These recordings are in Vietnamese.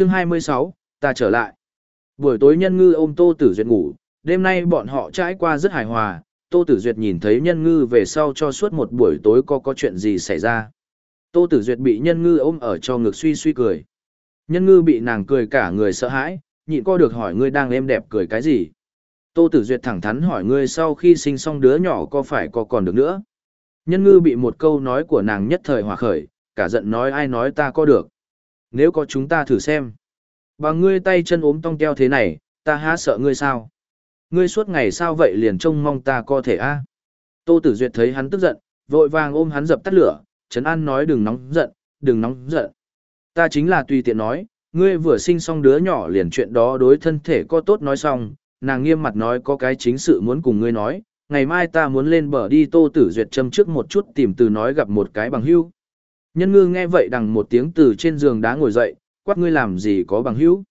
Chương 26, ta trở lại. Buổi tối nhân ngư ôm Tô Tử Duyệt ngủ, đêm nay bọn họ trải qua rất hài hòa, Tô Tử Duyệt nhìn thấy nhân ngư về sau cho suốt một buổi tối có có chuyện gì xảy ra. Tô Tử Duyệt bị nhân ngư ôm ở cho ngực suy suy cười. Nhân ngư bị nàng cười cả người sợ hãi, nhịn co được hỏi ngươi đang êm đẹp cười cái gì. Tô Tử Duyệt thẳng thắn hỏi ngươi sau khi sinh xong đứa nhỏ có phải có còn được nữa. Nhân ngư bị một câu nói của nàng nhất thời hòa khởi, cả giận nói ai nói ta có được. Nếu có chúng ta thử xem. Bằng ngươi tay chân ốm tong teo thế này, ta há sợ ngươi sao? Ngươi suốt ngày sao vậy liền trông mong ta có thể a? Tô Tử Duyệt thấy hắn tức giận, vội vàng ôm hắn dập tắt lửa, Trấn An nói đừng nóng giận, đừng nóng giận. Ta chính là tùy tiện nói, ngươi vừa sinh xong đứa nhỏ liền chuyện đó đối thân thể có tốt nói xong, nàng nghiêm mặt nói có cái chính sự muốn cùng ngươi nói, ngày mai ta muốn lên bờ đi Tô Tử Duyệt châm trước một chút tìm từ nói gặp một cái bằng hữu. Nhân ngư nghe vậy đằng một tiếng từ trên giường đá ngồi dậy, quát ngươi làm gì có bằng hữu.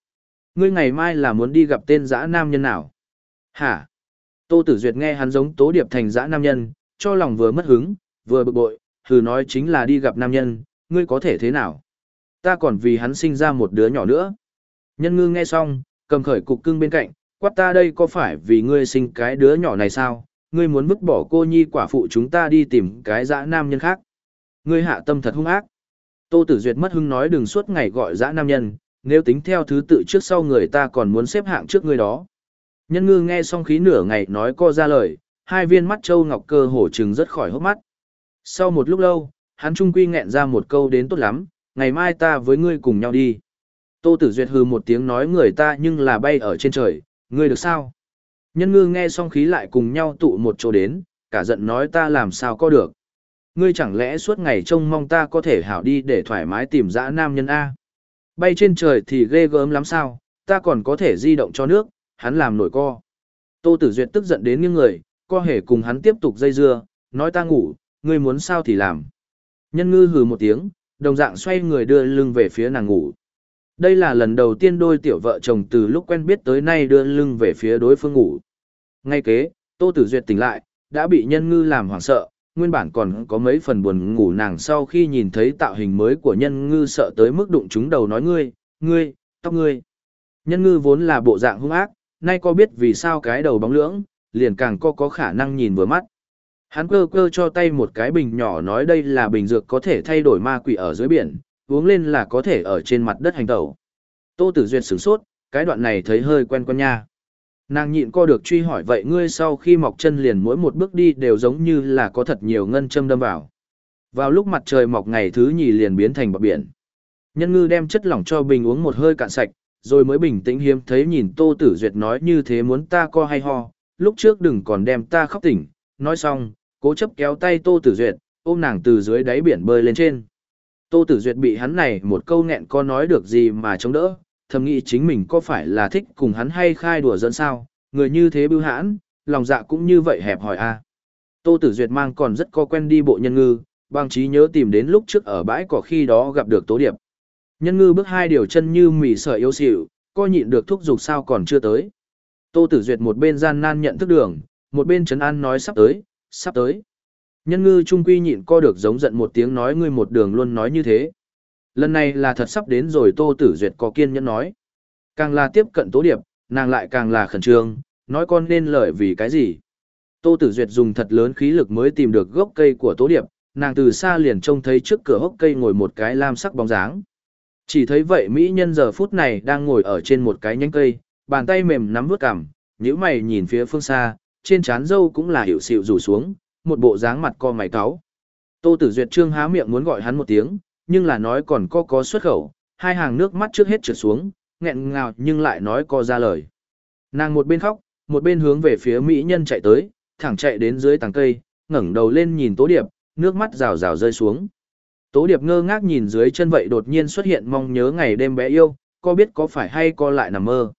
Ngươi ngày mai là muốn đi gặp tên dã nam nhân nào? Hả? Tô Tử Duyệt nghe hắn giống tố điệp thành dã nam nhân, cho lòng vừa mất hứng, vừa bực bội, thử nói chính là đi gặp nam nhân, ngươi có thể thế nào? Ta còn vì hắn sinh ra một đứa nhỏ nữa. Nhân ngư nghe xong, cầm khởi cục cưng bên cạnh, quát ta đây có phải vì ngươi sinh cái đứa nhỏ này sao? Ngươi muốn vứt bỏ cô nhi quả phụ chúng ta đi tìm cái dã nam nhân khác. Ngươi hạ tâm thật hung ác. Tô Tử Duyệt mất hứng nói đừng suốt ngày gọi dã nam nhân, nếu tính theo thứ tự trước sau người ta còn muốn xếp hạng trước ngươi đó. Nhân ngư nghe xong khí nửa ngày nói co ra lời, hai viên mắt châu ngọc cơ hổ trừng rất khỏi hốc mắt. Sau một lúc lâu, hắn trung quy nghẹn ra một câu đến tốt lắm, ngày mai ta với ngươi cùng nhau đi. Tô Tử Duyệt hừ một tiếng nói người ta nhưng là bay ở trên trời, ngươi được sao? Nhân ngư nghe xong khí lại cùng nhau tụ một chỗ đến, cả giận nói ta làm sao có được. Ngươi chẳng lẽ suốt ngày trông mong ta có thể hảo đi để thoải mái tìm dã nam nhân A. Bay trên trời thì ghê gớm lắm sao, ta còn có thể di động cho nước, hắn làm nổi co. Tô Tử Duyệt tức giận đến những người, co hề cùng hắn tiếp tục dây dưa, nói ta ngủ, ngươi muốn sao thì làm. Nhân ngư hừ một tiếng, đồng dạng xoay người đưa lưng về phía nàng ngủ. Đây là lần đầu tiên đôi tiểu vợ chồng từ lúc quen biết tới nay đưa lưng về phía đối phương ngủ. Ngay kế, Tô Tử Duyệt tỉnh lại, đã bị nhân ngư làm hoảng sợ, nguyên bản còn có mấy phần buồn ngủ nàng sau khi nhìn thấy tạo hình mới của nhân ngư sợ tới mức đụng chúng đầu nói ngươi, ngươi, tóc ngươi. Nhân ngư vốn là bộ dạng hung ác, nay có biết vì sao cái đầu bóng lưỡng, liền càng có có khả năng nhìn vừa mắt. Hắn cơ cơ cho tay một cái bình nhỏ nói đây là bình dược có thể thay đổi ma quỷ ở dưới biển, uống lên là có thể ở trên mặt đất hành tẩu. Tô Tử Duyệt sửng sốt, cái đoạn này thấy hơi quen quen nha. Nàng nhịn co được truy hỏi vậy ngươi sau khi mọc chân liền mỗi một bước đi đều giống như là có thật nhiều ngân châm đâm vào. Vào lúc mặt trời mọc ngày thứ nhì liền biến thành bọc biển. Nhân ngư đem chất lỏng cho bình uống một hơi cạn sạch, rồi mới bình tĩnh hiếm thấy nhìn Tô Tử Duyệt nói như thế muốn ta co hay ho, lúc trước đừng còn đem ta khóc tỉnh, nói xong, cố chấp kéo tay Tô Tử Duyệt, ôm nàng từ dưới đáy biển bơi lên trên. Tô Tử Duyệt bị hắn này một câu nghẹn có nói được gì mà chống đỡ, thầm nghĩ chính mình có phải là thích cùng hắn hay khai đùa dẫn sao, người như thế bưu hãn, lòng dạ cũng như vậy hẹp hỏi a. À? Tô Tử Duyệt mang còn rất có quen đi bộ nhân ngư, bằng trí nhớ tìm đến lúc trước ở bãi cỏ khi đó gặp được Tố Điệp. Nhân ngư bước hai điều chân như mỉ sợ yếu xỉu, coi nhịn được thúc dục sao còn chưa tới. Tô Tử Duyệt một bên gian nan nhận thức đường, một bên trấn an nói sắp tới, sắp tới. Nhân ngư trung quy nhịn co được giống giận một tiếng nói ngươi một đường luôn nói như thế. Lần này là thật sắp đến rồi Tô Tử Duyệt có kiên nhẫn nói. Càng là tiếp cận Tố Điệp, nàng lại càng là khẩn trương, nói con nên lời vì cái gì. Tô Tử Duyệt dùng thật lớn khí lực mới tìm được gốc cây của Tố Điệp, nàng từ xa liền trông thấy trước cửa hốc cây ngồi một cái lam sắc bóng dáng. Chỉ thấy vậy mỹ nhân giờ phút này đang ngồi ở trên một cái nhánh cây, bàn tay mềm nắm vuốt cằm, nhíu mày nhìn phía phương xa, trên trán râu cũng là hiểu xịu rủ xuống, một bộ dáng mặt co mày cáu. Tô Tử Duyệt trương há miệng muốn gọi hắn một tiếng, nhưng là nói còn có có xuất khẩu, hai hàng nước mắt trước hết trượt xuống, nghẹn ngào nhưng lại nói co ra lời. Nàng một bên khóc, một bên hướng về phía mỹ nhân chạy tới, thẳng chạy đến dưới tàng cây, ngẩng đầu lên nhìn Tố Điệp, nước mắt rào rào rơi xuống. Tố Điệp ngơ ngác nhìn dưới chân vậy đột nhiên xuất hiện mong nhớ ngày đêm bé yêu, có biết có phải hay co lại nằm mơ.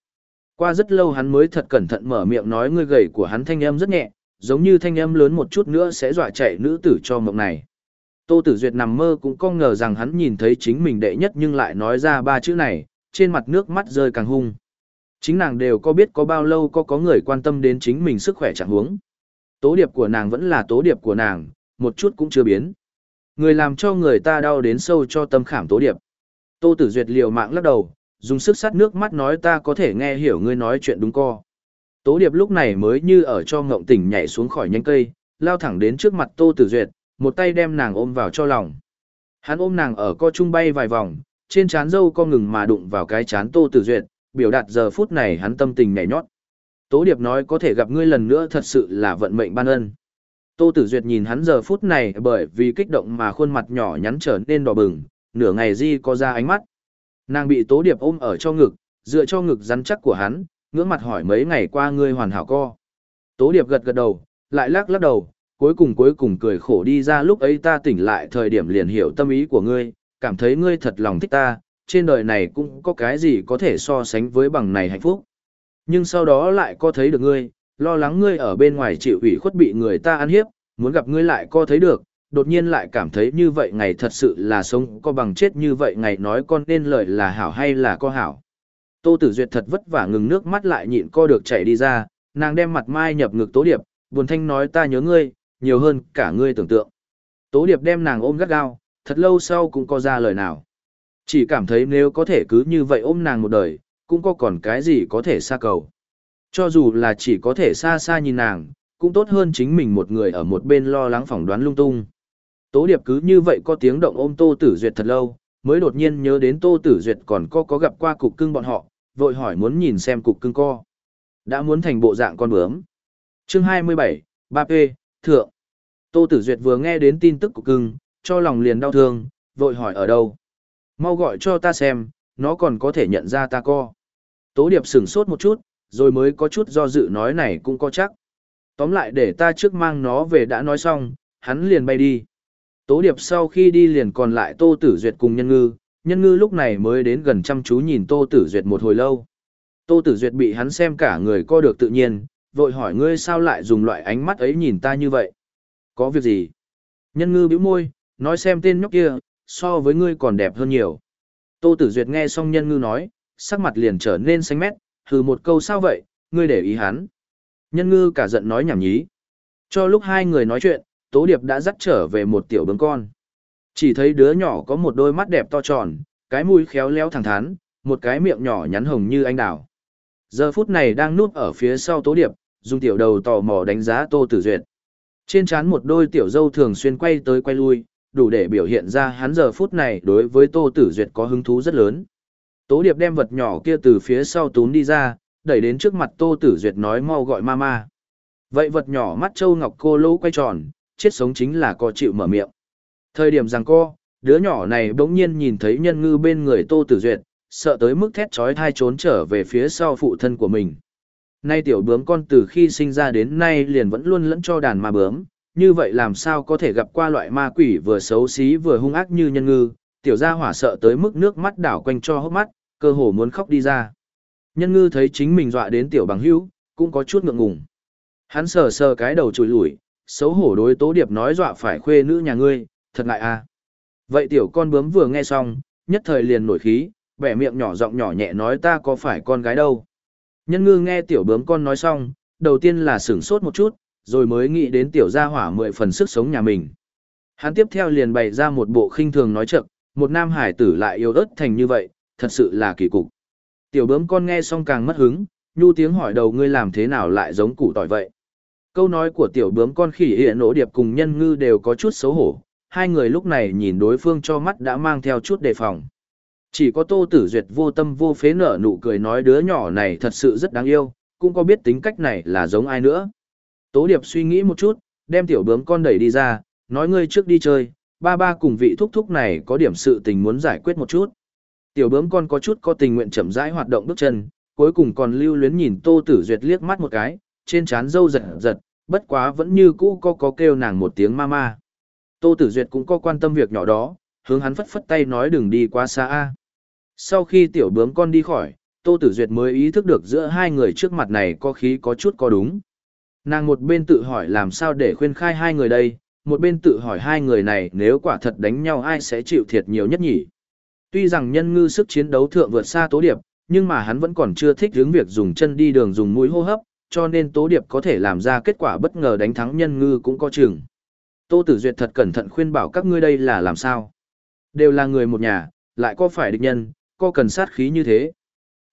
Qua rất lâu hắn mới thật cẩn thận mở miệng nói người gầy của hắn thanh âm rất nhẹ, giống như thanh âm lớn một chút nữa sẽ dọa chạy nữ tử cho mộng này. Tô Tử Duyệt nằm mơ cũng không ngờ rằng hắn nhìn thấy chính mình đệ nhất nhưng lại nói ra ba chữ này, trên mặt nước mắt rơi càng hung. Chính nàng đều có biết có bao lâu có có người quan tâm đến chính mình sức khỏe chẳng huống. Tố điệp của nàng vẫn là tố điệp của nàng, một chút cũng chưa biến. Người làm cho người ta đau đến sâu cho tâm khảm tố điệp. Tô Tử Duyệt liều mạng lắc đầu, dùng sức sát nước mắt nói ta có thể nghe hiểu ngươi nói chuyện đúng co. Tố điệp lúc này mới như ở cho ngộng tỉnh nhảy xuống khỏi nhánh cây, lao thẳng đến trước mặt Tô Tử Duyệt, một tay đem nàng ôm vào cho lòng. Hắn ôm nàng ở co trung bay vài vòng, trên trán dâu co ngừng mà đụng vào cái chán Tô Tử Duyệt, biểu đạt giờ phút này hắn tâm tình nhảy nhót. Tố Điệp nói có thể gặp ngươi lần nữa thật sự là vận mệnh ban ân. Tô Tử Duyệt nhìn hắn giờ phút này bởi vì kích động mà khuôn mặt nhỏ nhắn trở nên đỏ bừng, nửa ngày di có ra ánh mắt. Nàng bị Tố Điệp ôm ở cho ngực, dựa cho ngực rắn chắc của hắn, ngưỡng mặt hỏi mấy ngày qua ngươi hoàn hảo co. Tố Điệp gật gật đầu, lại lắc lắc đầu, cuối cùng cuối cùng cười khổ đi ra lúc ấy ta tỉnh lại thời điểm liền hiểu tâm ý của ngươi, cảm thấy ngươi thật lòng thích ta, trên đời này cũng có cái gì có thể so sánh với bằng này hạnh phúc. Nhưng sau đó lại có thấy được ngươi, lo lắng ngươi ở bên ngoài chịu ủy khuất bị người ta ăn hiếp, muốn gặp ngươi lại có thấy được, đột nhiên lại cảm thấy như vậy ngày thật sự là sống có bằng chết như vậy ngày nói con nên lời là hảo hay là có hảo. Tô Tử Duyệt thật vất vả ngừng nước mắt lại nhịn co được chảy đi ra, nàng đem mặt mai nhập ngực Tố Điệp, buồn thanh nói ta nhớ ngươi, nhiều hơn cả ngươi tưởng tượng. Tố Điệp đem nàng ôm gắt gao, thật lâu sau cũng có ra lời nào. Chỉ cảm thấy nếu có thể cứ như vậy ôm nàng một đời, cũng có còn cái gì có thể xa cầu. Cho dù là chỉ có thể xa xa nhìn nàng, cũng tốt hơn chính mình một người ở một bên lo lắng phỏng đoán lung tung. Tố Điệp cứ như vậy có tiếng động ôm Tô Tử Duyệt thật lâu, mới đột nhiên nhớ đến Tô Tử Duyệt còn có có gặp qua cục cưng bọn họ, vội hỏi muốn nhìn xem cục cưng co. Đã muốn thành bộ dạng con bướm. Chương 27, 3P, Thượng. Tô Tử Duyệt vừa nghe đến tin tức của cưng, cho lòng liền đau thương, vội hỏi ở đâu. Mau gọi cho ta xem, nó còn có thể nhận ra ta co. Tố Điệp sửng sốt một chút, rồi mới có chút do dự nói này cũng có chắc. Tóm lại để ta trước mang nó về đã nói xong, hắn liền bay đi. Tố Điệp sau khi đi liền còn lại Tô Tử Duyệt cùng Nhân Ngư, Nhân Ngư lúc này mới đến gần chăm chú nhìn Tô Tử Duyệt một hồi lâu. Tô Tử Duyệt bị hắn xem cả người co được tự nhiên, vội hỏi ngươi sao lại dùng loại ánh mắt ấy nhìn ta như vậy. Có việc gì? Nhân Ngư bĩu môi, nói xem tên nhóc kia, so với ngươi còn đẹp hơn nhiều. Tô Tử Duyệt nghe xong Nhân Ngư nói, sắc mặt liền trở nên xanh mét, hừ một câu sao vậy, ngươi để ý hắn. Nhân Ngư cả giận nói nhảm nhí. Cho lúc hai người nói chuyện, Tố Điệp đã dắt trở về một tiểu bướng con. Chỉ thấy đứa nhỏ có một đôi mắt đẹp to tròn, cái mũi khéo léo thẳng thắn, một cái miệng nhỏ nhắn hồng như anh đào. Giờ phút này đang núp ở phía sau Tố Điệp, dùng tiểu đầu tò mò đánh giá Tô Tử Duyệt. Trên trán một đôi tiểu dâu thường xuyên quay tới quay lui, đủ để biểu hiện ra hắn giờ phút này đối với Tô Tử Duyệt có hứng thú rất lớn. Tố Điệp đem vật nhỏ kia từ phía sau tún đi ra, đẩy đến trước mặt Tô Tử Duyệt nói mau gọi mama. Vậy vật nhỏ mắt châu ngọc cô lỗ quay tròn, chết sống chính là co chịu mở miệng. Thời điểm rằng co, đứa nhỏ này bỗng nhiên nhìn thấy nhân ngư bên người Tô Tử Duyệt, sợ tới mức thét chói tai trốn trở về phía sau phụ thân của mình. Nay tiểu bướm con từ khi sinh ra đến nay liền vẫn luôn lẫn cho đàn ma bướm, như vậy làm sao có thể gặp qua loại ma quỷ vừa xấu xí vừa hung ác như nhân ngư, tiểu gia hỏa sợ tới mức nước mắt đảo quanh cho hốc mắt, cơ hồ muốn khóc đi ra. Nhân ngư thấy chính mình dọa đến tiểu bằng hữu, cũng có chút ngượng ngùng. Hắn sờ sờ cái đầu chùi lủi, xấu hổ đối tố điệp nói dọa phải khuê nữ nhà ngươi, thật ngại à. Vậy tiểu con bướm vừa nghe xong, nhất thời liền nổi khí, bẻ miệng nhỏ giọng nhỏ nhẹ nói ta có phải con gái đâu. Nhân ngư nghe tiểu bướm con nói xong, đầu tiên là sửng sốt một chút, rồi mới nghĩ đến tiểu gia hỏa mười phần sức sống nhà mình. Hắn tiếp theo liền bày ra một bộ khinh thường nói chậm, một nam hải tử lại yêu ớt thành như vậy, thật sự là kỳ cục. Tiểu bướm con nghe xong càng mất hứng, nhu tiếng hỏi đầu ngươi làm thế nào lại giống củ tỏi vậy. Câu nói của tiểu bướm con khỉ hiện nổ điệp cùng nhân ngư đều có chút xấu hổ, hai người lúc này nhìn đối phương cho mắt đã mang theo chút đề phòng. Chỉ có tô tử duyệt vô tâm vô phế nở nụ cười nói đứa nhỏ này thật sự rất đáng yêu, cũng có biết tính cách này là giống ai nữa. Tố điệp suy nghĩ một chút, đem tiểu bướm con đẩy đi ra, nói ngươi trước đi chơi, ba ba cùng vị thúc thúc này có điểm sự tình muốn giải quyết một chút. Tiểu bướm con có chút có tình nguyện chậm rãi hoạt động bước chân, cuối cùng còn lưu luyến nhìn Tô Tử Duyệt liếc mắt một cái, trên trán râu giật giật, bất quá vẫn như cũ có có kêu nàng một tiếng mama. Tô Tử Duyệt cũng có quan tâm việc nhỏ đó, hướng hắn phất phất tay nói đừng đi quá xa a. Sau khi tiểu bướm con đi khỏi, Tô Tử Duyệt mới ý thức được giữa hai người trước mặt này có khí có chút có đúng. Nàng một bên tự hỏi làm sao để khuyên khai hai người đây, một bên tự hỏi hai người này nếu quả thật đánh nhau ai sẽ chịu thiệt nhiều nhất nhỉ. Tuy rằng nhân ngư sức chiến đấu thượng vượt xa tố điệp, nhưng mà hắn vẫn còn chưa thích hướng việc dùng chân đi đường dùng mũi hô hấp, cho nên tố điệp có thể làm ra kết quả bất ngờ đánh thắng nhân ngư cũng có chừng. Tô Tử Duyệt thật cẩn thận khuyên bảo các ngươi đây là làm sao. Đều là người một nhà, lại có phải địch nhân, co cần sát khí như thế.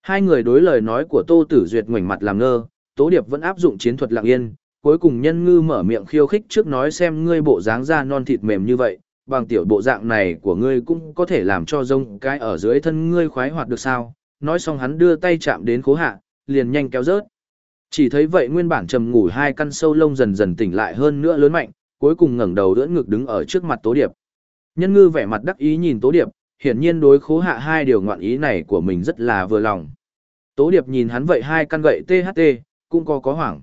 Hai người đối lời nói của Tô Tử Duyệt ngoảnh mặt làm ngơ, Tố Điệp vẫn áp dụng chiến thuật lặng yên, cuối cùng nhân ngư mở miệng khiêu khích trước nói xem ngươi bộ dáng da non thịt mềm như vậy, bằng tiểu bộ dạng này của ngươi cũng có thể làm cho rông cái ở dưới thân ngươi khoái hoạt được sao. Nói xong hắn đưa tay chạm đến cố hạ, liền nhanh kéo rớt. Chỉ thấy vậy nguyên bản trầm ngủ hai căn sâu lông dần dần tỉnh lại hơn nữa lớn mạnh, cuối cùng ngẩng đầu đỡ ngực đứng ở trước mặt Tố Điệp. Nhân ngư vẻ mặt đắc ý nhìn Tố Điệp, hiển nhiên đối khố hạ hai điều ngoạn ý này của mình rất là vừa lòng. Tố Điệp nhìn hắn vậy hai căn gậy THT, cũng có có hoảng.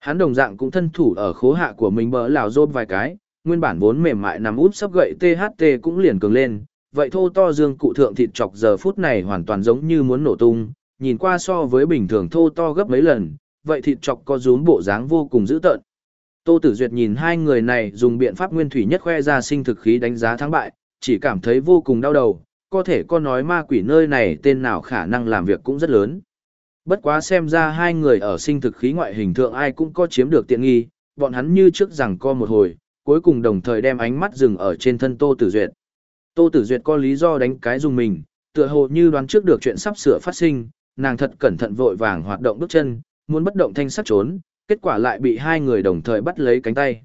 Hắn đồng dạng cũng thân thủ ở khố hạ của mình bỡ lào rôm vài cái, nguyên bản vốn mềm mại nằm út sắp gậy THT cũng liền cường lên, vậy thô to dương cụ thượng thịt chọc giờ phút này hoàn toàn giống như muốn nổ tung, nhìn qua so với bình thường thô to gấp mấy lần, vậy thịt chọc có rúm bộ dáng vô cùng dữ tợn. Tô Tử Duyệt nhìn hai người này dùng biện pháp nguyên thủy nhất khoe ra sinh thực khí đánh giá thắng bại, chỉ cảm thấy vô cùng đau đầu, có thể con nói ma quỷ nơi này tên nào khả năng làm việc cũng rất lớn. Bất quá xem ra hai người ở sinh thực khí ngoại hình thượng ai cũng có chiếm được tiện nghi, bọn hắn như trước rằng co một hồi, cuối cùng đồng thời đem ánh mắt dừng ở trên thân Tô Tử Duyệt. Tô Tử Duyệt có lý do đánh cái dùng mình, tựa hồ như đoán trước được chuyện sắp sửa phát sinh, nàng thật cẩn thận vội vàng hoạt động bước chân, muốn bất động thanh sắc trốn, kết quả lại bị hai người đồng thời bắt lấy cánh tay.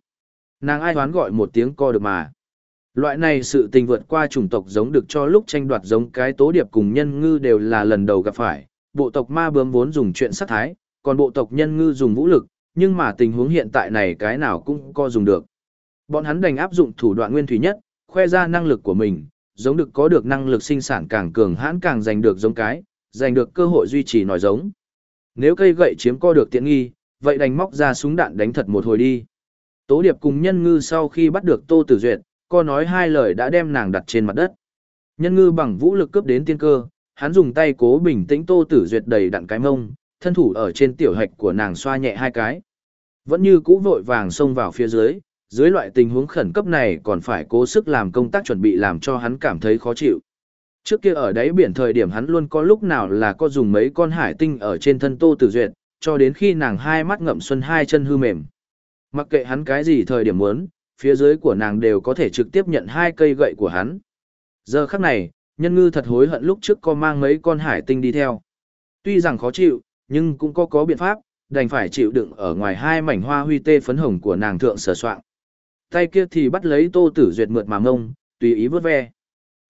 Nàng ai đoán gọi một tiếng co được mà. Loại này sự tình vượt qua chủng tộc giống được cho lúc tranh đoạt giống cái tố điệp cùng nhân ngư đều là lần đầu gặp phải, bộ tộc ma bướm vốn dùng chuyện sát thái, còn bộ tộc nhân ngư dùng vũ lực, nhưng mà tình huống hiện tại này cái nào cũng có dùng được. Bọn hắn đành áp dụng thủ đoạn nguyên thủy nhất, khoe ra năng lực của mình, giống được có được năng lực sinh sản càng cường hãn càng giành được giống cái, giành được cơ hội duy trì nòi giống. Nếu cây gậy chiếm co được tiện nghi, vậy đành móc ra súng đạn đánh thật một hồi đi. Tố điệp cùng nhân ngư sau khi bắt được Tô Tử Duyệt, co nói hai lời đã đem nàng đặt trên mặt đất. Nhân ngư bằng vũ lực cướp đến tiên cơ, hắn dùng tay cố bình tĩnh Tô Tử Duyệt đầy đặn cái mông, thân thủ ở trên tiểu hạch của nàng xoa nhẹ hai cái. Vẫn như cũ vội vàng xông vào phía dưới, dưới loại tình huống khẩn cấp này còn phải cố sức làm công tác chuẩn bị làm cho hắn cảm thấy khó chịu. Trước kia ở đáy biển thời điểm hắn luôn có lúc nào là có dùng mấy con hải tinh ở trên thân Tô Tử Duyệt, cho đến khi nàng hai mắt ngậm xuân hai chân hư mềm. Mặc kệ hắn cái gì thời điểm muốn, phía dưới của nàng đều có thể trực tiếp nhận hai cây gậy của hắn. Giờ khắc này, nhân ngư thật hối hận lúc trước có mang mấy con hải tinh đi theo. Tuy rằng khó chịu, nhưng cũng có có biện pháp, đành phải chịu đựng ở ngoài hai mảnh hoa huy tê phấn hồng của nàng thượng sở soạn. Tay kia thì bắt lấy tô tử duyệt mượt mà ngông, tùy ý vớt ve.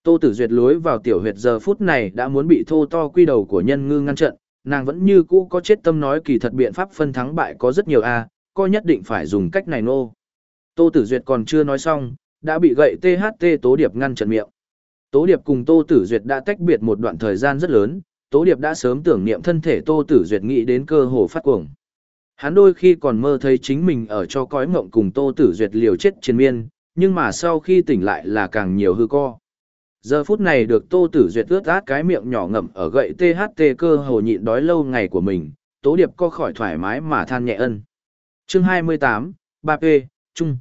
Tô tử duyệt lối vào tiểu huyệt giờ phút này đã muốn bị thô to quy đầu của nhân ngư ngăn trận, nàng vẫn như cũ có chết tâm nói kỳ thật biện pháp phân thắng bại có rất nhiều a, coi nhất định phải dùng cách này nô. Tô Tử Duyệt còn chưa nói xong, đã bị gậy THT Tố Điệp ngăn chặn miệng. Tố Điệp cùng Tô Tử Duyệt đã tách biệt một đoạn thời gian rất lớn, Tố Điệp đã sớm tưởng niệm thân thể Tô Tử Duyệt nghĩ đến cơ hồ phát cuồng. Hắn đôi khi còn mơ thấy chính mình ở cho cõi mộng cùng Tô Tử Duyệt liều chết trên miên, nhưng mà sau khi tỉnh lại là càng nhiều hư co. Giờ phút này được Tô Tử Duyệt ướt át cái miệng nhỏ ngậm ở gậy THT cơ hồ nhịn đói lâu ngày của mình, Tố Điệp co khỏi thoải mái mà than nhẹ ân. Chương 28, 3P, Trung.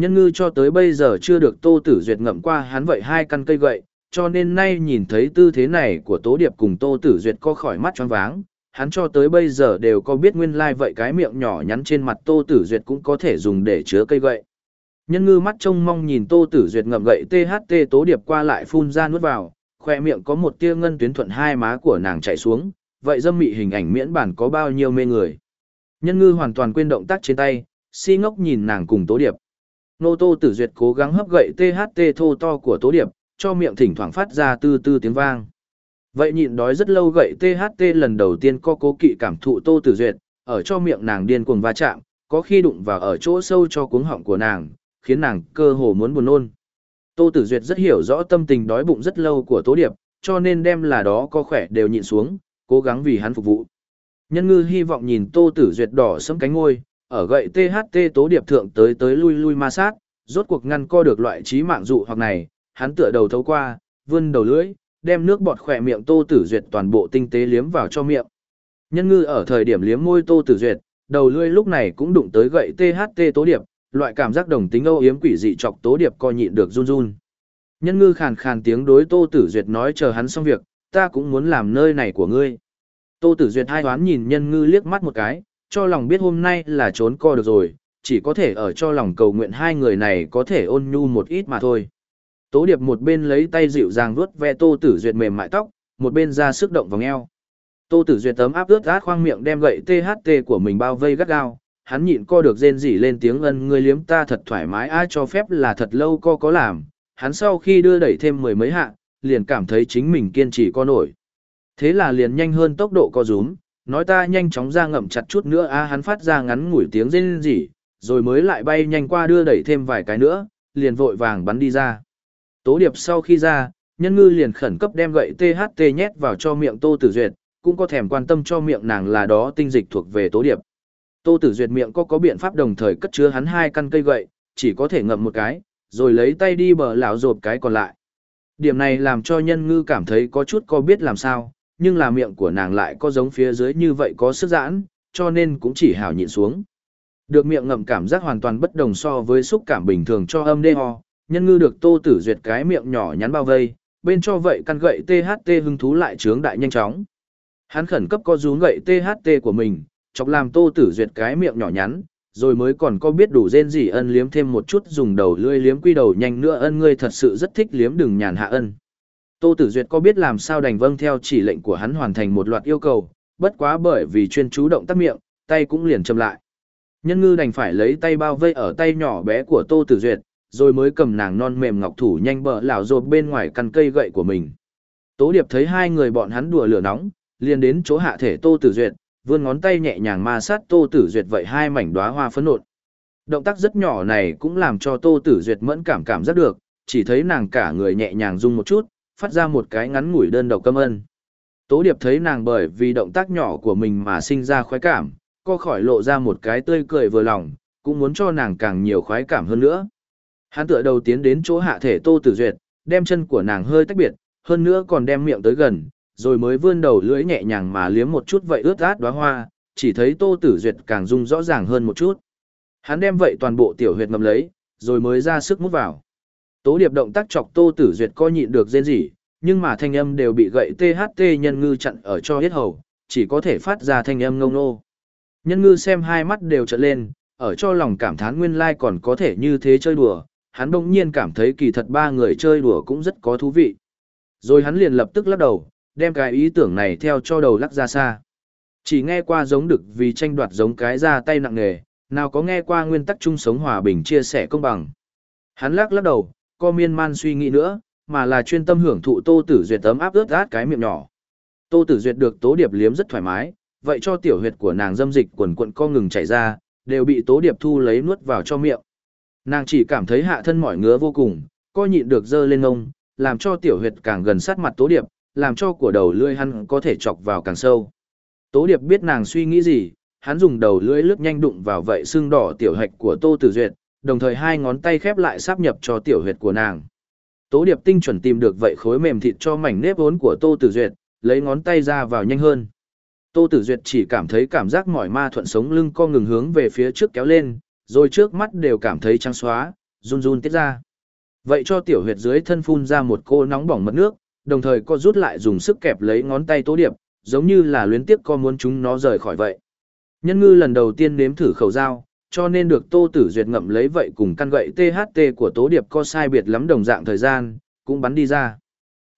Nhân ngư cho tới bây giờ chưa được Tô Tử Duyệt ngậm qua hắn vậy hai căn cây gậy, cho nên nay nhìn thấy tư thế này của Tố Điệp cùng Tô Tử Duyệt co khỏi mắt choáng váng, hắn cho tới bây giờ đều có biết nguyên lai like vậy cái miệng nhỏ nhắn trên mặt Tô Tử Duyệt cũng có thể dùng để chứa cây gậy. Nhân ngư mắt trông mong nhìn Tô Tử Duyệt ngậm gậy THT Tố Điệp qua lại phun ra nuốt vào, khoe miệng có một tia ngân tuyến thuận hai má của nàng chảy xuống, vậy dâm mị hình ảnh miễn bản có bao nhiêu mê người. Nhân ngư hoàn toàn quên động tác trên tay, si ngốc nhìn nàng cùng Tố Điệp. Nô Tô Tử Duyệt cố gắng hấp gậy THT thô to của Tố Điệp, cho miệng thỉnh thoảng phát ra tư tư tiếng vang. Vậy nhịn đói rất lâu gậy THT lần đầu tiên có cố kỵ cảm thụ Tô Tử Duyệt, ở cho miệng nàng điên cuồng va chạm, có khi đụng vào ở chỗ sâu cho cuống họng của nàng, khiến nàng cơ hồ muốn buồn nôn. Tô Tử Duyệt rất hiểu rõ tâm tình đói bụng rất lâu của Tố Điệp, cho nên đem là đó có khỏe đều nhịn xuống, cố gắng vì hắn phục vụ. Nhân ngư hy vọng nhìn Tô Tử Duyệt đỏ sẫm cánh ngôi, ở gậy THT Tố Điệp thượng tới tới lui lui ma sát, rốt cuộc ngăn co được loại trí mạng dụ hoặc này, hắn tựa đầu thấu qua, vươn đầu lưỡi, đem nước bọt khỏe miệng Tô Tử Duyệt toàn bộ tinh tế liếm vào cho miệng. Nhân ngư ở thời điểm liếm môi Tô Tử Duyệt, đầu lưỡi lúc này cũng đụng tới gậy THT Tố Điệp, loại cảm giác đồng tính âu yếm quỷ dị chọc Tố Điệp co nhịn được run run. Nhân ngư khàn khàn tiếng đối Tô Tử Duyệt nói chờ hắn xong việc, ta cũng muốn làm nơi này của ngươi. Tô Tử Duyệt hai đoán nhìn nhân ngư liếc mắt một cái, cho lòng biết hôm nay là trốn co được rồi, chỉ có thể ở cho lòng cầu nguyện hai người này có thể ôn nhu một ít mà thôi. Tố Điệp một bên lấy tay dịu dàng vuốt ve Tô Tử Duyệt mềm mại tóc, một bên ra sức động vòng eo. Tô Tử Duyệt tấm áp ướt át khoang miệng đem gậy THT của mình bao vây gắt gao, hắn nhịn co được rên rỉ lên tiếng ân ngươi liếm ta thật thoải mái ai cho phép là thật lâu co có làm, hắn sau khi đưa đẩy thêm mười mấy hạ, liền cảm thấy chính mình kiên trì co nổi. Thế là liền nhanh hơn tốc độ co rúm, nói ta nhanh chóng ra ngậm chặt chút nữa a hắn phát ra ngắn ngủi tiếng rên rỉ, rồi mới lại bay nhanh qua đưa đẩy thêm vài cái nữa, liền vội vàng bắn đi ra. Tố điệp sau khi ra, nhân ngư liền khẩn cấp đem gậy THT nhét vào cho miệng Tô Tử Duyệt, cũng có thèm quan tâm cho miệng nàng là đó tinh dịch thuộc về tố điệp. Tô Tử Duyệt miệng có có biện pháp đồng thời cất chứa hắn hai căn cây gậy, chỉ có thể ngậm một cái, rồi lấy tay đi bờ lão rộp cái còn lại. Điểm này làm cho nhân ngư cảm thấy có chút có biết làm sao, nhưng là miệng của nàng lại có giống phía dưới như vậy có sức giãn, cho nên cũng chỉ hào nhịn xuống. Được miệng ngậm cảm giác hoàn toàn bất đồng so với xúc cảm bình thường cho âm đê ho, nhân ngư được tô tử duyệt cái miệng nhỏ nhắn bao vây, bên cho vậy căn gậy THT hứng thú lại trướng đại nhanh chóng. Hắn khẩn cấp có rú gậy THT của mình, chọc làm tô tử duyệt cái miệng nhỏ nhắn, rồi mới còn có biết đủ rên gì ân liếm thêm một chút dùng đầu lươi liếm quy đầu nhanh nữa ân ngươi thật sự rất thích liếm đừng nhàn hạ ân. Tô Tử Duyệt có biết làm sao đành vâng theo chỉ lệnh của hắn hoàn thành một loạt yêu cầu, bất quá bởi vì chuyên chú động tác miệng, tay cũng liền chậm lại. Nhân ngư đành phải lấy tay bao vây ở tay nhỏ bé của Tô Tử Duyệt, rồi mới cầm nàng non mềm ngọc thủ nhanh bờ lảo rộp bên ngoài căn cây gậy của mình. Tố Điệp thấy hai người bọn hắn đùa lửa nóng, liền đến chỗ hạ thể Tô Tử Duyệt, vươn ngón tay nhẹ nhàng ma sát Tô Tử Duyệt vậy hai mảnh đóa hoa phấn nộn. Động tác rất nhỏ này cũng làm cho Tô Tử Duyệt mẫn cảm cảm giác được, chỉ thấy nàng cả người nhẹ nhàng rung một chút, phát ra một cái ngắn ngủi đơn độc câm ân. Tố Điệp thấy nàng bởi vì động tác nhỏ của mình mà sinh ra khoái cảm, co khỏi lộ ra một cái tươi cười vừa lòng, cũng muốn cho nàng càng nhiều khoái cảm hơn nữa. Hắn tựa đầu tiến đến chỗ hạ thể Tô Tử Duyệt, đem chân của nàng hơi tách biệt, hơn nữa còn đem miệng tới gần, rồi mới vươn đầu lưỡi nhẹ nhàng mà liếm một chút vậy ướt át đóa hoa, chỉ thấy Tô Tử Duyệt càng rung rõ ràng hơn một chút. Hắn đem vậy toàn bộ tiểu huyệt ngậm lấy, rồi mới ra sức mút vào. Tố điệp động tác chọc Tô Tử Duyệt coi nhịn được rên rỉ, nhưng mà thanh âm đều bị gậy THT nhân ngư chặn ở cho hết hầu, chỉ có thể phát ra thanh âm ngông nô. Nhân ngư xem hai mắt đều trợn lên, ở cho lòng cảm thán nguyên lai còn có thể như thế chơi đùa, hắn bỗng nhiên cảm thấy kỳ thật ba người chơi đùa cũng rất có thú vị. Rồi hắn liền lập tức lắc đầu, đem cái ý tưởng này theo cho đầu lắc ra xa. Chỉ nghe qua giống được vì tranh đoạt giống cái ra tay nặng nề, nào có nghe qua nguyên tắc chung sống hòa bình chia sẻ công bằng. Hắn lắc lắc đầu, co miên man suy nghĩ nữa, mà là chuyên tâm hưởng thụ Tô Tử Duyệt tấm áp ướt át cái miệng nhỏ. Tô Tử Duyệt được Tố Điệp liếm rất thoải mái, vậy cho tiểu huyệt của nàng dâm dịch quần quần co ngừng chảy ra, đều bị Tố Điệp thu lấy nuốt vào cho miệng. Nàng chỉ cảm thấy hạ thân mỏi ngứa vô cùng, co nhịn được dơ lên ngông, làm cho tiểu huyệt càng gần sát mặt Tố Điệp, làm cho của đầu lưỡi hắn có thể chọc vào càng sâu. Tố Điệp biết nàng suy nghĩ gì, hắn dùng đầu lưỡi lướt nhanh đụng vào vậy xương đỏ tiểu hạch của Tô Tử Duyệt, đồng thời hai ngón tay khép lại sáp nhập cho tiểu huyệt của nàng. Tố Điệp tinh chuẩn tìm được vậy khối mềm thịt cho mảnh nếp vốn của Tô Tử Duyệt, lấy ngón tay ra vào nhanh hơn. Tô Tử Duyệt chỉ cảm thấy cảm giác mỏi ma thuận sống lưng co ngừng hướng về phía trước kéo lên, rồi trước mắt đều cảm thấy trắng xóa, run run tiết ra. Vậy cho tiểu huyệt dưới thân phun ra một cô nóng bỏng mật nước, đồng thời co rút lại dùng sức kẹp lấy ngón tay Tố Điệp, giống như là luyến tiếc co muốn chúng nó rời khỏi vậy. Nhân ngư lần đầu tiên nếm thử khẩu dao, cho nên được Tô Tử Duyệt ngậm lấy vậy cùng căn gậy THT của Tố Điệp co sai biệt lắm đồng dạng thời gian, cũng bắn đi ra.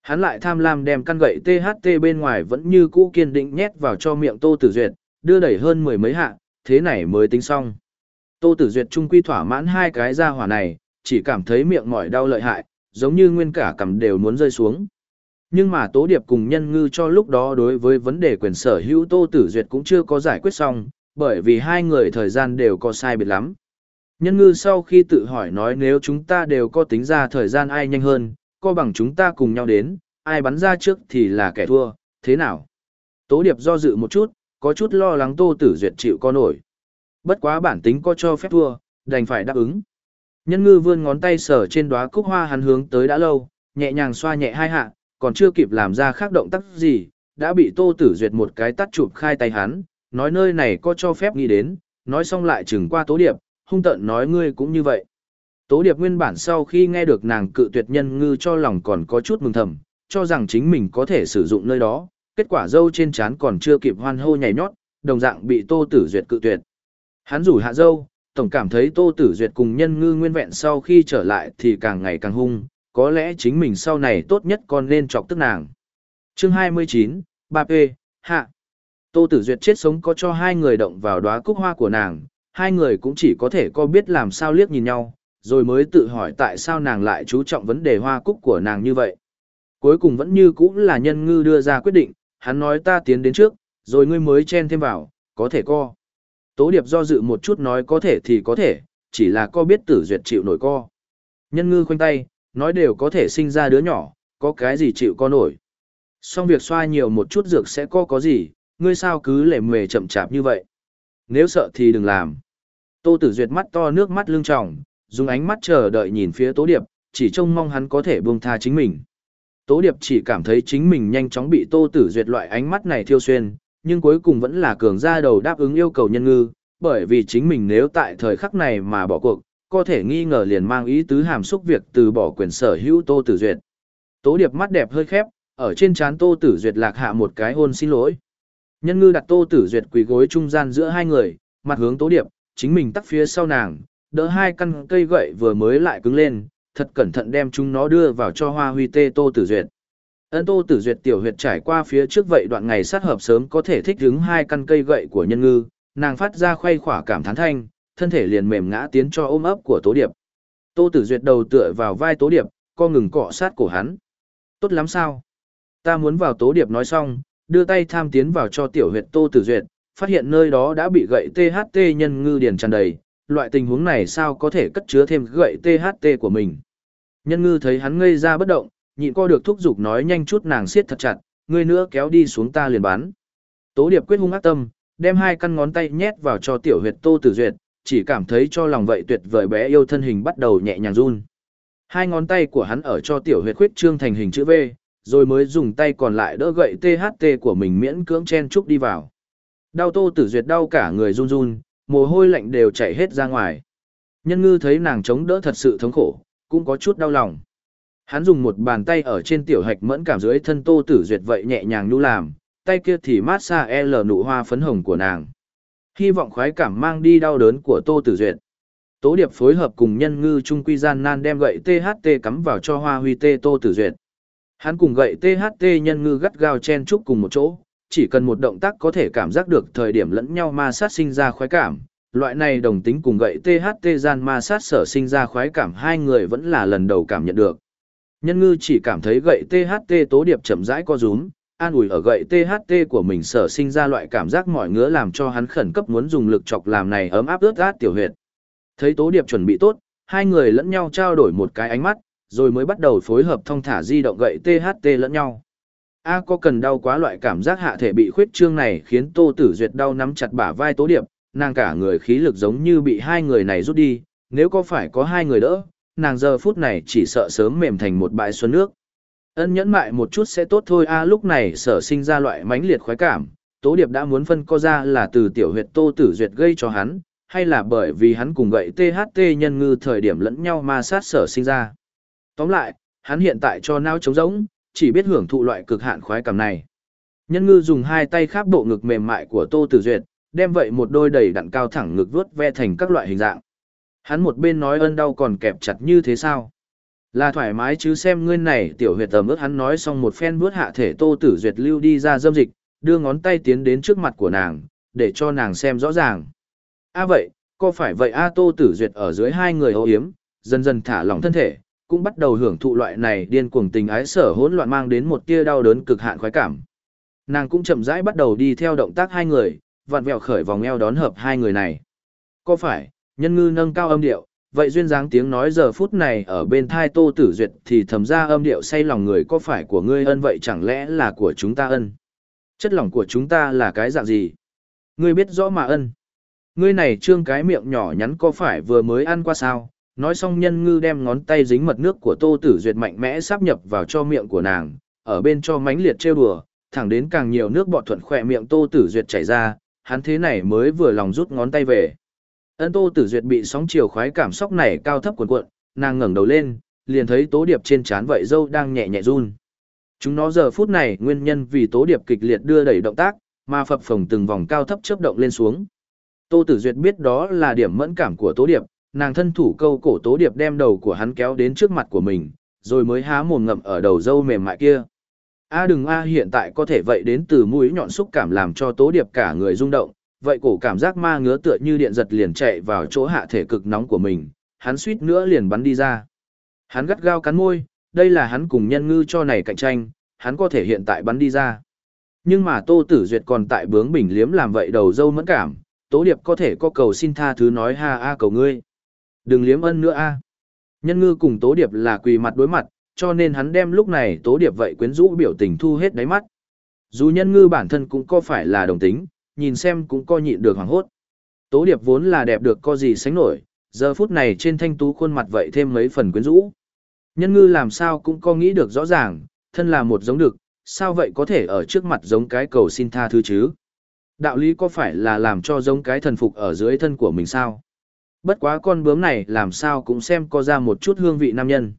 Hắn lại tham lam đem căn gậy THT bên ngoài vẫn như cũ kiên định nhét vào cho miệng Tô Tử Duyệt, đưa đẩy hơn mười mấy hạ, thế này mới tính xong. Tô Tử Duyệt trung quy thỏa mãn hai cái ra hỏa này, chỉ cảm thấy miệng mỏi đau lợi hại, giống như nguyên cả cằm đều muốn rơi xuống. Nhưng mà Tố Điệp cùng Nhân Ngư cho lúc đó đối với vấn đề quyền sở hữu Tô Tử Duyệt cũng chưa có giải quyết xong, bởi vì hai người thời gian đều có sai biệt lắm. Nhân ngư sau khi tự hỏi nói nếu chúng ta đều có tính ra thời gian ai nhanh hơn, co bằng chúng ta cùng nhau đến, ai bắn ra trước thì là kẻ thua, thế nào? Tố điệp do dự một chút, có chút lo lắng tô tử duyệt chịu có nổi. Bất quá bản tính có cho phép thua, đành phải đáp ứng. Nhân ngư vươn ngón tay sờ trên đóa cúc hoa hắn hướng tới đã lâu, nhẹ nhàng xoa nhẹ hai hạ, còn chưa kịp làm ra khác động tác gì, đã bị tô tử duyệt một cái tắt chụp khai tay hắn, nói nơi này có cho phép nghĩ đến, nói xong lại chừng qua tố điệp, hung tận nói ngươi cũng như vậy. Tố điệp nguyên bản sau khi nghe được nàng cự tuyệt nhân ngư cho lòng còn có chút mừng thầm, cho rằng chính mình có thể sử dụng nơi đó, kết quả dâu trên trán còn chưa kịp hoan hô nhảy nhót, đồng dạng bị tô tử duyệt cự tuyệt. Hắn rủ hạ dâu, tổng cảm thấy tô tử duyệt cùng nhân ngư nguyên vẹn sau khi trở lại thì càng ngày càng hung, có lẽ chính mình sau này tốt nhất còn nên chọc tức nàng. Chương 29, 3P, Hạ. Tô Tử Duyệt chết sống có cho hai người động vào đóa cúc hoa của nàng, hai người cũng chỉ có thể có biết làm sao liếc nhìn nhau, rồi mới tự hỏi tại sao nàng lại chú trọng vấn đề hoa cúc của nàng như vậy. Cuối cùng vẫn như cũng là nhân ngư đưa ra quyết định, hắn nói ta tiến đến trước, rồi ngươi mới chen thêm vào, có thể co. Tố điệp do dự một chút nói có thể thì có thể, chỉ là co biết tử duyệt chịu nổi co. Nhân ngư khoanh tay, nói đều có thể sinh ra đứa nhỏ, có cái gì chịu co nổi. Xong việc xoa nhiều một chút dược sẽ co có gì, ngươi sao cứ lệ mề chậm chạp như vậy. Nếu sợ thì đừng làm. Tô tử duyệt mắt to nước mắt lưng tròng, dùng ánh mắt chờ đợi nhìn phía tố điệp, chỉ trông mong hắn có thể buông tha chính mình. Tố điệp chỉ cảm thấy chính mình nhanh chóng bị tô tử duyệt loại ánh mắt này thiêu xuyên, nhưng cuối cùng vẫn là cường ra đầu đáp ứng yêu cầu nhân ngư, bởi vì chính mình nếu tại thời khắc này mà bỏ cuộc, có thể nghi ngờ liền mang ý tứ hàm xúc việc từ bỏ quyền sở hữu Tô Tử Duyệt. Tố Điệp mắt đẹp hơi khép, ở trên trán Tô Tử Duyệt lạc hạ một cái hôn xin lỗi. Nhân ngư đặt Tô Tử Duyệt quỳ gối trung gian giữa hai người, mặt hướng Tố Điệp, chính mình tắt phía sau nàng, đỡ hai căn cây gậy vừa mới lại cứng lên, thật cẩn thận đem chúng nó đưa vào cho Hoa Huy Tê Tô Tử Duyệt. Ân Tô Tử Duyệt tiểu huyệt trải qua phía trước vậy đoạn ngày sát hợp sớm có thể thích ứng hai căn cây gậy của nhân ngư, nàng phát ra khoay khỏa cảm thán thanh, thân thể liền mềm ngã tiến cho ôm ấp của Tố Điệp. Tô Tử Duyệt đầu tựa vào vai Tố Điệp, co ngừng cọ sát cổ hắn. Tốt lắm sao? Ta muốn vào Tố Điệp nói xong, đưa tay tham tiến vào cho tiểu huyệt Tô Tử Duyệt, phát hiện nơi đó đã bị gậy THT nhân ngư điền tràn đầy, loại tình huống này sao có thể cất chứa thêm gậy THT của mình. Nhân ngư thấy hắn ngây ra bất động, nhịn co được thúc giục nói nhanh chút nàng siết thật chặt, người nữa kéo đi xuống ta liền bán Tố Điệp quyết hung ác tâm, đem hai căn ngón tay nhét vào cho tiểu huyệt Tô Tử Duyệt, chỉ cảm thấy cho lòng vậy tuyệt vời bé yêu thân hình bắt đầu nhẹ nhàng run. Hai ngón tay của hắn ở cho tiểu huyệt khuyết trương thành hình chữ V, rồi mới dùng tay còn lại đỡ gậy THT của mình miễn cưỡng chen trúc đi vào. Đau Tô Tử Duyệt đau cả người run run, mồ hôi lạnh đều chảy hết ra ngoài. Nhân ngư thấy nàng chống đỡ thật sự thống khổ, cũng có chút đau lòng. Hắn dùng một bàn tay ở trên tiểu hạch mẫn cảm dưới thân Tô Tử Duyệt vậy nhẹ nhàng nu làm, tay kia thì mát xa L nụ hoa phấn hồng của nàng. Hy vọng khoái cảm mang đi đau đớn của Tô Tử Duyệt. Tố Điệp phối hợp cùng nhân ngư trung quy gian nan đem gậy THT cắm vào cho Hoa Huy Tê Tô Tử Duyệt. Hắn cùng gậy THT nhân ngư gắt gao chen chúc cùng một chỗ, chỉ cần một động tác có thể cảm giác được thời điểm lẫn nhau ma sát sinh ra khoái cảm. Loại này đồng tính cùng gậy THT gian ma sát sở sinh ra khoái cảm hai người vẫn là lần đầu cảm nhận được. Nhân ngư chỉ cảm thấy gậy THT tố điệp chậm rãi co rúm, an ủi ở gậy THT của mình sở sinh ra loại cảm giác mỏi ngứa làm cho hắn khẩn cấp muốn dùng lực chọc làm này ấm áp ướt át tiểu huyệt. Thấy Tố Điệp chuẩn bị tốt, hai người lẫn nhau trao đổi một cái ánh mắt, rồi mới bắt đầu phối hợp thông thả di động gậy THT lẫn nhau. A có cần đau quá loại cảm giác hạ thể bị khuyết trương này khiến Tô Tử Duyệt đau nắm chặt bả vai Tố Điệp, nàng cả người khí lực giống như bị hai người này rút đi, nếu có phải có hai người đỡ, nàng giờ phút này chỉ sợ sớm mềm thành một bãi xuân nước. Ân nhẫn mại một chút sẽ tốt thôi a lúc này sở sinh ra loại mãnh liệt khoái cảm, Tố Điệp đã muốn phân co ra là từ tiểu huyệt Tô Tử Duyệt gây cho hắn, hay là bởi vì hắn cùng gậy THT nhân ngư thời điểm lẫn nhau ma sát sở sinh ra. Tóm lại, hắn hiện tại cho não trống rỗng, chỉ biết hưởng thụ loại cực hạn khoái cảm này. Nhân ngư dùng hai tay kháp bộ ngực mềm mại của Tô Tử Duyệt, đem vậy một đôi đầy đặn cao thẳng ngực vuốt ve thành các loại hình dạng. Hắn một bên nói ân đau còn kẹp chặt như thế sao? Là thoải mái chứ xem ngươi này tiểu huyệt tầm ước hắn nói xong một phen bước hạ thể tô tử duyệt lưu đi ra dâm dịch, đưa ngón tay tiến đến trước mặt của nàng, để cho nàng xem rõ ràng. a vậy, có phải vậy a tô tử duyệt ở dưới hai người hô hiếm, dần dần thả lỏng thân thể, cũng bắt đầu hưởng thụ loại này điên cuồng tình ái sở hỗn loạn mang đến một tia đau đớn cực hạn khoái cảm. Nàng cũng chậm rãi bắt đầu đi theo động tác hai người, vặn vẹo khởi vòng eo đón hợp hai người này. Có phải, nhân ngư nâng cao âm điệu, vậy duyên dáng tiếng nói giờ phút này ở bên thai tô tử duyệt thì thầm ra âm điệu say lòng người có phải của ngươi ân vậy chẳng lẽ là của chúng ta ân chất lòng của chúng ta là cái dạng gì ngươi biết rõ mà ân ngươi này trương cái miệng nhỏ nhắn có phải vừa mới ăn qua sao nói xong nhân ngư đem ngón tay dính mật nước của tô tử duyệt mạnh mẽ sắp nhập vào cho miệng của nàng ở bên cho mánh liệt trêu đùa thẳng đến càng nhiều nước bọt thuận khỏe miệng tô tử duyệt chảy ra hắn thế này mới vừa lòng rút ngón tay về Ân Tô Tử Duyệt bị sóng chiều khoái cảm sóc này cao thấp cuộn cuộn, nàng ngẩng đầu lên, liền thấy Tố Điệp trên trán vậy dâu đang nhẹ nhẹ run. Chúng nó giờ phút này nguyên nhân vì Tố Điệp kịch liệt đưa đẩy động tác, mà phập phồng từng vòng cao thấp chớp động lên xuống. Tô Tử Duyệt biết đó là điểm mẫn cảm của Tố Điệp, nàng thân thủ câu cổ Tố Điệp đem đầu của hắn kéo đến trước mặt của mình, rồi mới há mồm ngậm ở đầu dâu mềm mại kia. A đừng A hiện tại có thể vậy đến từ mũi nhọn xúc cảm làm cho tố điệp cả người rung động, vậy cổ cảm giác ma ngứa tựa như điện giật liền chạy vào chỗ hạ thể cực nóng của mình, hắn suýt nữa liền bắn đi ra. Hắn gắt gao cắn môi, đây là hắn cùng nhân ngư cho này cạnh tranh, hắn có thể hiện tại bắn đi ra. Nhưng mà Tô Tử Duyệt còn tại bướng bỉnh liếm làm vậy đầu dâu mẫn cảm, Tố Điệp có thể có cầu xin tha thứ nói ha a cầu ngươi. Đừng liếm ân nữa a. Nhân ngư cùng Tố Điệp là quỳ mặt đối mặt, cho nên hắn đem lúc này Tố Điệp vậy quyến rũ biểu tình thu hết đáy mắt. Dù nhân ngư bản thân cũng có phải là đồng tính, nhìn xem cũng coi nhịn được hoàng hốt. Tố Điệp vốn là đẹp được co gì sánh nổi, giờ phút này trên thanh tú khuôn mặt vậy thêm mấy phần quyến rũ. Nhân ngư làm sao cũng có nghĩ được rõ ràng, thân là một giống được, sao vậy có thể ở trước mặt giống cái cầu xin tha thứ chứ? Đạo lý có phải là làm cho giống cái thần phục ở dưới thân của mình sao? Bất quá con bướm này làm sao cũng xem có ra một chút hương vị nam nhân.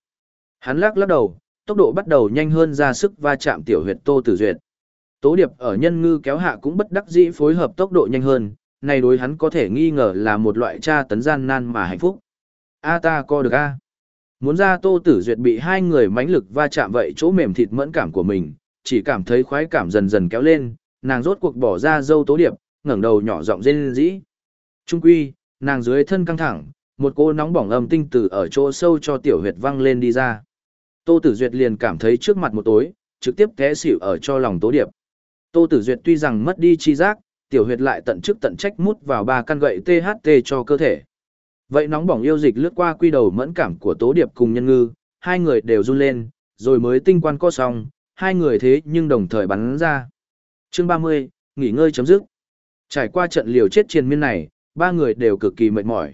Hắn lắc lắc đầu, tốc độ bắt đầu nhanh hơn ra sức va chạm tiểu huyệt Tô Tử Duyệt. Tố điệp ở nhân ngư kéo hạ cũng bất đắc dĩ phối hợp tốc độ nhanh hơn, này đối hắn có thể nghi ngờ là một loại tra tấn gian nan mà hạnh phúc. A ta co được a. Muốn ra Tô Tử Duyệt bị hai người mãnh lực va chạm vậy chỗ mềm thịt mẫn cảm của mình, chỉ cảm thấy khoái cảm dần dần kéo lên, nàng rốt cuộc bỏ ra dâu tố điệp, ngẩng đầu nhỏ giọng rên rỉ. Trung quy, nàng dưới thân căng thẳng, một cô nóng bỏng âm tinh tử ở chỗ sâu cho tiểu huyệt văng lên đi ra. Tô Tử Duyệt liền cảm thấy trước mặt một tối, trực tiếp té xỉu ở cho lòng tố điệp. Tô Tử Duyệt tuy rằng mất đi chi giác, tiểu huyệt lại tận chức tận trách mút vào ba căn gậy THT cho cơ thể. Vậy nóng bỏng yêu dịch lướt qua quy đầu mẫn cảm của Tố Điệp cùng Nhân Ngư, hai người đều run lên, rồi mới tinh quan co xong, hai người thế nhưng đồng thời bắn ra. Chương 30, nghỉ ngơi chấm dứt. Trải qua trận liều chết triền miên này, ba người đều cực kỳ mệt mỏi.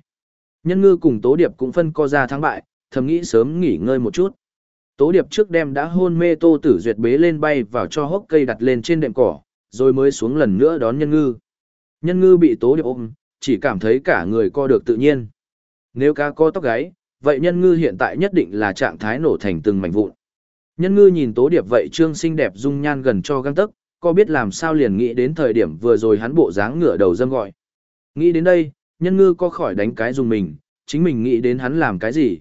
Nhân Ngư cùng Tố Điệp cũng phân co ra thắng bại, thầm nghĩ sớm nghỉ ngơi một chút. Tố Điệp trước đem đã hôn mê Tô Tử Duyệt bế lên bay vào cho hốc cây đặt lên trên đệm cỏ, rồi mới xuống lần nữa đón Nhân Ngư. Nhân Ngư bị Tố Điệp ôm, chỉ cảm thấy cả người co được tự nhiên. Nếu cá có tóc gáy, vậy Nhân Ngư hiện tại nhất định là trạng thái nổ thành từng mảnh vụn. Nhân Ngư nhìn Tố Điệp vậy trương xinh đẹp dung nhan gần cho găng tấc, có biết làm sao liền nghĩ đến thời điểm vừa rồi hắn bộ dáng ngửa đầu dâm gọi. Nghĩ đến đây, Nhân Ngư có khỏi đánh cái dùng mình, chính mình nghĩ đến hắn làm cái gì.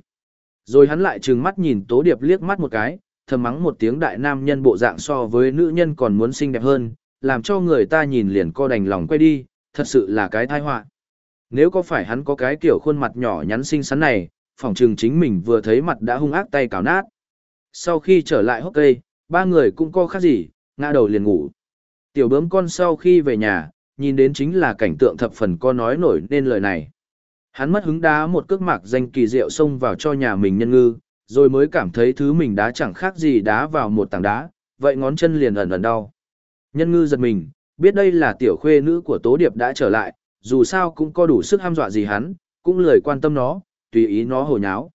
Rồi hắn lại trừng mắt nhìn Tố Điệp liếc mắt một cái, thầm mắng một tiếng đại nam nhân bộ dạng so với nữ nhân còn muốn xinh đẹp hơn, làm cho người ta nhìn liền co đành lòng quay đi, thật sự là cái tai họa. Nếu có phải hắn có cái kiểu khuôn mặt nhỏ nhắn xinh xắn này, phỏng chừng chính mình vừa thấy mặt đã hung ác tay cào nát. Sau khi trở lại hốc cây, ba người cũng co khác gì, ngã đầu liền ngủ. Tiểu bướm con sau khi về nhà, nhìn đến chính là cảnh tượng thập phần có nói nổi nên lời này. Hắn mất hứng đá một cước mạc danh kỳ diệu xông vào cho nhà mình nhân ngư, rồi mới cảm thấy thứ mình đá chẳng khác gì đá vào một tảng đá, vậy ngón chân liền ẩn ẩn đau. Nhân ngư giật mình, biết đây là tiểu khuê nữ của Tố Điệp đã trở lại, dù sao cũng có đủ sức ham dọa gì hắn, cũng lười quan tâm nó, tùy ý nó hồ nháo.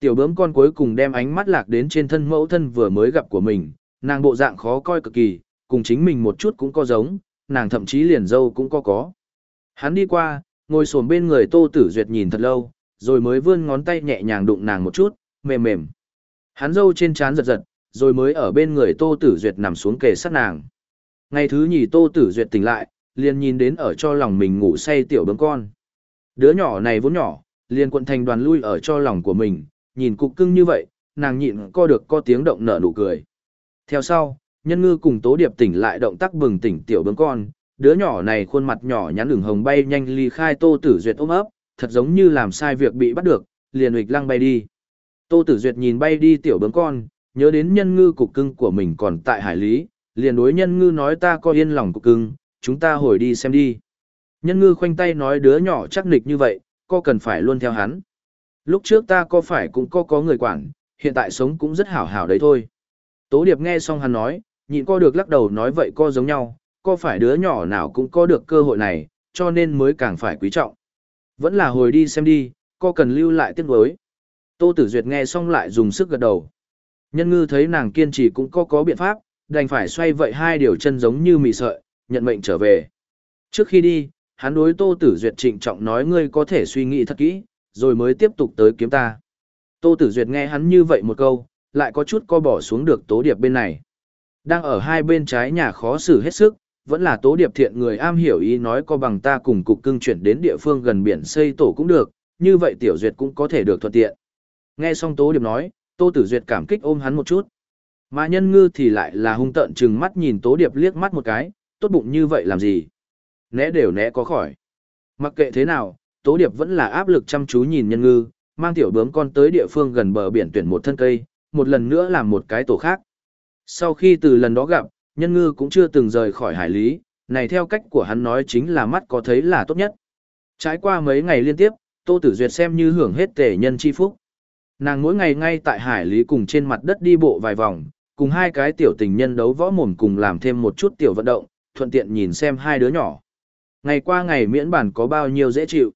Tiểu bướm con cuối cùng đem ánh mắt lạc đến trên thân mẫu thân vừa mới gặp của mình, nàng bộ dạng khó coi cực kỳ, cùng chính mình một chút cũng có giống, nàng thậm chí liền dâu cũng có có. Hắn đi qua, ngồi xổm bên người Tô Tử Duyệt nhìn thật lâu, rồi mới vươn ngón tay nhẹ nhàng đụng nàng một chút, mềm mềm. Hắn dâu trên trán giật giật, rồi mới ở bên người Tô Tử Duyệt nằm xuống kề sát nàng. Ngày thứ nhì Tô Tử Duyệt tỉnh lại, liền nhìn đến ở cho lòng mình ngủ say tiểu bướm con. Đứa nhỏ này vốn nhỏ, liền cuộn thành đoàn lui ở cho lòng của mình, nhìn cục cưng như vậy, nàng nhịn co được co tiếng động nở nụ cười. Theo sau, nhân ngư cùng tố điệp tỉnh lại động tác bừng tỉnh tiểu Bướng con, đứa nhỏ này khuôn mặt nhỏ nhắn đường hồng bay nhanh ly khai tô tử duyệt ôm ấp, thật giống như làm sai việc bị bắt được, liền huỵch lăng bay đi. Tô tử duyệt nhìn bay đi tiểu Bướng con, nhớ đến nhân ngư cục cưng của mình còn tại hải lý, liền đối nhân ngư nói ta có yên lòng cục cưng, chúng ta hồi đi xem đi. Nhân ngư khoanh tay nói đứa nhỏ chắc nịch như vậy, có cần phải luôn theo hắn. Lúc trước ta có phải cũng có có người quản, hiện tại sống cũng rất hảo hảo đấy thôi. Tố điệp nghe xong hắn nói, nhịn co được lắc đầu nói vậy co giống nhau, co phải đứa nhỏ nào cũng có được cơ hội này, cho nên mới càng phải quý trọng. Vẫn là hồi đi xem đi, co cần lưu lại tiếc đối. Tô Tử Duyệt nghe xong lại dùng sức gật đầu. Nhân ngư thấy nàng kiên trì cũng có có biện pháp, đành phải xoay vậy hai điều chân giống như mì sợi, nhận mệnh trở về. Trước khi đi, hắn đối Tô Tử Duyệt trịnh trọng nói ngươi có thể suy nghĩ thật kỹ, rồi mới tiếp tục tới kiếm ta. Tô Tử Duyệt nghe hắn như vậy một câu, lại có chút co bỏ xuống được Tố Điệp bên này. Đang ở hai bên trái nhà khó xử hết sức, vẫn là Tố Điệp thiện người am hiểu ý nói co bằng ta cùng cục cưng chuyển đến địa phương gần biển xây tổ cũng được, như vậy Tiểu Duyệt cũng có thể được thuận tiện. Nghe xong Tố Điệp nói, Tô Tử Duyệt cảm kích ôm hắn một chút. Mà nhân ngư thì lại là hung tợn chừng mắt nhìn Tố Điệp liếc mắt một cái, tốt bụng như vậy làm gì? Né đều né có khỏi. Mặc kệ thế nào, Tố Điệp vẫn là áp lực chăm chú nhìn nhân ngư, mang tiểu bướm con tới địa phương gần bờ biển tuyển một thân cây, một lần nữa làm một cái tổ khác. Sau khi từ lần đó gặp, nhân ngư cũng chưa từng rời khỏi hải lý, này theo cách của hắn nói chính là mắt có thấy là tốt nhất. Trải qua mấy ngày liên tiếp, Tô Tử Duyệt xem như hưởng hết tể nhân chi phúc. Nàng mỗi ngày ngay tại hải lý cùng trên mặt đất đi bộ vài vòng, cùng hai cái tiểu tình nhân đấu võ mồm cùng làm thêm một chút tiểu vận động, thuận tiện nhìn xem hai đứa nhỏ. Ngày qua ngày miễn bản có bao nhiêu dễ chịu.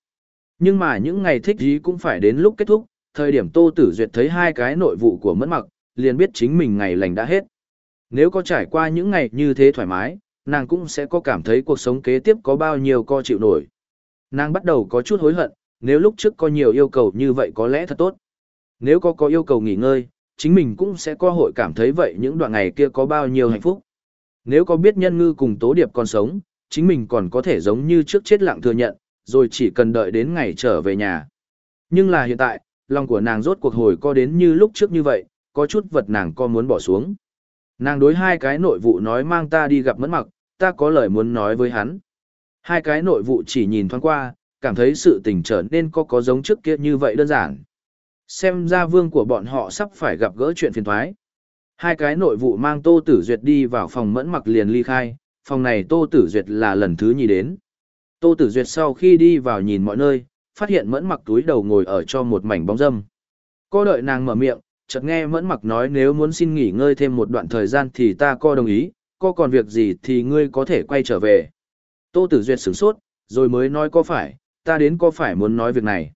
Nhưng mà những ngày thích gì cũng phải đến lúc kết thúc, thời điểm Tô Tử Duyệt thấy hai cái nội vụ của mẫn mặc, liền biết chính mình ngày lành đã hết. Nếu có trải qua những ngày như thế thoải mái, nàng cũng sẽ có cảm thấy cuộc sống kế tiếp có bao nhiêu co chịu nổi. Nàng bắt đầu có chút hối hận, nếu lúc trước có nhiều yêu cầu như vậy có lẽ thật tốt. Nếu có có yêu cầu nghỉ ngơi, chính mình cũng sẽ có hội cảm thấy vậy những đoạn ngày kia có bao nhiêu hạnh phúc. Nếu có biết nhân ngư cùng tố điệp còn sống, chính mình còn có thể giống như trước chết lặng thừa nhận, rồi chỉ cần đợi đến ngày trở về nhà. Nhưng là hiện tại, lòng của nàng rốt cuộc hồi co đến như lúc trước như vậy, có chút vật nàng co muốn bỏ xuống. Nàng đối hai cái nội vụ nói mang ta đi gặp mẫn mặc, ta có lời muốn nói với hắn. Hai cái nội vụ chỉ nhìn thoáng qua, cảm thấy sự tình trở nên có có giống trước kia như vậy đơn giản. Xem ra vương của bọn họ sắp phải gặp gỡ chuyện phiền thoái. Hai cái nội vụ mang Tô Tử Duyệt đi vào phòng mẫn mặc liền ly khai, phòng này Tô Tử Duyệt là lần thứ nhì đến. Tô Tử Duyệt sau khi đi vào nhìn mọi nơi, phát hiện mẫn mặc túi đầu ngồi ở cho một mảnh bóng dâm. Cô đợi nàng mở miệng, chợt nghe mẫn mặc nói nếu muốn xin nghỉ ngơi thêm một đoạn thời gian thì ta co đồng ý, có còn việc gì thì ngươi có thể quay trở về. Tô Tử Duyệt sửng sốt, rồi mới nói có phải, ta đến có phải muốn nói việc này.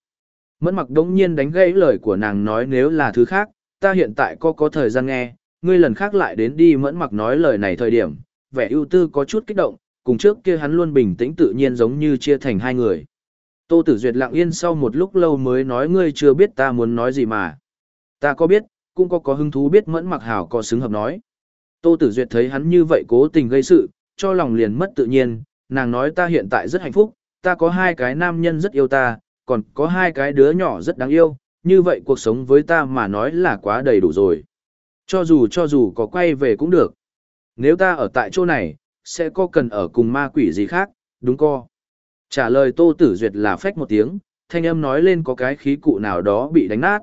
Mẫn mặc đống nhiên đánh gãy lời của nàng nói nếu là thứ khác, ta hiện tại có có thời gian nghe, ngươi lần khác lại đến đi mẫn mặc nói lời này thời điểm, vẻ ưu tư có chút kích động, cùng trước kia hắn luôn bình tĩnh tự nhiên giống như chia thành hai người. Tô Tử Duyệt lặng yên sau một lúc lâu mới nói ngươi chưa biết ta muốn nói gì mà. Ta có biết, cũng có có hứng thú biết mẫn mặc hảo có xứng hợp nói. Tô Tử Duyệt thấy hắn như vậy cố tình gây sự, cho lòng liền mất tự nhiên, nàng nói ta hiện tại rất hạnh phúc, ta có hai cái nam nhân rất yêu ta, còn có hai cái đứa nhỏ rất đáng yêu, như vậy cuộc sống với ta mà nói là quá đầy đủ rồi. Cho dù cho dù có quay về cũng được. Nếu ta ở tại chỗ này, sẽ có cần ở cùng ma quỷ gì khác, đúng co. Trả lời Tô Tử Duyệt là phách một tiếng, thanh âm nói lên có cái khí cụ nào đó bị đánh nát.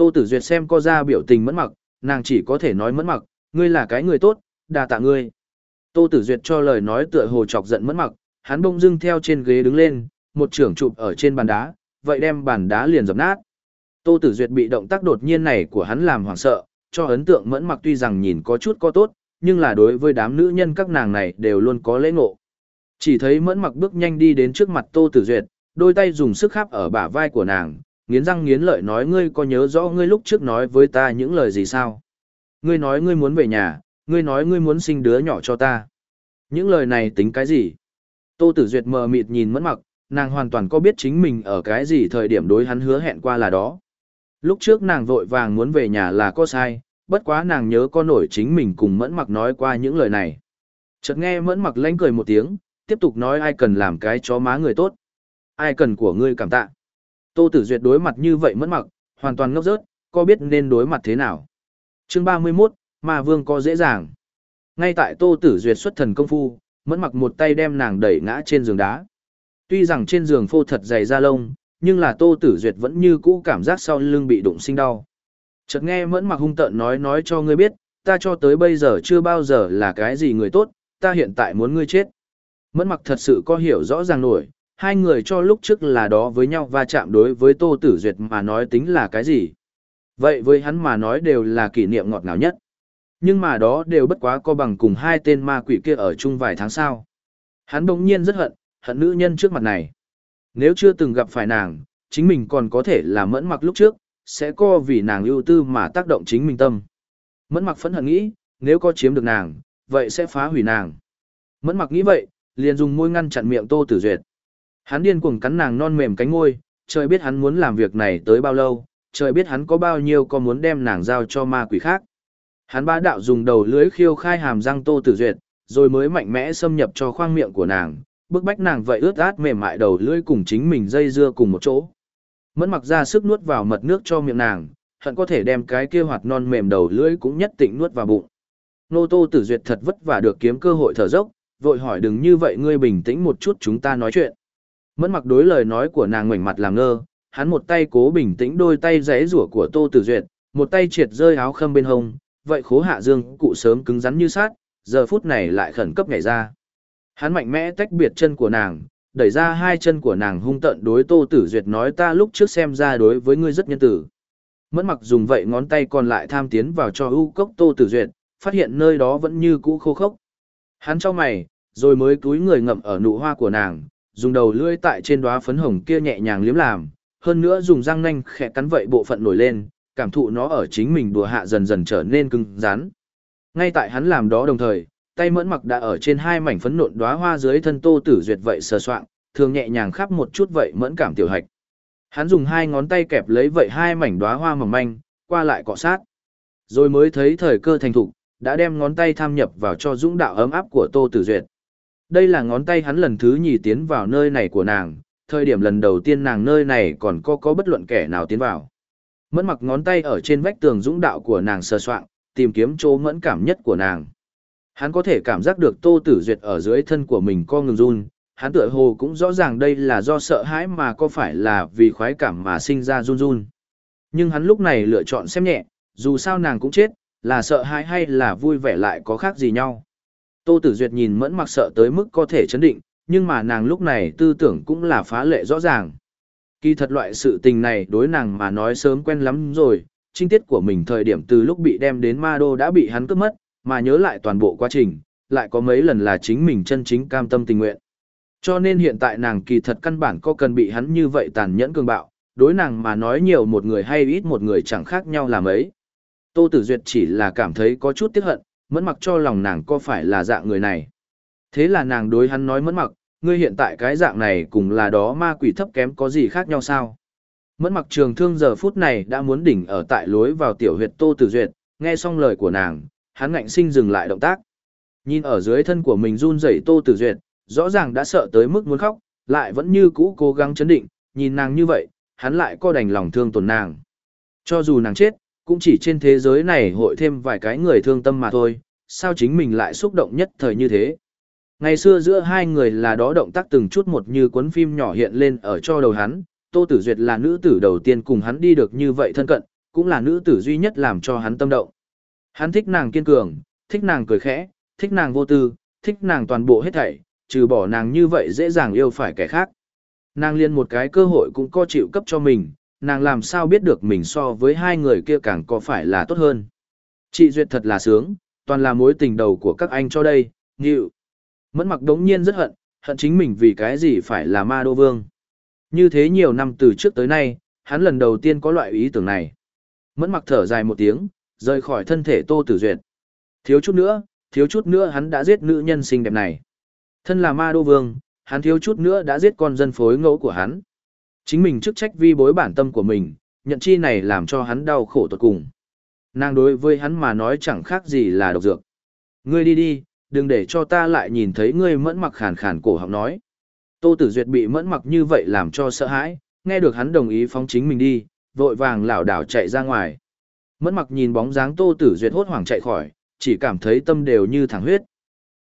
Tô Tử Duyệt xem cô ra biểu tình mẫn mặc, nàng chỉ có thể nói mẫn mặc, ngươi là cái người tốt, đà tạ ngươi. Tô Tử Duyệt cho lời nói tựa hồ chọc giận mẫn mặc, hắn bỗng dưng theo trên ghế đứng lên, một trưởng chụp ở trên bàn đá, vậy đem bàn đá liền dập nát. Tô Tử Duyệt bị động tác đột nhiên này của hắn làm hoảng sợ, cho ấn tượng mẫn mặc tuy rằng nhìn có chút có tốt, nhưng là đối với đám nữ nhân các nàng này đều luôn có lễ ngộ. Chỉ thấy mẫn mặc bước nhanh đi đến trước mặt Tô Tử Duyệt, đôi tay dùng sức khắp ở bả vai của nàng, nghiến răng nghiến lợi nói ngươi có nhớ rõ ngươi lúc trước nói với ta những lời gì sao? Ngươi nói ngươi muốn về nhà, ngươi nói ngươi muốn sinh đứa nhỏ cho ta. Những lời này tính cái gì? Tô Tử Duyệt mờ mịt nhìn mẫn mặc, nàng hoàn toàn có biết chính mình ở cái gì thời điểm đối hắn hứa hẹn qua là đó. Lúc trước nàng vội vàng muốn về nhà là có sai, bất quá nàng nhớ có nổi chính mình cùng mẫn mặc nói qua những lời này. Chợt nghe mẫn mặc lánh cười một tiếng, tiếp tục nói ai cần làm cái chó má người tốt. Ai cần của ngươi cảm tạ. Tô Tử Duyệt đối mặt như vậy mẫn mặc, hoàn toàn ngốc rớt, có biết nên đối mặt thế nào. Chương 31, Ma Vương có dễ dàng. Ngay tại Tô Tử Duyệt xuất thần công phu, mẫn mặc một tay đem nàng đẩy ngã trên giường đá. Tuy rằng trên giường phô thật dày da lông, nhưng là Tô Tử Duyệt vẫn như cũ cảm giác sau lưng bị đụng sinh đau. Chợt nghe mẫn mặc hung tợn nói nói cho ngươi biết, ta cho tới bây giờ chưa bao giờ là cái gì người tốt, ta hiện tại muốn ngươi chết. Mẫn mặc thật sự có hiểu rõ ràng nổi, hai người cho lúc trước là đó với nhau và chạm đối với Tô Tử Duyệt mà nói tính là cái gì. Vậy với hắn mà nói đều là kỷ niệm ngọt ngào nhất. Nhưng mà đó đều bất quá co bằng cùng hai tên ma quỷ kia ở chung vài tháng sau. Hắn đồng nhiên rất hận, hận nữ nhân trước mặt này. Nếu chưa từng gặp phải nàng, chính mình còn có thể là mẫn mặc lúc trước, sẽ co vì nàng ưu tư mà tác động chính mình tâm. Mẫn mặc phẫn hận nghĩ, nếu có chiếm được nàng, vậy sẽ phá hủy nàng. Mẫn mặc nghĩ vậy, liền dùng môi ngăn chặn miệng Tô Tử Duyệt. Hắn điên cuồng cắn nàng non mềm cánh môi, trời biết hắn muốn làm việc này tới bao lâu, trời biết hắn có bao nhiêu có muốn đem nàng giao cho ma quỷ khác. Hắn ba đạo dùng đầu lưới khiêu khai hàm răng Tô Tử Duyệt, rồi mới mạnh mẽ xâm nhập cho khoang miệng của nàng, bức bách nàng vậy ướt át mềm mại đầu lưỡi cùng chính mình dây dưa cùng một chỗ. Mẫn mặc ra sức nuốt vào mật nước cho miệng nàng, hận có thể đem cái kia hoạt non mềm đầu lưỡi cũng nhất định nuốt vào bụng. Nô Tô Tử Duyệt thật vất vả được kiếm cơ hội thở dốc, vội hỏi đừng như vậy ngươi bình tĩnh một chút chúng ta nói chuyện. Mẫn mặc đối lời nói của nàng ngoảnh mặt làm ngơ, hắn một tay cố bình tĩnh đôi tay giấy rủa của Tô Tử Duyệt, một tay triệt rơi áo khâm bên hông, vậy khố hạ dương cụ sớm cứng rắn như sát, giờ phút này lại khẩn cấp nhảy ra. Hắn mạnh mẽ tách biệt chân của nàng, đẩy ra hai chân của nàng hung tận đối Tô Tử Duyệt nói ta lúc trước xem ra đối với ngươi rất nhân tử. Mẫn mặc dùng vậy ngón tay còn lại tham tiến vào cho ưu cốc Tô Tử Duyệt, phát hiện nơi đó vẫn như cũ khô khốc. Hắn cho mày, rồi mới cúi người ngậm ở nụ hoa của nàng, dùng đầu lưỡi tại trên đóa phấn hồng kia nhẹ nhàng liếm làm, hơn nữa dùng răng nanh khẽ cắn vậy bộ phận nổi lên, cảm thụ nó ở chính mình đùa hạ dần dần trở nên cứng rắn. Ngay tại hắn làm đó đồng thời, tay mẫn mặc đã ở trên hai mảnh phấn nộn đóa hoa dưới thân Tô Tử Duyệt vậy sờ soạng, thường nhẹ nhàng khắp một chút vậy mẫn cảm tiểu hạch. Hắn dùng hai ngón tay kẹp lấy vậy hai mảnh đóa hoa mỏng manh, qua lại cọ sát. Rồi mới thấy thời cơ thành thục, đã đem ngón tay tham nhập vào cho dũng đạo ấm áp của Tô Tử Duyệt. Đây là ngón tay hắn lần thứ nhì tiến vào nơi này của nàng, thời điểm lần đầu tiên nàng nơi này còn có có bất luận kẻ nào tiến vào. Mẫn mặc ngón tay ở trên vách tường dũng đạo của nàng sơ soạn, tìm kiếm chỗ mẫn cảm nhất của nàng. Hắn có thể cảm giác được Tô Tử Duyệt ở dưới thân của mình co ngừng run, hắn tựa hồ cũng rõ ràng đây là do sợ hãi mà có phải là vì khoái cảm mà sinh ra run run. Nhưng hắn lúc này lựa chọn xem nhẹ, dù sao nàng cũng chết, là sợ hãi hay là vui vẻ lại có khác gì nhau. Tô Tử Duyệt nhìn mẫn mặc sợ tới mức có thể chấn định, nhưng mà nàng lúc này tư tưởng cũng là phá lệ rõ ràng. Kỳ thật loại sự tình này đối nàng mà nói sớm quen lắm rồi, trinh tiết của mình thời điểm từ lúc bị đem đến ma đô đã bị hắn cướp mất, mà nhớ lại toàn bộ quá trình, lại có mấy lần là chính mình chân chính cam tâm tình nguyện. Cho nên hiện tại nàng kỳ thật căn bản có cần bị hắn như vậy tàn nhẫn cường bạo, đối nàng mà nói nhiều một người hay ít một người chẳng khác nhau là mấy. Tô Tử Duyệt chỉ là cảm thấy có chút tiếc hận, mẫn mặc cho lòng nàng có phải là dạng người này. Thế là nàng đối hắn nói mẫn mặc, ngươi hiện tại cái dạng này cùng là đó ma quỷ thấp kém có gì khác nhau sao? Mẫn mặc trường thương giờ phút này đã muốn đỉnh ở tại lối vào tiểu huyệt Tô Tử Duyệt, nghe xong lời của nàng, hắn ngạnh sinh dừng lại động tác. Nhìn ở dưới thân của mình run rẩy Tô Tử Duyệt, rõ ràng đã sợ tới mức muốn khóc, lại vẫn như cũ cố gắng chấn định, nhìn nàng như vậy, hắn lại co đành lòng thương tổn nàng. Cho dù nàng chết, cũng chỉ trên thế giới này hội thêm vài cái người thương tâm mà thôi, sao chính mình lại xúc động nhất thời như thế. Ngày xưa giữa hai người là đó động tác từng chút một như cuốn phim nhỏ hiện lên ở cho đầu hắn, Tô Tử Duyệt là nữ tử đầu tiên cùng hắn đi được như vậy thân cận, cũng là nữ tử duy nhất làm cho hắn tâm động. Hắn thích nàng kiên cường, thích nàng cười khẽ, thích nàng vô tư, thích nàng toàn bộ hết thảy, trừ bỏ nàng như vậy dễ dàng yêu phải kẻ khác. Nàng liên một cái cơ hội cũng có chịu cấp cho mình, nàng làm sao biết được mình so với hai người kia càng có phải là tốt hơn. Chị Duyệt thật là sướng, toàn là mối tình đầu của các anh cho đây, nhịu. Mẫn mặc đống nhiên rất hận, hận chính mình vì cái gì phải là ma đô vương. Như thế nhiều năm từ trước tới nay, hắn lần đầu tiên có loại ý tưởng này. Mẫn mặc thở dài một tiếng, rời khỏi thân thể Tô Tử Duyệt. Thiếu chút nữa, thiếu chút nữa hắn đã giết nữ nhân xinh đẹp này. Thân là ma đô vương, hắn thiếu chút nữa đã giết con dân phối ngẫu của hắn. Chính mình chức trách vi bối bản tâm của mình, nhận chi này làm cho hắn đau khổ tột cùng. Nàng đối với hắn mà nói chẳng khác gì là độc dược. Ngươi đi đi, đừng để cho ta lại nhìn thấy ngươi mẫn mặc khàn khàn cổ họng nói. Tô Tử Duyệt bị mẫn mặc như vậy làm cho sợ hãi, nghe được hắn đồng ý phóng chính mình đi, vội vàng lảo đảo chạy ra ngoài. Mẫn mặc nhìn bóng dáng Tô Tử Duyệt hốt hoảng chạy khỏi, chỉ cảm thấy tâm đều như thẳng huyết.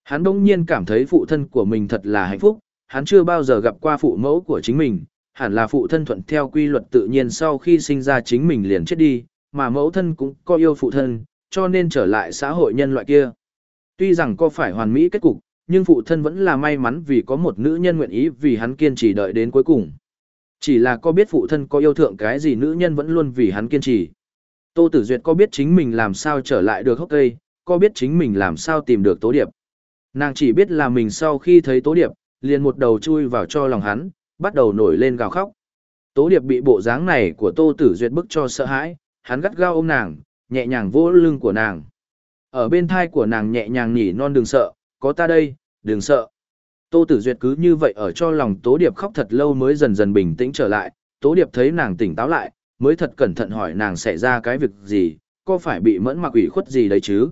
Hắn đông nhiên cảm thấy phụ thân của mình thật là hạnh phúc, hắn chưa bao giờ gặp qua phụ mẫu của chính mình, hẳn là phụ thân thuận theo quy luật tự nhiên sau khi sinh ra chính mình liền chết đi, mà mẫu thân cũng có yêu phụ thân, cho nên trở lại xã hội nhân loại kia. Tuy rằng có phải hoàn mỹ kết cục, nhưng phụ thân vẫn là may mắn vì có một nữ nhân nguyện ý vì hắn kiên trì đợi đến cuối cùng. Chỉ là có biết phụ thân có yêu thượng cái gì nữ nhân vẫn luôn vì hắn kiên trì. Tô Tử Duyệt có biết chính mình làm sao trở lại được hốc cây, có biết chính mình làm sao tìm được tố điệp. Nàng chỉ biết là mình sau khi thấy tố điệp, liền một đầu chui vào cho lòng hắn, bắt đầu nổi lên gào khóc. Tố điệp bị bộ dáng này của Tô Tử Duyệt bức cho sợ hãi, hắn gắt gao ôm nàng, nhẹ nhàng vỗ lưng của nàng. Ở bên thai của nàng nhẹ nhàng nhỉ non đừng sợ, có ta đây, đừng sợ. Tô Tử Duyệt cứ như vậy ở cho lòng Tố Điệp khóc thật lâu mới dần dần bình tĩnh trở lại, Tố Điệp thấy nàng tỉnh táo lại, mới thật cẩn thận hỏi nàng xảy ra cái việc gì, có phải bị mẫn mặc ủy khuất gì đấy chứ.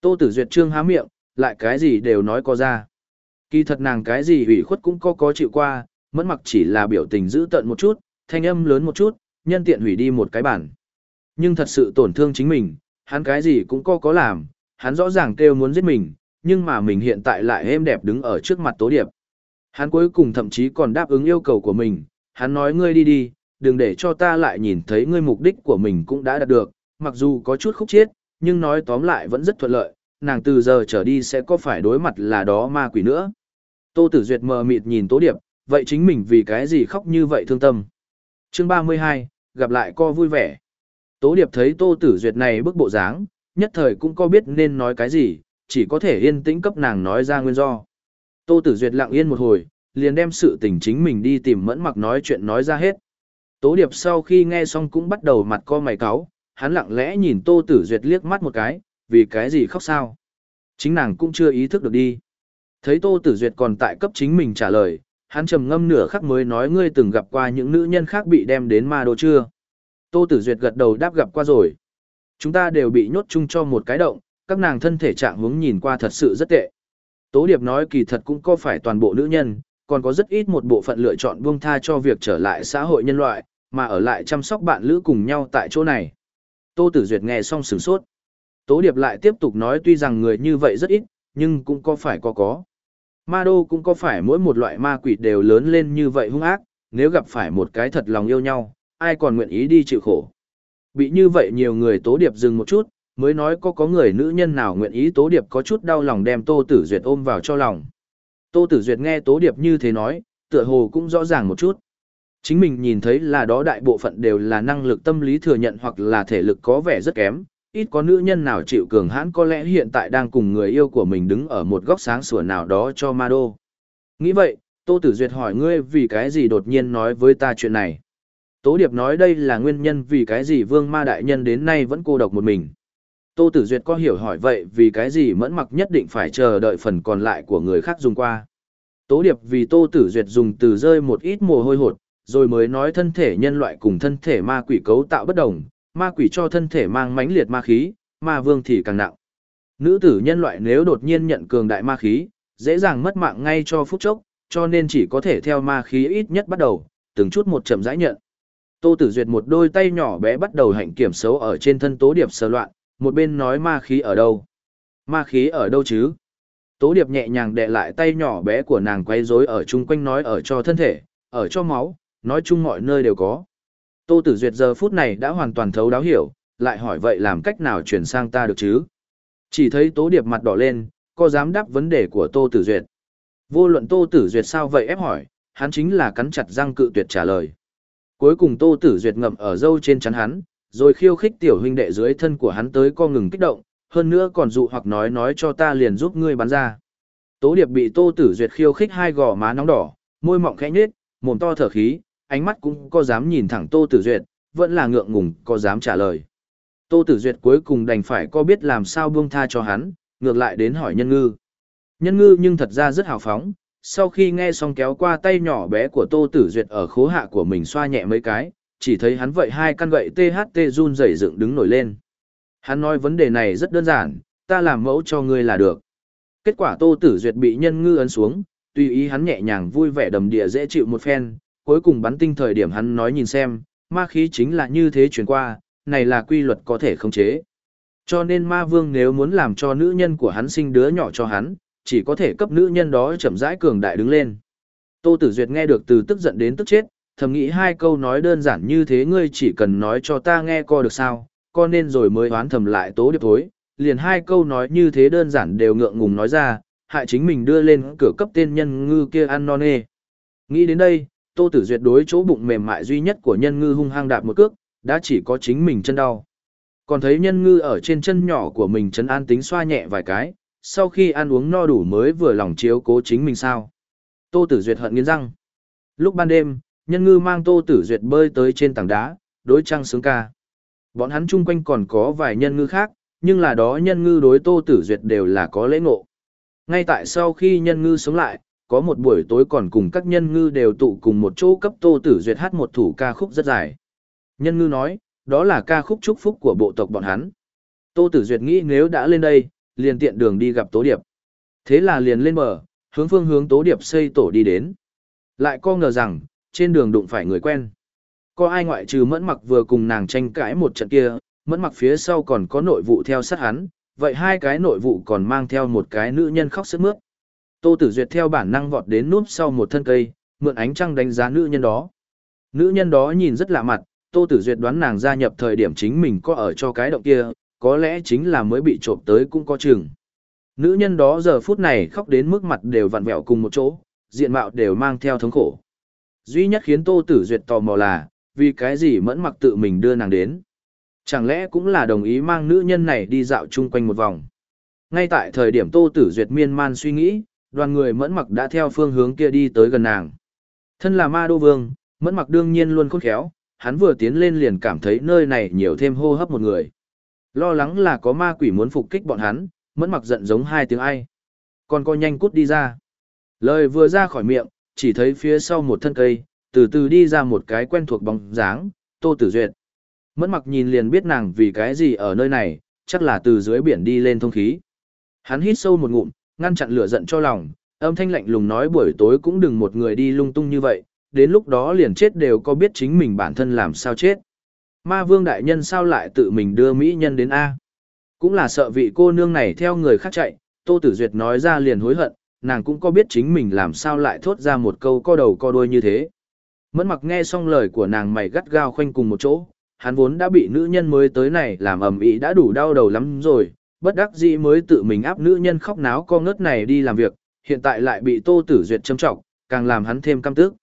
Tô Tử Duyệt trương há miệng, lại cái gì đều nói có ra. Kỳ thật nàng cái gì ủy khuất cũng có có chịu qua, mẫn mặc chỉ là biểu tình giữ tận một chút, thanh âm lớn một chút, nhân tiện hủy đi một cái bản. Nhưng thật sự tổn thương chính mình, hắn cái gì cũng có có làm, hắn rõ ràng kêu muốn giết mình, nhưng mà mình hiện tại lại êm đẹp đứng ở trước mặt Tố Điệp. Hắn cuối cùng thậm chí còn đáp ứng yêu cầu của mình, hắn nói ngươi đi đi, đừng để cho ta lại nhìn thấy ngươi mục đích của mình cũng đã đạt được, mặc dù có chút khúc chiết, nhưng nói tóm lại vẫn rất thuận lợi, nàng từ giờ trở đi sẽ có phải đối mặt là đó ma quỷ nữa. Tô Tử Duyệt mờ mịt nhìn Tố Điệp, vậy chính mình vì cái gì khóc như vậy thương tâm. Chương 32, gặp lại co vui vẻ. Tố Điệp thấy Tô Tử Duyệt này bức bộ dáng, nhất thời cũng có biết nên nói cái gì, chỉ có thể yên tĩnh cấp nàng nói ra nguyên do. Tô Tử Duyệt lặng yên một hồi, liền đem sự tình chính mình đi tìm mẫn mặc nói chuyện nói ra hết. Tố Điệp sau khi nghe xong cũng bắt đầu mặt co mày cáu, hắn lặng lẽ nhìn Tô Tử Duyệt liếc mắt một cái, vì cái gì khóc sao? Chính nàng cũng chưa ý thức được đi. Thấy Tô Tử Duyệt còn tại cấp chính mình trả lời, hắn trầm ngâm nửa khắc mới nói ngươi từng gặp qua những nữ nhân khác bị đem đến ma đô chưa? Tô Tử Duyệt gật đầu đáp gặp qua rồi. Chúng ta đều bị nhốt chung cho một cái động, các nàng thân thể trạng hướng nhìn qua thật sự rất tệ. Tố Điệp nói kỳ thật cũng có phải toàn bộ nữ nhân, còn có rất ít một bộ phận lựa chọn buông tha cho việc trở lại xã hội nhân loại, mà ở lại chăm sóc bạn lữ cùng nhau tại chỗ này. Tô Tử Duyệt nghe xong sửng sốt. Tố Điệp lại tiếp tục nói tuy rằng người như vậy rất ít, nhưng cũng có phải có có. Ma đô cũng có phải mỗi một loại ma quỷ đều lớn lên như vậy hung ác, nếu gặp phải một cái thật lòng yêu nhau, ai còn nguyện ý đi chịu khổ. Bị như vậy nhiều người Tố Điệp dừng một chút, mới nói có có người nữ nhân nào nguyện ý Tố Điệp có chút đau lòng đem Tô Tử Duyệt ôm vào cho lòng. Tô Tử Duyệt nghe Tố Điệp như thế nói, tựa hồ cũng rõ ràng một chút. Chính mình nhìn thấy là đó đại bộ phận đều là năng lực tâm lý thừa nhận hoặc là thể lực có vẻ rất kém, ít có nữ nhân nào chịu cường hãn có lẽ hiện tại đang cùng người yêu của mình đứng ở một góc sáng sủa nào đó cho ma đô. Nghĩ vậy, Tô Tử Duyệt hỏi ngươi vì cái gì đột nhiên nói với ta chuyện này. Tố Điệp nói đây là nguyên nhân vì cái gì vương ma đại nhân đến nay vẫn cô độc một mình. Tô Tử Duyệt có hiểu hỏi vậy vì cái gì mẫn mặc nhất định phải chờ đợi phần còn lại của người khác dùng qua. Tố Điệp vì Tô Tử Duyệt dùng từ rơi một ít mồ hôi hột, rồi mới nói thân thể nhân loại cùng thân thể ma quỷ cấu tạo bất đồng, ma quỷ cho thân thể mang mãnh liệt ma khí, ma vương thì càng nặng. Nữ tử nhân loại nếu đột nhiên nhận cường đại ma khí, dễ dàng mất mạng ngay cho phút chốc, cho nên chỉ có thể theo ma khí ít nhất bắt đầu, từng chút một chậm rãi nhận. Tô Tử Duyệt một đôi tay nhỏ bé bắt đầu hạnh kiểm xấu ở trên thân Tố Điệp sờ loạn, một bên nói ma khí ở đâu? Ma khí ở đâu chứ? Tố Điệp nhẹ nhàng đè lại tay nhỏ bé của nàng quay rối ở chung quanh nói ở cho thân thể, ở cho máu, nói chung mọi nơi đều có. Tô Tử Duyệt giờ phút này đã hoàn toàn thấu đáo hiểu, lại hỏi vậy làm cách nào chuyển sang ta được chứ? Chỉ thấy Tố Điệp mặt đỏ lên, có dám đáp vấn đề của Tô Tử Duyệt. Vô luận Tô Tử Duyệt sao vậy ép hỏi, hắn chính là cắn chặt răng cự tuyệt trả lời. Cuối cùng Tô Tử Duyệt ngậm ở dâu trên chắn hắn, rồi khiêu khích tiểu huynh đệ dưới thân của hắn tới co ngừng kích động, hơn nữa còn dụ hoặc nói nói cho ta liền giúp ngươi bắn ra. Tố Điệp bị Tô Tử Duyệt khiêu khích hai gò má nóng đỏ, môi mọng khẽ nhếch, mồm to thở khí, ánh mắt cũng có dám nhìn thẳng Tô Tử Duyệt, vẫn là ngượng ngùng có dám trả lời. Tô Tử Duyệt cuối cùng đành phải có biết làm sao buông tha cho hắn, ngược lại đến hỏi nhân ngư. Nhân ngư nhưng thật ra rất hào phóng, sau khi nghe xong kéo qua tay nhỏ bé của Tô Tử Duyệt ở khố hạ của mình xoa nhẹ mấy cái, chỉ thấy hắn vậy hai căn gậy THT run rẩy dựng đứng nổi lên. Hắn nói vấn đề này rất đơn giản, ta làm mẫu cho ngươi là được. Kết quả Tô Tử Duyệt bị nhân ngư ấn xuống, tùy ý hắn nhẹ nhàng vui vẻ đầm địa dễ chịu một phen, cuối cùng bắn tinh thời điểm hắn nói nhìn xem, ma khí chính là như thế chuyển qua, này là quy luật có thể khống chế. Cho nên ma vương nếu muốn làm cho nữ nhân của hắn sinh đứa nhỏ cho hắn, chỉ có thể cấp nữ nhân đó chậm rãi cường đại đứng lên. Tô Tử Duyệt nghe được từ tức giận đến tức chết, thầm nghĩ hai câu nói đơn giản như thế ngươi chỉ cần nói cho ta nghe co được sao, co nên rồi mới oán thầm lại tố điệp thối, liền hai câu nói như thế đơn giản đều ngượng ngùng nói ra, hại chính mình đưa lên cửa cấp tên nhân ngư kia ăn non nê. Nghĩ đến đây, Tô Tử Duyệt đối chỗ bụng mềm mại duy nhất của nhân ngư hung hăng đạp một cước, đã chỉ có chính mình chân đau. Còn thấy nhân ngư ở trên chân nhỏ của mình chân an tính xoa nhẹ vài cái, sau khi ăn uống no đủ mới vừa lòng chiếu cố chính mình sao. Tô Tử Duyệt hận nghiến răng. Lúc ban đêm, nhân ngư mang Tô Tử Duyệt bơi tới trên tảng đá, đối trăng sướng ca. Bọn hắn chung quanh còn có vài nhân ngư khác, nhưng là đó nhân ngư đối Tô Tử Duyệt đều là có lễ ngộ. Ngay tại sau khi nhân ngư sống lại, có một buổi tối còn cùng các nhân ngư đều tụ cùng một chỗ cấp Tô Tử Duyệt hát một thủ ca khúc rất dài. Nhân ngư nói, đó là ca khúc chúc phúc của bộ tộc bọn hắn. Tô Tử Duyệt nghĩ nếu đã lên đây, liền tiện đường đi gặp Tố Điệp. Thế là liền lên bờ, hướng phương hướng Tố Điệp xây tổ đi đến. Lại co ngờ rằng, trên đường đụng phải người quen. Có ai ngoại trừ mẫn mặc vừa cùng nàng tranh cãi một trận kia, mẫn mặc phía sau còn có nội vụ theo sát hắn, vậy hai cái nội vụ còn mang theo một cái nữ nhân khóc sức mướt. Tô Tử Duyệt theo bản năng vọt đến núp sau một thân cây, mượn ánh trăng đánh giá nữ nhân đó. Nữ nhân đó nhìn rất lạ mặt, Tô Tử Duyệt đoán nàng gia nhập thời điểm chính mình có ở cho cái động kia, có lẽ chính là mới bị trộm tới cũng có chừng. Nữ nhân đó giờ phút này khóc đến mức mặt đều vặn vẹo cùng một chỗ, diện mạo đều mang theo thống khổ. Duy nhất khiến Tô Tử Duyệt tò mò là, vì cái gì mẫn mặc tự mình đưa nàng đến. Chẳng lẽ cũng là đồng ý mang nữ nhân này đi dạo chung quanh một vòng. Ngay tại thời điểm Tô Tử Duyệt miên man suy nghĩ, đoàn người mẫn mặc đã theo phương hướng kia đi tới gần nàng. Thân là ma đô vương, mẫn mặc đương nhiên luôn khôn khéo, hắn vừa tiến lên liền cảm thấy nơi này nhiều thêm hô hấp một người. Lo lắng là có ma quỷ muốn phục kích bọn hắn, mẫn mặc giận giống hai tiếng ai. Còn coi nhanh cút đi ra. Lời vừa ra khỏi miệng, chỉ thấy phía sau một thân cây, từ từ đi ra một cái quen thuộc bóng dáng, Tô Tử Duyệt. Mẫn mặc nhìn liền biết nàng vì cái gì ở nơi này, chắc là từ dưới biển đi lên thông khí. Hắn hít sâu một ngụm, ngăn chặn lửa giận cho lòng, âm thanh lạnh lùng nói buổi tối cũng đừng một người đi lung tung như vậy, đến lúc đó liền chết đều có biết chính mình bản thân làm sao chết. Ma vương đại nhân sao lại tự mình đưa mỹ nhân đến A. Cũng là sợ vị cô nương này theo người khác chạy, Tô Tử Duyệt nói ra liền hối hận, nàng cũng có biết chính mình làm sao lại thốt ra một câu co đầu co đuôi như thế. Mẫn mặc nghe xong lời của nàng mày gắt gao khoanh cùng một chỗ, hắn vốn đã bị nữ nhân mới tới này làm ầm ĩ đã đủ đau đầu lắm rồi, bất đắc dĩ mới tự mình áp nữ nhân khóc náo co ngớt này đi làm việc, hiện tại lại bị Tô Tử Duyệt châm trọng, càng làm hắn thêm căm tức.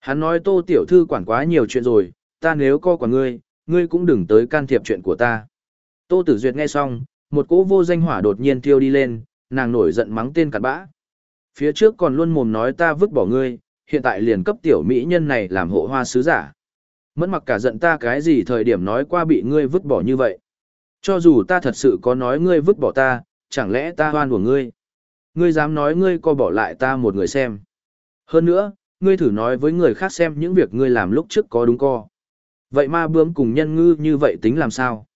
Hắn nói Tô tiểu thư quản quá nhiều chuyện rồi, ta nếu co quản ngươi, ngươi cũng đừng tới can thiệp chuyện của ta. Tô Tử Duyệt nghe xong, một cỗ vô danh hỏa đột nhiên thiêu đi lên, nàng nổi giận mắng tên cặn bã. Phía trước còn luôn mồm nói ta vứt bỏ ngươi, hiện tại liền cấp tiểu mỹ nhân này làm hộ hoa sứ giả. Mẫn mặc cả giận ta cái gì thời điểm nói qua bị ngươi vứt bỏ như vậy. Cho dù ta thật sự có nói ngươi vứt bỏ ta, chẳng lẽ ta hoan của ngươi. Ngươi dám nói ngươi co bỏ lại ta một người xem. Hơn nữa, ngươi thử nói với người khác xem những việc ngươi làm lúc trước có đúng co. Vậy ma bướm cùng nhân ngư như vậy tính làm sao?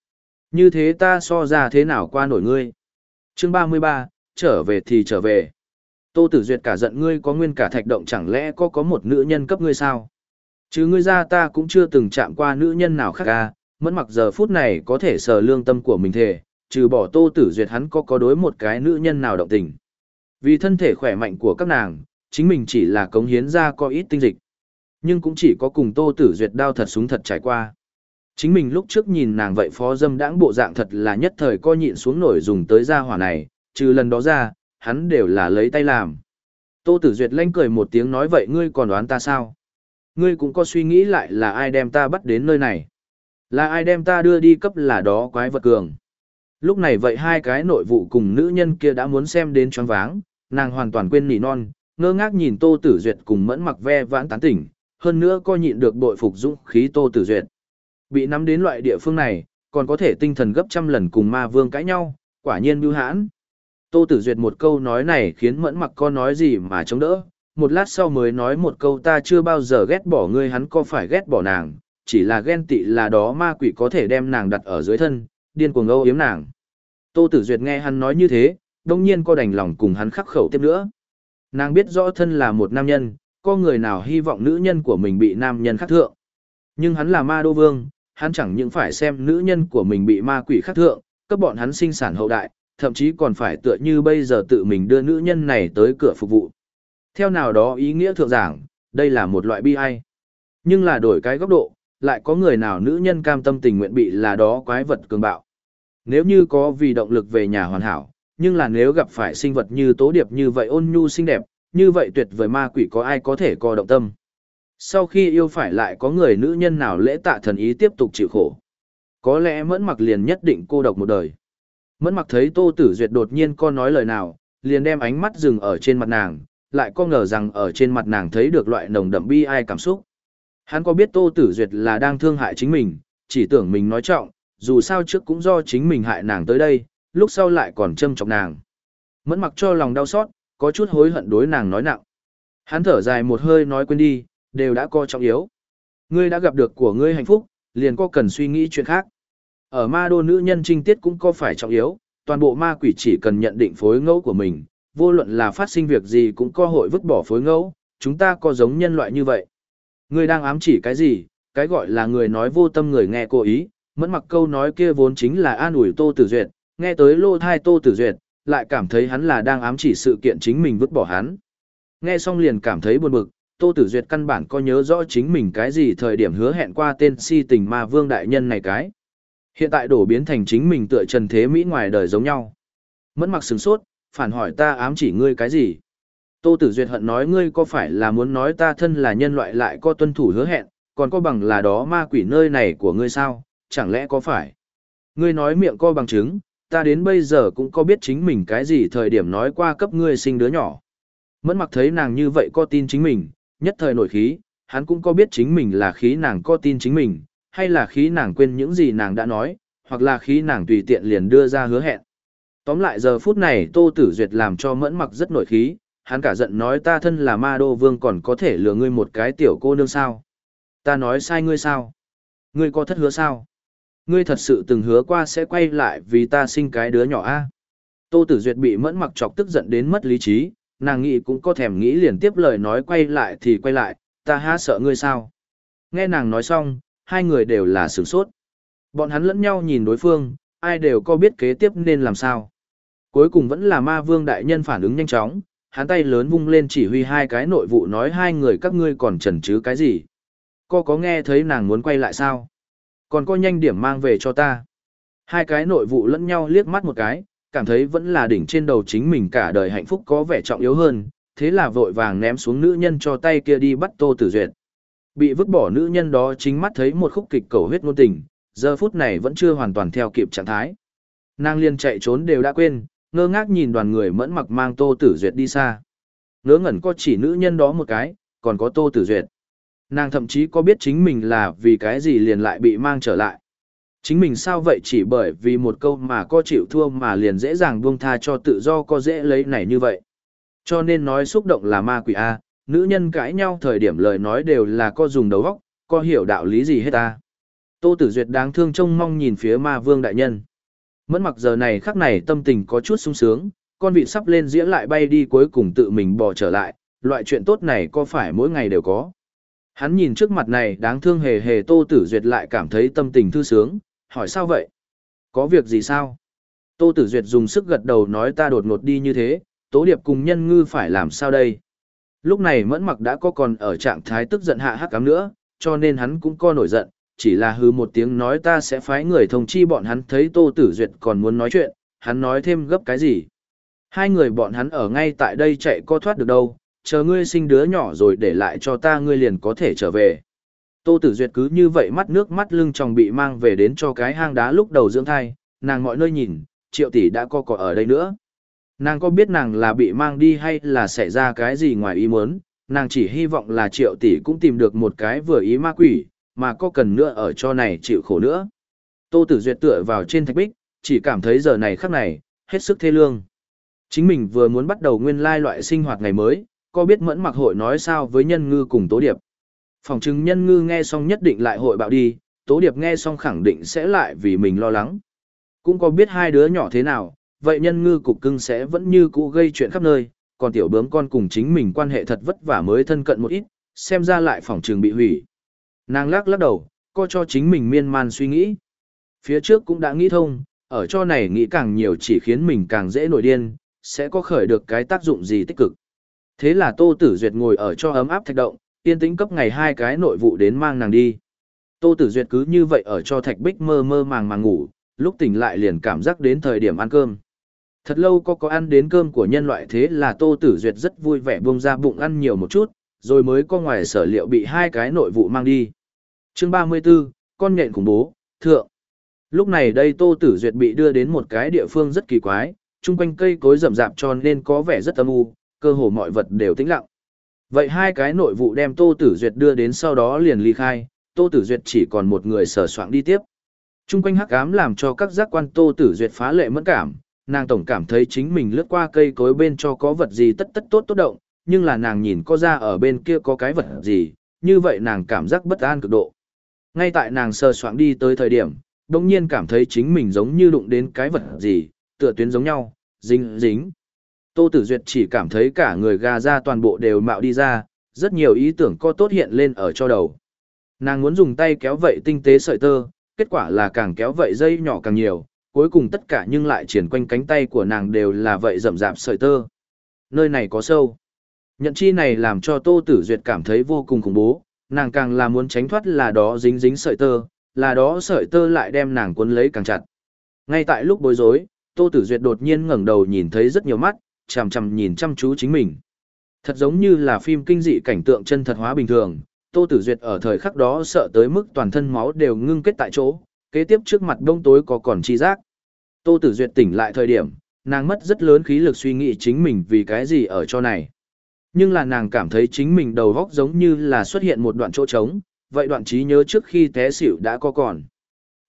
Như thế ta so ra thế nào qua nổi ngươi? Chương 33, trở về thì trở về. Tô Tử Duyệt cả giận ngươi có nguyên cả thạch động chẳng lẽ có có một nữ nhân cấp ngươi sao? Chứ ngươi ra ta cũng chưa từng chạm qua nữ nhân nào khác à, mẫn mặc giờ phút này có thể sờ lương tâm của mình thề, trừ bỏ Tô Tử Duyệt hắn có có đối một cái nữ nhân nào động tình. Vì thân thể khỏe mạnh của các nàng, chính mình chỉ là cống hiến ra có ít tinh dịch. Nhưng cũng chỉ có cùng Tô Tử Duyệt đau thật súng thật trải qua. Chính mình lúc trước nhìn nàng vậy phó dâm đãng bộ dạng thật là nhất thời co nhịn xuống nổi dùng tới gia hỏa này, trừ lần đó ra, hắn đều là lấy tay làm. Tô Tử Duyệt lanh cười một tiếng nói vậy ngươi còn đoán ta sao? Ngươi cũng có suy nghĩ lại là ai đem ta bắt đến nơi này? Là ai đem ta đưa đi cấp là đó quái vật cường? Lúc này vậy hai cái nội vụ cùng nữ nhân kia đã muốn xem đến choáng váng, nàng hoàn toàn quên nỉ non, ngơ ngác nhìn Tô Tử Duyệt cùng mẫn mặc ve vãn tán tỉnh, hơn nữa coi nhịn được bội phục dũng khí Tô Tử Duyệt. Bị nắm đến loại địa phương này, còn có thể tinh thần gấp trăm lần cùng ma vương cãi nhau, quả nhiên bưu hãn. Tô Tử Duyệt một câu nói này khiến mẫn mặc có nói gì mà chống đỡ, một lát sau mới nói một câu ta chưa bao giờ ghét bỏ ngươi hắn có phải ghét bỏ nàng, chỉ là ghen tị là đó ma quỷ có thể đem nàng đặt ở dưới thân, điên cuồng âu yếm nàng. Tô Tử Duyệt nghe hắn nói như thế, đông nhiên có đành lòng cùng hắn khắc khẩu tiếp nữa. Nàng biết rõ thân là một nam nhân, có người nào hy vọng nữ nhân của mình bị nam nhân khắc thượng. Nhưng hắn là ma đô vương, hắn chẳng những phải xem nữ nhân của mình bị ma quỷ khắc thượng, cấp bọn hắn sinh sản hậu đại, thậm chí còn phải tựa như bây giờ tự mình đưa nữ nhân này tới cửa phục vụ. Theo nào đó ý nghĩa thượng giảng, đây là một loại bi ai. Nhưng là đổi cái góc độ, lại có người nào nữ nhân cam tâm tình nguyện bị là đó quái vật cường bạo. Nếu như có vì động lực về nhà hoàn hảo, nhưng là nếu gặp phải sinh vật như tố điệp như vậy ôn nhu xinh đẹp, như vậy tuyệt vời ma quỷ có ai có thể co động tâm. Sau khi yêu phải lại có người nữ nhân nào lễ tạ thần ý tiếp tục chịu khổ. Có lẽ mẫn mặc liền nhất định cô độc một đời. Mẫn mặc thấy Tô Tử Duyệt đột nhiên co nói lời nào, liền đem ánh mắt dừng ở trên mặt nàng, lại có ngờ rằng ở trên mặt nàng thấy được loại nồng đậm bi ai cảm xúc. Hắn có biết Tô Tử Duyệt là đang thương hại chính mình, chỉ tưởng mình nói trọng, dù sao trước cũng do chính mình hại nàng tới đây, lúc sau lại còn châm chọc nàng. Mẫn mặc cho lòng đau xót, có chút hối hận đối nàng nói nặng. Hắn thở dài một hơi nói quên đi, đều đã co trọng yếu. Ngươi đã gặp được của ngươi hạnh phúc, liền có cần suy nghĩ chuyện khác. Ở ma đô nữ nhân trinh tiết cũng có phải trọng yếu, toàn bộ ma quỷ chỉ cần nhận định phối ngẫu của mình, vô luận là phát sinh việc gì cũng có hội vứt bỏ phối ngẫu, chúng ta có giống nhân loại như vậy. Ngươi đang ám chỉ cái gì, cái gọi là người nói vô tâm người nghe cố ý, Mẫn mặc câu nói kia vốn chính là an ủi Tô Tử Duyệt, nghe tới lô thai Tô Tử Duyệt, lại cảm thấy hắn là đang ám chỉ sự kiện chính mình vứt bỏ hắn. Nghe xong liền cảm thấy buồn bực, Tô Tử Duyệt căn bản có nhớ rõ chính mình cái gì thời điểm hứa hẹn qua tên si tình ma vương đại nhân này cái. Hiện tại đổ biến thành chính mình tựa trần thế Mỹ ngoài đời giống nhau. Mẫn mặc sừng sốt, phản hỏi ta ám chỉ ngươi cái gì? Tô Tử Duyệt hận nói ngươi có phải là muốn nói ta thân là nhân loại lại có tuân thủ hứa hẹn, còn có bằng là đó ma quỷ nơi này của ngươi sao, chẳng lẽ có phải? Ngươi nói miệng co bằng chứng, ta đến bây giờ cũng có biết chính mình cái gì thời điểm nói qua cấp ngươi sinh đứa nhỏ. Mẫn mặc thấy nàng như vậy có tin chính mình, nhất thời nổi khí, hắn cũng có biết chính mình là khí nàng có tin chính mình, hay là khí nàng quên những gì nàng đã nói, hoặc là khí nàng tùy tiện liền đưa ra hứa hẹn. Tóm lại giờ phút này Tô Tử Duyệt làm cho mẫn mặc rất nổi khí, hắn cả giận nói ta thân là ma đô vương còn có thể lừa ngươi một cái tiểu cô nương sao. Ta nói sai ngươi sao? Ngươi có thất hứa sao? Ngươi thật sự từng hứa qua sẽ quay lại vì ta sinh cái đứa nhỏ a Tô Tử Duyệt bị mẫn mặc chọc tức giận đến mất lý trí, nàng nghĩ cũng có thèm nghĩ liền tiếp lời nói quay lại thì quay lại, ta há sợ ngươi sao? Nghe nàng nói xong, hai người đều là sửng sốt. Bọn hắn lẫn nhau nhìn đối phương, ai đều có biết kế tiếp nên làm sao. Cuối cùng vẫn là ma vương đại nhân phản ứng nhanh chóng, hắn tay lớn vung lên chỉ huy hai cái nội vụ nói hai người các ngươi còn chần chứ cái gì. Có có nghe thấy nàng muốn quay lại sao? Còn có nhanh điểm mang về cho ta. Hai cái nội vụ lẫn nhau liếc mắt một cái, cảm thấy vẫn là đỉnh trên đầu chính mình cả đời hạnh phúc có vẻ trọng yếu hơn, thế là vội vàng ném xuống nữ nhân cho tay kia đi bắt Tô Tử Duyệt. Bị vứt bỏ nữ nhân đó chính mắt thấy một khúc kịch cầu huyết ngôn tình, giờ phút này vẫn chưa hoàn toàn theo kịp trạng thái. Nàng liên chạy trốn đều đã quên, ngơ ngác nhìn đoàn người mẫn mặc mang Tô Tử Duyệt đi xa. Ngớ ngẩn có chỉ nữ nhân đó một cái, còn có Tô Tử Duyệt. Nàng thậm chí có biết chính mình là vì cái gì liền lại bị mang trở lại. Chính mình sao vậy chỉ bởi vì một câu mà có chịu thua mà liền dễ dàng buông tha cho tự do có dễ lấy này như vậy. Cho nên nói xúc động là ma quỷ A, nữ nhân cãi nhau thời điểm lời nói đều là có dùng đầu óc, có hiểu đạo lý gì hết ta. Tô Tử Duyệt đáng thương trông mong nhìn phía ma vương đại nhân. Mẫn mặc giờ này khắc này tâm tình có chút sung sướng, con vị sắp lên dĩa lại bay đi cuối cùng tự mình bỏ trở lại, loại chuyện tốt này có phải mỗi ngày đều có. Hắn nhìn trước mặt này đáng thương hề hề Tô Tử Duyệt lại cảm thấy tâm tình thư sướng, hỏi sao vậy? Có việc gì sao? Tô Tử Duyệt dùng sức gật đầu nói ta đột ngột đi như thế, Tố Điệp cùng nhân ngư phải làm sao đây? Lúc này mẫn mặc đã có còn ở trạng thái tức giận hạ hắc cám nữa, cho nên hắn cũng co nổi giận, chỉ là hư một tiếng nói ta sẽ phái người thông chi bọn hắn thấy Tô Tử Duyệt còn muốn nói chuyện, hắn nói thêm gấp cái gì. Hai người bọn hắn ở ngay tại đây chạy co thoát được đâu, chờ ngươi sinh đứa nhỏ rồi để lại cho ta ngươi liền có thể trở về. Tô Tử Duyệt cứ như vậy mắt nước mắt lưng tròng bị mang về đến cho cái hang đá lúc đầu dưỡng thai, nàng mọi nơi nhìn, triệu tỷ đã co cỏ ở đây nữa. Nàng có biết nàng là bị mang đi hay là xảy ra cái gì ngoài ý muốn, nàng chỉ hy vọng là triệu tỷ cũng tìm được một cái vừa ý ma quỷ, mà có cần nữa ở cho này chịu khổ nữa. Tô Tử Duyệt tựa vào trên thạch bích, chỉ cảm thấy giờ này khắc này, hết sức thê lương. Chính mình vừa muốn bắt đầu nguyên lai loại sinh hoạt ngày mới, có biết mẫn mặc hội nói sao với nhân ngư cùng tố điệp. Phòng chứng nhân ngư nghe xong nhất định lại hội bạo đi, tố điệp nghe xong khẳng định sẽ lại vì mình lo lắng. Cũng có biết hai đứa nhỏ thế nào, vậy nhân ngư cục cưng sẽ vẫn như cũ gây chuyện khắp nơi, còn tiểu bướm con cùng chính mình quan hệ thật vất vả mới thân cận một ít, xem ra lại phòng trường bị hủy. Nàng lắc lắc đầu, co cho chính mình miên man suy nghĩ. Phía trước cũng đã nghĩ thông, ở cho này nghĩ càng nhiều chỉ khiến mình càng dễ nổi điên, sẽ có khởi được cái tác dụng gì tích cực. Thế là Tô Tử Duyệt ngồi ở cho ấm áp thạch động, yên tĩnh cấp ngày hai cái nội vụ đến mang nàng đi. Tô Tử Duyệt cứ như vậy ở cho thạch bích mơ mơ màng màng ngủ, lúc tỉnh lại liền cảm giác đến thời điểm ăn cơm. Thật lâu có có ăn đến cơm của nhân loại thế là Tô Tử Duyệt rất vui vẻ buông ra bụng ăn nhiều một chút, rồi mới có ngoài sở liệu bị hai cái nội vụ mang đi. Chương 34, con nhện khủng bố, thượng. Lúc này đây Tô Tử Duyệt bị đưa đến một cái địa phương rất kỳ quái, chung quanh cây cối rậm rạp tròn nên có vẻ rất âm u, cơ hồ mọi vật đều tĩnh lặng. Vậy hai cái nội vụ đem Tô Tử Duyệt đưa đến sau đó liền ly khai, Tô Tử Duyệt chỉ còn một người sở soạn đi tiếp. Trung quanh hắc ám làm cho các giác quan Tô Tử Duyệt phá lệ mẫn cảm, nàng tổng cảm thấy chính mình lướt qua cây cối bên cho có vật gì tất tất tốt tốt động, nhưng là nàng nhìn có ra ở bên kia có cái vật gì, như vậy nàng cảm giác bất an cực độ. Ngay tại nàng sờ soạng đi tới thời điểm, đông nhiên cảm thấy chính mình giống như đụng đến cái vật gì, tựa tuyến giống nhau, dính dính. Tô Tử Duyệt chỉ cảm thấy cả người gà ra toàn bộ đều mạo đi ra, rất nhiều ý tưởng co tốt hiện lên ở cho đầu. Nàng muốn dùng tay kéo vậy tinh tế sợi tơ, kết quả là càng kéo vậy dây nhỏ càng nhiều, cuối cùng tất cả nhưng lại triển quanh cánh tay của nàng đều là vậy rậm rạp sợi tơ. Nơi này có sâu. Nhận chi này làm cho Tô Tử Duyệt cảm thấy vô cùng khủng bố, nàng càng là muốn tránh thoát là đó dính dính sợi tơ, là đó sợi tơ lại đem nàng cuốn lấy càng chặt. Ngay tại lúc bối rối, Tô Tử Duyệt đột nhiên ngẩng đầu nhìn thấy rất nhiều mắt, chằm chằm nhìn chăm chú chính mình. Thật giống như là phim kinh dị cảnh tượng chân thật hóa bình thường, Tô Tử Duyệt ở thời khắc đó sợ tới mức toàn thân máu đều ngưng kết tại chỗ, kế tiếp trước mặt đông tối có còn chi giác. Tô Tử Duyệt tỉnh lại thời điểm, nàng mất rất lớn khí lực suy nghĩ chính mình vì cái gì ở cho này. Nhưng là nàng cảm thấy chính mình đầu góc giống như là xuất hiện một đoạn chỗ trống, vậy đoạn trí nhớ trước khi té xỉu đã có còn.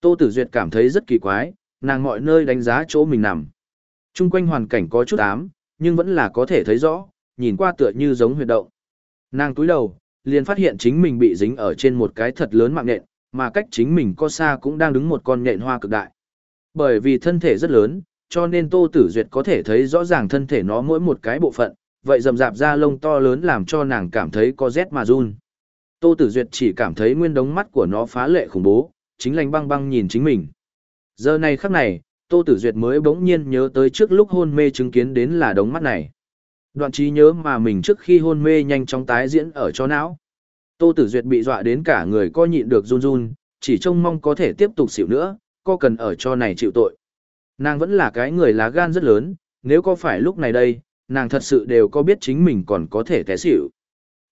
Tô Tử Duyệt cảm thấy rất kỳ quái, nàng mọi nơi đánh giá chỗ mình nằm. Trung quanh hoàn cảnh có chút ám, nhưng vẫn là có thể thấy rõ, nhìn qua tựa như giống huyệt động. Nàng túi đầu, liền phát hiện chính mình bị dính ở trên một cái thật lớn mạng nhện, mà cách chính mình có xa cũng đang đứng một con nhện hoa cực đại. Bởi vì thân thể rất lớn, cho nên Tô Tử Duyệt có thể thấy rõ ràng thân thể nó mỗi một cái bộ phận, vậy rậm rạp da lông to lớn làm cho nàng cảm thấy có rét mà run. Tô Tử Duyệt chỉ cảm thấy nguyên đống mắt của nó phá lệ khủng bố, chính lành băng băng nhìn chính mình. Giờ này khắc này, Tô Tử Duyệt mới bỗng nhiên nhớ tới trước lúc hôn mê chứng kiến đến là đống mắt này. Đoạn trí nhớ mà mình trước khi hôn mê nhanh chóng tái diễn ở cho não. Tô Tử Duyệt bị dọa đến cả người co nhịn được run run, chỉ trông mong có thể tiếp tục xỉu nữa, co cần ở cho này chịu tội. Nàng vẫn là cái người lá gan rất lớn, nếu có phải lúc này đây, nàng thật sự đều có biết chính mình còn có thể té xỉu.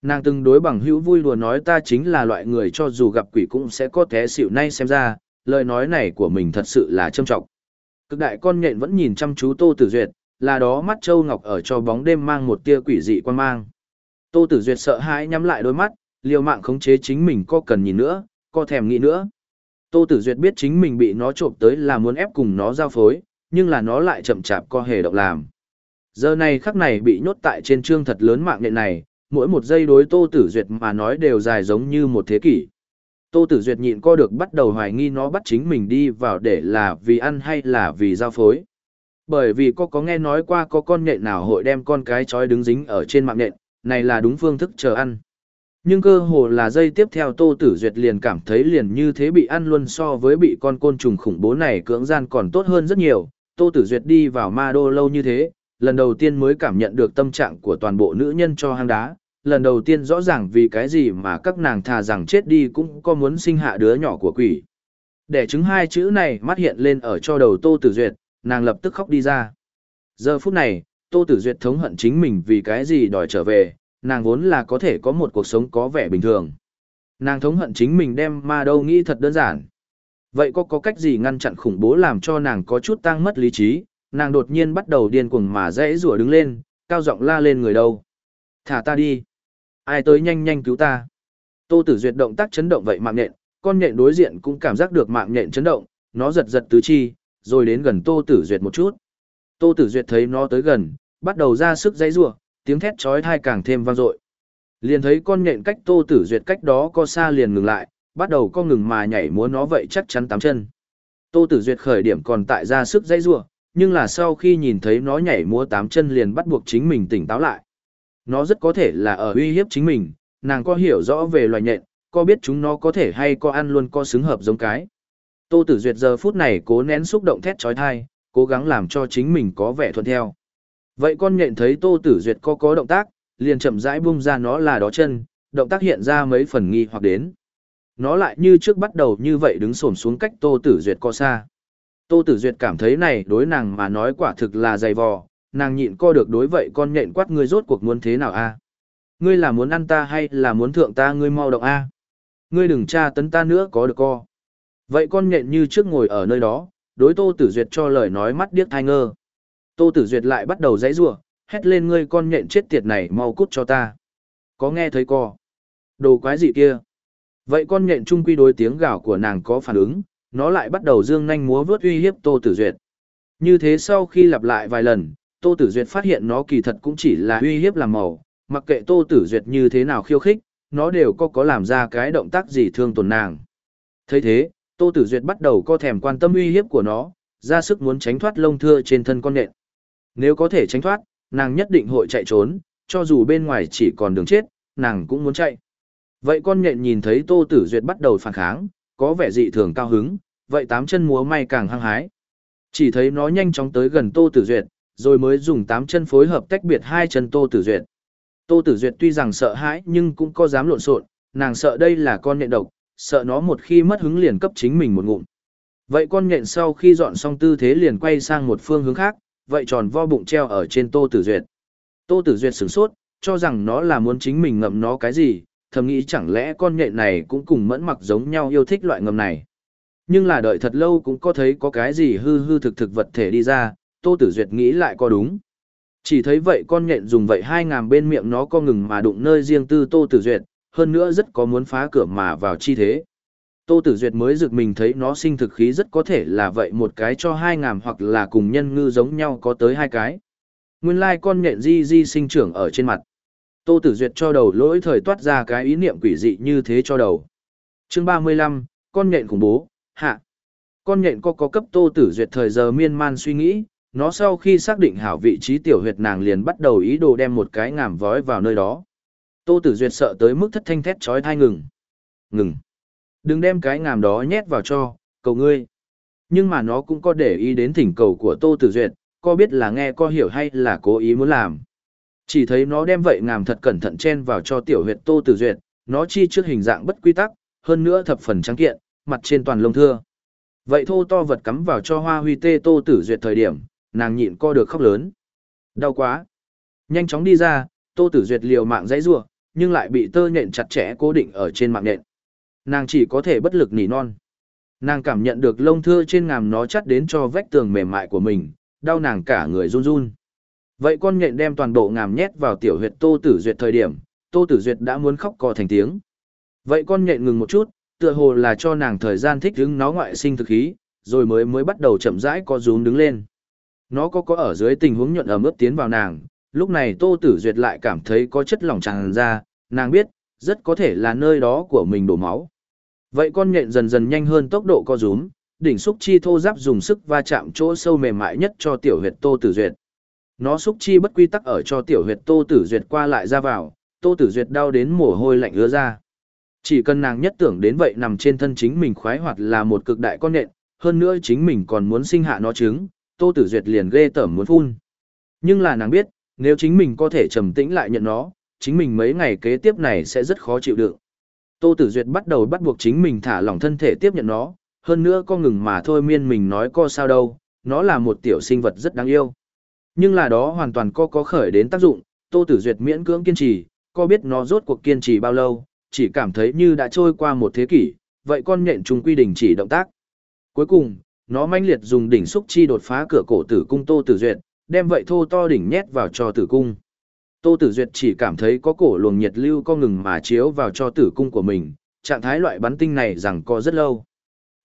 Nàng từng đối bằng hữu vui đùa nói ta chính là loại người cho dù gặp quỷ cũng sẽ có té xỉu nay xem ra, lời nói này của mình thật sự là trâm trọng. Cực đại con nhện vẫn nhìn chăm chú Tô Tử Duyệt, là đó mắt châu ngọc ở cho bóng đêm mang một tia quỷ dị quan mang. Tô Tử Duyệt sợ hãi nhắm lại đôi mắt, liều mạng khống chế chính mình có cần nhìn nữa, có thèm nghĩ nữa. Tô Tử Duyệt biết chính mình bị nó trộm tới là muốn ép cùng nó giao phối, nhưng là nó lại chậm chạp co hề động làm. Giờ này khắc này bị nhốt tại trên trương thật lớn mạng nhện này, mỗi một giây đối Tô Tử Duyệt mà nói đều dài giống như một thế kỷ. Tô Tử Duyệt nhịn co được bắt đầu hoài nghi nó bắt chính mình đi vào để là vì ăn hay là vì giao phối. Bởi vì có có nghe nói qua có con nhện nào hội đem con cái chói đứng dính ở trên mạng nhện, này là đúng phương thức chờ ăn. Nhưng cơ hồ là dây tiếp theo Tô Tử Duyệt liền cảm thấy liền như thế bị ăn luôn so với bị con côn trùng khủng bố này cưỡng gian còn tốt hơn rất nhiều. Tô Tử Duyệt đi vào ma đô lâu như thế, lần đầu tiên mới cảm nhận được tâm trạng của toàn bộ nữ nhân cho hang đá, lần đầu tiên rõ ràng vì cái gì mà các nàng thà rằng chết đi cũng có muốn sinh hạ đứa nhỏ của quỷ. Để chứng hai chữ này mắt hiện lên ở cho đầu Tô Tử Duyệt, nàng lập tức khóc đi ra. Giờ phút này, Tô Tử Duyệt thống hận chính mình vì cái gì đòi trở về, nàng vốn là có thể có một cuộc sống có vẻ bình thường. Nàng thống hận chính mình đem ma đâu nghĩ thật đơn giản. Vậy có có cách gì ngăn chặn khủng bố làm cho nàng có chút tăng mất lý trí, nàng đột nhiên bắt đầu điên cuồng mà dãy rủa đứng lên, cao giọng la lên người đâu. Thả ta đi. Ai tới nhanh nhanh cứu ta. Tô Tử Duyệt động tác chấn động vậy mạng nhện, con nhện đối diện cũng cảm giác được mạng nhện chấn động, nó giật giật tứ chi, rồi đến gần Tô Tử Duyệt một chút. Tô Tử Duyệt thấy nó tới gần, bắt đầu ra sức dãy rủa, tiếng thét chói tai càng thêm vang dội. Liền thấy con nhện cách Tô Tử Duyệt cách đó có xa liền ngừng lại, bắt đầu co ngừng mà nhảy múa nó vậy chắc chắn tám chân. Tô Tử Duyệt khởi điểm còn tại ra sức dãy rủa, nhưng là sau khi nhìn thấy nó nhảy múa tám chân liền bắt buộc chính mình tỉnh táo lại. Nó rất có thể là ở uy hiếp chính mình, nàng có hiểu rõ về loài nhện, có biết chúng nó có thể hay có ăn luôn có xứng hợp giống cái. Tô Tử Duyệt giờ phút này cố nén xúc động thét chói tai, cố gắng làm cho chính mình có vẻ thuận theo. Vậy con nhện thấy Tô Tử Duyệt có có động tác, liền chậm rãi buông ra nó là đó chân, động tác hiện ra mấy phần nghi hoặc đến. Nó lại như trước bắt đầu như vậy đứng xổm xuống cách Tô Tử Duyệt co xa. Tô Tử Duyệt cảm thấy này đối nàng mà nói quả thực là dày vò, nàng nhịn co được đối vậy con nhện quát ngươi rốt cuộc muốn thế nào a? Ngươi là muốn ăn ta hay là muốn thượng ta ngươi mau động a? Ngươi đừng tra tấn ta nữa có được co. Vậy con nhện như trước ngồi ở nơi đó, đối Tô Tử Duyệt cho lời nói mắt điếc tai ngơ. Tô Tử Duyệt lại bắt đầu giãy giụa, hét lên ngươi con nhện chết tiệt này mau cút cho ta. Có nghe thấy co? Đồ quái gì kia? Vậy con nhện trung quy đối tiếng gào của nàng có phản ứng, nó lại bắt đầu dương nhanh múa vớt uy hiếp Tô Tử Duyệt. Như thế sau khi lặp lại vài lần, Tô Tử Duyệt phát hiện nó kỳ thật cũng chỉ là uy hiếp làm màu, mặc kệ Tô Tử Duyệt như thế nào khiêu khích, nó đều có có làm ra cái động tác gì thương tổn nàng. thấy thế, Tô Tử Duyệt bắt đầu co thèm quan tâm uy hiếp của nó, ra sức muốn tránh thoát lông thưa trên thân con nện. Nếu có thể tránh thoát, nàng nhất định hội chạy trốn, cho dù bên ngoài chỉ còn đường chết, nàng cũng muốn chạy. Vậy con nhện nhìn thấy Tô Tử Duyệt bắt đầu phản kháng, có vẻ dị thường cao hứng, vậy tám chân múa may càng hăng hái. Chỉ thấy nó nhanh chóng tới gần Tô Tử Duyệt, rồi mới dùng tám chân phối hợp tách biệt hai chân Tô Tử Duyệt. Tô Tử Duyệt tuy rằng sợ hãi nhưng cũng có dám lộn xộn, nàng sợ đây là con nhện độc, sợ nó một khi mất hứng liền cấp chính mình một ngụm. Vậy con nhện sau khi dọn xong tư thế liền quay sang một phương hướng khác, vậy tròn vo bụng treo ở trên Tô Tử Duyệt. Tô Tử Duyệt sửng sốt, cho rằng nó là muốn chính mình ngậm nó cái gì, thầm nghĩ chẳng lẽ con nhện này cũng cùng mẫn mặc giống nhau yêu thích loại ngầm này. Nhưng là đợi thật lâu cũng có thấy có cái gì hư hư thực thực vật thể đi ra, Tô Tử Duyệt nghĩ lại có đúng. Chỉ thấy vậy con nhện dùng vậy hai ngàm bên miệng nó co ngừng mà đụng nơi riêng tư Tô Tử Duyệt, hơn nữa rất có muốn phá cửa mà vào chi thế. Tô Tử Duyệt mới rực mình thấy nó sinh thực khí rất có thể là vậy một cái cho hai ngàm hoặc là cùng nhân ngư giống nhau có tới hai cái. Nguyên lai con nhện di di sinh trưởng ở trên mặt. Tô Tử Duyệt cho đầu lỗi thời toát ra cái ý niệm quỷ dị như thế cho đầu. Chương 35, con nhện khủng bố, hạ. Con nhện có có cấp Tô Tử Duyệt thời giờ miên man suy nghĩ, nó sau khi xác định hảo vị trí tiểu huyệt nàng liền bắt đầu ý đồ đem một cái ngàm vói vào nơi đó. Tô Tử Duyệt sợ tới mức thất thanh thét chói tai ngừng. Ngừng. Đừng đem cái ngàm đó nhét vào cho, cầu ngươi. Nhưng mà nó cũng có để ý đến thỉnh cầu của Tô Tử Duyệt, có biết là nghe có hiểu hay là cố ý muốn làm. Chỉ thấy nó đem vậy ngàm thật cẩn thận chen vào cho tiểu huyệt Tô Tử Duyệt, nó chi trước hình dạng bất quy tắc, hơn nữa thập phần trắng kiện, mặt trên toàn lông thưa. Vậy thô to vật cắm vào cho hoa huy tê Tô Tử Duyệt thời điểm, nàng nhịn co được khóc lớn. Đau quá. Nhanh chóng đi ra, Tô Tử Duyệt liều mạng dãy rủa, nhưng lại bị tơ nhện chặt chẽ cố định ở trên mạng nhện. Nàng chỉ có thể bất lực nỉ non. Nàng cảm nhận được lông thưa trên ngàm nó chắt đến cho vách tường mềm mại của mình, đau nàng cả người run run. Vậy con nhện đem toàn bộ ngàm nhét vào tiểu huyệt Tô Tử Duyệt thời điểm, Tô Tử Duyệt đã muốn khóc cò thành tiếng. Vậy con nhện ngừng một chút, tựa hồ là cho nàng thời gian thích ứng nó ngoại sinh thực khí, rồi mới mới bắt đầu chậm rãi co rúm đứng lên. Nó có có ở dưới tình huống nhuận ẩm ướt tiến vào nàng, lúc này Tô Tử Duyệt lại cảm thấy có chất lỏng tràn ra, nàng biết, rất có thể là nơi đó của mình đổ máu. Vậy con nhện dần dần nhanh hơn tốc độ co rúm, đỉnh xúc chi thô giáp dùng sức va chạm chỗ sâu mềm mại nhất cho tiểu huyệt Tô Tử Duyệt. Nó xúc chi bất quy tắc ở cho tiểu huyệt Tô Tử Duyệt qua lại ra vào, Tô Tử Duyệt đau đến mồ hôi lạnh ứa ra. Chỉ cần nàng nhất tưởng đến vậy nằm trên thân chính mình khoái hoạt là một cực đại con nện, hơn nữa chính mình còn muốn sinh hạ nó trứng, Tô Tử Duyệt liền ghê tởm muốn phun. Nhưng là nàng biết, nếu chính mình có thể trầm tĩnh lại nhận nó, chính mình mấy ngày kế tiếp này sẽ rất khó chịu đựng. Tô Tử Duyệt bắt đầu bắt buộc chính mình thả lỏng thân thể tiếp nhận nó, hơn nữa có ngừng mà thôi miên mình nói co sao đâu, nó là một tiểu sinh vật rất đáng yêu. Nhưng là đó hoàn toàn có có khởi đến tác dụng, Tô Tử Duyệt miễn cưỡng kiên trì, có biết nó rốt cuộc kiên trì bao lâu, chỉ cảm thấy như đã trôi qua một thế kỷ, vậy con nhện trùng quy đình chỉ động tác. Cuối cùng, nó manh liệt dùng đỉnh xúc chi đột phá cửa cổ tử cung Tô Tử Duyệt, đem vậy thô to đỉnh nhét vào cho tử cung. Tô Tử Duyệt chỉ cảm thấy có cổ luồng nhiệt lưu co ngừng mà chiếu vào cho tử cung của mình, trạng thái loại bắn tinh này rằng có rất lâu.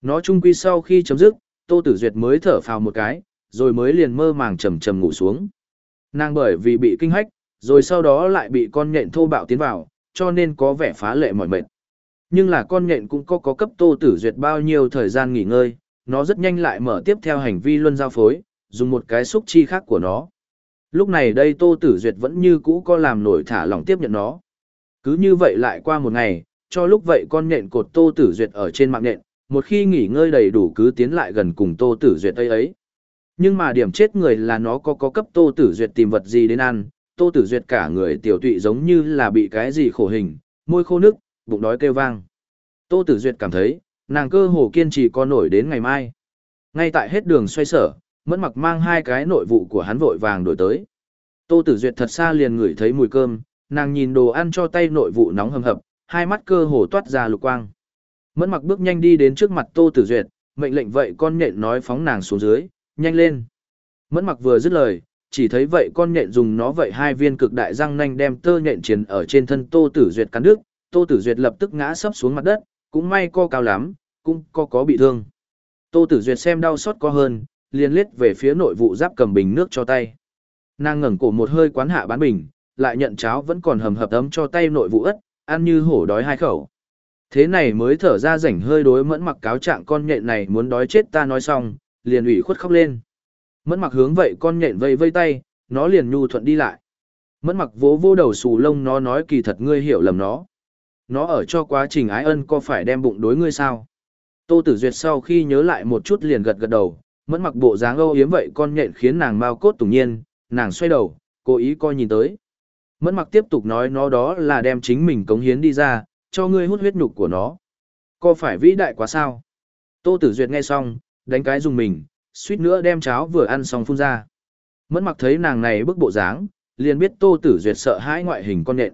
Nó trung quy sau khi chấm dứt, Tô Tử Duyệt mới thở phào một cái, rồi mới liền mơ màng trầm trầm ngủ xuống. Nàng bởi vì bị kinh hách, rồi sau đó lại bị con nhện thô bạo tiến vào, cho nên có vẻ phá lệ mỏi mệt. Nhưng là con nhện cũng có có cấp Tô Tử Duyệt bao nhiêu thời gian nghỉ ngơi, nó rất nhanh lại mở tiếp theo hành vi luân giao phối, dùng một cái xúc chi khác của nó. Lúc này đây Tô Tử Duyệt vẫn như cũ có làm nổi thả lỏng tiếp nhận nó. Cứ như vậy lại qua một ngày, cho lúc vậy con nhện cột Tô Tử Duyệt ở trên mạng nhện, một khi nghỉ ngơi đầy đủ cứ tiến lại gần cùng Tô Tử Duyệt ấy ấy. Nhưng mà điểm chết người là nó có có cấp Tô Tử Duyệt tìm vật gì đến ăn, Tô Tử Duyệt cả người tiểu tụy giống như là bị cái gì khổ hình, môi khô nước, bụng đói kêu vang. Tô Tử Duyệt cảm thấy, nàng cơ hồ kiên trì có nổi đến ngày mai. Ngay tại hết đường xoay sở, mẫn mặc mang hai cái nội vụ của hắn vội vàng đổi tới. Tô Tử Duyệt thật xa liền ngửi thấy mùi cơm, nàng nhìn đồ ăn cho tay nội vụ nóng hầm hập, hai mắt cơ hồ toát ra lục quang. Mẫn mặc bước nhanh đi đến trước mặt Tô Tử Duyệt, mệnh lệnh vậy con nhện nói phóng nàng xuống dưới, nhanh lên. Mẫn mặc vừa dứt lời, chỉ thấy vậy con nhện dùng nó vậy hai viên cực đại răng nanh đem tơ nhện chiến ở trên thân Tô Tử Duyệt cắn đứt, Tô Tử Duyệt lập tức ngã sấp xuống mặt đất, cũng may co cao lắm, cũng co có bị thương. Tô Tử Duyệt xem đau xót co hơn, liền liếc về phía nội vụ giáp cầm bình nước cho tay. Nàng ngẩng cổ một hơi quán hạ bán bình, lại nhận cháo vẫn còn hầm hập ấm cho tay nội vụ ất, ăn như hổ đói hai khẩu. Thế này mới thở ra rảnh hơi đối mẫn mặc cáo trạng con nhện này muốn đói chết ta nói xong, liền ủy khuất khóc lên. Mẫn mặc hướng vậy con nhện vây vây tay, nó liền nhu thuận đi lại. Mẫn mặc vỗ vô đầu xù lông nó nói kỳ thật ngươi hiểu lầm nó. Nó ở cho quá trình ái ân có phải đem bụng đối ngươi sao? Tô Tử Duyệt sau khi nhớ lại một chút liền gật gật đầu, mẫn mặc bộ dáng âu yếm vậy con nhện khiến nàng mau cốt tủng nhiên, nàng xoay đầu, cố ý coi nhìn tới. Mẫn mặc tiếp tục nói nó đó là đem chính mình cống hiến đi ra, cho ngươi hút huyết nhục của nó. Có phải vĩ đại quá sao? Tô Tử Duyệt nghe xong, đánh cái dùng mình, suýt nữa đem cháo vừa ăn xong phun ra. Mẫn mặc thấy nàng này bức bộ dáng, liền biết Tô Tử Duyệt sợ hãi ngoại hình con nện.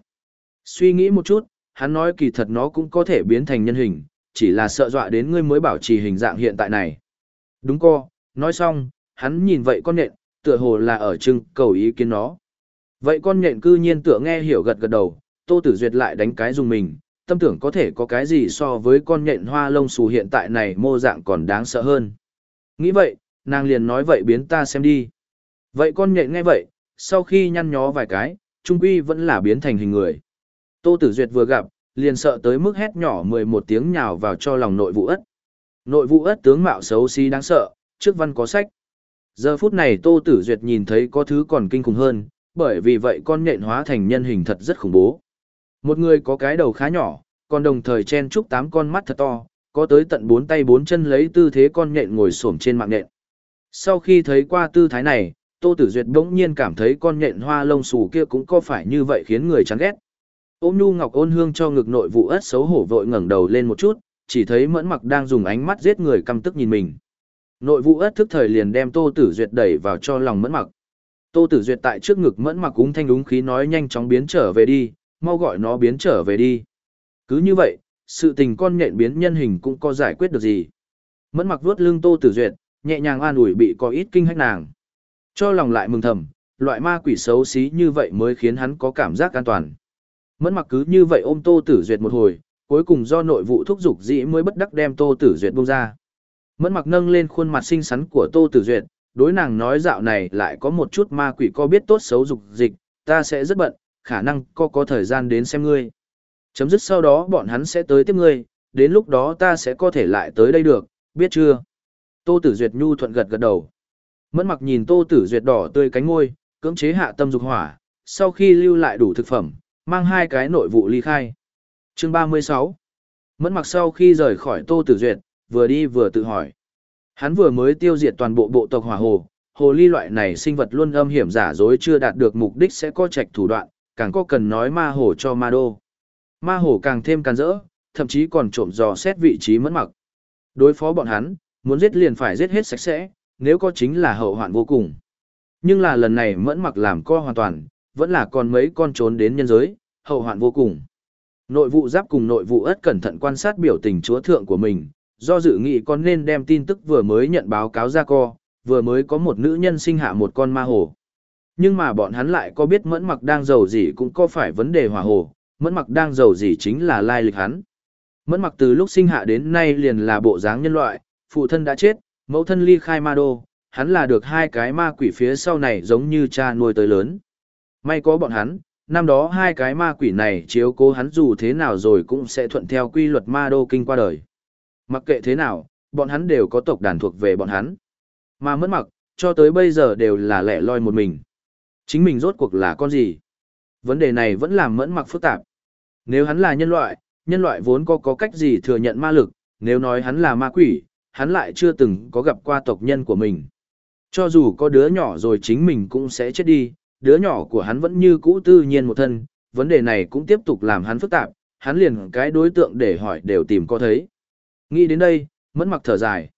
Suy nghĩ một chút, hắn nói kỳ thật nó cũng có thể biến thành nhân hình, chỉ là sợ dọa đến ngươi mới bảo trì hình dạng hiện tại này. Đúng co, nói xong, hắn nhìn vậy con nện, tựa hồ là ở trưng cầu ý kiến nó. Vậy con nhện cư nhiên tựa nghe hiểu gật gật đầu, Tô Tử Duyệt lại đánh cái dùng mình, tâm tưởng có thể có cái gì so với con nhện hoa lông xù hiện tại này mô dạng còn đáng sợ hơn. Nghĩ vậy, nàng liền nói vậy biến ta xem đi. Vậy con nhện nghe vậy, sau khi nhăn nhó vài cái, trung quy vẫn là biến thành hình người. Tô Tử Duyệt vừa gặp, liền sợ tới mức hét nhỏ 11 tiếng nhào vào cho lòng nội vụ ất. Nội vụ ất tướng mạo xấu xí đáng sợ, trước văn có sách. Giờ phút này Tô Tử Duyệt nhìn thấy có thứ còn kinh khủng hơn, bởi vì vậy con nhện hóa thành nhân hình thật rất khủng bố. Một người có cái đầu khá nhỏ, còn đồng thời chen chúc tám con mắt thật to, có tới tận bốn tay bốn chân lấy tư thế con nhện ngồi xổm trên mạng nhện. Sau khi thấy qua tư thái này, Tô Tử Duyệt bỗng nhiên cảm thấy con nhện hoa lông xù kia cũng có phải như vậy khiến người chán ghét. Ôm nhu ngọc ôn hương cho ngực nội vụ ất xấu hổ vội ngẩng đầu lên một chút, chỉ thấy mẫn mặc đang dùng ánh mắt giết người căm tức nhìn mình. Nội vụ ất thức thời liền đem Tô Tử Duyệt đẩy vào cho lòng mẫn mặc. Tô Tử Duyệt tại trước ngực mẫn mặc cũng thanh đúng khí nói nhanh chóng biến trở về đi, mau gọi nó biến trở về đi. Cứ như vậy, sự tình con nhện biến nhân hình cũng có giải quyết được gì. Mẫn mặc vuốt lưng Tô Tử Duyệt, nhẹ nhàng an ủi bị có ít kinh hách nàng. Cho lòng lại mừng thầm, loại ma quỷ xấu xí như vậy mới khiến hắn có cảm giác an toàn. Mẫn mặc cứ như vậy ôm Tô Tử Duyệt một hồi, cuối cùng do nội vụ thúc giục dĩ mới bất đắc đem Tô Tử Duyệt buông ra. Mẫn mặc nâng lên khuôn mặt xinh xắn của Tô Tử Duyệt, đối nàng nói dạo này lại có một chút ma quỷ co biết tốt xấu dục dịch, ta sẽ rất bận, khả năng có có thời gian đến xem ngươi. Chấm dứt sau đó bọn hắn sẽ tới tiếp ngươi, đến lúc đó ta sẽ có thể lại tới đây được, biết chưa? Tô Tử Duyệt nhu thuận gật gật đầu. Mẫn mặc nhìn Tô Tử Duyệt đỏ tươi cánh ngôi, cưỡng chế hạ tâm dục hỏa, sau khi lưu lại đủ thực phẩm, mang hai cái nội vụ ly khai. Chương 36 Mẫn mặc sau khi rời khỏi Tô Tử Duyệt, vừa đi vừa tự hỏi. Hắn vừa mới tiêu diệt toàn bộ bộ tộc hỏa hồ, hồ ly loại này sinh vật luôn âm hiểm giả dối chưa đạt được mục đích sẽ có trạch thủ đoạn, càng có cần nói ma hồ cho ma đô. Ma hồ càng thêm càng rỡ, thậm chí còn trộm dò xét vị trí mẫn mặc. Đối phó bọn hắn, muốn giết liền phải giết hết sạch sẽ, nếu có chính là hậu hoạn vô cùng. Nhưng là lần này mẫn mặc làm co hoàn toàn, vẫn là còn mấy con trốn đến nhân giới, hậu hoạn vô cùng. Nội vụ giáp cùng nội vụ ất cẩn thận quan sát biểu tình chúa thượng của mình, do dự nghị con nên đem tin tức vừa mới nhận báo cáo ra co, vừa mới có một nữ nhân sinh hạ một con ma hồ. Nhưng mà bọn hắn lại có biết mẫn mặc đang giàu gì cũng có phải vấn đề hỏa hồ, mẫn mặc đang giàu gì chính là lai lịch hắn. Mẫn mặc từ lúc sinh hạ đến nay liền là bộ dáng nhân loại, phụ thân đã chết, mẫu thân ly khai ma đô, hắn là được hai cái ma quỷ phía sau này giống như cha nuôi tới lớn. May có bọn hắn, năm đó hai cái ma quỷ này chiếu cố hắn dù thế nào rồi cũng sẽ thuận theo quy luật ma đô kinh qua đời. Mặc kệ thế nào, bọn hắn đều có tộc đàn thuộc về bọn hắn. Mà mất mặc, cho tới bây giờ đều là lẻ loi một mình. Chính mình rốt cuộc là con gì? Vấn đề này vẫn làm mẫn mặc phức tạp. Nếu hắn là nhân loại, nhân loại vốn có có cách gì thừa nhận ma lực, nếu nói hắn là ma quỷ, hắn lại chưa từng có gặp qua tộc nhân của mình. Cho dù có đứa nhỏ rồi chính mình cũng sẽ chết đi, đứa nhỏ của hắn vẫn như cũ tư nhiên một thân, vấn đề này cũng tiếp tục làm hắn phức tạp, hắn liền cái đối tượng để hỏi đều tìm có thấy. Nghĩ đến đây, mẫn mặc thở dài.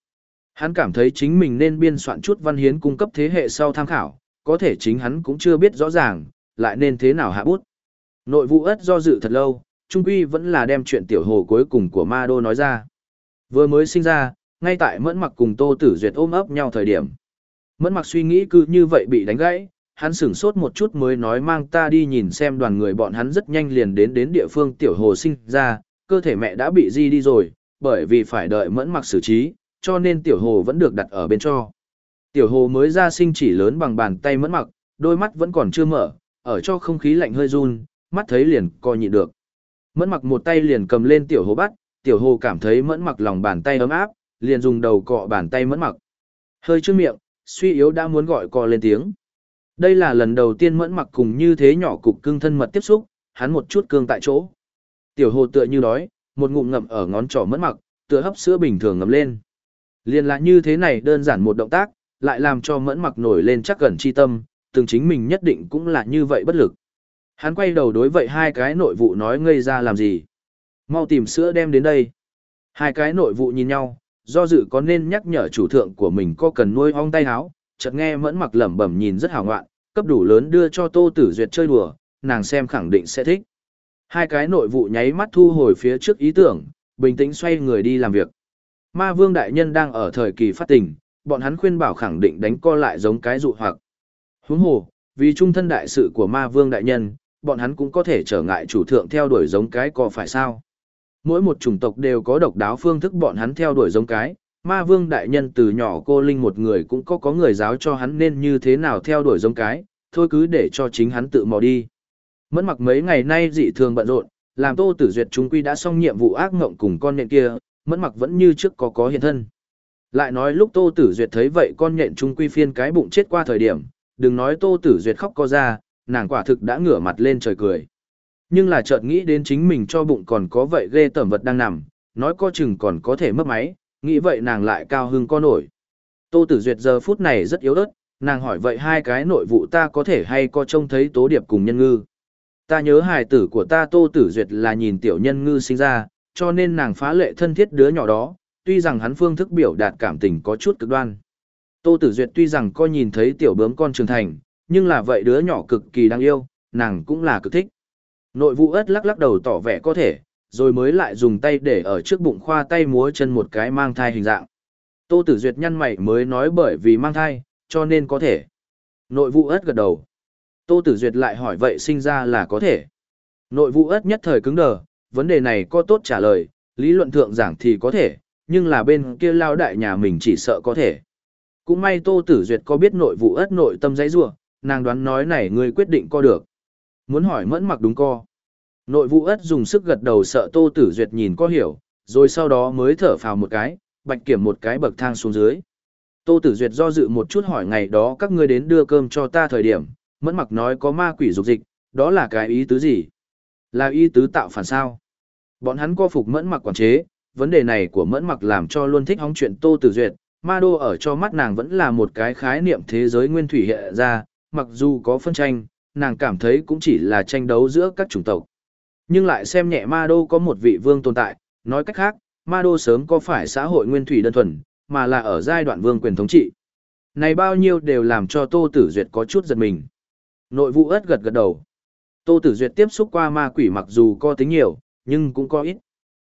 Hắn cảm thấy chính mình nên biên soạn chút văn hiến cung cấp thế hệ sau tham khảo, có thể chính hắn cũng chưa biết rõ ràng, lại nên thế nào hạ bút. Nội vụ ất do dự thật lâu, Trung Quy vẫn là đem chuyện tiểu hồ cuối cùng của Ma Đô nói ra. Vừa mới sinh ra, ngay tại mẫn mặc cùng Tô Tử Duyệt ôm ấp nhau thời điểm. Mẫn mặc suy nghĩ cứ như vậy bị đánh gãy, hắn sửng sốt một chút mới nói mang ta đi nhìn xem đoàn người bọn hắn rất nhanh liền đến đến địa phương tiểu hồ sinh ra, cơ thể mẹ đã bị di đi rồi, bởi vì phải đợi mẫn mặc xử trí, cho nên tiểu hồ vẫn được đặt ở bên cho. Tiểu hồ mới ra sinh chỉ lớn bằng bàn tay mẫn mặc, đôi mắt vẫn còn chưa mở, ở cho không khí lạnh hơi run, mắt thấy liền coi nhịn được. Mẫn mặc một tay liền cầm lên tiểu hồ bắt, tiểu hồ cảm thấy mẫn mặc lòng bàn tay ấm áp, liền dùng đầu cọ bàn tay mẫn mặc. Hơi trước miệng, suy yếu đã muốn gọi cọ lên tiếng. Đây là lần đầu tiên mẫn mặc cùng như thế nhỏ cục cưng thân mật tiếp xúc, hắn một chút cương tại chỗ. Tiểu hồ tựa như đói, một ngụm ngậm ở ngón trỏ mẫn mặc, tựa hấp sữa bình thường ngậm lên. Liên là như thế này đơn giản một động tác, lại làm cho mẫn mặc nổi lên chắc gần chi tâm, từng chính mình nhất định cũng là như vậy bất lực. Hắn quay đầu đối vậy hai cái nội vụ nói ngây ra làm gì. Mau tìm sữa đem đến đây. Hai cái nội vụ nhìn nhau, do dự có nên nhắc nhở chủ thượng của mình có cần nuôi ong tay háo, chợt nghe mẫn mặc lẩm bẩm nhìn rất hào ngoạn, cấp đủ lớn đưa cho Tô Tử Duyệt chơi đùa, nàng xem khẳng định sẽ thích. Hai cái nội vụ nháy mắt thu hồi phía trước ý tưởng, bình tĩnh xoay người đi làm việc. Ma Vương đại nhân đang ở thời kỳ phát tình, bọn hắn khuyên bảo khẳng định đánh co lại giống cái dụ hoặc. Huống hồ, vì trung thân đại sự của Ma Vương đại nhân, bọn hắn cũng có thể trở ngại chủ thượng theo đuổi giống cái có phải sao? Mỗi một chủng tộc đều có độc đáo phương thức bọn hắn theo đuổi giống cái, ma vương đại nhân từ nhỏ cô linh một người cũng có có người giáo cho hắn nên như thế nào theo đuổi giống cái, thôi cứ để cho chính hắn tự mò đi. Mẫn mặc mấy ngày nay dị thường bận rộn, làm tô tử duyệt chúng quy đã xong nhiệm vụ ác ngộng cùng con nhện kia, mẫn mặc vẫn như trước có có hiện thân. Lại nói lúc tô tử duyệt thấy vậy con nhện chúng quy phiên cái bụng chết qua thời điểm, đừng nói tô tử duyệt khóc co ra, nàng quả thực đã ngửa mặt lên trời cười. Nhưng là chợt nghĩ đến chính mình cho bụng còn có vậy ghê tẩm vật đang nằm, nói co chừng còn có thể mất máy, nghĩ vậy nàng lại cao hưng co nổi. Tô Tử Duyệt giờ phút này rất yếu ớt, nàng hỏi vậy hai cái nội vụ ta có thể hay có trông thấy tố điệp cùng nhân ngư. Ta nhớ hài tử của ta Tô Tử Duyệt là nhìn tiểu nhân ngư sinh ra, cho nên nàng phá lệ thân thiết đứa nhỏ đó, tuy rằng hắn phương thức biểu đạt cảm tình có chút cực đoan. Tô Tử Duyệt tuy rằng co nhìn thấy tiểu bướm con trưởng thành, nhưng là vậy đứa nhỏ cực kỳ đáng yêu, nàng cũng là cực thích. Nội vụ ớt lắc lắc đầu tỏ vẻ có thể, rồi mới lại dùng tay để ở trước bụng khoa tay múa chân một cái mang thai hình dạng. Tô Tử Duyệt nhăn mày mới nói bởi vì mang thai, cho nên có thể. Nội vụ ớt gật đầu. Tô Tử Duyệt lại hỏi vậy sinh ra là có thể. Nội vụ ớt nhất thời cứng đờ, vấn đề này có tốt trả lời, lý luận thượng giảng thì có thể, nhưng là bên kia lao đại nhà mình chỉ sợ có thể. Cũng may Tô Tử Duyệt có biết nội vụ ớt nội tâm dãy rủa, nàng đoán nói này người quyết định co được. Muốn hỏi mẫn mặc đúng co. Nội vụ ất dùng sức gật đầu sợ Tô Tử Duyệt nhìn có hiểu, rồi sau đó mới thở phào một cái, bạch kiểm một cái bậc thang xuống dưới. Tô Tử Duyệt do dự một chút hỏi ngày đó các ngươi đến đưa cơm cho ta thời điểm, mẫn mặc nói có ma quỷ dục dịch, đó là cái ý tứ gì? Là ý tứ tạo phản sao? Bọn hắn co phục mẫn mặc quản chế, vấn đề này của mẫn mặc làm cho luôn thích hóng chuyện Tô Tử Duyệt, ma đô ở cho mắt nàng vẫn là một cái khái niệm thế giới nguyên thủy hiện ra, mặc dù có phân tranh, nàng cảm thấy cũng chỉ là tranh đấu giữa các chủng tộc. Nhưng lại xem nhẹ ma đô có một vị vương tồn tại, nói cách khác, ma đô sớm có phải xã hội nguyên thủy đơn thuần, mà là ở giai đoạn vương quyền thống trị. Này bao nhiêu đều làm cho Tô Tử Duyệt có chút giật mình. Nội vụ ớt gật gật đầu. Tô Tử Duyệt tiếp xúc qua ma quỷ mặc dù có tính nhiều, nhưng cũng có ít.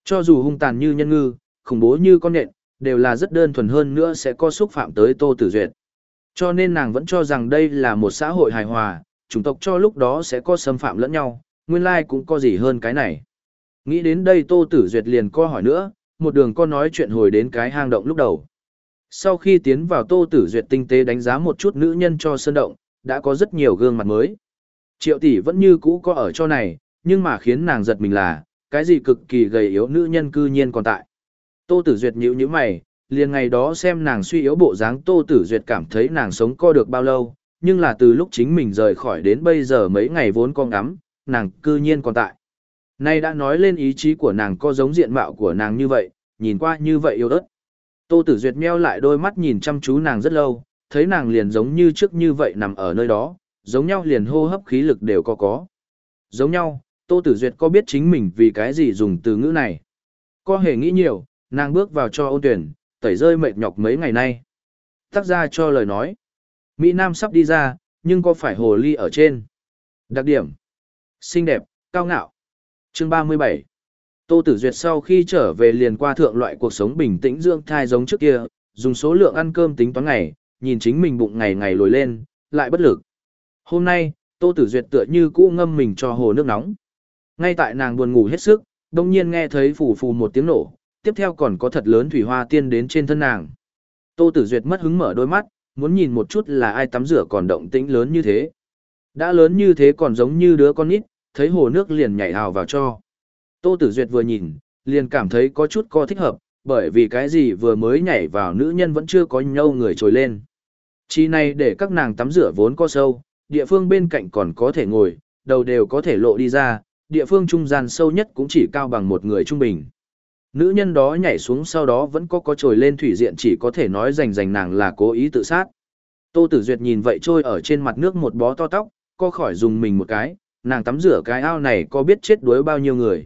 Cho dù hung tàn như nhân ngư, khủng bố như con nện, đều là rất đơn thuần hơn nữa sẽ có xúc phạm tới Tô Tử Duyệt. Cho nên nàng vẫn cho rằng đây là một xã hội hài hòa, chủng tộc cho lúc đó sẽ có xâm phạm lẫn nhau, nguyên lai cũng có gì hơn cái này. Nghĩ đến đây Tô Tử Duyệt liền co hỏi nữa, một đường co nói chuyện hồi đến cái hang động lúc đầu. Sau khi tiến vào Tô Tử Duyệt tinh tế đánh giá một chút nữ nhân cho sơn động, đã có rất nhiều gương mặt mới. Triệu tỷ vẫn như cũ có ở cho này, nhưng mà khiến nàng giật mình là, cái gì cực kỳ gầy yếu nữ nhân cư nhiên còn tại. Tô Tử Duyệt nhíu nhíu mày, liền ngày đó xem nàng suy yếu bộ dáng Tô Tử Duyệt cảm thấy nàng sống co được bao lâu, nhưng là từ lúc chính mình rời khỏi đến bây giờ mấy ngày vốn con ngắm, nàng cư nhiên còn tại. Nay đã nói lên ý chí của nàng có giống diện mạo của nàng như vậy, nhìn qua như vậy yêu ớt. Tô Tử Duyệt meo lại đôi mắt nhìn chăm chú nàng rất lâu, thấy nàng liền giống như trước như vậy nằm ở nơi đó, giống nhau liền hô hấp khí lực đều có có. Giống nhau, Tô Tử Duyệt có biết chính mình vì cái gì dùng từ ngữ này. Có hề nghĩ nhiều, nàng bước vào cho ôn tuyển, tẩy rơi mệt nhọc mấy ngày nay. Tác gia cho lời nói. Mỹ Nam sắp đi ra, nhưng có phải hồ ly ở trên. Đặc điểm. Xinh đẹp, cao ngạo. Chương 37 Tô Tử Duyệt sau khi trở về liền qua thượng loại cuộc sống bình tĩnh dưỡng thai giống trước kia, dùng số lượng ăn cơm tính toán ngày, nhìn chính mình bụng ngày ngày lồi lên, lại bất lực. Hôm nay, Tô Tử Duyệt tựa như cũ ngâm mình cho hồ nước nóng. Ngay tại nàng buồn ngủ hết sức, đột nhiên nghe thấy phù phù một tiếng nổ, tiếp theo còn có thật lớn thủy hoa tiên đến trên thân nàng. Tô Tử Duyệt mất hứng mở đôi mắt, muốn nhìn một chút là ai tắm rửa còn động tĩnh lớn như thế. Đã lớn như thế còn giống như đứa con nít, thấy hồ nước liền nhảy hào vào cho. Tô Tử Duyệt vừa nhìn, liền cảm thấy có chút co thích hợp, bởi vì cái gì vừa mới nhảy vào nữ nhân vẫn chưa có nhâu người trồi lên. Chi này để các nàng tắm rửa vốn có sâu, địa phương bên cạnh còn có thể ngồi, đầu đều có thể lộ đi ra, địa phương trung gian sâu nhất cũng chỉ cao bằng một người trung bình. Nữ nhân đó nhảy xuống sau đó vẫn có có trồi lên thủy diện chỉ có thể nói rành rành nàng là cố ý tự sát. Tô Tử Duyệt nhìn vậy trôi ở trên mặt nước một bó to tóc, co khỏi dùng mình một cái, nàng tắm rửa cái ao này có biết chết đuối bao nhiêu người.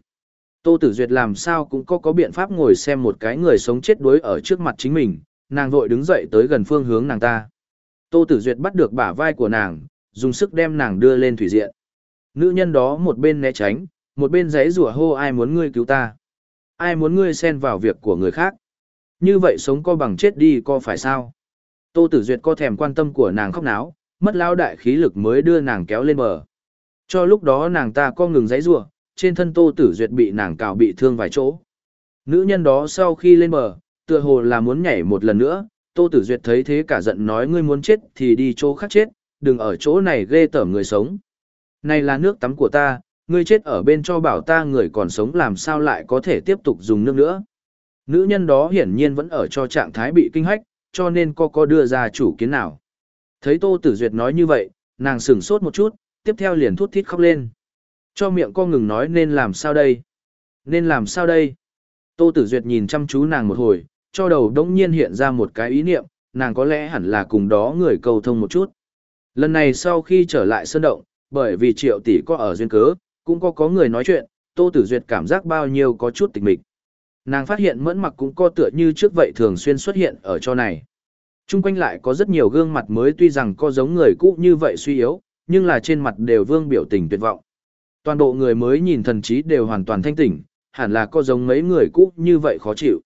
Tô Tử Duyệt làm sao cũng có có biện pháp ngồi xem một cái người sống chết đuối ở trước mặt chính mình, nàng vội đứng dậy tới gần phương hướng nàng ta. Tô Tử Duyệt bắt được bả vai của nàng, dùng sức đem nàng đưa lên thủy diện. Nữ nhân đó một bên né tránh, một bên giấy rủa hô ai muốn ngươi cứu ta. Ai muốn ngươi xen vào việc của người khác. Như vậy sống co bằng chết đi co phải sao. Tô Tử Duyệt co thèm quan tâm của nàng khóc náo, mất lao đại khí lực mới đưa nàng kéo lên bờ. Cho lúc đó nàng ta co ngừng giấy rủa, trên thân Tô Tử Duyệt bị nàng cào bị thương vài chỗ. Nữ nhân đó sau khi lên bờ, tựa hồ là muốn nhảy một lần nữa, Tô Tử Duyệt thấy thế cả giận nói ngươi muốn chết thì đi chỗ khác chết, đừng ở chỗ này ghê tởm người sống. Này là nước tắm của ta, ngươi chết ở bên cho bảo ta người còn sống làm sao lại có thể tiếp tục dùng nước nữa. Nữ nhân đó hiển nhiên vẫn ở cho trạng thái bị kinh hách, cho nên cô có đưa ra chủ kiến nào. Thấy Tô Tử Duyệt nói như vậy, nàng sửng sốt một chút, tiếp theo liền thút thít khóc lên. Cho miệng cô ngừng nói nên làm sao đây? Nên làm sao đây? Tô Tử Duyệt nhìn chăm chú nàng một hồi, cho đầu đống nhiên hiện ra một cái ý niệm, nàng có lẽ hẳn là cùng đó người cầu thông một chút. Lần này sau khi trở lại sơn động, bởi vì triệu tỷ có ở duyên cớ, cũng có có người nói chuyện, Tô Tử Duyệt cảm giác bao nhiêu có chút tịch mịch. Nàng phát hiện mẫn mặc cũng có tựa như trước vậy thường xuyên xuất hiện ở chỗ này. Trung quanh lại có rất nhiều gương mặt mới tuy rằng có giống người cũ như vậy suy yếu, nhưng là trên mặt đều vương biểu tình tuyệt vọng. Toàn bộ người mới nhìn thần trí đều hoàn toàn thanh tỉnh, hẳn là có giống mấy người cũ như vậy khó chịu.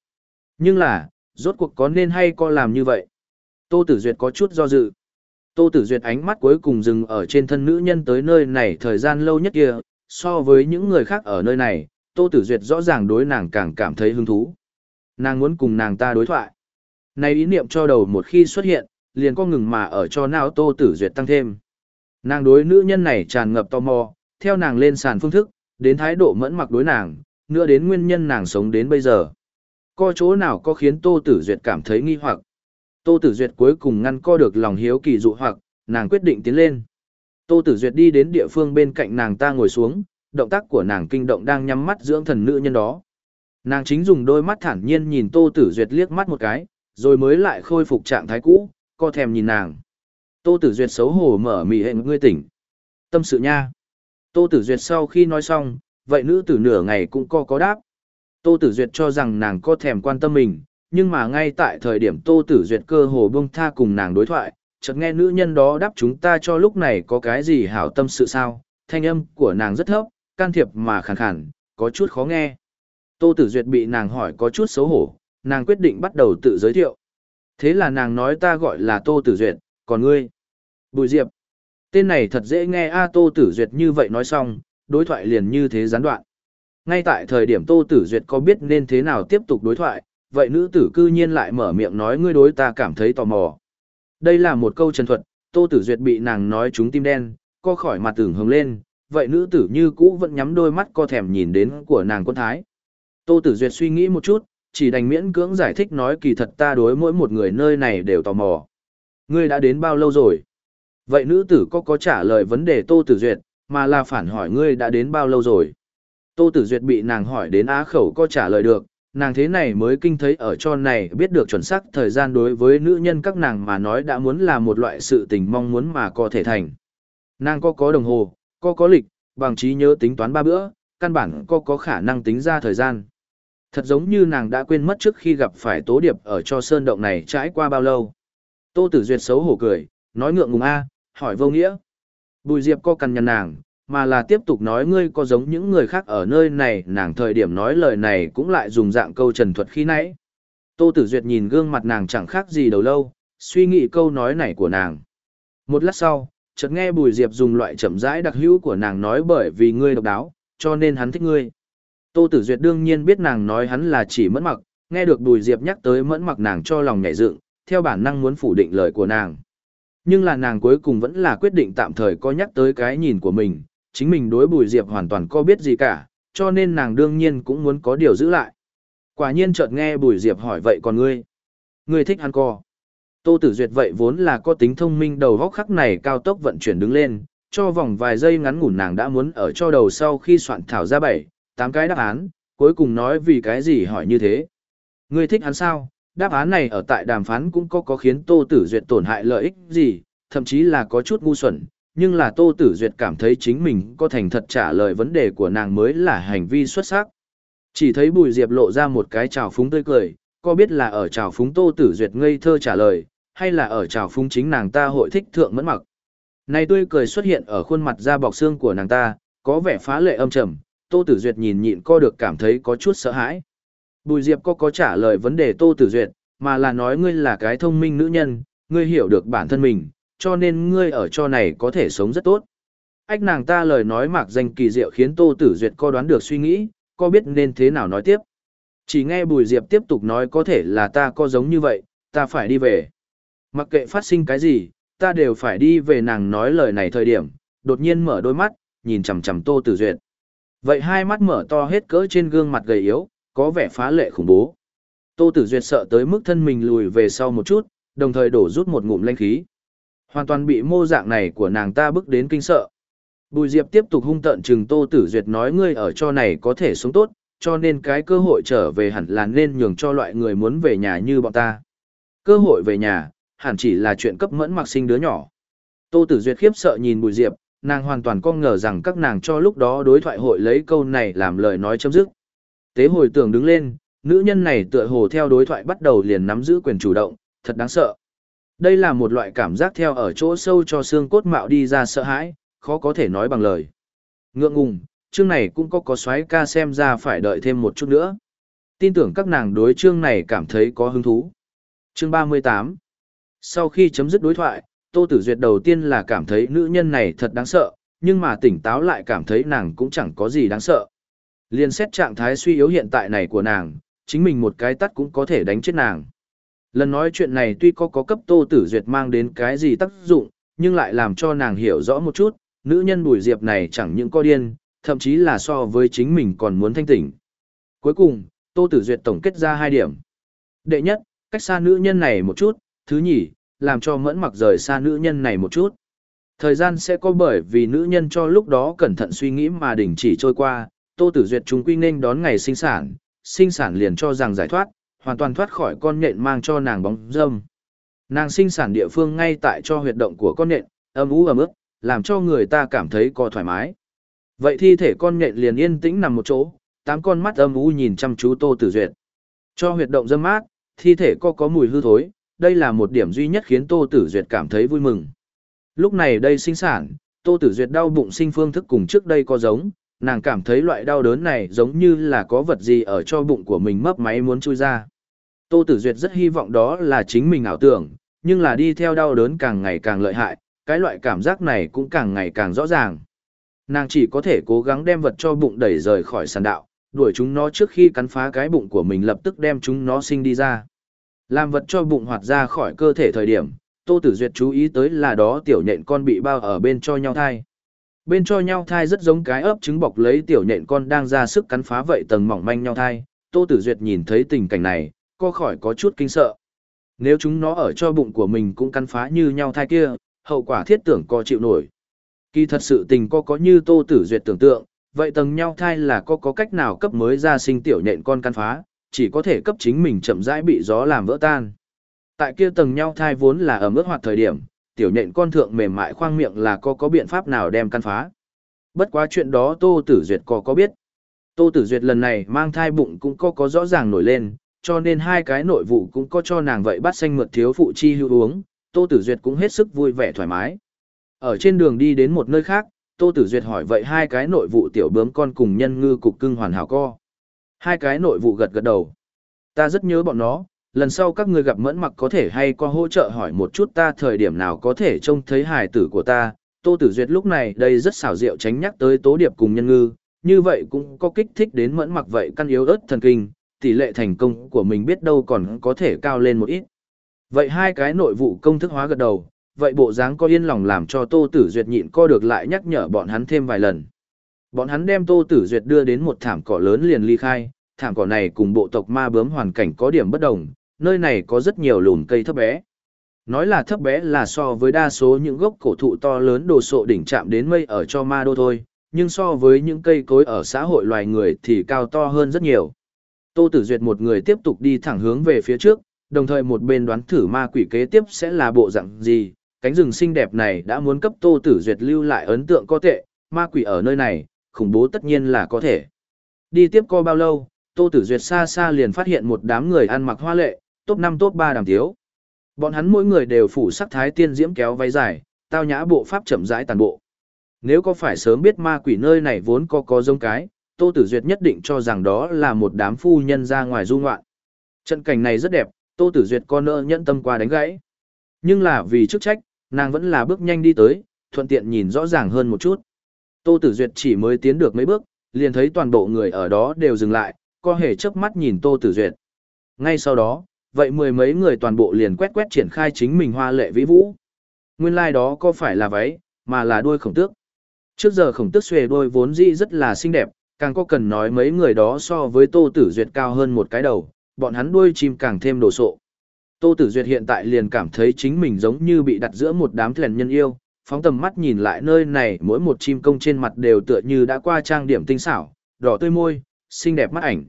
Nhưng là, rốt cuộc có nên hay có làm như vậy? Tô Tử Duyệt có chút do dự. Tô Tử Duyệt ánh mắt cuối cùng dừng ở trên thân nữ nhân tới nơi này thời gian lâu nhất kia, so với những người khác ở nơi này, Tô Tử Duyệt rõ ràng đối nàng càng cảm thấy hứng thú. Nàng muốn cùng nàng ta đối thoại. Này ý niệm cho đầu một khi xuất hiện, liền có ngừng mà ở cho não Tô Tử Duyệt tăng thêm. Nàng đối nữ nhân này tràn ngập tò mò, theo nàng lên sàn phương thức, đến thái độ mẫn mặc đối nàng, nữa đến nguyên nhân nàng sống đến bây giờ. Có chỗ nào có khiến Tô Tử Duyệt cảm thấy nghi hoặc. Tô Tử Duyệt cuối cùng ngăn co được lòng hiếu kỳ dụ hoặc, nàng quyết định tiến lên. Tô Tử Duyệt đi đến địa phương bên cạnh nàng ta ngồi xuống, động tác của nàng kinh động đang nhắm mắt dưỡng thần nữ nhân đó. Nàng chính dùng đôi mắt thản nhiên nhìn Tô Tử Duyệt liếc mắt một cái, rồi mới lại khôi phục trạng thái cũ, co thèm nhìn nàng. Tô Tử Duyệt xấu hổ mở mị hẹn ngươi tỉnh. Tâm sự nha. Tô Tử Duyệt sau khi nói xong, vậy nữ tử nửa ngày cũng co có đáp. Tô Tử Duyệt cho rằng nàng có thèm quan tâm mình, nhưng mà ngay tại thời điểm Tô Tử Duyệt cơ hồ buông tha cùng nàng đối thoại, chợt nghe nữ nhân đó đáp chúng ta cho lúc này có cái gì hảo tâm sự sao, thanh âm của nàng rất thấp, can thiệp mà khàn khàn, có chút khó nghe. Tô Tử Duyệt bị nàng hỏi có chút xấu hổ, nàng quyết định bắt đầu tự giới thiệu. Thế là nàng nói ta gọi là Tô Tử Duyệt, còn ngươi? Bùi Diệp. Tên này thật dễ nghe a Tô Tử Duyệt như vậy nói xong, đối thoại liền như thế gián đoạn. Ngay tại thời điểm Tô Tử Duyệt có biết nên thế nào tiếp tục đối thoại, vậy nữ tử cư nhiên lại mở miệng nói ngươi đối ta cảm thấy tò mò. Đây là một câu trần thuật, Tô Tử Duyệt bị nàng nói trúng tim đen, co khỏi mặt tưởng hồng lên, vậy nữ tử như cũ vẫn nhắm đôi mắt co thèm nhìn đến của nàng quân thái. Tô Tử Duyệt suy nghĩ một chút, chỉ đành miễn cưỡng giải thích nói kỳ thật ta đối mỗi một người nơi này đều tò mò. Ngươi đã đến bao lâu rồi? Vậy nữ tử có có trả lời vấn đề Tô Tử Duyệt, mà là phản hỏi ngươi đã đến bao lâu rồi? Tô Tử Duyệt bị nàng hỏi đến á khẩu có trả lời được, nàng thế này mới kinh thấy ở cho này biết được chuẩn xác thời gian đối với nữ nhân các nàng mà nói đã muốn là một loại sự tình mong muốn mà có thể thành. Nàng có có đồng hồ, có có lịch, bằng trí nhớ tính toán ba bữa, căn bản có có khả năng tính ra thời gian. Thật giống như nàng đã quên mất trước khi gặp phải tố điệp ở cho sơn động này trải qua bao lâu. Tô Tử Duyệt xấu hổ cười, nói ngượng ngùng a, hỏi vô nghĩa. Bùi Diệp co cằn nhằn nàng, mà là tiếp tục nói ngươi có giống những người khác ở nơi này, nàng thời điểm nói lời này cũng lại dùng dạng câu trần thuật khi nãy. Tô Tử Duyệt nhìn gương mặt nàng chẳng khác gì đầu lâu, suy nghĩ câu nói này của nàng. Một lát sau, chợt nghe Bùi Diệp dùng loại chậm rãi đặc hữu của nàng nói bởi vì ngươi độc đáo, cho nên hắn thích ngươi. Tô Tử Duyệt đương nhiên biết nàng nói hắn là chỉ mẫn mặc, nghe được Bùi Diệp nhắc tới mẫn mặc nàng cho lòng nhảy dựng, theo bản năng muốn phủ định lời của nàng. Nhưng là nàng cuối cùng vẫn là quyết định tạm thời có nhắc tới cái nhìn của mình, chính mình đối Bùi Diệp hoàn toàn có biết gì cả, cho nên nàng đương nhiên cũng muốn có điều giữ lại. Quả nhiên chợt nghe Bùi Diệp hỏi vậy còn ngươi? Ngươi thích ăn co. Tô Tử Duyệt vậy vốn là có tính thông minh đầu góc khắc này cao tốc vận chuyển đứng lên, cho vòng vài giây ngắn ngủn nàng đã muốn ở cho đầu sau khi soạn thảo ra bảy, tám cái đáp án, Cuối cùng nói vì cái gì hỏi như thế. Ngươi thích hắn sao? Đáp án này ở tại đàm phán cũng có có khiến Tô Tử Duyệt tổn hại lợi ích gì, thậm chí là có chút ngu xuẩn, nhưng là Tô Tử Duyệt cảm thấy chính mình có thành thật trả lời vấn đề của nàng mới là hành vi xuất sắc. Chỉ thấy Bùi Diệp lộ ra một cái trào phúng tươi cười, có biết là ở trào phúng Tô Tử Duyệt ngây thơ trả lời, hay là ở trào phúng chính nàng ta hội thích thượng mẫn mặc. Này tươi cười xuất hiện ở khuôn mặt da bọc xương của nàng ta, có vẻ phá lệ âm trầm, Tô Tử Duyệt nhìn nhịn co được cảm thấy có chút sợ hãi. Bùi Diệp có có trả lời vấn đề Tô Tử Duyệt, mà là nói ngươi là cái thông minh nữ nhân, ngươi hiểu được bản thân mình, cho nên ngươi ở cho này có thể sống rất tốt. Ách nàng ta lời nói mạc danh kỳ diệu khiến Tô Tử Duyệt co đoán được suy nghĩ, co biết nên thế nào nói tiếp. Chỉ nghe Bùi Diệp tiếp tục nói có thể là ta có giống như vậy, ta phải đi về. Mặc kệ phát sinh cái gì, ta đều phải đi về nàng nói lời này thời điểm, đột nhiên mở đôi mắt, nhìn chằm chằm Tô Tử Duyệt. Vậy hai mắt mở to hết cỡ trên gương mặt gầy yếu, có vẻ phá lệ khủng bố. Tô Tử Duyệt sợ tới mức thân mình lùi về sau một chút, đồng thời đổ rút một ngụm linh khí. Hoàn toàn bị mô dạng này của nàng ta bức đến kinh sợ. Bùi Diệp tiếp tục hung tận chừng Tô Tử Duyệt nói ngươi ở cho này có thể sống tốt, cho nên cái cơ hội trở về hẳn là nên nhường cho loại người muốn về nhà như bọn ta. Cơ hội về nhà, hẳn chỉ là chuyện cấp mẫn mặc sinh đứa nhỏ. Tô Tử Duyệt khiếp sợ nhìn Bùi Diệp, nàng hoàn toàn không ngờ rằng các nàng cho lúc đó đối thoại hội lấy câu này làm lời nói chấm dứt. Tế hồi tưởng đứng lên, nữ nhân này tựa hồ theo đối thoại bắt đầu liền nắm giữ quyền chủ động, thật đáng sợ. Đây là một loại cảm giác theo ở chỗ sâu cho xương cốt mạo đi ra sợ hãi, khó có thể nói bằng lời. Ngượng ngùng, chương này cũng có có xoáy ca xem ra phải đợi thêm một chút nữa. Tin tưởng các nàng đối chương này cảm thấy có hứng thú. Chương 38 Sau khi chấm dứt đối thoại, Tô Tử Duyệt đầu tiên là cảm thấy nữ nhân này thật đáng sợ, nhưng mà tỉnh táo lại cảm thấy nàng cũng chẳng có gì đáng sợ. Liên xét trạng thái suy yếu hiện tại này của nàng, chính mình một cái tắt cũng có thể đánh chết nàng. Lần nói chuyện này tuy có có cấp Tô Tử Duyệt mang đến cái gì tác dụng, nhưng lại làm cho nàng hiểu rõ một chút, nữ nhân bùi diệp này chẳng những có điên, thậm chí là so với chính mình còn muốn thanh tỉnh. Cuối cùng, Tô Tử Duyệt tổng kết ra hai điểm. Đệ nhất, cách xa nữ nhân này một chút, thứ nhì, làm cho mẫn mặc rời xa nữ nhân này một chút. Thời gian sẽ có bởi vì nữ nhân cho lúc đó cẩn thận suy nghĩ mà đình chỉ trôi qua, Tô Tử Duyệt chúng quy nên đón ngày sinh sản, sinh sản liền cho rằng giải thoát, hoàn toàn thoát khỏi con nhện mang cho nàng bóng dâm. Nàng sinh sản địa phương ngay tại cho huyệt động của con nhện, âm ú ấm ức, làm cho người ta cảm thấy có thoải mái. Vậy thi thể con nhện liền yên tĩnh nằm một chỗ, tám con mắt âm ú nhìn chăm chú Tô Tử Duyệt. Cho huyệt động dâm mát, thi thể có có mùi hư thối, đây là một điểm duy nhất khiến Tô Tử Duyệt cảm thấy vui mừng. Lúc này đây sinh sản, Tô Tử Duyệt đau bụng sinh phương thức cùng trước đây có giống, nàng cảm thấy loại đau đớn này giống như là có vật gì ở cho bụng của mình mấp máy muốn chui ra. Tô Tử Duyệt rất hy vọng đó là chính mình ảo tưởng, nhưng là đi theo đau đớn càng ngày càng lợi hại, cái loại cảm giác này cũng càng ngày càng rõ ràng. Nàng chỉ có thể cố gắng đem vật cho bụng đẩy rời khỏi sàn đạo, đuổi chúng nó trước khi cắn phá cái bụng của mình lập tức đem chúng nó sinh đi ra. Làm vật cho bụng hoạt ra khỏi cơ thể thời điểm, Tô Tử Duyệt chú ý tới là đó tiểu nhện con bị bao ở bên cho nhau thai. Bên cho nhau thai rất giống cái ấp trứng bọc lấy tiểu nhện con đang ra sức cắn phá vậy tầng mỏng manh nhau thai. Tô Tử Duyệt nhìn thấy tình cảnh này, co khỏi có chút kinh sợ. Nếu chúng nó ở cho bụng của mình cũng cắn phá như nhau thai kia, hậu quả thiết tưởng co chịu nổi. Kỳ thật sự tình co có như Tô Tử Duyệt tưởng tượng, vậy tầng nhau thai là co có cách nào cấp mới ra sinh tiểu nhện con căn phá, chỉ có thể cấp chính mình chậm rãi bị gió làm vỡ tan. Tại kia tầng nhau thai vốn là ở mức hoạt thời điểm, tiểu nhện con thượng mềm mại khoang miệng là co có biện pháp nào đem căn phá. Bất quá chuyện đó Tô Tử Duyệt có có biết. Tô Tử Duyệt lần này mang thai bụng cũng có có rõ ràng nổi lên, cho nên hai cái nội vụ cũng có cho nàng vậy bắt xanh mượt thiếu phụ chi hưu uống, Tô Tử Duyệt cũng hết sức vui vẻ thoải mái. Ở trên đường đi đến một nơi khác, Tô Tử Duyệt hỏi vậy hai cái nội vụ tiểu bướm con cùng nhân ngư cục cưng hoàn hảo co. Hai cái nội vụ gật gật đầu. Ta rất nhớ bọn nó, lần sau các ngươi gặp mẫn mặc có thể hay có hỗ trợ hỏi một chút ta thời điểm nào có thể trông thấy hài tử của ta. Tô Tử Duyệt lúc này đây rất xảo diệu tránh nhắc tới Tố Điệp cùng nhân ngư, như vậy cũng có kích thích đến mẫn mặc vậy căn yếu ớt thần kinh, tỷ lệ thành công của mình biết đâu còn có thể cao lên một ít. Vậy hai cái nội vụ công thức hóa gật đầu, vậy bộ dáng có yên lòng làm cho Tô Tử Duyệt nhịn co được lại nhắc nhở bọn hắn thêm vài lần. Bọn hắn đem Tô Tử Duyệt đưa đến một thảm cỏ lớn liền ly khai, thảm cỏ này cùng bộ tộc ma bướm hoàn cảnh có điểm bất đồng, nơi này có rất nhiều lùn cây thấp bé. Nói là thấp bé là so với đa số những gốc cổ thụ to lớn đồ sộ đỉnh chạm đến mây ở cho ma đô thôi, nhưng so với những cây cối ở xã hội loài người thì cao to hơn rất nhiều. Tô Tử Duyệt một người tiếp tục đi thẳng hướng về phía trước, đồng thời một bên đoán thử ma quỷ kế tiếp sẽ là bộ dạng gì. Cánh rừng xinh đẹp này đã muốn cấp Tô Tử Duyệt lưu lại ấn tượng có tệ, ma quỷ ở nơi này, khủng bố tất nhiên là có thể. Đi tiếp co bao lâu, Tô Tử Duyệt xa xa liền phát hiện một đám người ăn mặc hoa lệ, top 5 top 3 đàm thiếu. Bọn hắn mỗi người đều phủ sắc thái tiên diễm kéo váy dài, tao nhã bộ pháp chậm rãi tàn bộ. Nếu có phải sớm biết ma quỷ nơi này vốn có có giống cái, Tô Tử Duyệt nhất định cho rằng đó là một đám phu nhân ra ngoài du ngoạn. Trận cảnh này rất đẹp, Tô Tử Duyệt con nỡ nhẫn tâm qua đánh gãy. Nhưng là vì chức trách, nàng vẫn là bước nhanh đi tới, thuận tiện nhìn rõ ràng hơn một chút. Tô Tử Duyệt chỉ mới tiến được mấy bước, liền thấy toàn bộ người ở đó đều dừng lại, co hề chớp mắt nhìn Tô Tử Duyệt. Ngay sau đó, vậy mười mấy người toàn bộ liền quét quét triển khai chính mình hoa lệ vĩ vũ. Nguyên lai like đó có phải là váy, mà là đuôi khổng tước. Trước giờ khổng tước xuề đuôi vốn dĩ rất là xinh đẹp, càng có cần nói mấy người đó so với Tô Tử Duyệt cao hơn một cái đầu, bọn hắn đuôi chim càng thêm đồ sộ. Tô Tử Duyệt hiện tại liền cảm thấy chính mình giống như bị đặt giữa một đám thuyền nhân yêu, phóng tầm mắt nhìn lại nơi này mỗi một chim công trên mặt đều tựa như đã qua trang điểm tinh xảo, đỏ tươi môi, xinh đẹp mắt ảnh.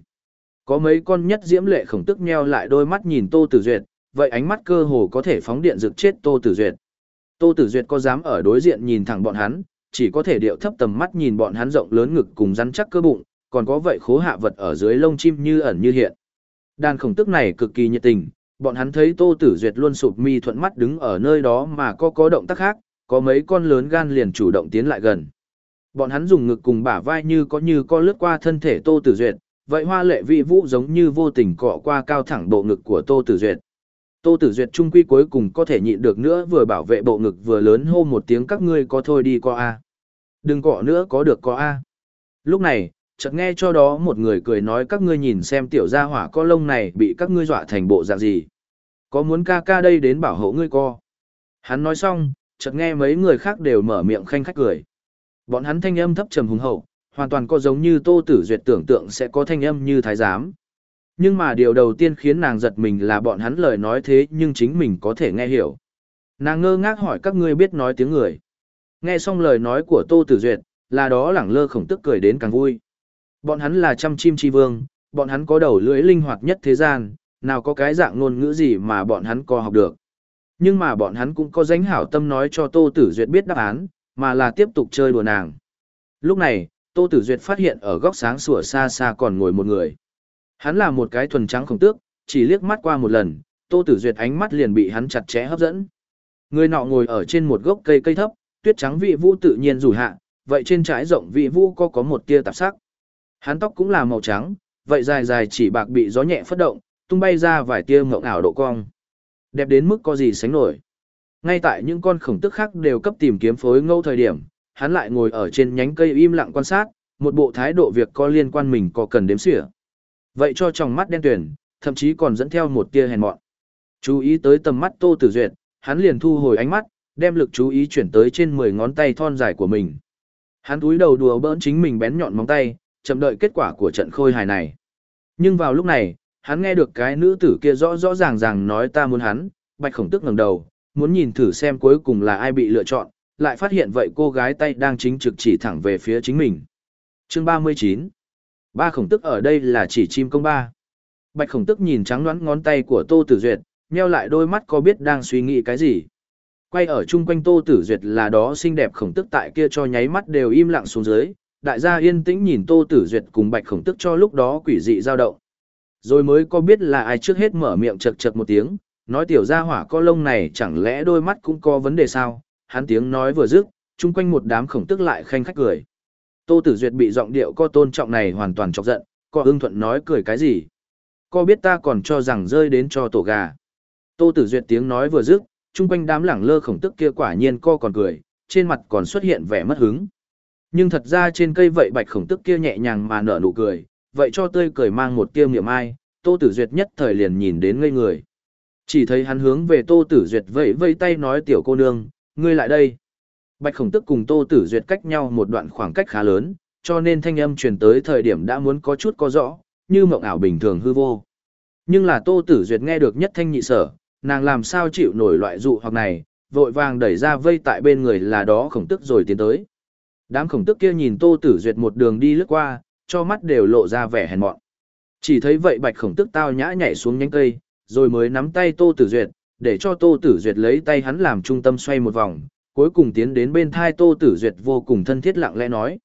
Có mấy con nhất diễm lệ khổng tức nheo lại đôi mắt nhìn Tô Tử Duyệt, vậy ánh mắt cơ hồ có thể phóng điện rực chết Tô Tử Duyệt. Tô Tử Duyệt có dám ở đối diện nhìn thẳng bọn hắn, chỉ có thể điệu thấp tầm mắt nhìn bọn hắn rộng lớn ngực cùng rắn chắc cơ bụng, còn có vậy khố hạ vật ở dưới lông chim như ẩn như hiện. Đàn khổng tức này cực kỳ nhiệt tình, bọn hắn thấy Tô Tử Duyệt luôn sụp mi thuận mắt đứng ở nơi đó mà có có động tác khác, có mấy con lớn gan liền chủ động tiến lại gần. Bọn hắn dùng ngực cùng bả vai như có như co lướt qua thân thể Tô Tử Duyệt, vậy hoa lệ vị vũ giống như vô tình cọ qua cao thẳng bộ ngực của Tô Tử Duyệt. Tô Tử Duyệt trung quy cuối cùng có thể nhịn được nữa vừa bảo vệ bộ ngực vừa lớn hô một tiếng các ngươi có thôi đi có a. Đừng cọ nữa có được có a. Lúc này, chợt nghe cho đó một người cười nói các ngươi nhìn xem tiểu gia hỏa co lông này bị các ngươi dọa thành bộ dạng gì. Có muốn ca ca đây đến bảo hộ ngươi co. Hắn nói xong, chợt nghe mấy người khác đều mở miệng khanh khách cười. Bọn hắn thanh âm thấp trầm hùng hậu, hoàn toàn có giống như Tô Tử Duyệt tưởng tượng sẽ có thanh âm như thái giám. Nhưng mà điều đầu tiên khiến nàng giật mình là bọn hắn lời nói thế nhưng chính mình có thể nghe hiểu. Nàng ngơ ngác hỏi các ngươi biết nói tiếng người. Nghe xong lời nói của Tô Tử Duyệt, là đó lẳng lơ khổng tức cười đến càng vui. Bọn hắn là trăm chim chi vương, bọn hắn có đầu lưỡi linh hoạt nhất thế gian, nào có cái dạng ngôn ngữ gì mà bọn hắn có học được. Nhưng mà bọn hắn cũng có dánh hảo tâm nói cho Tô Tử Duyệt biết đáp án, mà là tiếp tục chơi đùa nàng. Lúc này, Tô Tử Duyệt phát hiện ở góc sáng sủa xa xa còn ngồi một người. Hắn là một cái thuần trắng khổng tước, chỉ liếc mắt qua một lần, Tô Tử Duyệt ánh mắt liền bị hắn chặt chẽ hấp dẫn. Người nọ ngồi ở trên một gốc cây cây thấp, tuyết trắng vị vũ tự nhiên rủ hạ, vậy trên trái rộng vị vũ có có một tia tạp sắc. Hắn tóc cũng là màu trắng, vậy dài dài chỉ bạc bị gió nhẹ phất động, tung bay ra vài tia ngộng ảo độ cong. Đẹp đến mức có gì sánh nổi. Ngay tại những con khổng tức khác đều cấp tìm kiếm phối ngẫu thời điểm, hắn lại ngồi ở trên nhánh cây im lặng quan sát, một bộ thái độ việc có liên quan mình có cần đếm xỉa. Vậy cho trong mắt đen tuyển, thậm chí còn dẫn theo một tia hèn mọn. Chú ý tới tầm mắt Tô Tử Duyệt, hắn liền thu hồi ánh mắt, đem lực chú ý chuyển tới trên 10 ngón tay thon dài của mình. Hắn túi đầu đùa bỡn chính mình bén nhọn móng tay, chậm đợi kết quả của trận khôi hài này. Nhưng vào lúc này, hắn nghe được cái nữ tử kia rõ rõ ràng ràng nói ta muốn hắn, bạch khổng tức ngẩng đầu, muốn nhìn thử xem cuối cùng là ai bị lựa chọn, lại phát hiện vậy cô gái tay đang chính trực chỉ thẳng về phía chính mình. Chương 39 Ba khổng tức ở đây là chỉ chim công ba. Bạch khổng tức nhìn trắng đoán ngón tay của Tô Tử Duyệt, nheo lại đôi mắt có biết đang suy nghĩ cái gì. Quay ở chung quanh Tô Tử Duyệt là đó xinh đẹp khổng tức tại kia cho nháy mắt đều im lặng xuống dưới, đại gia yên tĩnh nhìn Tô Tử Duyệt cùng Bạch khổng tức cho lúc đó quỷ dị dao động. Rồi mới có biết là ai trước hết mở miệng chật chật một tiếng, nói tiểu gia hỏa co lông này chẳng lẽ đôi mắt cũng có vấn đề sao, hắn tiếng nói vừa dứt, chung quanh một đám khổng tức lại khanh khách cười. Tô Tử Duyệt bị giọng điệu co tôn trọng này hoàn toàn chọc giận, co ưng thuận nói cười cái gì. Co biết ta còn cho rằng rơi đến cho tổ gà. Tô Tử Duyệt tiếng nói vừa dứt, chung quanh đám lẳng lơ khổng tức kia quả nhiên co còn cười, trên mặt còn xuất hiện vẻ mất hứng. Nhưng thật ra trên cây vậy bạch khổng tức kia nhẹ nhàng mà nở nụ cười, vậy cho tươi cười mang một tiêu miệng ai, Tô Tử Duyệt nhất thời liền nhìn đến ngây người. Chỉ thấy hắn hướng về Tô Tử Duyệt vẫy vây tay nói tiểu cô nương, ngươi lại đây. Bạch khổng tức cùng Tô Tử Duyệt cách nhau một đoạn khoảng cách khá lớn, cho nên thanh âm truyền tới thời điểm đã muốn có chút có rõ, như mộng ảo bình thường hư vô. Nhưng là Tô Tử Duyệt nghe được nhất thanh nhị sở, nàng làm sao chịu nổi loại dụ hoặc này, vội vàng đẩy ra vây tại bên người là đó khổng tức rồi tiến tới. Đám khổng tức kia nhìn Tô Tử Duyệt một đường đi lướt qua, cho mắt đều lộ ra vẻ hèn mọn. Chỉ thấy vậy bạch khổng tức tao nhã nhảy xuống nhánh cây, rồi mới nắm tay Tô Tử Duyệt, để cho Tô Tử Duyệt lấy tay hắn làm trung tâm xoay một vòng, cuối cùng tiến đến bên thai Tô Tử Duyệt vô cùng thân thiết lặng lẽ nói.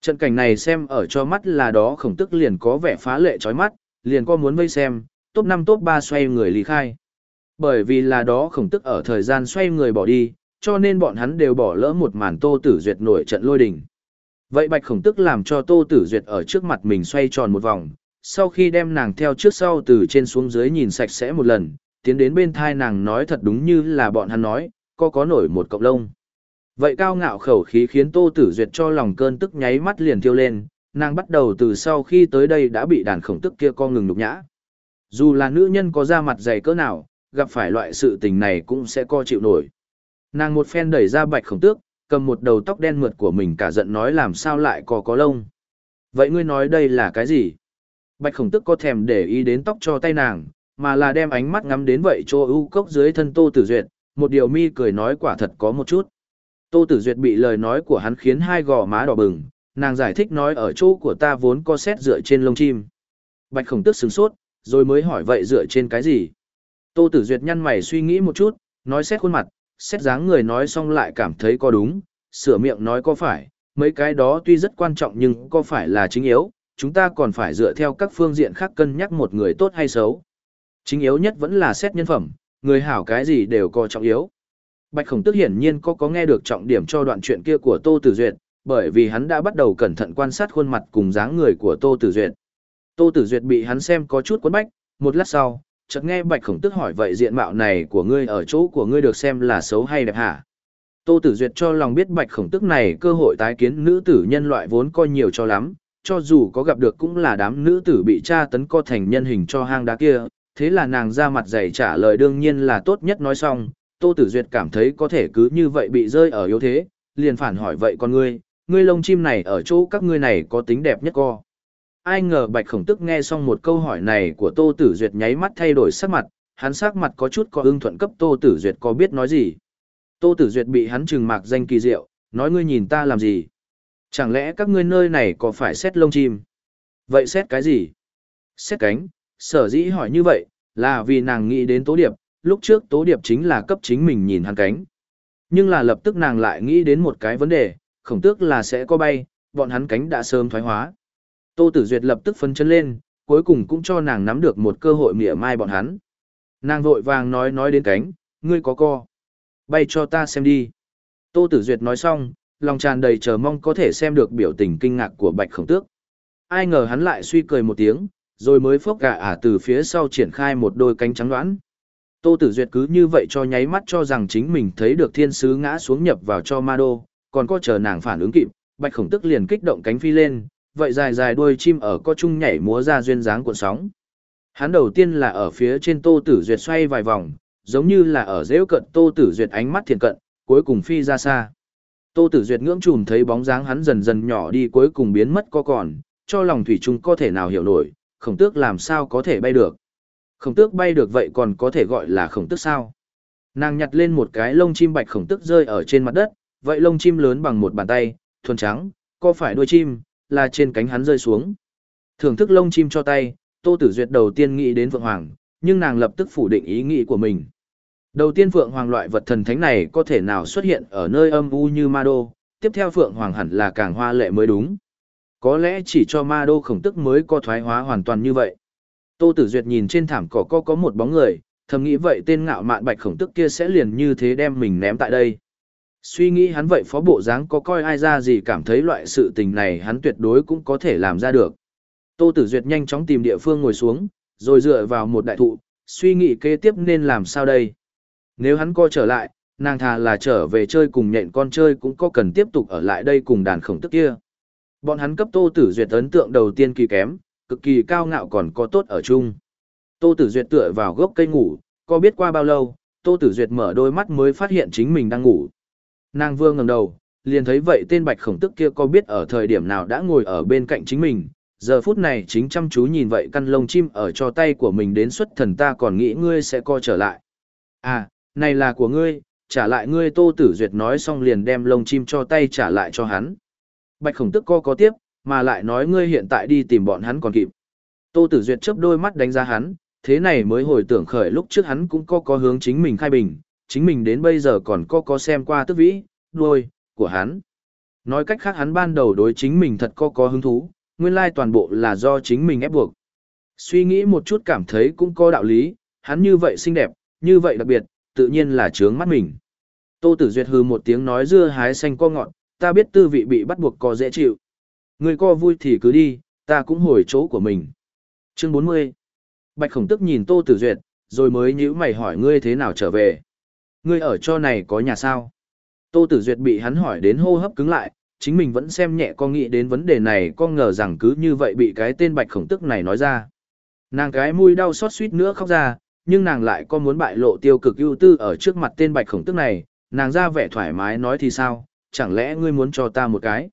Trận cảnh này xem ở cho mắt là đó khổng tức liền có vẻ phá lệ chói mắt, liền có muốn vây xem, top 5 top 3 xoay người lý khai. Bởi vì là đó khổng tức ở thời gian xoay người bỏ đi, cho nên bọn hắn đều bỏ lỡ một màn Tô Tử Duyệt nổi trận lôi đình. Vậy Bạch Khổng Tức làm cho Tô Tử Duyệt ở trước mặt mình xoay tròn một vòng, sau khi đem nàng theo trước sau từ trên xuống dưới nhìn sạch sẽ một lần, tiến đến bên thai nàng nói thật đúng như là bọn hắn nói, có có nổi một cộng lông. Vậy cao ngạo khẩu khí khiến Tô Tử Duyệt cho lòng cơn tức nháy mắt liền thiêu lên, nàng bắt đầu từ sau khi tới đây đã bị đàn khổng tức kia co ngừng nhục nhã. Dù là nữ nhân có da mặt dày cỡ nào, gặp phải loại sự tình này cũng sẽ co chịu nổi. Nàng một phen đẩy ra bạch khổng tước, cầm một đầu tóc đen mượt của mình cả giận nói làm sao lại có có lông. Vậy ngươi nói đây là cái gì? Bạch khổng tức có thèm để ý đến tóc cho tay nàng, mà là đem ánh mắt ngắm đến vậy cho ưu cốc dưới thân Tô Tử Duyệt, một điều mi cười nói quả thật có một chút. Tô Tử Duyệt bị lời nói của hắn khiến hai gò má đỏ bừng, nàng giải thích nói ở chỗ của ta vốn có xét dựa trên lông chim. Bạch khổng tức sửng sốt, rồi mới hỏi vậy dựa trên cái gì? Tô Tử Duyệt nhăn mày suy nghĩ một chút, nói xét khuôn mặt, xét dáng người nói xong lại cảm thấy có đúng, sửa miệng nói có phải, mấy cái đó tuy rất quan trọng nhưng có phải là chính yếu, chúng ta còn phải dựa theo các phương diện khác cân nhắc một người tốt hay xấu. Chính yếu nhất vẫn là xét nhân phẩm, người hảo cái gì đều có trọng yếu. Bạch Khổng Tức hiển nhiên có có nghe được trọng điểm cho đoạn chuyện kia của Tô Tử Duyệt, bởi vì hắn đã bắt đầu cẩn thận quan sát khuôn mặt cùng dáng người của Tô Tử Duyệt. Tô Tử Duyệt bị hắn xem có chút quấn bách, một lát sau, chợt nghe Bạch Khổng Tức hỏi vậy diện mạo này của ngươi ở chỗ của ngươi được xem là xấu hay đẹp hả? Tô Tử Duyệt cho lòng biết Bạch Khổng Tức này cơ hội tái kiến nữ tử nhân loại vốn coi nhiều cho lắm, cho dù có gặp được cũng là đám nữ tử bị tra tấn co thành nhân hình cho hang đá kia, thế là nàng ra mặt dày trả lời đương nhiên là tốt nhất nói xong, Tô Tử Duyệt cảm thấy có thể cứ như vậy bị rơi ở yếu thế, liền phản hỏi vậy con ngươi, ngươi lông chim này ở chỗ các ngươi này có tính đẹp nhất co. Ai ngờ Bạch Khổng Tức nghe xong một câu hỏi này của Tô Tử Duyệt nháy mắt thay đổi sắc mặt, hắn sắc mặt có chút có ưng thuận cấp Tô Tử Duyệt có biết nói gì. Tô Tử Duyệt bị hắn trừng mạc danh kỳ diệu, nói ngươi nhìn ta làm gì? Chẳng lẽ các ngươi nơi này có phải xét lông chim? Vậy xét cái gì? Xét cánh, sở dĩ hỏi như vậy, là vì nàng nghĩ đến Tố Điệp, lúc trước Tố Điệp chính là cấp chính mình nhìn hắn cánh. Nhưng là lập tức nàng lại nghĩ đến một cái vấn đề, khổng tước là sẽ có bay, bọn hắn cánh đã sớm thoái hóa. Tô Tử Duyệt lập tức phấn chân lên, cuối cùng cũng cho nàng nắm được một cơ hội mỉa mai bọn hắn. Nàng vội vàng nói nói đến cánh, ngươi có co. Bay cho ta xem đi. Tô Tử Duyệt nói xong, lòng tràn đầy chờ mong có thể xem được biểu tình kinh ngạc của Bạch Khổng Tước. Ai ngờ hắn lại suy cười một tiếng, rồi mới phốc gà ả từ phía sau triển khai một đôi cánh trắng đoán. Tô Tử Duyệt cứ như vậy cho nháy mắt cho rằng chính mình thấy được thiên sứ ngã xuống nhập vào cho ma đô, còn có chờ nàng phản ứng kịp, Bạch Khổng Tức liền kích động cánh phi lên, vậy dài dài đuôi chim ở co chung nhảy múa ra duyên dáng cuộn sóng. Hắn đầu tiên là ở phía trên Tô Tử Duyệt xoay vài vòng, giống như là ở dễu cận Tô Tử Duyệt ánh mắt thiện cận, cuối cùng phi ra xa. Tô Tử Duyệt ngưỡng trùm thấy bóng dáng hắn dần dần nhỏ đi cuối cùng biến mất có còn, cho lòng thủy chung có thể nào hiểu nổi, khổng tước làm sao có thể bay được. Khổng tước bay được vậy còn có thể gọi là khổng tước sao. Nàng nhặt lên một cái lông chim bạch khổng tước rơi ở trên mặt đất, vậy lông chim lớn bằng một bàn tay, thuần trắng, có phải đuôi chim, là trên cánh hắn rơi xuống. Thưởng thức lông chim cho tay, Tô Tử Duyệt đầu tiên nghĩ đến Phượng Hoàng, nhưng nàng lập tức phủ định ý nghĩ của mình. Đầu tiên Phượng Hoàng loại vật thần thánh này có thể nào xuất hiện ở nơi âm u như Ma Đô, tiếp theo Phượng Hoàng hẳn là càng hoa lệ mới đúng. Có lẽ chỉ cho Ma Đô khổng tức mới có thoái hóa hoàn toàn như vậy. Tô Tử Duyệt nhìn trên thảm cỏ có có một bóng người, thầm nghĩ vậy tên ngạo mạn bạch khổng tức kia sẽ liền như thế đem mình ném tại đây. Suy nghĩ hắn vậy phó bộ dáng có coi ai ra gì cảm thấy loại sự tình này hắn tuyệt đối cũng có thể làm ra được. Tô Tử Duyệt nhanh chóng tìm địa phương ngồi xuống, rồi dựa vào một đại thụ, suy nghĩ kế tiếp nên làm sao đây. Nếu hắn coi trở lại, nàng thà là trở về chơi cùng nhện con chơi cũng có cần tiếp tục ở lại đây cùng đàn khổng tức kia. Bọn hắn cấp Tô Tử Duyệt ấn tượng đầu tiên kỳ kém, cực kỳ cao ngạo còn có tốt ở chung. Tô Tử Duyệt tựa vào gốc cây ngủ, có biết qua bao lâu, Tô Tử Duyệt mở đôi mắt mới phát hiện chính mình đang ngủ. Nàng vương ngẩng đầu, liền thấy vậy tên bạch khổng tức kia có biết ở thời điểm nào đã ngồi ở bên cạnh chính mình, giờ phút này chính chăm chú nhìn vậy căn lông chim ở cho tay của mình đến xuất thần ta còn nghĩ ngươi sẽ co trở lại. À, này là của ngươi, trả lại ngươi Tô Tử Duyệt nói xong liền đem lông chim cho tay trả lại cho hắn. Bạch khổng tức co có tiếp, mà lại nói ngươi hiện tại đi tìm bọn hắn còn kịp. Tô Tử Duyệt chớp đôi mắt đánh giá hắn, thế này mới hồi tưởng khởi lúc trước hắn cũng có có hướng chính mình khai bình, chính mình đến bây giờ còn có có xem qua tức vĩ, đuôi, của hắn. Nói cách khác hắn ban đầu đối chính mình thật có có hứng thú, nguyên lai toàn bộ là do chính mình ép buộc. Suy nghĩ một chút cảm thấy cũng có đạo lý, hắn như vậy xinh đẹp, như vậy đặc biệt, tự nhiên là trướng mắt mình. Tô Tử Duyệt hừ một tiếng nói dưa hái xanh co ngọn, ta biết tư vị bị bắt buộc có dễ chịu. Người co vui thì cứ đi, ta cũng hồi chỗ của mình. Chương 40 Bạch Khổng Tức nhìn Tô Tử Duyệt, rồi mới nhữ mày hỏi ngươi thế nào trở về. Ngươi ở cho này có nhà sao? Tô Tử Duyệt bị hắn hỏi đến hô hấp cứng lại, chính mình vẫn xem nhẹ con nghĩ đến vấn đề này con ngờ rằng cứ như vậy bị cái tên Bạch Khổng Tức này nói ra. Nàng cái mũi đau xót suýt nữa khóc ra, nhưng nàng lại có muốn bại lộ tiêu cực ưu tư ở trước mặt tên Bạch Khổng Tức này, nàng ra vẻ thoải mái nói thì sao, chẳng lẽ ngươi muốn cho ta một cái.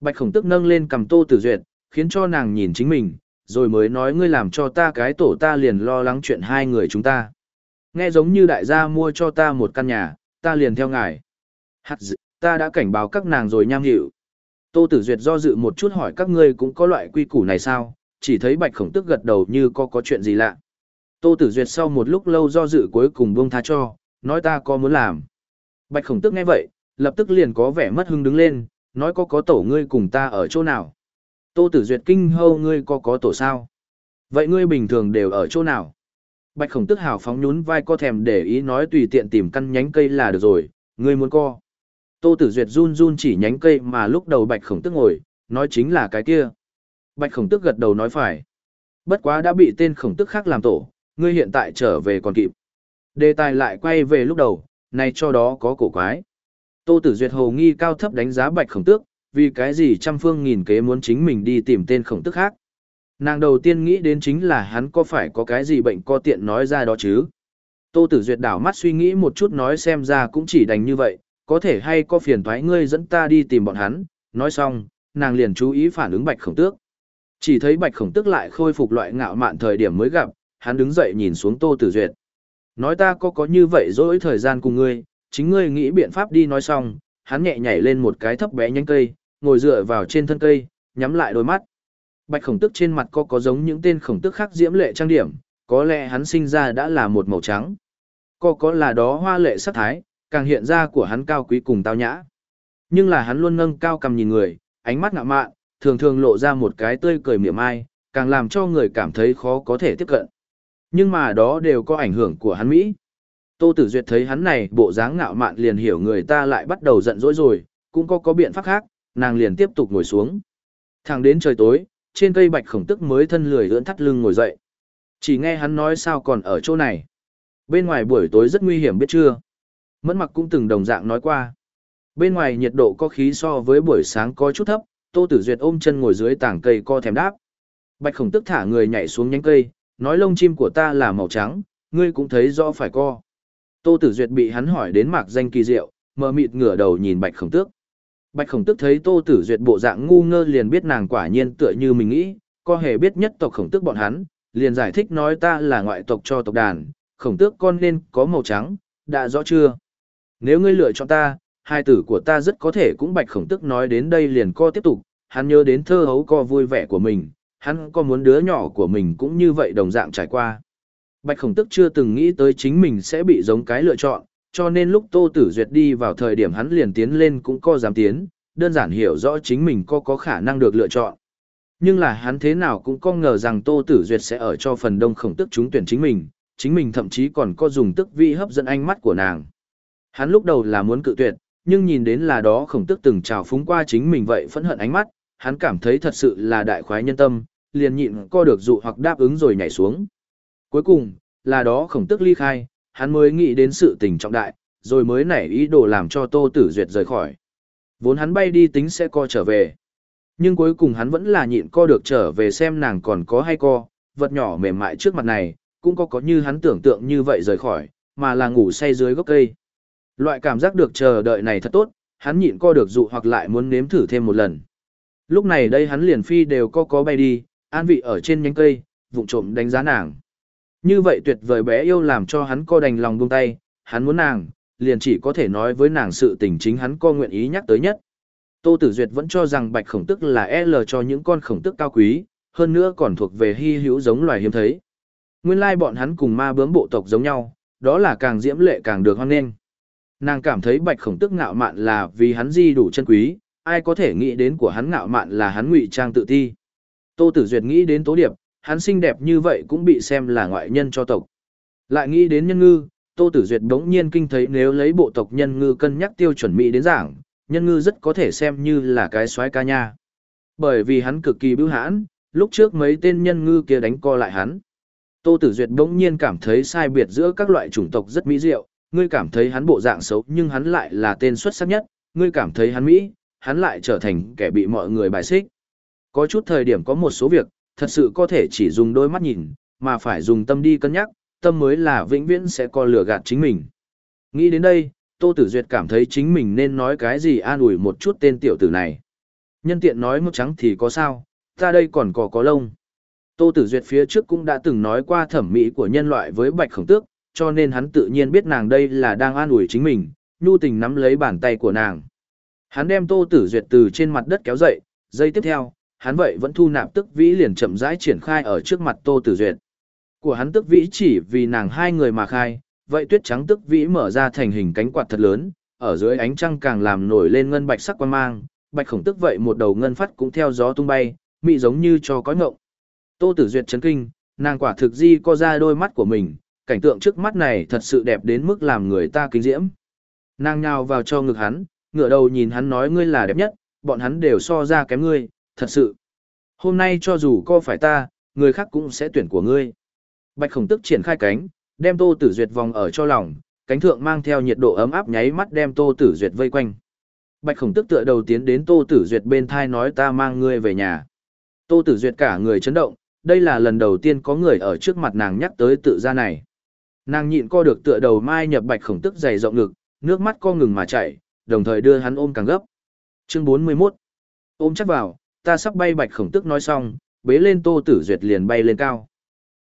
Bạch Khổng Tức nâng lên cầm Tô Tử Duyệt, khiến cho nàng nhìn chính mình, rồi mới nói ngươi làm cho ta cái tổ ta liền lo lắng chuyện hai người chúng ta. Nghe giống như đại gia mua cho ta một căn nhà, ta liền theo ngài. Hạt dự, ta đã cảnh báo các nàng rồi nham hiệu. Tô Tử Duyệt do dự một chút hỏi các ngươi cũng có loại quy củ này sao, chỉ thấy bạch khổng tức gật đầu như có có chuyện gì lạ. Tô Tử Duyệt sau một lúc lâu do dự cuối cùng buông tha cho, nói ta có muốn làm. Bạch khổng tức nghe vậy, lập tức liền có vẻ mất hứng đứng lên, nói có có tổ ngươi cùng ta ở chỗ nào. Tô Tử Duyệt kinh hâu ngươi có có tổ sao? Vậy ngươi bình thường đều ở chỗ nào? Bạch khổng tức hào phóng nhún vai co thèm để ý nói tùy tiện tìm căn nhánh cây là được rồi, ngươi muốn co. Tô Tử Duyệt run run chỉ nhánh cây mà lúc đầu Bạch khổng tức ngồi, nói chính là cái kia. Bạch khổng tức gật đầu nói phải. Bất quá đã bị tên khổng tức khác làm tổ, ngươi hiện tại trở về còn kịp. Đề tài lại quay về lúc đầu, này cho đó có cổ quái. Tô Tử Duyệt hồ nghi cao thấp đánh giá Bạch khổng tước, vì cái gì trăm phương nghìn kế muốn chính mình đi tìm tên khổng Tước khác. Nàng đầu tiên nghĩ đến chính là hắn có phải có cái gì bệnh co tiện nói ra đó chứ. Tô Tử Duyệt đảo mắt suy nghĩ một chút nói xem ra cũng chỉ đành như vậy, có thể hay có phiền toái ngươi dẫn ta đi tìm bọn hắn, nói xong, nàng liền chú ý phản ứng bạch khổng tước. Chỉ thấy bạch khổng tước lại khôi phục loại ngạo mạn thời điểm mới gặp, hắn đứng dậy nhìn xuống Tô Tử Duyệt. Nói ta có có như vậy dỗi thời gian cùng ngươi, chính ngươi nghĩ biện pháp đi nói xong, hắn nhẹ nhảy lên một cái thấp bé nhánh cây, ngồi dựa vào trên thân cây, nhắm lại đôi mắt. Bạch khổng tức trên mặt có có giống những tên khổng tức khác diễm lệ trang điểm, có lẽ hắn sinh ra đã là một màu trắng. Có có là đó hoa lệ sắc thái, càng hiện ra của hắn cao quý cùng tao nhã. Nhưng là hắn luôn nâng cao cầm nhìn người, ánh mắt ngạ mạn, thường thường lộ ra một cái tươi cười mỉa mai, càng làm cho người cảm thấy khó có thể tiếp cận. Nhưng mà đó đều có ảnh hưởng của hắn Mỹ. Tô Tử Duyệt thấy hắn này bộ dáng ngạo mạn liền hiểu người ta lại bắt đầu giận dỗi rồi, cũng có có biện pháp khác, nàng liền tiếp tục ngồi xuống. Thẳng đến trời tối, trên cây bạch khổng tức mới thân lười ưỡn thắt lưng ngồi dậy. Chỉ nghe hắn nói sao còn ở chỗ này. Bên ngoài buổi tối rất nguy hiểm biết chưa? Mẫn mặc cũng từng đồng dạng nói qua. Bên ngoài nhiệt độ có khí so với buổi sáng có chút thấp, Tô Tử Duyệt ôm chân ngồi dưới tảng cây co thèm đáp. Bạch khổng tức thả người nhảy xuống nhánh cây, nói lông chim của ta là màu trắng, ngươi cũng thấy rõ phải co. Tô Tử Duyệt bị hắn hỏi đến mạc danh kỳ diệu, mờ mịt ngửa đầu nhìn Bạch khổng tước. Bạch khổng Tước thấy Tô Tử Duyệt bộ dạng ngu ngơ liền biết nàng quả nhiên tựa như mình nghĩ, có hề biết nhất tộc khổng Tước bọn hắn, liền giải thích nói ta là ngoại tộc cho tộc đàn, khổng tước con nên có màu trắng, đã rõ chưa? Nếu ngươi lựa chọn ta, hai tử của ta rất có thể cũng bạch khổng Tước nói đến đây liền co tiếp tục, hắn nhớ đến thơ hấu co vui vẻ của mình, hắn có muốn đứa nhỏ của mình cũng như vậy đồng dạng trải qua. Bạch khổng tức chưa từng nghĩ tới chính mình sẽ bị giống cái lựa chọn, cho nên lúc Tô Tử Duyệt đi vào thời điểm hắn liền tiến lên cũng có dám tiến, đơn giản hiểu rõ chính mình có có khả năng được lựa chọn. Nhưng là hắn thế nào cũng có ngờ rằng Tô Tử Duyệt sẽ ở cho phần đông khổng tức chúng tuyển chính mình, chính mình thậm chí còn có dùng tức vị hấp dẫn ánh mắt của nàng. Hắn lúc đầu là muốn cự tuyệt, nhưng nhìn đến là đó khổng tức từng trào phúng qua chính mình vậy phẫn hận ánh mắt, hắn cảm thấy thật sự là đại khoái nhân tâm, liền nhịn co được dụ hoặc đáp ứng rồi nhảy xuống. Cuối cùng, là đó khổng tức ly khai, hắn mới nghĩ đến sự tình trọng đại, rồi mới nảy ý đồ làm cho Tô Tử Duyệt rời khỏi. Vốn hắn bay đi tính sẽ co trở về. Nhưng cuối cùng hắn vẫn là nhịn co được trở về xem nàng còn có hay co, vật nhỏ mềm mại trước mặt này, cũng có có như hắn tưởng tượng như vậy rời khỏi, mà là ngủ say dưới gốc cây. Loại cảm giác được chờ đợi này thật tốt, hắn nhịn co được dụ hoặc lại muốn nếm thử thêm một lần. Lúc này đây hắn liền phi đều co có bay đi, an vị ở trên nhánh cây, vụng trộm đánh giá nàng. Như vậy tuyệt vời bé yêu làm cho hắn co đành lòng buông tay, hắn muốn nàng, liền chỉ có thể nói với nàng sự tình chính hắn co nguyện ý nhắc tới nhất. Tô Tử Duyệt vẫn cho rằng bạch khổng tức là L cho những con khổng tức cao quý, hơn nữa còn thuộc về hy hữu giống loài hiếm thấy. Nguyên lai bọn hắn cùng ma bướm bộ tộc giống nhau, đó là càng diễm lệ càng được hoan nghênh. Nàng cảm thấy bạch khổng tức ngạo mạn là vì hắn di đủ chân quý, ai có thể nghĩ đến của hắn ngạo mạn là hắn ngụy trang tự ti. Tô Tử Duyệt nghĩ đến Tố Điệp, hắn xinh đẹp như vậy cũng bị xem là ngoại nhân cho tộc. Lại nghĩ đến nhân ngư, Tô Tử Duyệt đống nhiên kinh thấy nếu lấy bộ tộc nhân ngư cân nhắc tiêu chuẩn mỹ đến giảng, nhân ngư rất có thể xem như là cái soái ca nha. Bởi vì hắn cực kỳ bưu hãn, lúc trước mấy tên nhân ngư kia đánh co lại hắn. Tô Tử Duyệt đống nhiên cảm thấy sai biệt giữa các loại chủng tộc rất mỹ diệu, ngươi cảm thấy hắn bộ dạng xấu nhưng hắn lại là tên xuất sắc nhất, ngươi cảm thấy hắn mỹ, hắn lại trở thành kẻ bị mọi người bài xích. Có chút thời điểm có một số việc, thật sự có thể chỉ dùng đôi mắt nhìn, mà phải dùng tâm đi cân nhắc, tâm mới là vĩnh viễn sẽ có lừa gạt chính mình. Nghĩ đến đây, Tô Tử Duyệt cảm thấy chính mình nên nói cái gì an ủi một chút tên tiểu tử này. Nhân tiện nói một trắng thì có sao, ta đây còn có có lông. Tô Tử Duyệt phía trước cũng đã từng nói qua thẩm mỹ của nhân loại với Bạch Khổng Tước, cho nên hắn tự nhiên biết nàng đây là đang an ủi chính mình, nhu tình nắm lấy bàn tay của nàng. Hắn đem Tô Tử Duyệt từ trên mặt đất kéo dậy, giây tiếp theo, hắn vậy vẫn thu nạp tức vĩ liền chậm rãi triển khai ở trước mặt Tô Tử Duyệt. Của hắn tức vĩ chỉ vì nàng hai người mà khai, vậy tuyết trắng tức vĩ mở ra thành hình cánh quạt thật lớn, ở dưới ánh trăng càng làm nổi lên ngân bạch sắc quan mang, bạch khổng tức vậy một đầu ngân phát cũng theo gió tung bay, mị giống như cho cõi ngộng. Tô Tử Duyệt chấn kinh, nàng quả thực di co ra đôi mắt của mình, cảnh tượng trước mắt này thật sự đẹp đến mức làm người ta kinh diễm. Nàng nhào vào cho ngực hắn, ngửa đầu nhìn hắn nói ngươi là đẹp nhất, bọn hắn đều so ra kém ngươi, thật sự. Hôm nay cho dù co phải ta, người khác cũng sẽ tuyển của ngươi. Bạch khổng tức triển khai cánh, đem tô tử duyệt vòng ở cho lòng, cánh thượng mang theo nhiệt độ ấm áp nháy mắt đem tô tử duyệt vây quanh. Bạch khổng tức tựa đầu tiến đến tô tử duyệt bên thai nói ta mang ngươi về nhà. Tô tử duyệt cả người chấn động, đây là lần đầu tiên có người ở trước mặt nàng nhắc tới tự gia này. Nàng nhịn co được tựa đầu mai nhập bạch khổng tức dày rộng ngực, nước mắt co ngừng mà chảy, đồng thời đưa hắn ôm càng gấp. Chương 41 Ôm chắc vào, ta sắp bay bạch khổng tức nói xong, bế lên Tô Tử Duyệt liền bay lên cao.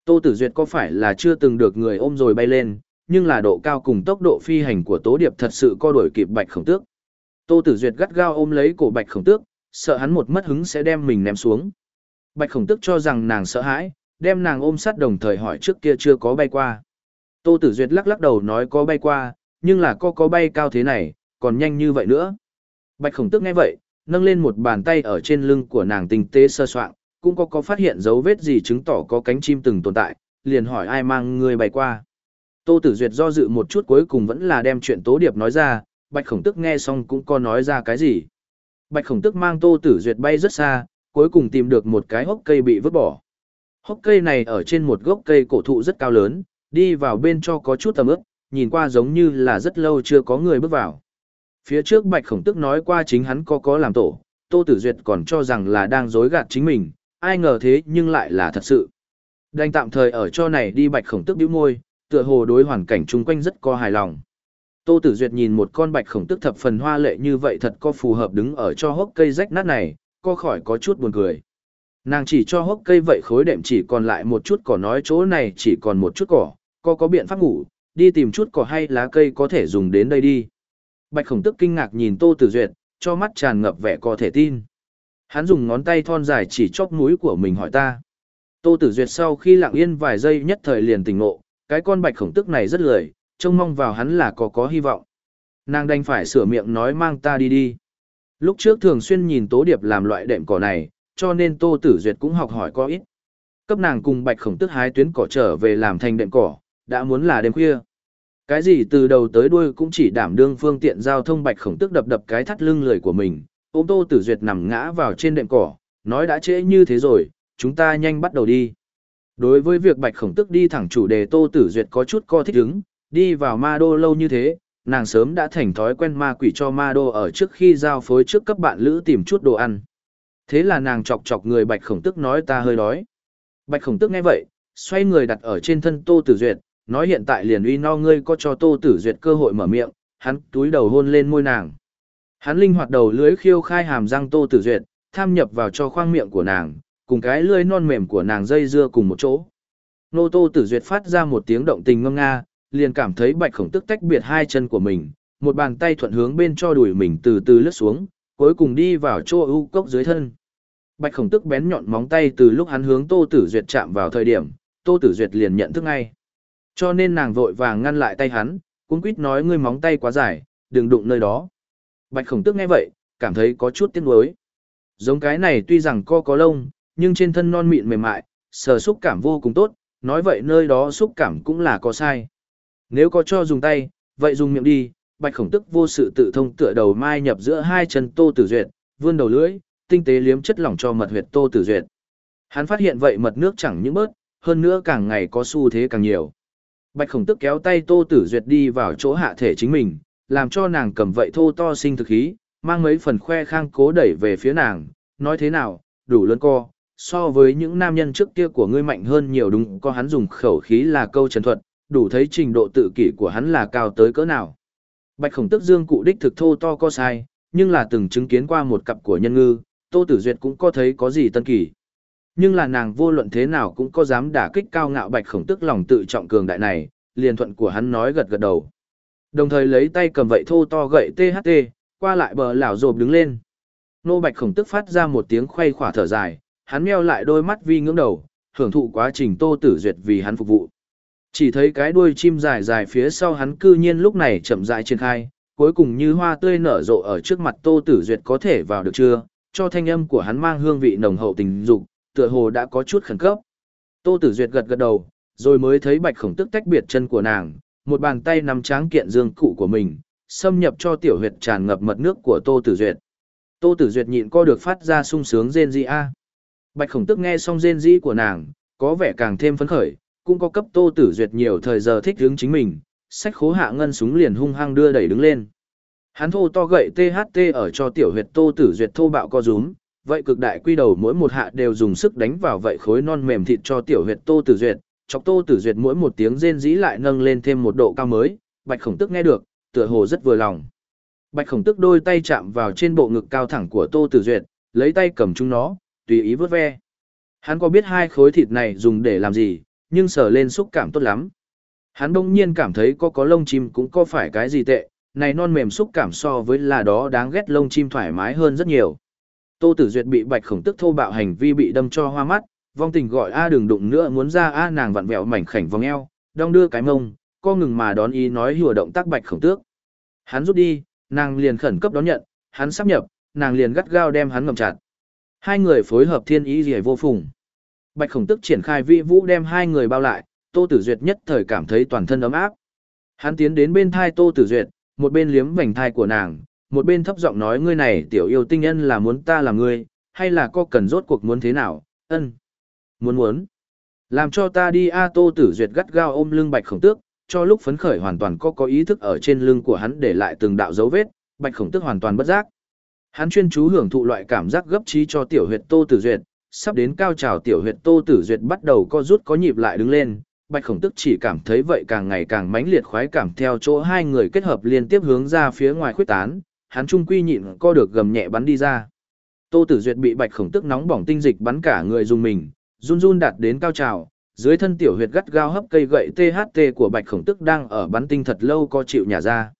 Tô Tử Duyệt có phải là chưa từng được người ôm rồi bay lên, nhưng là độ cao cùng tốc độ phi hành của Tố Điệp thật sự co đổi kịp bạch khổng tước. Tô Tử Duyệt gắt gao ôm lấy cổ bạch khổng tước, sợ hắn một mất hứng sẽ đem mình ném xuống. Bạch khổng tước cho rằng nàng sợ hãi, đem nàng ôm sát đồng thời hỏi trước kia chưa có bay qua. Tô Tử Duyệt lắc lắc đầu nói có bay qua, nhưng là có có bay cao thế này, còn nhanh như vậy nữa. Bạch khổng tước nghe vậy, nâng lên một bàn tay ở trên lưng của nàng tinh tế sơ soạn, cũng có có phát hiện dấu vết gì chứng tỏ có cánh chim từng tồn tại, liền hỏi ai mang người bay qua. Tô Tử Duyệt do dự một chút cuối cùng vẫn là đem chuyện Tố Điệp nói ra, Bạch Khổng Tức nghe xong cũng có nói ra cái gì. Bạch Khổng Tức mang Tô Tử Duyệt bay rất xa, cuối cùng tìm được một cái hốc cây bị vứt bỏ. Hốc cây này ở trên một gốc cây cổ thụ rất cao lớn, đi vào bên cho có chút tầm ướp, nhìn qua giống như là rất lâu chưa có người bước vào. Phía trước Bạch Khổng Tức nói qua chính hắn có có làm tổ, Tô Tử Duyệt còn cho rằng là đang dối gạt chính mình, ai ngờ thế nhưng lại là thật sự. Đành tạm thời ở cho này đi Bạch Khổng Tức bĩu môi, tựa hồ đối hoàn cảnh chung quanh rất có hài lòng. Tô Tử Duyệt nhìn một con Bạch Khổng Tức thập phần hoa lệ như vậy thật có phù hợp đứng ở cho hốc cây rách nát này, co khỏi có chút buồn cười. Nàng chỉ cho hốc cây vậy khối đệm chỉ còn lại một chút cỏ nói chỗ này chỉ còn một chút cỏ, có có biện pháp ngủ, đi tìm chút cỏ hay lá cây có thể dùng đến đây đi. Bạch khổng tức kinh ngạc nhìn Tô Tử Duyệt, cho mắt tràn ngập vẻ có thể tin. Hắn dùng ngón tay thon dài chỉ chóp mũi của mình hỏi ta. Tô Tử Duyệt sau khi lặng yên vài giây nhất thời liền tỉnh ngộ, cái con bạch khổng tức này rất lười, trông mong vào hắn là có có hy vọng. Nàng đành phải sửa miệng nói mang ta đi đi. Lúc trước thường xuyên nhìn Tố Điệp làm loại đệm cỏ này, cho nên Tô Tử Duyệt cũng học hỏi có ít. Cấp nàng cùng bạch khổng tức hái tuyến cỏ trở về làm thành đệm cỏ, đã muốn là đêm khuya. Cái gì từ đầu tới đuôi cũng chỉ đảm đương phương tiện giao thông bạch khổng tức đập đập cái thắt lưng lười của mình, ôm tô tử duyệt nằm ngã vào trên đệm cỏ, nói đã trễ như thế rồi, chúng ta nhanh bắt đầu đi. Đối với việc bạch khổng tức đi thẳng chủ đề tô tử duyệt có chút co thích ứng, đi vào ma đô lâu như thế, nàng sớm đã thành thói quen ma quỷ cho ma đô ở trước khi giao phối trước cấp bạn lữ tìm chút đồ ăn. Thế là nàng chọc chọc người bạch khổng tức nói ta hơi đói. Bạch khổng tức nghe vậy, xoay người đặt ở trên thân tô tử duyệt, nói hiện tại liền uy no ngươi có cho Tô Tử Duyệt cơ hội mở miệng, hắn túi đầu hôn lên môi nàng. Hắn linh hoạt đầu lưới khiêu khai hàm răng Tô Tử Duyệt, tham nhập vào cho khoang miệng của nàng, cùng cái lưỡi non mềm của nàng dây dưa cùng một chỗ. Nô Tô Tử Duyệt phát ra một tiếng động tình ngâm nga, liền cảm thấy bạch khổng tức tách biệt hai chân của mình, một bàn tay thuận hướng bên cho đùi mình từ từ lướt xuống, cuối cùng đi vào chỗ ưu cốc dưới thân. Bạch khổng tức bén nhọn móng tay từ lúc hắn hướng Tô Tử Duyệt chạm vào thời điểm, Tô Tử Duyệt liền nhận thức ngay. Cho nên nàng vội vàng ngăn lại tay hắn, cũng quýt nói ngươi móng tay quá dài, đừng đụng nơi đó. Bạch khổng tức nghe vậy, cảm thấy có chút tiếc nuối. Giống cái này tuy rằng co có lông, nhưng trên thân non mịn mềm mại, sờ xúc cảm vô cùng tốt, nói vậy nơi đó xúc cảm cũng là có sai. Nếu có cho dùng tay, vậy dùng miệng đi, bạch khổng tức vô sự tự thông tựa đầu mai nhập giữa hai chân tô tử duyệt, vươn đầu lưỡi, tinh tế liếm chất lỏng cho mật huyệt tô tử duyệt. Hắn phát hiện vậy mật nước chẳng những bớt, hơn nữa càng ngày có xu thế càng nhiều. Bạch khổng tức kéo tay tô tử duyệt đi vào chỗ hạ thể chính mình, làm cho nàng cầm vậy thô to sinh thực khí, mang mấy phần khoe khang cố đẩy về phía nàng, nói thế nào, đủ lớn co, so với những nam nhân trước kia của ngươi mạnh hơn nhiều đúng có hắn dùng khẩu khí là câu trần thuật, đủ thấy trình độ tự kỷ của hắn là cao tới cỡ nào. Bạch khổng tức dương cụ đích thực thô to co sai, nhưng là từng chứng kiến qua một cặp của nhân ngư, Tô Tử Duyệt cũng có thấy có gì tân kỳ. Nhưng là nàng vô luận thế nào cũng có dám đả kích cao ngạo bạch khổng tức lòng tự trọng cường đại này, liền thuận của hắn nói gật gật đầu. Đồng thời lấy tay cầm vậy thô to gậy THT, qua lại bờ lão rộp đứng lên. Nô bạch khổng tức phát ra một tiếng khoay khỏa thở dài, hắn meo lại đôi mắt vi ngưỡng đầu, hưởng thụ quá trình Tô Tử Duyệt vì hắn phục vụ. Chỉ thấy cái đuôi chim dài dài phía sau hắn cư nhiên lúc này chậm rãi triển khai, cuối cùng như hoa tươi nở rộ ở trước mặt Tô Tử Duyệt có thể vào được chưa, cho thanh âm của hắn mang hương vị nồng hậu tình dục, tựa hồ đã có chút khẩn cấp. Tô Tử Duyệt gật gật đầu, rồi mới thấy Bạch Khổng Tức tách biệt chân của nàng, một bàn tay nắm tráng kiện dương cụ của mình, xâm nhập cho tiểu huyệt tràn ngập mật nước của Tô Tử Duyệt. Tô Tử Duyệt nhịn co được phát ra sung sướng rên rỉ a. Bạch Khổng Tức nghe xong rên rỉ của nàng, có vẻ càng thêm phấn khởi, cũng có cấp Tô Tử Duyệt nhiều thời giờ thích hứng chính mình, sách khố hạ ngân súng liền hung hăng đưa đẩy đứng lên. Hắn thô to gậy THT ở cho tiểu huyệt Tô Tử Duyệt thô bạo co rúm, vậy cực đại quy đầu mỗi một hạ đều dùng sức đánh vào vậy khối non mềm thịt cho tiểu huyệt Tô Tử Duyệt, chọc Tô Tử Duyệt mỗi một tiếng rên rỉ lại nâng lên thêm một độ cao mới, Bạch Khổng Tức nghe được, tựa hồ rất vừa lòng. Bạch Khổng Tức đôi tay chạm vào trên bộ ngực cao thẳng của Tô Tử Duyệt, lấy tay cầm chúng nó, tùy ý vớt ve. Hắn có biết hai khối thịt này dùng để làm gì, nhưng sờ lên xúc cảm tốt lắm. Hắn đông nhiên cảm thấy có có lông chim cũng có phải cái gì tệ, này non mềm xúc cảm so với là đó đáng ghét lông chim thoải mái hơn rất nhiều. Tô Tử Duyệt bị Bạch Khổng Tức thô bạo hành vi bị đâm cho hoa mắt, vong tình gọi a đừng đụng nữa muốn ra a nàng vặn vẹo mảnh khảnh vòng eo, đong đưa cái mông, co ngừng mà đón ý nói hùa động tác Bạch Khổng Tước. Hắn rút đi, nàng liền khẩn cấp đón nhận, hắn sắp nhập, nàng liền gắt gao đem hắn ngậm chặt. Hai người phối hợp thiên ý liễu vô phùng. Bạch khổng tức triển khai vi vũ đem hai người bao lại, Tô Tử Duyệt nhất thời cảm thấy toàn thân ấm áp. Hắn tiến đến bên thai Tô Tử Duyệt, một bên liếm vành thai của nàng, một bên thấp giọng nói ngươi này tiểu yêu tinh nhân là muốn ta làm ngươi, hay là có cần rốt cuộc muốn thế nào, ân. Muốn muốn. Làm cho ta đi A Tô Tử Duyệt gắt gao ôm lưng Bạch khổng tước, cho lúc phấn khởi hoàn toàn có có ý thức ở trên lưng của hắn để lại từng đạo dấu vết, Bạch khổng tước hoàn toàn bất giác. Hắn chuyên chú hưởng thụ loại cảm giác gấp trí cho tiểu huyệt Tô Tử Duyệt, sắp đến cao trào tiểu huyệt Tô Tử Duyệt bắt đầu co rút có nhịp lại đứng lên, Bạch Khổng tước chỉ cảm thấy vậy càng ngày càng mãnh liệt khoái cảm theo chỗ hai người kết hợp liên tiếp hướng ra phía ngoài khuyết tán, hắn trung quy nhịn co được gầm nhẹ bắn đi ra. Tô Tử Duyệt bị Bạch Khổng Tức nóng bỏng tinh dịch bắn cả người dùng mình, run run đạt đến cao trào, dưới thân tiểu huyệt gắt gao hấp cây gậy THT của Bạch Khổng Tức đang ở bắn tinh thật lâu co chịu nhả ra.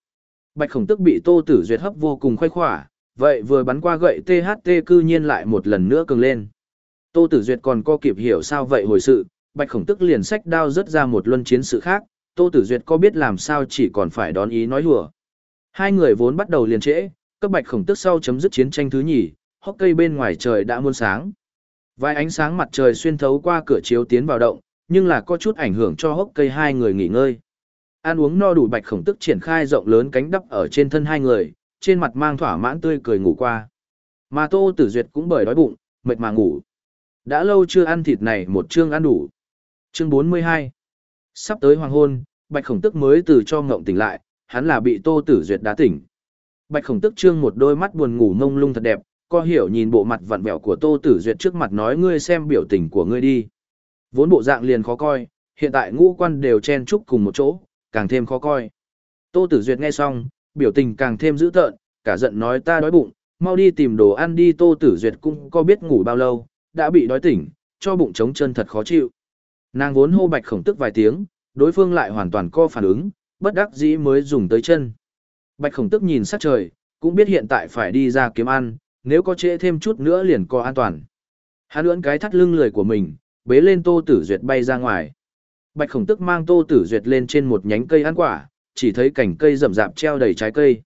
Bạch Khổng Tức bị Tô Tử Duyệt hấp vô cùng khoái khỏa, vậy vừa bắn qua gậy THT cư nhiên lại một lần nữa cường lên. Tô Tử Duyệt còn có kịp hiểu sao vậy hồi sự, Bạch Khổng Tức liền sách đao rớt ra một luân chiến sự khác, Tô Tử Duyệt có biết làm sao chỉ còn phải đón ý nói hùa. Hai người vốn bắt đầu liền trễ, cấp Bạch Khổng Tức sau chấm dứt chiến tranh thứ nhì, hốc cây bên ngoài trời đã muôn sáng. Vài ánh sáng mặt trời xuyên thấu qua cửa chiếu tiến vào động, nhưng là có chút ảnh hưởng cho hốc cây hai người nghỉ ngơi. Ăn uống no đủ Bạch Khổng Tức triển khai rộng lớn cánh đắp ở trên thân hai người, trên mặt mang thỏa mãn tươi cười ngủ qua. Mà Tô Tử Duyệt cũng bởi đói bụng, mệt mà ngủ. Đã lâu chưa ăn thịt này một chương ăn đủ. Chương 42 Sắp tới hoàng hôn, Bạch Khổng Tức mới từ cho ngộng tỉnh lại, hắn là bị Tô Tử Duyệt đá tỉnh. Bạch Khổng Tức trương một đôi mắt buồn ngủ mông lung thật đẹp, co hiểu nhìn bộ mặt vặn vẹo của Tô Tử Duyệt trước mặt nói ngươi xem biểu tình của ngươi đi. Vốn bộ dạng liền khó coi, hiện tại ngũ quan đều chen chúc cùng một chỗ, càng thêm khó coi. Tô Tử Duyệt nghe xong, biểu tình càng thêm dữ tợn, cả giận nói ta đói bụng, mau đi tìm đồ ăn đi Tô Tử Duyệt cũng có biết ngủ bao lâu, đã bị đói tỉnh, cho bụng trống chân thật khó chịu. Nàng vốn hô bạch khổng tức vài tiếng, đối phương lại hoàn toàn co phản ứng, bất đắc dĩ mới dùng tới chân. Bạch khổng tức nhìn sát trời, cũng biết hiện tại phải đi ra kiếm ăn, nếu có trễ thêm chút nữa liền có an toàn. Hắn ưỡn cái thắt lưng lười của mình, bế lên Tô Tử Duyệt bay ra ngoài. Bạch Khổng Tức mang Tô Tử Duyệt lên trên một nhánh cây ăn quả, chỉ thấy cảnh cây rậm rạp treo đầy trái cây.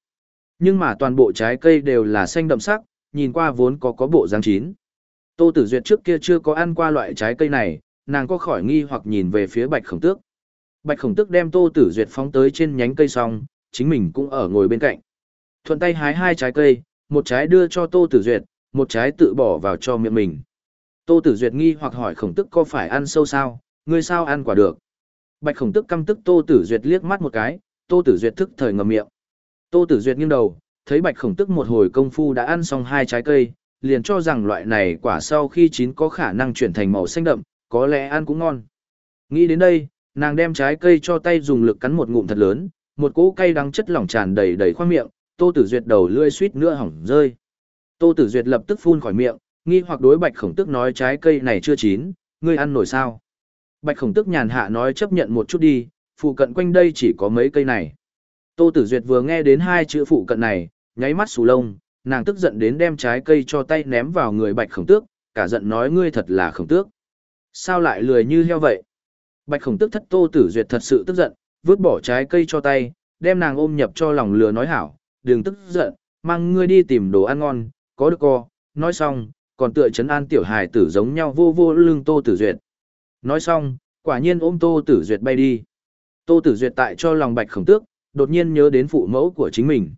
Nhưng mà toàn bộ trái cây đều là xanh đậm sắc, nhìn qua vốn có có bộ dáng chín. Tô Tử Duyệt trước kia chưa có ăn qua loại trái cây này, nàng có khỏi nghi hoặc nhìn về phía Bạch Khổng Tước. Bạch Khổng Tước đem Tô Tử Duyệt phóng tới trên nhánh cây xong, chính mình cũng ở ngồi bên cạnh. Thuận tay hái hai trái cây, một trái đưa cho Tô Tử Duyệt, một trái tự bỏ vào cho miệng mình. Tô Tử Duyệt nghi hoặc hỏi Khổng Tước có phải ăn sâu sao, ngươi sao ăn quả được. Bạch Khổng Tước căm tức Tô Tử Duyệt liếc mắt một cái, Tô Tử Duyệt thức thời ngậm miệng. Tô Tử Duyệt nghiêng đầu, thấy Bạch Khổng Tước một hồi công phu đã ăn xong hai trái cây, liền cho rằng loại này quả sau khi chín có khả năng chuyển thành màu xanh đậm, có lẽ ăn cũng ngon. Nghĩ đến đây, nàng đem trái cây cho tay dùng lực cắn một ngụm thật lớn, một cỗ cay đắng chất lỏng tràn đầy đầy khoang miệng, Tô Tử Duyệt đầu lưỡi suýt nữa hỏng rơi. Tô Tử Duyệt lập tức phun khỏi miệng, nghi hoặc đối Bạch Khổng tước nói trái cây này chưa chín, ngươi ăn nổi sao? Bạch Khổng tước nhàn hạ nói chấp nhận một chút đi, phụ cận quanh đây chỉ có mấy cây này. Tô Tử Duyệt vừa nghe đến hai chữ phụ cận này, nháy mắt sù lông, nàng tức giận đến đem trái cây cho tay ném vào người Bạch Khổng Tước, cả giận nói ngươi thật là Khổng Tước. Sao lại lười như heo vậy? Bạch Khổng Tước thất Tô Tử Duyệt thật sự tức giận, vứt bỏ trái cây cho tay, đem nàng ôm nhập cho lòng lừa nói hảo, đừng tức giận, mang ngươi đi tìm đồ ăn ngon, có được co, nói xong, còn tựa chấn an tiểu hài tử giống nhau vô vô lưng Tô Tử Duyệt. Nói xong, quả nhiên ôm Tô Tử Duyệt bay đi. Tô Tử Duyệt tại cho lòng Bạch Khổng Tước, đột nhiên nhớ đến phụ mẫu của chính mình.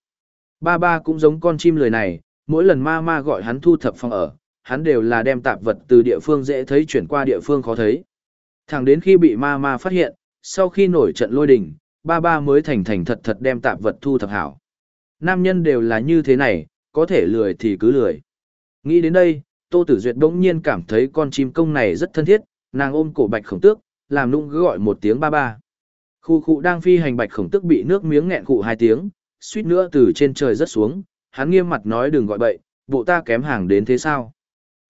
Ba ba cũng giống con chim lười này, mỗi lần ma ma gọi hắn thu thập phòng ở, hắn đều là đem tạp vật từ địa phương dễ thấy chuyển qua địa phương khó thấy. Thẳng đến khi bị ma ma phát hiện, sau khi nổi trận lôi đình, ba ba mới thành thành thật thật đem tạp vật thu thập hảo. Nam nhân đều là như thế này, có thể lười thì cứ lười. Nghĩ đến đây, Tô Tử Duyệt bỗng nhiên cảm thấy con chim công này rất thân thiết, nàng ôm cổ bạch khổng tước, làm nũng gọi một tiếng ba ba. Khu khu đang phi hành bạch khổng tước bị nước miếng nghẹn cụ hai tiếng, suýt nữa từ trên trời rất xuống, hắn nghiêm mặt nói đừng gọi bậy, bộ ta kém hàng đến thế sao.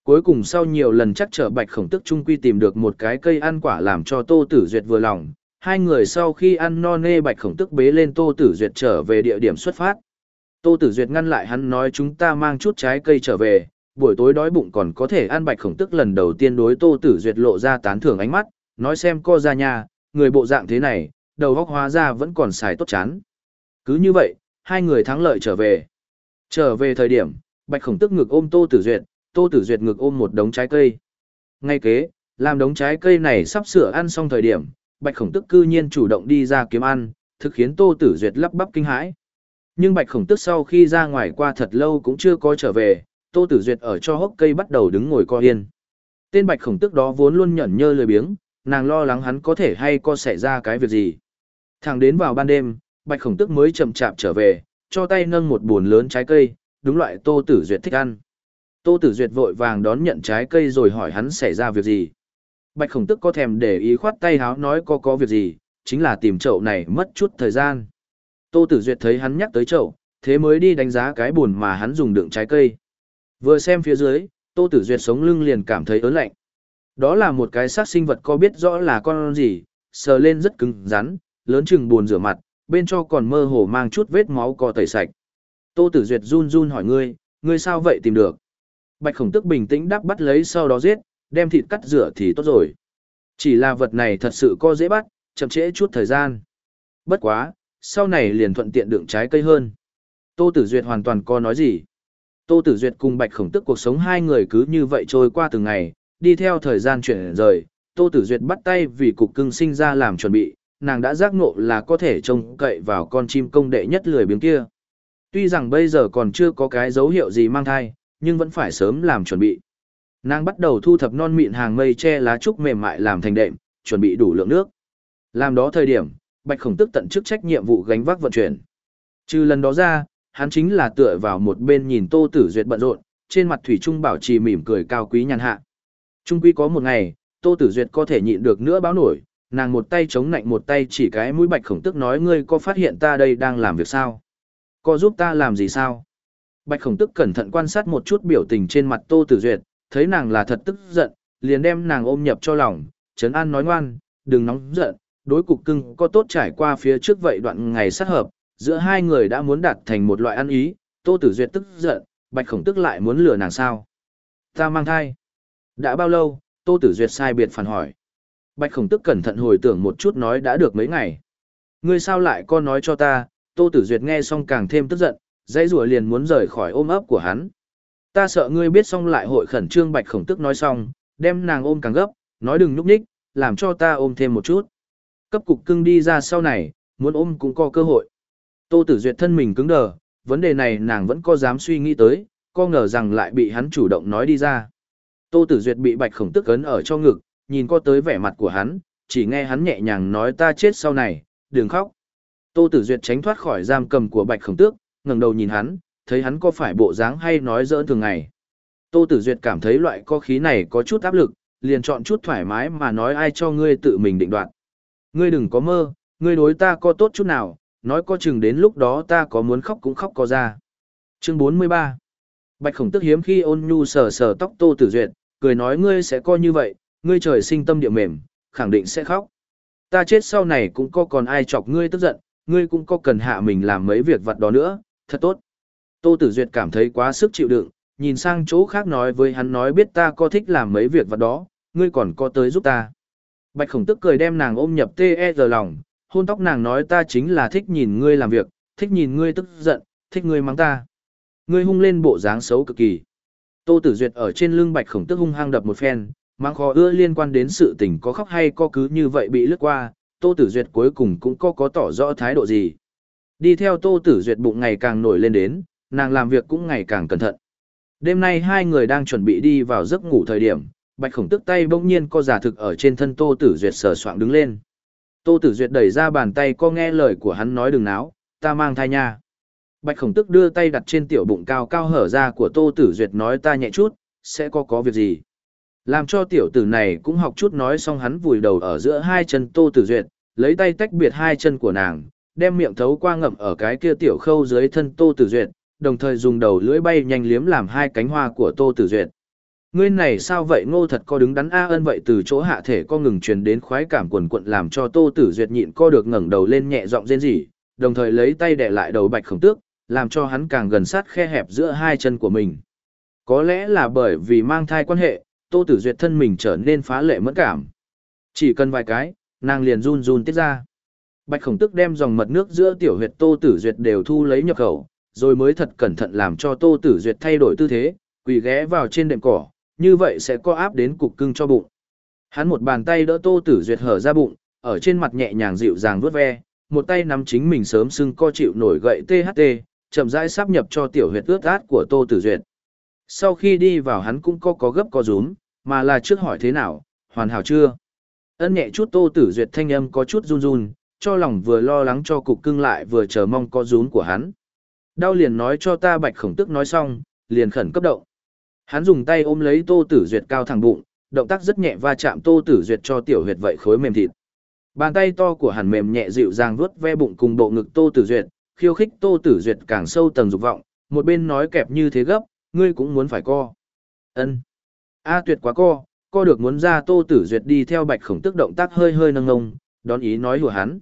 Cuối cùng sau nhiều lần chắc trở bạch khổng tức trung quy tìm được một cái cây ăn quả làm cho Tô Tử Duyệt vừa lòng, hai người sau khi ăn no nê bạch khổng tức bế lên Tô Tử Duyệt trở về địa điểm xuất phát. Tô Tử Duyệt ngăn lại hắn nói chúng ta mang chút trái cây trở về, buổi tối đói bụng còn có thể ăn bạch khổng tức lần đầu tiên đối Tô Tử Duyệt lộ ra tán thưởng ánh mắt, nói xem co ra nhà, người bộ dạng thế này, đầu góc hóa ra vẫn còn xài tốt chán. Cứ như vậy, hai người thắng lợi trở về. Trở về thời điểm, Bạch Khổng Tức ngực ôm Tô Tử Duyệt, Tô Tử Duyệt ngực ôm một đống trái cây. Ngay kế, làm đống trái cây này sắp sửa ăn xong thời điểm, Bạch Khổng Tức cư nhiên chủ động đi ra kiếm ăn, thực khiến Tô Tử Duyệt lắp bắp kinh hãi. Nhưng Bạch Khổng Tức sau khi ra ngoài qua thật lâu cũng chưa có trở về, Tô Tử Duyệt ở cho hốc cây bắt đầu đứng ngồi co yên. Tên Bạch Khổng Tức đó vốn luôn nhẫn nhơ lười biếng, nàng lo lắng hắn có thể hay có xảy ra cái việc gì. Thẳng đến vào ban đêm, Bạch Khổng Tức mới chậm chạp trở về, cho tay nâng một buồn lớn trái cây, đúng loại Tô Tử Duyệt thích ăn. Tô Tử Duyệt vội vàng đón nhận trái cây rồi hỏi hắn xảy ra việc gì. Bạch Khổng Tức có thèm để ý khoát tay háo nói có có việc gì, chính là tìm chậu này mất chút thời gian. Tô Tử Duyệt thấy hắn nhắc tới chậu, thế mới đi đánh giá cái buồn mà hắn dùng đựng trái cây. Vừa xem phía dưới, Tô Tử Duyệt sống lưng liền cảm thấy ớn lạnh. Đó là một cái xác sinh vật có biết rõ là con gì, sờ lên rất cứng rắn, lớn chừng buồn rửa mặt, bên cho còn mơ hồ mang chút vết máu co tẩy sạch. Tô Tử Duyệt run run hỏi ngươi, ngươi sao vậy tìm được? Bạch Khổng Tức bình tĩnh đáp bắt lấy sau đó giết, đem thịt cắt rửa thì tốt rồi. Chỉ là vật này thật sự co dễ bắt, chậm trễ chút thời gian. Bất quá, sau này liền thuận tiện đựng trái cây hơn. Tô Tử Duyệt hoàn toàn co nói gì. Tô Tử Duyệt cùng Bạch Khổng Tức cuộc sống hai người cứ như vậy trôi qua từng ngày, đi theo thời gian chuyển rời. Tô Tử Duyệt bắt tay vì cục cưng sinh ra làm chuẩn bị, nàng đã giác ngộ là có thể trông cậy vào con chim công đệ nhất lười biếng kia. Tuy rằng bây giờ còn chưa có cái dấu hiệu gì mang thai, nhưng vẫn phải sớm làm chuẩn bị. Nàng bắt đầu thu thập non mịn hàng mây che lá trúc mềm mại làm thành đệm, chuẩn bị đủ lượng nước. Làm đó thời điểm, Bạch Khổng Tức tận chức trách nhiệm vụ gánh vác vận chuyển. Trừ lần đó ra, hắn chính là tựa vào một bên nhìn Tô Tử Duyệt bận rộn, trên mặt thủy trung bảo trì mỉm cười cao quý nhàn hạ. Trung quy có một ngày, Tô Tử Duyệt có thể nhịn được nữa báo nổi, nàng một tay chống nạnh một tay chỉ cái mũi bạch khổng tức nói ngươi có phát hiện ta đây đang làm việc sao? Có giúp ta làm gì sao? Bạch khổng tức cẩn thận quan sát một chút biểu tình trên mặt Tô Tử Duyệt, thấy nàng là thật tức giận, liền đem nàng ôm nhập cho lòng, trấn an nói ngoan, đừng nóng giận, đối cục cưng có tốt trải qua phía trước vậy đoạn ngày sát hợp, giữa hai người đã muốn đạt thành một loại ăn ý, Tô Tử Duyệt tức giận, Bạch Khổng Tức lại muốn lừa nàng sao? Ta mang thai. Đã bao lâu? Tô Tử Duyệt sai biệt phản hỏi. Bạch Khổng Tức cẩn thận hồi tưởng một chút nói đã được mấy ngày. Ngươi sao lại có nói cho ta? Tô Tử Duyệt nghe xong càng thêm tức giận, dãy rùa liền muốn rời khỏi ôm ấp của hắn. Ta sợ ngươi biết xong lại hội khẩn trương Bạch Khổng Tức nói xong, đem nàng ôm càng gấp, nói đừng nhúc nhích, làm cho ta ôm thêm một chút. Cấp cục cưng đi ra sau này, muốn ôm cũng có cơ hội. Tô Tử Duyệt thân mình cứng đờ, vấn đề này nàng vẫn có dám suy nghĩ tới, có ngờ rằng lại bị hắn chủ động nói đi ra. Tô Tử Duyệt bị Bạch Khổng Tức ấn ở cho ngực, nhìn co tới vẻ mặt của hắn, chỉ nghe hắn nhẹ nhàng nói ta chết sau này, đừng khóc. Tô Tử Duyệt tránh thoát khỏi giam cầm của Bạch Khổng Tước, ngẩng đầu nhìn hắn, thấy hắn có phải bộ dáng hay nói giỡn thường ngày. Tô Tử Duyệt cảm thấy loại co khí này có chút áp lực, liền chọn chút thoải mái mà nói ai cho ngươi tự mình định đoạt. Ngươi đừng có mơ, ngươi đối ta có tốt chút nào, nói có chừng đến lúc đó ta có muốn khóc cũng khóc có ra. Chương 43 Bạch khổng tức hiếm khi ôn nhu sờ sờ tóc Tô Tử Duyệt, cười nói ngươi sẽ coi như vậy, ngươi trời sinh tâm địa mềm, khẳng định sẽ khóc. Ta chết sau này cũng có còn ai chọc ngươi tức giận, ngươi cũng có cần hạ mình làm mấy việc vặt đó nữa, thật tốt. Tô Tử Duyệt cảm thấy quá sức chịu đựng, nhìn sang chỗ khác nói với hắn nói biết ta có thích làm mấy việc vật đó, ngươi còn có tới giúp ta. Bạch khổng tức cười đem nàng ôm nhập tê e giờ lòng, hôn tóc nàng nói ta chính là thích nhìn ngươi làm việc, thích nhìn ngươi tức giận, thích ngươi mắng ta. Ngươi hung lên bộ dáng xấu cực kỳ. Tô Tử Duyệt ở trên lưng Bạch Khổng Tức hung hăng đập một phen, mang khó ưa liên quan đến sự tình có khóc hay có cứ như vậy bị lướt qua, Tô Tử Duyệt cuối cùng cũng có có tỏ rõ thái độ gì. Đi theo Tô Tử Duyệt bụng ngày càng nổi lên đến, nàng làm việc cũng ngày càng cẩn thận. Đêm nay hai người đang chuẩn bị đi vào giấc ngủ thời điểm, Bạch Khổng Tức tay bỗng nhiên co giả thực ở trên thân Tô Tử Duyệt sờ soạng đứng lên. Tô Tử Duyệt đẩy ra bàn tay co nghe lời của hắn nói đừng náo, ta mang thai nha. Bạch Khổng Tức đưa tay đặt trên tiểu bụng cao cao hở ra của Tô Tử Duyệt nói ta nhẹ chút, sẽ có có việc gì. Làm cho tiểu tử này cũng học chút nói xong hắn vùi đầu ở giữa hai chân Tô Tử Duyệt, lấy tay tách biệt hai chân của nàng, đem miệng thấu qua ngậm ở cái kia tiểu khâu dưới thân Tô Tử Duyệt, đồng thời dùng đầu lưỡi bay nhanh liếm làm hai cánh hoa của Tô Tử Duyệt. Ngươi này sao vậy ngô thật có đứng đắn a ân vậy từ chỗ hạ thể co ngừng truyền đến khoái cảm quần quận làm cho Tô Tử Duyệt nhịn co được ngẩng đầu lên nhẹ giọng rên rỉ, đồng thời lấy tay đè lại đầu Bạch Khổng Tước, làm cho hắn càng gần sát khe hẹp giữa hai chân của mình. Có lẽ là bởi vì mang thai quan hệ, Tô Tử Duyệt thân mình trở nên phá lệ mẫn cảm. Chỉ cần vài cái, nàng liền run run tiết ra. Bạch khổng tức đem dòng mật nước giữa tiểu huyệt Tô Tử Duyệt đều thu lấy nhập khẩu, rồi mới thật cẩn thận làm cho Tô Tử Duyệt thay đổi tư thế, quỳ ghé vào trên đệm cỏ, như vậy sẽ có áp đến cục cưng cho bụng. Hắn một bàn tay đỡ Tô Tử Duyệt hở ra bụng, ở trên mặt nhẹ nhàng dịu dàng vuốt ve, một tay nắm chính mình sớm sưng co chịu nổi gậy THT, chậm rãi sắp nhập cho tiểu huyệt ướt át của Tô Tử Duyệt. Sau khi đi vào hắn cũng có có gấp có rúm, mà là trước hỏi thế nào, hoàn hảo chưa? Ân nhẹ chút Tô Tử Duyệt thanh âm có chút run run, cho lòng vừa lo lắng cho cục cưng lại vừa chờ mong có rún của hắn. Đau liền nói cho ta bạch khổng tức nói xong, liền khẩn cấp động. Hắn dùng tay ôm lấy Tô Tử Duyệt cao thẳng bụng, động tác rất nhẹ va chạm Tô Tử Duyệt cho tiểu huyệt vậy khối mềm thịt. Bàn tay to của hắn mềm nhẹ dịu dàng vuốt ve bụng cùng bộ ngực Tô Tử Duyệt, khiêu khích Tô Tử Duyệt càng sâu tầng dục vọng, một bên nói kẹp như thế gấp, ngươi cũng muốn phải co. Ân. A tuyệt quá co, co được muốn ra Tô Tử Duyệt đi theo Bạch Khổng Tức động tác hơi hơi nâng ngông, đón ý nói hùa hắn.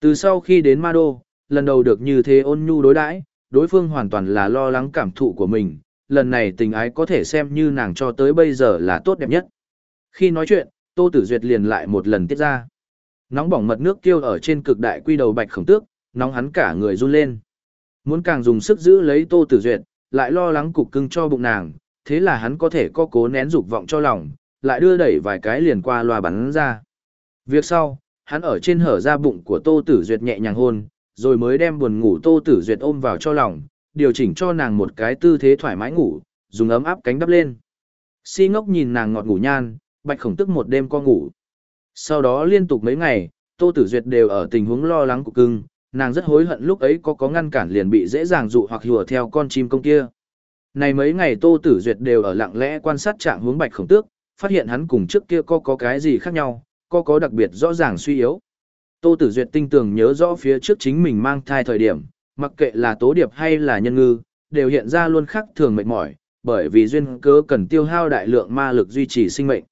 Từ sau khi đến Ma Đô, lần đầu được như thế ôn nhu đối đãi, đối phương hoàn toàn là lo lắng cảm thụ của mình, lần này tình ái có thể xem như nàng cho tới bây giờ là tốt đẹp nhất. Khi nói chuyện, Tô Tử Duyệt liền lại một lần tiết ra. Nóng bỏng mật nước tiêu ở trên cực đại quy đầu Bạch Khổng Tước, nóng hắn cả người run lên. Muốn càng dùng sức giữ lấy Tô Tử Duyệt, lại lo lắng cục cưng cho bụng nàng, thế là hắn có thể co cố nén dục vọng cho lòng, lại đưa đẩy vài cái liền qua loa bắn ra. Việc sau, hắn ở trên hở ra bụng của Tô Tử Duyệt nhẹ nhàng hôn, rồi mới đem buồn ngủ Tô Tử Duyệt ôm vào cho lòng, điều chỉnh cho nàng một cái tư thế thoải mái ngủ, dùng ấm áp cánh đắp lên. Si ngốc nhìn nàng ngọt ngủ nhan, bạch khổng tức một đêm co ngủ. Sau đó liên tục mấy ngày, Tô Tử Duyệt đều ở tình huống lo lắng của cưng, nàng rất hối hận lúc ấy có có ngăn cản liền bị dễ dàng dụ hoặc hùa theo con chim công kia. Này mấy ngày Tô Tử Duyệt đều ở lặng lẽ quan sát trạng hướng Bạch Khổng Tước, phát hiện hắn cùng trước kia có có cái gì khác nhau, có có đặc biệt rõ ràng suy yếu. Tô Tử Duyệt tinh tường nhớ rõ phía trước chính mình mang thai thời điểm, mặc kệ là tố điệp hay là nhân ngư, đều hiện ra luôn khắc thường mệt mỏi, bởi vì duyên cớ cần tiêu hao đại lượng ma lực duy trì sinh mệnh.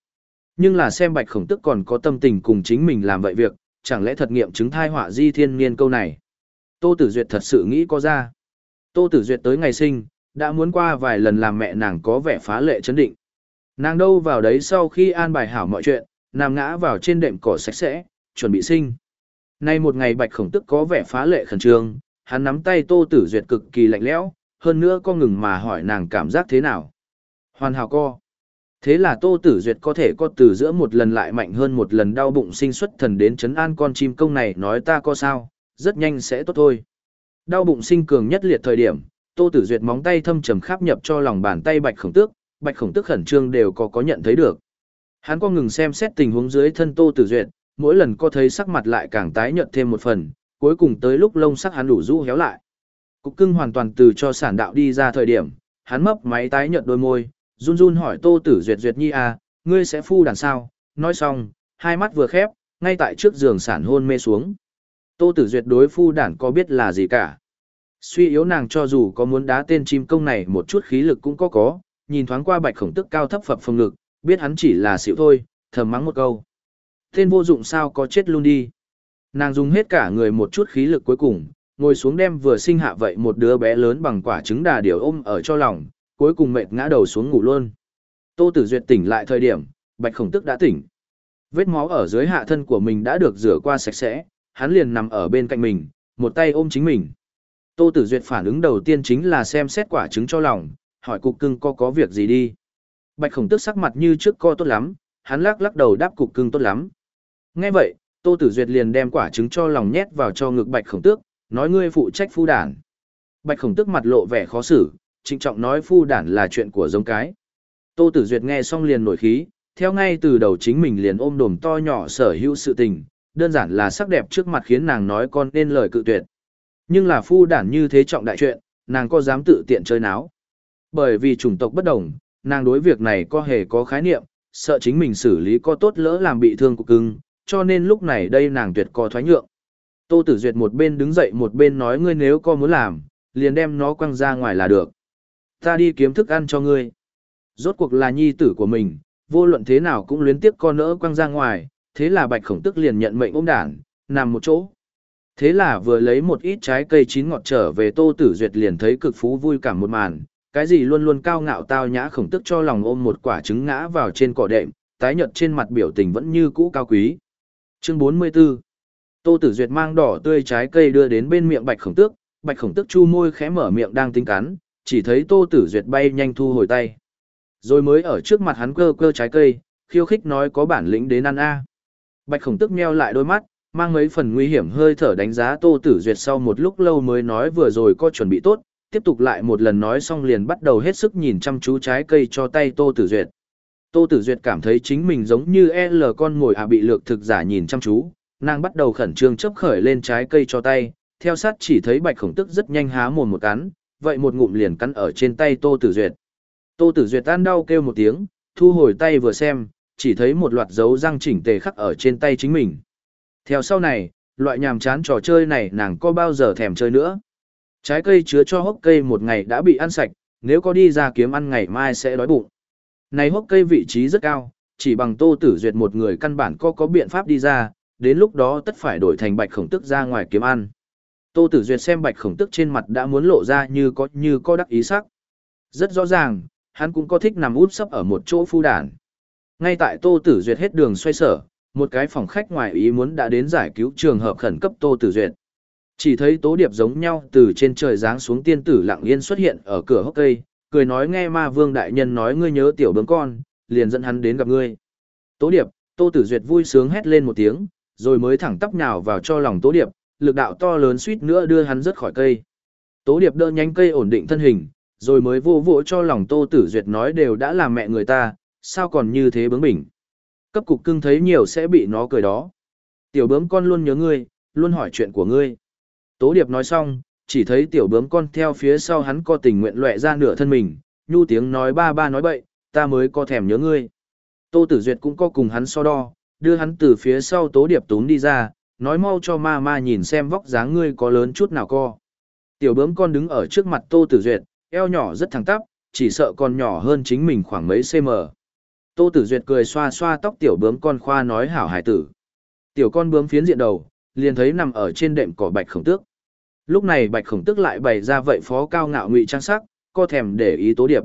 Nhưng là xem Bạch Khổng Tước còn có tâm tình cùng chính mình làm vậy việc, chẳng lẽ thật nghiệm chứng thai họa di thiên niên câu này. Tô Tử Duyệt thật sự nghĩ có ra. Tô Tử Duyệt tới ngày sinh, đã muốn qua vài lần làm mẹ nàng có vẻ phá lệ chấn định. Nàng đâu vào đấy sau khi an bài hảo mọi chuyện, nằm ngã vào trên đệm cỏ sạch sẽ, chuẩn bị sinh. Nay một ngày Bạch Khổng Tức có vẻ phá lệ khẩn trương, hắn nắm tay Tô Tử Duyệt cực kỳ lạnh lẽo, hơn nữa có ngừng mà hỏi nàng cảm giác thế nào. Hoàn hảo co. Thế là Tô Tử Duyệt có thể có từ giữa một lần lại mạnh hơn một lần đau bụng sinh xuất thần đến chấn an con chim công này nói ta có sao, rất nhanh sẽ tốt thôi. Đau bụng sinh cường nhất liệt thời điểm, Tô Tử Duyệt móng tay thâm trầm kháp nhập cho lòng bàn tay Bạch Khổng Tước, Bạch Khổng Tước khẩn trương đều có có nhận thấy được. Hắn có ngừng xem xét tình huống dưới thân Tô Tử Duyệt, mỗi lần có thấy sắc mặt lại càng tái nhợt thêm một phần, cuối cùng tới lúc lông sắc hắn đủ rũ héo lại. Cục cưng hoàn toàn từ cho sản đạo đi ra thời điểm, hắn mấp máy tái nhợt đôi môi, run run hỏi Tô Tử Duyệt Duyệt Nhi à, ngươi sẽ phu đàn sao? Nói xong, hai mắt vừa khép, ngay tại trước giường sản hôn mê xuống. Tô Tử Duyệt đối phu đàn có biết là gì cả. Suy yếu nàng cho dù có muốn đá tên chim công này một chút khí lực cũng có có, nhìn thoáng qua bạch khổng tức cao thấp phập phồng ngực, biết hắn chỉ là xỉu thôi, thầm mắng một câu. Tên vô dụng sao có chết luôn đi. Nàng dùng hết cả người một chút khí lực cuối cùng, ngồi xuống đem vừa sinh hạ vậy một đứa bé lớn bằng quả trứng đà điểu ôm ở cho lòng, cuối cùng mệt ngã đầu xuống ngủ luôn. Tô Tử Duyệt tỉnh lại thời điểm, Bạch Khổng Tức đã tỉnh. Vết máu ở dưới hạ thân của mình đã được rửa qua sạch sẽ, hắn liền nằm ở bên cạnh mình, một tay ôm chính mình. Tô Tử Duyệt phản ứng đầu tiên chính là xem xét quả trứng cho lòng, hỏi cục cưng có có việc gì đi. Bạch Khổng Tức sắc mặt như trước co tốt lắm, hắn lắc lắc đầu đáp cục cưng tốt lắm. Nghe vậy, Tô Tử Duyệt liền đem quả trứng cho lòng nhét vào cho ngực Bạch Khổng Tước, nói ngươi phụ trách phu đản. Bạch Khổng Tước mặt lộ vẻ khó xử, trịnh trọng nói phu đản là chuyện của giống cái. Tô Tử Duyệt nghe xong liền nổi khí, theo ngay từ đầu chính mình liền ôm đồm to nhỏ sở hữu sự tình, đơn giản là sắc đẹp trước mặt khiến nàng nói con nên lời cự tuyệt. Nhưng là phu đản như thế trọng đại chuyện, nàng có dám tự tiện chơi náo. Bởi vì chủng tộc bất đồng, nàng đối việc này có hề có khái niệm, sợ chính mình xử lý có tốt lỡ làm bị thương của cưng, cho nên lúc này đây nàng tuyệt có thoái nhượng. Tô Tử Duyệt một bên đứng dậy một bên nói ngươi nếu có muốn làm, liền đem nó quăng ra ngoài là được. Ta đi kiếm thức ăn cho ngươi. Rốt cuộc là nhi tử của mình, vô luận thế nào cũng luyến tiếc con nỡ quăng ra ngoài, thế là Bạch Khổng Tức liền nhận mệnh ôm đản, nằm một chỗ. Thế là vừa lấy một ít trái cây chín ngọt trở về Tô Tử Duyệt liền thấy cực phú vui cảm một màn, cái gì luôn luôn cao ngạo tao nhã Khổng Tức cho lòng ôm một quả trứng ngã vào trên cỏ đệm, tái nhợt trên mặt biểu tình vẫn như cũ cao quý. Chương 44 Tô Tử Duyệt mang đỏ tươi trái cây đưa đến bên miệng Bạch Khổng Tước, Bạch Khổng Tước chu môi khẽ mở miệng đang tính cắn, chỉ thấy Tô Tử Duyệt bay nhanh thu hồi tay. Rồi mới ở trước mặt hắn cơ cơ trái cây, khiêu khích nói có bản lĩnh đến ăn a. Bạch Khổng Tước meo lại đôi mắt, mang mấy phần nguy hiểm hơi thở đánh giá Tô Tử Duyệt sau một lúc lâu mới nói vừa rồi có chuẩn bị tốt, tiếp tục lại một lần nói xong liền bắt đầu hết sức nhìn chăm chú trái cây cho tay Tô Tử Duyệt. Tô Tử Duyệt cảm thấy chính mình giống như L con ngồi à bị lược thực giả nhìn chăm chú, nàng bắt đầu khẩn trương chấp khởi lên trái cây cho tay, theo sát chỉ thấy Bạch Khổng Tức rất nhanh há mồm một cắn, vậy một ngụm liền cắn ở trên tay Tô Tử Duyệt. Tô Tử Duyệt tan đau kêu một tiếng, thu hồi tay vừa xem, chỉ thấy một loạt dấu răng chỉnh tề khắc ở trên tay chính mình. Theo sau này, loại nhàm chán trò chơi này nàng có bao giờ thèm chơi nữa. Trái cây chứa cho hốc cây một ngày đã bị ăn sạch, nếu có đi ra kiếm ăn ngày mai sẽ đói bụng. Này hốc cây vị trí rất cao, chỉ bằng Tô Tử Duyệt một người căn bản có có biện pháp đi ra, đến lúc đó tất phải đổi thành bạch khổng tức ra ngoài kiếm ăn. Tô Tử Duyệt xem bạch khổng tức trên mặt đã muốn lộ ra như có như có đắc ý sắc. Rất rõ ràng, hắn cũng có thích nằm út sấp ở một chỗ phu đản. Ngay tại Tô Tử Duyệt hết đường xoay sở, một cái phòng khách ngoài ý muốn đã đến giải cứu trường hợp khẩn cấp Tô Tử Duyệt. Chỉ thấy tố điệp giống nhau từ trên trời giáng xuống tiên tử lặng yên xuất hiện ở cửa hốc cây, cười nói nghe ma vương đại nhân nói ngươi nhớ tiểu bướm con, liền dẫn hắn đến gặp ngươi. Tố điệp, Tô Tử Duyệt vui sướng hét lên một tiếng, rồi mới thẳng tắp nhào vào cho lòng tố điệp, lực đạo to lớn suýt nữa đưa hắn rớt khỏi cây. Tố điệp đỡ nhánh cây ổn định thân hình, rồi mới vô vỗ cho lòng Tô Tử Duyệt nói đều đã là mẹ người ta, sao còn như thế bướng bỉnh. Cấp cục cưng thấy nhiều sẽ bị nó cười đó. Tiểu bướm con luôn nhớ ngươi, luôn hỏi chuyện của ngươi. Tố điệp nói xong, chỉ thấy tiểu bướm con theo phía sau hắn co tình nguyện lệ ra nửa thân mình, nhu tiếng nói ba ba nói bậy, ta mới có thèm nhớ ngươi. Tô Tử Duyệt cũng có cùng hắn so đo, đưa hắn từ phía sau tố điệp túm đi ra, nói mau cho ma ma nhìn xem vóc dáng ngươi có lớn chút nào co. Tiểu bướm con đứng ở trước mặt Tô Tử Duyệt, eo nhỏ rất thẳng tắp, chỉ sợ còn nhỏ hơn chính mình khoảng mấy cm. Tô Tử Duyệt cười xoa xoa tóc tiểu bướm con khoa nói hảo hải tử. Tiểu con bướm phiến diện đầu, liền thấy nằm ở trên đệm cỏ bạch khổng tước. Lúc này Bạch Khổng Tức lại bày ra vậy phó cao ngạo ngụy trang sắc, co thèm để ý Tố Điệp.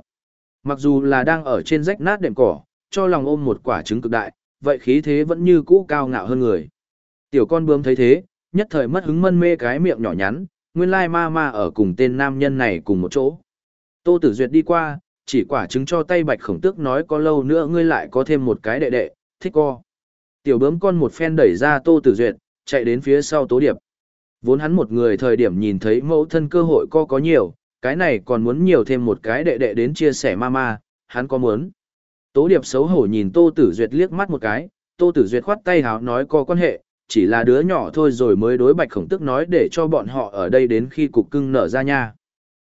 Mặc dù là đang ở trên rách nát đệm cỏ, cho lòng ôm một quả trứng cực đại, vậy khí thế vẫn như cũ cao ngạo hơn người. Tiểu con bướm thấy thế, nhất thời mất hứng mân mê cái miệng nhỏ nhắn, nguyên lai ma ma ở cùng tên nam nhân này cùng một chỗ. Tô Tử Duyệt đi qua, chỉ quả trứng cho tay Bạch Khổng Tước nói có lâu nữa ngươi lại có thêm một cái đệ đệ, thích co. Tiểu bướm con một phen đẩy ra Tô Tử Duyệt, chạy đến phía sau Tố Điệp. Vốn hắn một người thời điểm nhìn thấy mẫu thân cơ hội co có nhiều, cái này còn muốn nhiều thêm một cái đệ đệ đến chia sẻ mama, hắn có muốn. Tố Điệp xấu hổ nhìn Tô Tử Duyệt liếc mắt một cái, Tô Tử Duyệt khoát tay háo nói có quan hệ, chỉ là đứa nhỏ thôi rồi mới đối bạch khổng tức nói để cho bọn họ ở đây đến khi cục cưng nở ra nha.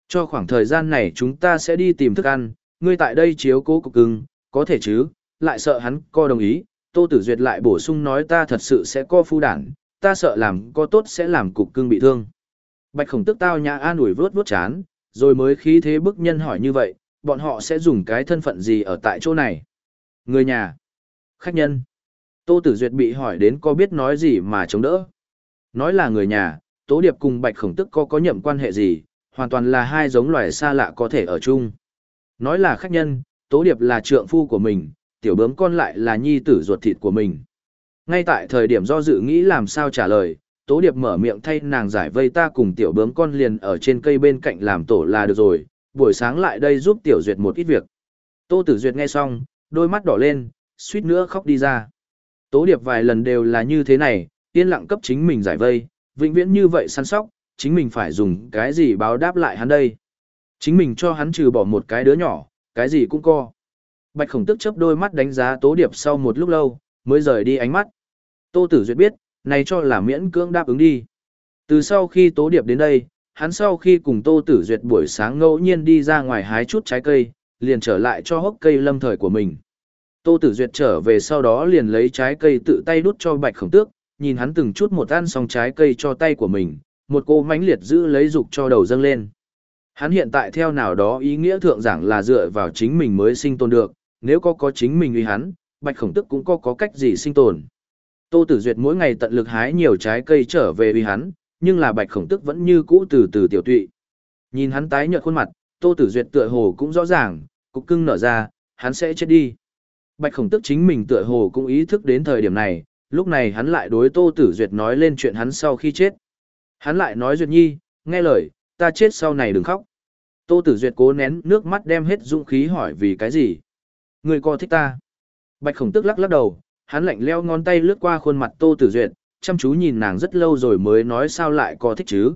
Cho khoảng thời gian này chúng ta sẽ đi tìm thức ăn, ngươi tại đây chiếu cố cục cưng, có thể chứ, lại sợ hắn co đồng ý, Tô Tử Duyệt lại bổ sung nói ta thật sự sẽ co phu đảng, ta sợ làm có tốt sẽ làm cục cưng bị thương. Bạch khổng tức tao nhã an ủi vớt vớt chán, rồi mới khí thế bức nhân hỏi như vậy, bọn họ sẽ dùng cái thân phận gì ở tại chỗ này? Người nhà, khách nhân. Tô Tử Duyệt bị hỏi đến có biết nói gì mà chống đỡ. Nói là người nhà, Tố Điệp cùng Bạch Khổng Tức có có nhậm quan hệ gì, hoàn toàn là hai giống loài xa lạ có thể ở chung. Nói là khách nhân, Tố Điệp là trượng phu của mình, tiểu bướm con lại là nhi tử ruột thịt của mình. Ngay tại thời điểm do dự nghĩ làm sao trả lời, Tố Điệp mở miệng thay nàng giải vây ta cùng tiểu bướm con liền ở trên cây bên cạnh làm tổ là được rồi, buổi sáng lại đây giúp tiểu duyệt một ít việc. Tô Tử Duyệt nghe xong, đôi mắt đỏ lên, suýt nữa khóc đi ra. Tố điệp vài lần đều là như thế này, yên lặng cấp chính mình giải vây, vĩnh viễn như vậy săn sóc, chính mình phải dùng cái gì báo đáp lại hắn đây. Chính mình cho hắn trừ bỏ một cái đứa nhỏ, cái gì cũng co. Bạch khổng tức chớp đôi mắt đánh giá tố điệp sau một lúc lâu, mới rời đi ánh mắt. Tô tử duyệt biết, này cho là miễn cưỡng đáp ứng đi. Từ sau khi tố điệp đến đây, hắn sau khi cùng tô tử duyệt buổi sáng ngẫu nhiên đi ra ngoài hái chút trái cây, liền trở lại cho hốc cây lâm thời của mình. Tô Tử Duyệt trở về sau đó liền lấy trái cây tự tay đút cho Bạch Khổng Tước, nhìn hắn từng chút một ăn xong trái cây cho tay của mình, một cô mãnh liệt giữ lấy dục cho đầu dâng lên. Hắn hiện tại theo nào đó ý nghĩa thượng giảng là dựa vào chính mình mới sinh tồn được, nếu có có chính mình uy hắn, Bạch Khổng Tước cũng có có cách gì sinh tồn. Tô Tử Duyệt mỗi ngày tận lực hái nhiều trái cây trở về uy hắn, nhưng là Bạch Khổng Tước vẫn như cũ từ từ tiểu tụy. Nhìn hắn tái nhợt khuôn mặt, Tô Tử Duyệt tựa hồ cũng rõ ràng, cục cưng nở ra, hắn sẽ chết đi. Bạch khổng tức chính mình tựa hồ cũng ý thức đến thời điểm này, lúc này hắn lại đối Tô Tử Duyệt nói lên chuyện hắn sau khi chết. Hắn lại nói Duyệt Nhi, nghe lời, ta chết sau này đừng khóc. Tô Tử Duyệt cố nén nước mắt đem hết dũng khí hỏi vì cái gì. Người co thích ta. Bạch khổng tức lắc lắc đầu, hắn lạnh leo ngón tay lướt qua khuôn mặt Tô Tử Duyệt, chăm chú nhìn nàng rất lâu rồi mới nói sao lại có thích chứ.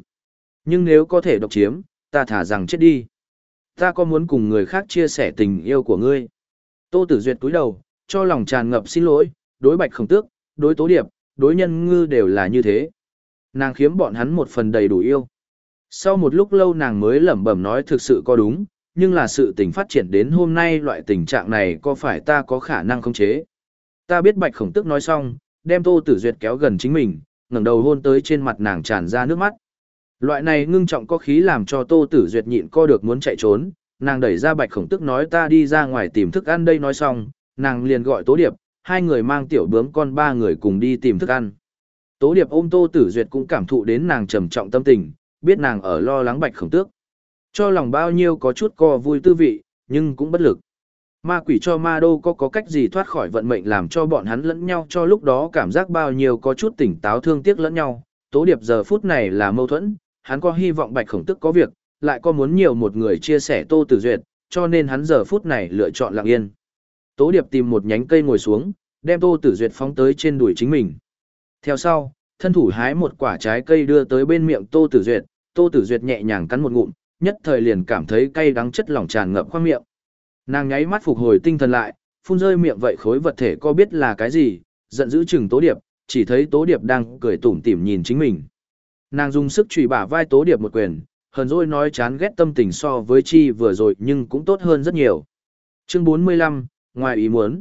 Nhưng nếu có thể độc chiếm, ta thả rằng chết đi. Ta có muốn cùng người khác chia sẻ tình yêu của ngươi. Tô Tử Duyệt cúi đầu, cho lòng tràn ngập xin lỗi, đối bạch khổng tước, đối tố điệp, đối nhân ngư đều là như thế. Nàng khiếm bọn hắn một phần đầy đủ yêu. Sau một lúc lâu nàng mới lẩm bẩm nói thực sự có đúng, nhưng là sự tình phát triển đến hôm nay loại tình trạng này có phải ta có khả năng khống chế. Ta biết bạch khổng tức nói xong, đem tô tử duyệt kéo gần chính mình, ngẩng đầu hôn tới trên mặt nàng tràn ra nước mắt. Loại này ngưng trọng có khí làm cho tô tử duyệt nhịn co được muốn chạy trốn, nàng đẩy ra bạch khổng tức nói ta đi ra ngoài tìm thức ăn đây nói xong, nàng liền gọi tố điệp, hai người mang tiểu bướm con ba người cùng đi tìm thức ăn. Tố điệp ôm tô tử duyệt cũng cảm thụ đến nàng trầm trọng tâm tình, biết nàng ở lo lắng bạch khổng tước. Cho lòng bao nhiêu có chút co vui tư vị, nhưng cũng bất lực. Ma quỷ cho ma đô có có cách gì thoát khỏi vận mệnh làm cho bọn hắn lẫn nhau cho lúc đó cảm giác bao nhiêu có chút tỉnh táo thương tiếc lẫn nhau. Tố điệp giờ phút này là mâu thuẫn, hắn có hy vọng bạch khổng tức có việc, lại có muốn nhiều một người chia sẻ Tô Tử Duyệt, cho nên hắn giờ phút này lựa chọn lặng yên. Tố Điệp tìm một nhánh cây ngồi xuống, đem Tô Tử Duyệt phóng tới trên đùi chính mình. Theo sau, thân thủ hái một quả trái cây đưa tới bên miệng Tô Tử Duyệt, Tô Tử Duyệt nhẹ nhàng cắn một ngụm, nhất thời liền cảm thấy cay đắng chất lỏng tràn ngập khoang miệng. Nàng nháy mắt phục hồi tinh thần lại, phun rơi miệng vậy khối vật thể có biết là cái gì, giận dữ chừng Tố Điệp, chỉ thấy Tố Điệp đang cười tủm tỉm nhìn chính mình. Nàng dùng sức chùy bả vai Tố Điệp một quyền, hờn dỗi nói chán ghét tâm tình so với chi vừa rồi nhưng cũng tốt hơn rất nhiều. Chương 45, ngoài ý muốn.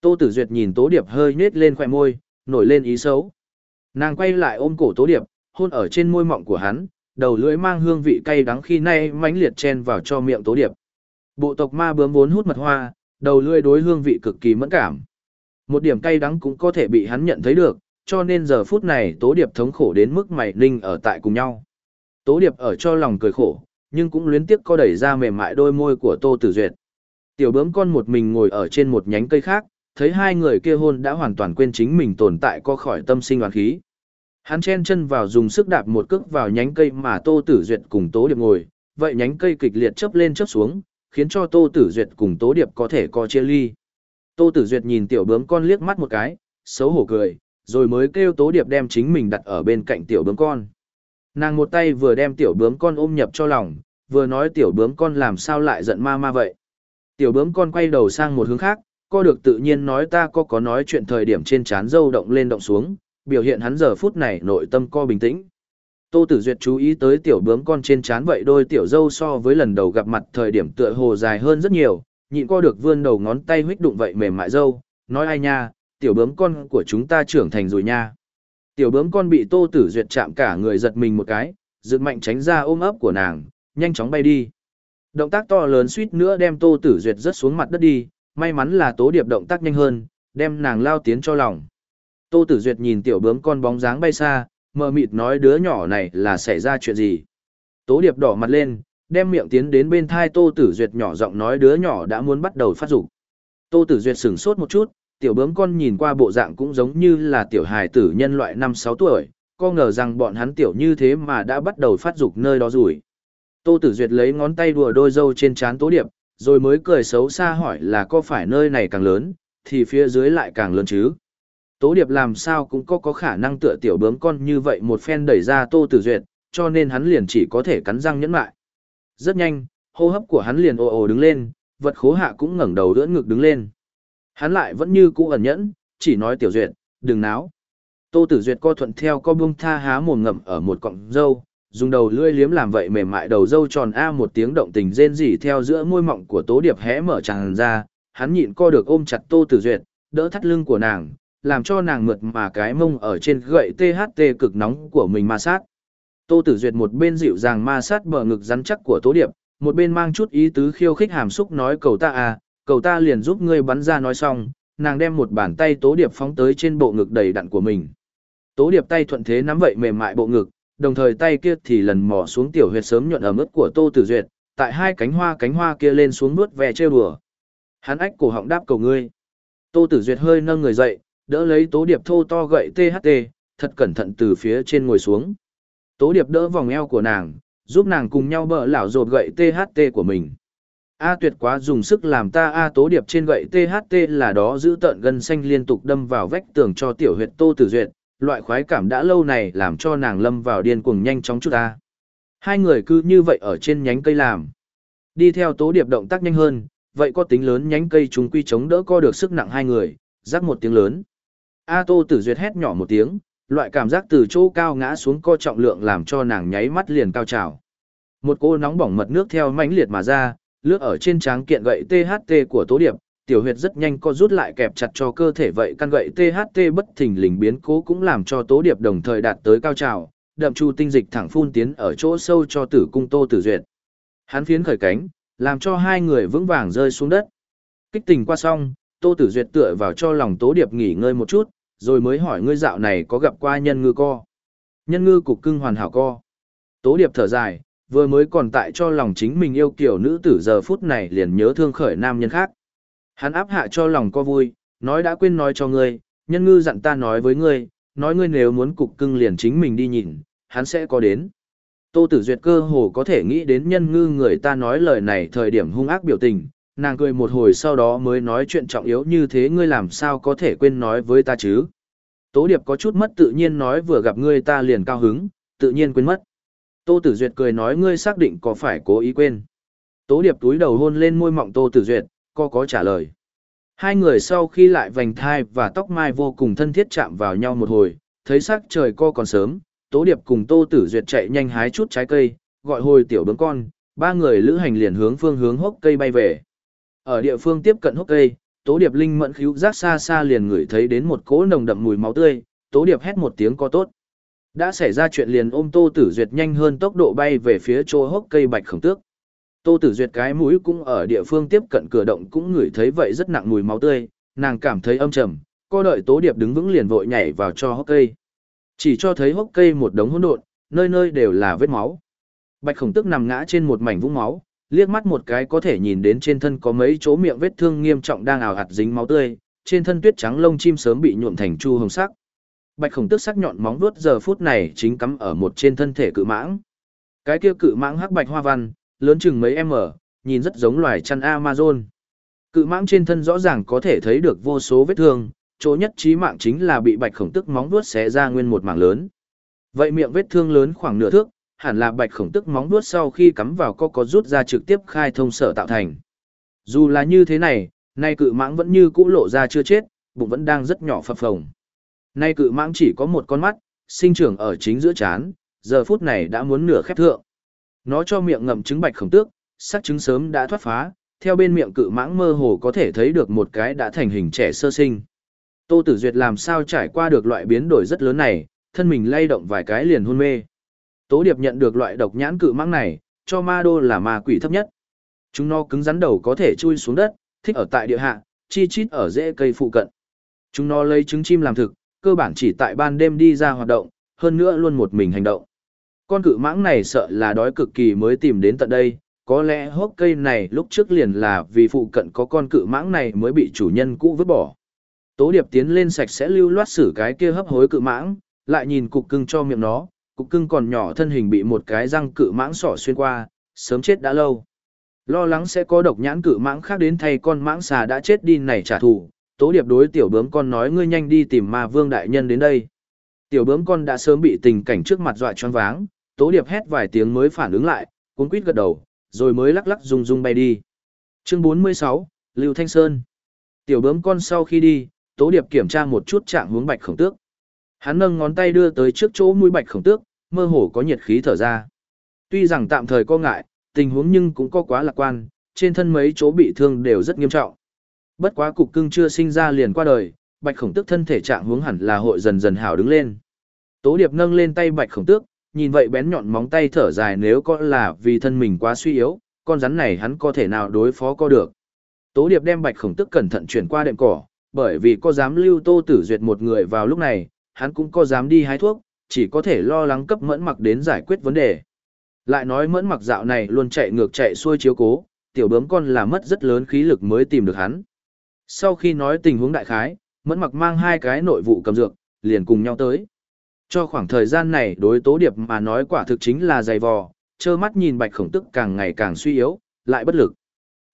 Tô Tử Duyệt nhìn Tố Điệp hơi nhếch lên khóe môi, nổi lên ý xấu. Nàng quay lại ôm cổ Tố Điệp, hôn ở trên môi mọng của hắn, đầu lưỡi mang hương vị cay đắng khi nay mãnh liệt chen vào cho miệng Tố Điệp. Bộ tộc ma bướm vốn hút mật hoa, đầu lưỡi đối hương vị cực kỳ mẫn cảm. Một điểm cay đắng cũng có thể bị hắn nhận thấy được, cho nên giờ phút này Tố Điệp thống khổ đến mức mày ninh ở tại cùng nhau. Tố điệp ở cho lòng cười khổ, nhưng cũng luyến tiếc co đẩy ra mềm mại đôi môi của Tô Tử Duyệt. Tiểu bướm con một mình ngồi ở trên một nhánh cây khác, thấy hai người kia hôn đã hoàn toàn quên chính mình tồn tại co khỏi tâm sinh oán khí. Hắn chen chân vào dùng sức đạp một cước vào nhánh cây mà Tô Tử Duyệt cùng Tố Điệp ngồi, vậy nhánh cây kịch liệt chớp lên chớp xuống, khiến cho Tô Tử Duyệt cùng Tố Điệp có thể co chia ly. Tô Tử Duyệt nhìn tiểu bướm con liếc mắt một cái, xấu hổ cười, rồi mới kêu Tố Điệp đem chính mình đặt ở bên cạnh tiểu bướm con. Nàng một tay vừa đem tiểu bướm con ôm nhập cho lòng, vừa nói tiểu bướm con làm sao lại giận ma ma vậy. Tiểu bướm con quay đầu sang một hướng khác, co được tự nhiên nói ta có có nói chuyện thời điểm trên trán dâu động lên động xuống, biểu hiện hắn giờ phút này nội tâm co bình tĩnh. Tô Tử Duyệt chú ý tới tiểu bướm con trên trán vậy đôi tiểu dâu so với lần đầu gặp mặt thời điểm tựa hồ dài hơn rất nhiều, nhịn co được vươn đầu ngón tay huých đụng vậy mềm mại dâu, nói ai nha, tiểu bướm con của chúng ta trưởng thành rồi nha. Tiểu bướm con bị Tô Tử Duyệt chạm cả người giật mình một cái, giật mạnh tránh ra ôm ấp của nàng, nhanh chóng bay đi. Động tác to lớn suýt nữa đem Tô Tử Duyệt rớt xuống mặt đất đi, may mắn là Tố Điệp động tác nhanh hơn, đem nàng lao tiến cho lòng. Tô Tử Duyệt nhìn tiểu bướm con bóng dáng bay xa, mờ mịt nói đứa nhỏ này là xảy ra chuyện gì. Tố Điệp đỏ mặt lên, đem miệng tiến đến bên thai Tô Tử Duyệt nhỏ giọng nói đứa nhỏ đã muốn bắt đầu phát dục. Tô Tử Duyệt sửng sốt một chút, tiểu bướm con nhìn qua bộ dạng cũng giống như là tiểu hài tử nhân loại 5-6 tuổi, có ngờ rằng bọn hắn tiểu như thế mà đã bắt đầu phát dục nơi đó rồi. Tô Tử Duyệt lấy ngón tay đùa đôi dâu trên trán Tố Điệp, rồi mới cười xấu xa hỏi là có phải nơi này càng lớn, thì phía dưới lại càng lớn chứ. Tố Điệp làm sao cũng có có khả năng tựa tiểu bướm con như vậy một phen đẩy ra Tô Tử Duyệt, cho nên hắn liền chỉ có thể cắn răng nhẫn lại. Rất nhanh, hô hấp của hắn liền ồ ồ đứng lên, vật khố hạ cũng ngẩng đầu đỡ ngực đứng lên. Hắn lại vẫn như cũ ẩn nhẫn, chỉ nói tiểu duyệt, đừng náo. Tô Tử Duyệt co thuận theo co buông tha há mồm ngậm ở một cọng dâu, dùng đầu lưỡi liếm làm vậy mềm mại đầu dâu tròn a một tiếng động tình rên rỉ theo giữa môi mọng của Tố Điệp hé mở tràn ra, hắn nhịn co được ôm chặt Tô Tử Duyệt, đỡ thắt lưng của nàng, làm cho nàng mượt mà cái mông ở trên gậy THT cực nóng của mình ma sát. Tô Tử Duyệt một bên dịu dàng ma sát bờ ngực rắn chắc của Tố Điệp, một bên mang chút ý tứ khiêu khích hàm xúc nói cầu ta à, cầu ta liền giúp ngươi bắn ra nói xong, nàng đem một bàn tay Tố Điệp phóng tới trên bộ ngực đầy đặn của mình. Tố Điệp tay thuận thế nắm vậy mềm mại bộ ngực, đồng thời tay kia thì lần mò xuống tiểu huyệt sớm nhuận ở mức của Tô Tử Duyệt, tại hai cánh hoa cánh hoa kia lên xuống nuốt vẻ trêu đùa. Hắn ách cổ họng đáp cầu ngươi. Tô Tử Duyệt hơi nâng người dậy, đỡ lấy Tố Điệp thô to gậy THT, thật cẩn thận từ phía trên ngồi xuống. Tố Điệp đỡ vòng eo của nàng, giúp nàng cùng nhau bỡ lảo rột gậy THT của mình. A tuyệt quá dùng sức làm ta A Tố Điệp trên gậy THT là đó giữ tợn gân xanh liên tục đâm vào vách tường cho tiểu huyệt Tô Tử Duyệt, loại khoái cảm đã lâu này làm cho nàng lâm vào điên cuồng nhanh chóng chút ta. Hai người cứ như vậy ở trên nhánh cây làm. Đi theo tố điệp động tác nhanh hơn, vậy có tính lớn nhánh cây chúng quy chống đỡ co được sức nặng hai người, rắc một tiếng lớn. A tô tử duyệt hét nhỏ một tiếng, loại cảm giác từ chỗ cao ngã xuống co trọng lượng làm cho nàng nháy mắt liền cao trào. Một cô nóng bỏng mật nước theo mãnh liệt mà ra, lướt ở trên tráng kiện gậy THT của tố điệp, tiểu huyệt rất nhanh co rút lại kẹp chặt cho cơ thể vậy căn gậy THT bất thình lình biến cố cũng làm cho tố điệp đồng thời đạt tới cao trào, đậm chu tinh dịch thẳng phun tiến ở chỗ sâu cho tử cung tô tử duyệt. Hắn phiến khởi cánh, làm cho hai người vững vàng rơi xuống đất. Kích tình qua xong, tô tử duyệt tựa vào cho lòng tố điệp nghỉ ngơi một chút, rồi mới hỏi ngươi dạo này có gặp qua nhân ngư co. Nhân ngư cục cưng hoàn hảo co. Tố điệp thở dài, vừa mới còn tại cho lòng chính mình yêu kiểu nữ tử giờ phút này liền nhớ thương khởi nam nhân khác. Hắn áp hạ cho lòng co vui, nói đã quên nói cho ngươi, nhân ngư dặn ta nói với ngươi, nói ngươi nếu muốn cục cưng liền chính mình đi nhìn, hắn sẽ có đến. Tô Tử Duyệt cơ hồ có thể nghĩ đến nhân ngư người ta nói lời này thời điểm hung ác biểu tình, nàng cười một hồi sau đó mới nói chuyện trọng yếu như thế ngươi làm sao có thể quên nói với ta chứ. Tố Điệp có chút mất tự nhiên nói vừa gặp ngươi ta liền cao hứng, tự nhiên quên mất. Tô Tử Duyệt cười nói ngươi xác định có phải cố ý quên. Tố Điệp túi đầu hôn lên môi mọng Tô Tử Duyệt, co có trả lời. Hai người sau khi lại vành thai và tóc mai vô cùng thân thiết chạm vào nhau một hồi, thấy sắc trời co còn sớm, Tố Điệp cùng Tô Tử Duyệt chạy nhanh hái chút trái cây, gọi hồi tiểu bướm con, ba người lữ hành liền hướng phương hướng hốc cây bay về. Ở địa phương tiếp cận hốc cây, Tố Điệp linh mẫn khíu giác xa xa liền ngửi thấy đến một cỗ nồng đậm mùi máu tươi, Tố Điệp hét một tiếng co tốt. Đã xảy ra chuyện liền ôm Tô Tử Duyệt nhanh hơn tốc độ bay về phía chỗ hốc cây bạch khổng tước. Tô Tử Duyệt cái mũi cũng ở địa phương tiếp cận cửa động cũng ngửi thấy vậy rất nặng mùi máu tươi, nàng cảm thấy âm trầm, co đợi Tố Điệp đứng vững liền vội nhảy vào cho hốc cây. Chỉ cho thấy hốc cây một đống hỗn độn, nơi nơi đều là vết máu. Bạch khổng tức nằm ngã trên một mảnh vũng máu, liếc mắt một cái có thể nhìn đến trên thân có mấy chỗ miệng vết thương nghiêm trọng đang ảo hạt dính máu tươi, trên thân tuyết trắng lông chim sớm bị nhuộm thành chu hồng sắc. Bạch khổng tức sắc nhọn móng vuốt giờ phút này chính cắm ở một trên thân thể cự mãng. Cái kia cự mãng hắc bạch hoa văn, lớn chừng mấy m, nhìn rất giống loài chăn Amazon. Cự mãng trên thân rõ ràng có thể thấy được vô số vết thương, chỗ nhất trí mạng chính là bị bạch khổng tức móng vuốt xé ra nguyên một mảng lớn. Vậy miệng vết thương lớn khoảng nửa thước, hẳn là bạch khổng tức móng vuốt sau khi cắm vào có có rút ra trực tiếp khai thông sở tạo thành. Dù là như thế này, nay cự mãng vẫn như cũ lộ ra chưa chết, bụng vẫn đang rất nhỏ phập phồng. Nay cự mãng chỉ có một con mắt, sinh trưởng ở chính giữa chán, giờ phút này đã muốn nửa khép thượng. Nó cho miệng ngậm trứng bạch khổng tước, sắc trứng sớm đã thoát phá, theo bên miệng cự mãng mơ hồ có thể thấy được một cái đã thành hình trẻ sơ sinh. Tô Tử Duyệt làm sao trải qua được loại biến đổi rất lớn này, thân mình lay động vài cái liền hôn mê. Tố Điệp nhận được loại độc nhãn cự mãng này, cho ma đô là ma quỷ thấp nhất. Chúng nó cứng rắn đầu có thể chui xuống đất, thích ở tại địa hạ, chi chít ở rễ cây phụ cận. Chúng nó lấy trứng chim làm thực, cơ bản chỉ tại ban đêm đi ra hoạt động, hơn nữa luôn một mình hành động. Con cự mãng này sợ là đói cực kỳ mới tìm đến tận đây, có lẽ hốc cây này lúc trước liền là vì phụ cận có con cự mãng này mới bị chủ nhân cũ vứt bỏ. Tố điệp tiến lên sạch sẽ lưu loát xử cái kia hấp hối cự mãng, lại nhìn cục cưng cho miệng nó, cục cưng còn nhỏ thân hình bị một cái răng cự mãng sỏ xuyên qua, sớm chết đã lâu. Lo lắng sẽ có độc nhãn cự mãng khác đến thay con mãng xà đã chết đi này trả thù, tố điệp đối tiểu bướm con nói ngươi nhanh đi tìm ma vương đại nhân đến đây. Tiểu bướm con đã sớm bị tình cảnh trước mặt dọa choáng váng, tố điệp hét vài tiếng mới phản ứng lại, cuống quýt gật đầu, rồi mới lắc lắc rung rung bay đi. Chương 46, Lưu Thanh Sơn. Tiểu bướm con sau khi đi, tố điệp kiểm tra một chút trạng hướng bạch khổng tước. Hắn nâng ngón tay đưa tới trước chỗ mũi bạch khổng tước, mơ hồ có nhiệt khí thở ra. Tuy rằng tạm thời có ngại, tình huống nhưng cũng có quá lạc quan, trên thân mấy chỗ bị thương đều rất nghiêm trọng. Bất quá cục cưng chưa sinh ra liền qua đời, bạch khổng tước thân thể trạng hướng hẳn là hội dần dần hảo đứng lên. Tố điệp nâng lên tay bạch khổng tước, nhìn vậy bén nhọn móng tay thở dài nếu có là vì thân mình quá suy yếu, con rắn này hắn có thể nào đối phó có được. Tố điệp đem bạch khổng tước cẩn thận chuyển qua đệm cỏ, bởi vì có dám lưu tô tử duyệt một người vào lúc này, hắn cũng có dám đi hái thuốc, chỉ có thể lo lắng cấp mẫn mặc đến giải quyết vấn đề. Lại nói mẫn mặc dạo này luôn chạy ngược chạy xuôi chiếu cố, tiểu bướm con là mất rất lớn khí lực mới tìm được hắn. Sau khi nói tình huống đại khái, mẫn mặc mang hai cái nội vụ cầm dược, liền cùng nhau tới. Cho khoảng thời gian này đối tố điệp mà nói quả thực chính là dày vò, trơ mắt nhìn bạch khổng tức càng ngày càng suy yếu, lại bất lực.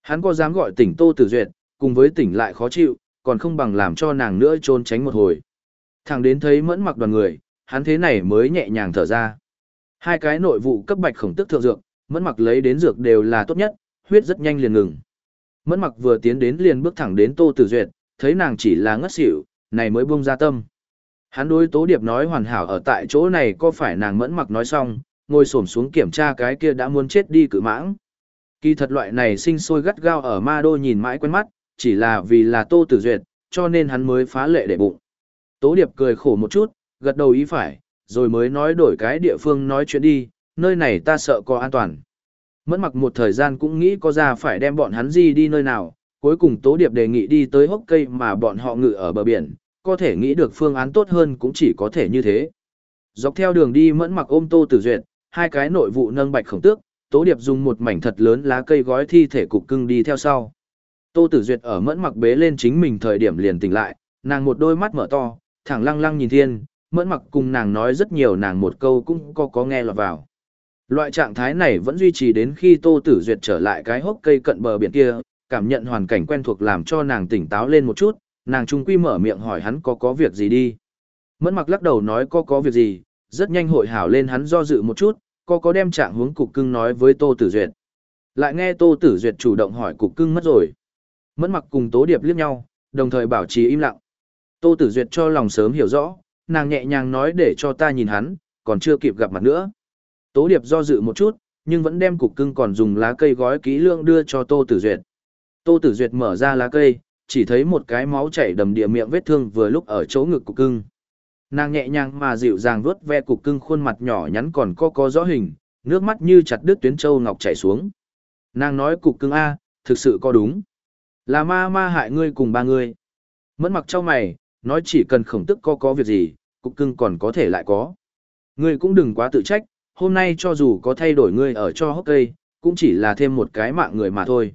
Hắn có dám gọi tỉnh Tô Tử Duyệt, cùng với tỉnh lại khó chịu, còn không bằng làm cho nàng nữa trốn tránh một hồi. Thằng đến thấy mẫn mặc đoàn người, hắn thế này mới nhẹ nhàng thở ra. Hai cái nội vụ cấp bạch khổng tức thượng dược, mẫn mặc lấy đến dược đều là tốt nhất, huyết rất nhanh liền ngừng. Mẫn mặc vừa tiến đến liền bước thẳng đến Tô Tử Duyệt, thấy nàng chỉ là ngất xỉu, này mới buông ra tâm. Hắn đối Tố Điệp nói hoàn hảo ở tại chỗ này có phải nàng mẫn mặc nói xong, ngồi xổm xuống kiểm tra cái kia đã muốn chết đi cự mãng. Kỳ thật loại này sinh sôi gắt gao ở ma đô nhìn mãi quen mắt, chỉ là vì là Tô Tử Duyệt, cho nên hắn mới phá lệ để bụng. Tố Điệp cười khổ một chút, gật đầu ý phải, rồi mới nói đổi cái địa phương nói chuyện đi, nơi này ta sợ có an toàn. Mẫn mặc một thời gian cũng nghĩ có ra phải đem bọn hắn gì đi nơi nào, cuối cùng Tố Điệp đề nghị đi tới hốc cây mà bọn họ ngự ở bờ biển, có thể nghĩ được phương án tốt hơn cũng chỉ có thể như thế. Dọc theo đường đi mẫn mặc ôm Tô Tử Duyệt, hai cái nội vụ nâng bạch khổng tước, Tố Điệp dùng một mảnh thật lớn lá cây gói thi thể cục cưng đi theo sau. Tô Tử Duyệt ở mẫn mặc bế lên chính mình thời điểm liền tỉnh lại, nàng một đôi mắt mở to, thẳng lăng lăng nhìn thiên, mẫn mặc cùng nàng nói rất nhiều nàng một câu cũng có có nghe lọt vào. Loại trạng thái này vẫn duy trì đến khi Tô Tử Duyệt trở lại cái hốc cây cận bờ biển kia, cảm nhận hoàn cảnh quen thuộc làm cho nàng tỉnh táo lên một chút, nàng trung quy mở miệng hỏi hắn có có việc gì đi. Mẫn mặc lắc đầu nói có có việc gì, rất nhanh hội hảo lên hắn do dự một chút, có có đem trạng hướng cục cưng nói với Tô Tử Duyệt. Lại nghe Tô Tử Duyệt chủ động hỏi cục cưng mất rồi. Mẫn mặc cùng Tố Điệp liếc nhau, đồng thời bảo trì im lặng. Tô Tử Duyệt cho lòng sớm hiểu rõ, nàng nhẹ nhàng nói để cho ta nhìn hắn, còn chưa kịp gặp mặt nữa. Tố Điệp do dự một chút, nhưng vẫn đem cục cưng còn dùng lá cây gói kỹ lưỡng đưa cho Tô Tử Duyệt. Tô Tử Duyệt mở ra lá cây, chỉ thấy một cái máu chảy đầm địa miệng vết thương vừa lúc ở chỗ ngực cục cưng. Nàng nhẹ nhàng mà dịu dàng vuốt ve cục cưng khuôn mặt nhỏ nhắn còn có có rõ hình, nước mắt như chặt đứt tuyến châu ngọc chảy xuống. Nàng nói cục cưng a, thực sự có đúng. Là ma ma hại ngươi cùng ba ngươi. Mẫn mặc cho mày, nói chỉ cần khổng tức có có việc gì, cục cưng còn có thể lại có. Ngươi cũng đừng quá tự trách, hôm nay cho dù có thay đổi ngươi ở cho hốc cây, cũng chỉ là thêm một cái mạng người mà thôi.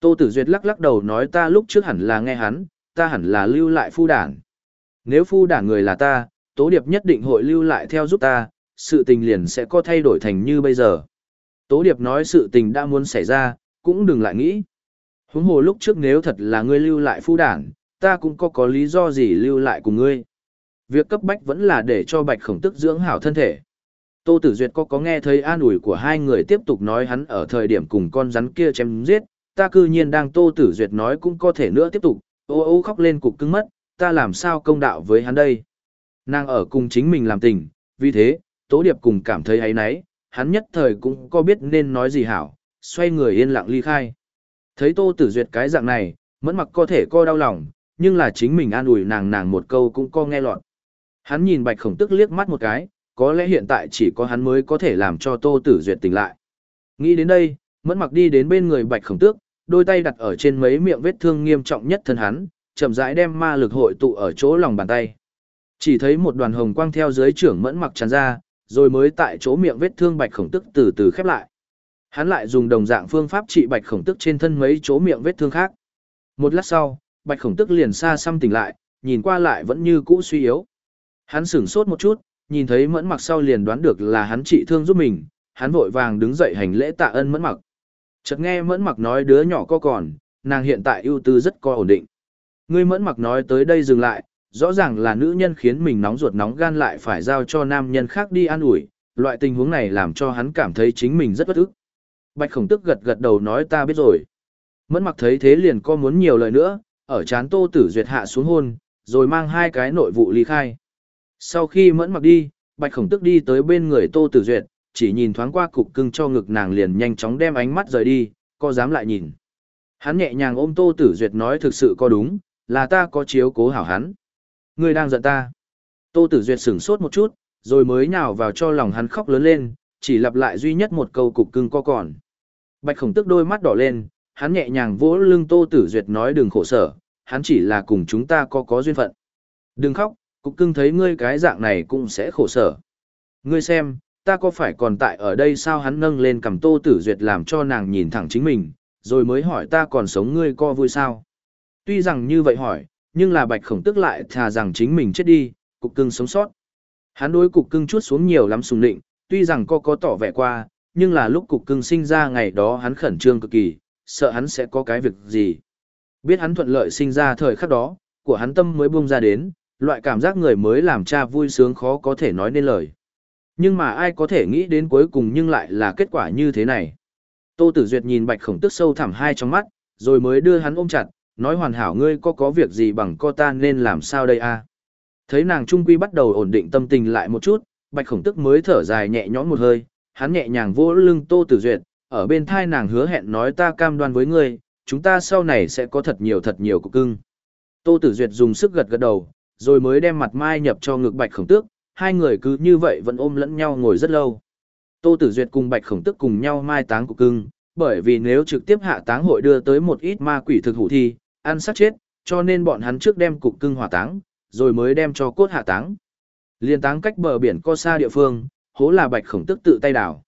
Tô Tử Duyệt lắc lắc đầu nói ta lúc trước hẳn là nghe hắn, ta hẳn là lưu lại phu đảng. Nếu phu đảng người là ta, Tố Điệp nhất định hội lưu lại theo giúp ta, sự tình liền sẽ có thay đổi thành như bây giờ. Tố Điệp nói sự tình đã muốn xảy ra, cũng đừng lại nghĩ. Huống hồ lúc trước nếu thật là ngươi lưu lại phu đảng, ta cũng có có lý do gì lưu lại cùng ngươi. Việc cấp bách vẫn là để cho Bạch Khổng Tức dưỡng hảo thân thể. Tô Tử Duyệt có có nghe thấy an ủi của hai người tiếp tục nói hắn ở thời điểm cùng con rắn kia chém giết, ta cư nhiên đang Tô Tử Duyệt nói cũng có thể nữa tiếp tục, ô ô khóc lên cục cứng mất, ta làm sao công đạo với hắn đây. Nàng ở cùng chính mình làm tình, vì thế, Tố Điệp cùng cảm thấy ấy nấy, hắn nhất thời cũng có biết nên nói gì hảo, xoay người yên lặng ly khai. Thấy Tô Tử Duyệt cái dạng này, mẫn mặc có thể co đau lòng, nhưng là chính mình an ủi nàng nàng một câu cũng co nghe lọt. Hắn nhìn Bạch Khổng Tức liếc mắt một cái, có lẽ hiện tại chỉ có hắn mới có thể làm cho Tô Tử Duyệt tỉnh lại. Nghĩ đến đây, Mẫn Mặc đi đến bên người Bạch Khổng Tước, đôi tay đặt ở trên mấy miệng vết thương nghiêm trọng nhất thân hắn, chậm rãi đem ma lực hội tụ ở chỗ lòng bàn tay. Chỉ thấy một đoàn hồng quang theo dưới trưởng Mẫn Mặc tràn ra, rồi mới tại chỗ miệng vết thương Bạch Khổng Tức từ từ khép lại. Hắn lại dùng đồng dạng phương pháp trị Bạch Khổng Tức trên thân mấy chỗ miệng vết thương khác. Một lát sau, Bạch Khổng Tức liền xa xăm tỉnh lại, nhìn qua lại vẫn như cũ suy yếu. Hắn sửng sốt một chút, nhìn thấy mẫn mặc sau liền đoán được là hắn trị thương giúp mình, hắn vội vàng đứng dậy hành lễ tạ ơn mẫn mặc. Chợt nghe mẫn mặc nói đứa nhỏ có còn, nàng hiện tại ưu tư rất có ổn định. Ngươi mẫn mặc nói tới đây dừng lại, rõ ràng là nữ nhân khiến mình nóng ruột nóng gan lại phải giao cho nam nhân khác đi an ủi, loại tình huống này làm cho hắn cảm thấy chính mình rất bất ức. Bạch khổng tức gật gật đầu nói ta biết rồi. Mẫn mặc thấy thế liền có muốn nhiều lời nữa, ở chán tô tử duyệt hạ xuống hôn, rồi mang hai cái nội vụ ly khai. Sau khi mẫn mặc đi, bạch khổng tức đi tới bên người tô tử duyệt, chỉ nhìn thoáng qua cục cưng cho ngực nàng liền nhanh chóng đem ánh mắt rời đi, có dám lại nhìn. Hắn nhẹ nhàng ôm tô tử duyệt nói thực sự có đúng, là ta có chiếu cố hảo hắn. Ngươi đang giận ta. Tô tử duyệt sửng sốt một chút, rồi mới nhào vào cho lòng hắn khóc lớn lên, chỉ lặp lại duy nhất một câu cục cưng co còn. Bạch khổng tức đôi mắt đỏ lên, hắn nhẹ nhàng vỗ lưng tô tử duyệt nói đừng khổ sở, hắn chỉ là cùng chúng ta có có duyên phận. Đừng khóc, Cục cưng thấy ngươi cái dạng này cũng sẽ khổ sở. Ngươi xem, ta có phải còn tại ở đây sao hắn nâng lên cầm tô tử duyệt làm cho nàng nhìn thẳng chính mình, rồi mới hỏi ta còn sống ngươi co vui sao. Tuy rằng như vậy hỏi, nhưng là bạch khổng tức lại thà rằng chính mình chết đi, cục cưng sống sót. Hắn đối cục cưng chút xuống nhiều lắm sùng định, tuy rằng co có tỏ vẻ qua, nhưng là lúc cục cưng sinh ra ngày đó hắn khẩn trương cực kỳ, sợ hắn sẽ có cái việc gì. Biết hắn thuận lợi sinh ra thời khắc đó, của hắn tâm mới buông ra đến, loại cảm giác người mới làm cha vui sướng khó có thể nói nên lời. Nhưng mà ai có thể nghĩ đến cuối cùng nhưng lại là kết quả như thế này. Tô Tử Duyệt nhìn Bạch Khổng Tức sâu thẳm hai trong mắt, rồi mới đưa hắn ôm chặt, nói hoàn hảo ngươi có có việc gì bằng co ta nên làm sao đây a? Thấy nàng trung quy bắt đầu ổn định tâm tình lại một chút, Bạch Khổng Tức mới thở dài nhẹ nhõm một hơi, hắn nhẹ nhàng vỗ lưng Tô Tử Duyệt, ở bên thai nàng hứa hẹn nói ta cam đoan với ngươi, chúng ta sau này sẽ có thật nhiều thật nhiều cục cưng. Tô Tử Duyệt dùng sức gật gật đầu, rồi mới đem mặt mai nhập cho ngực bạch khổng tước, hai người cứ như vậy vẫn ôm lẫn nhau ngồi rất lâu. Tô Tử Duyệt cùng bạch khổng tước cùng nhau mai táng cục cưng, bởi vì nếu trực tiếp hạ táng hội đưa tới một ít ma quỷ thực hủ thi, ăn sát chết, cho nên bọn hắn trước đem cục cưng hỏa táng, rồi mới đem cho cốt hạ táng. Liên táng cách bờ biển co xa địa phương, hố là bạch khổng Tước tự tay đào.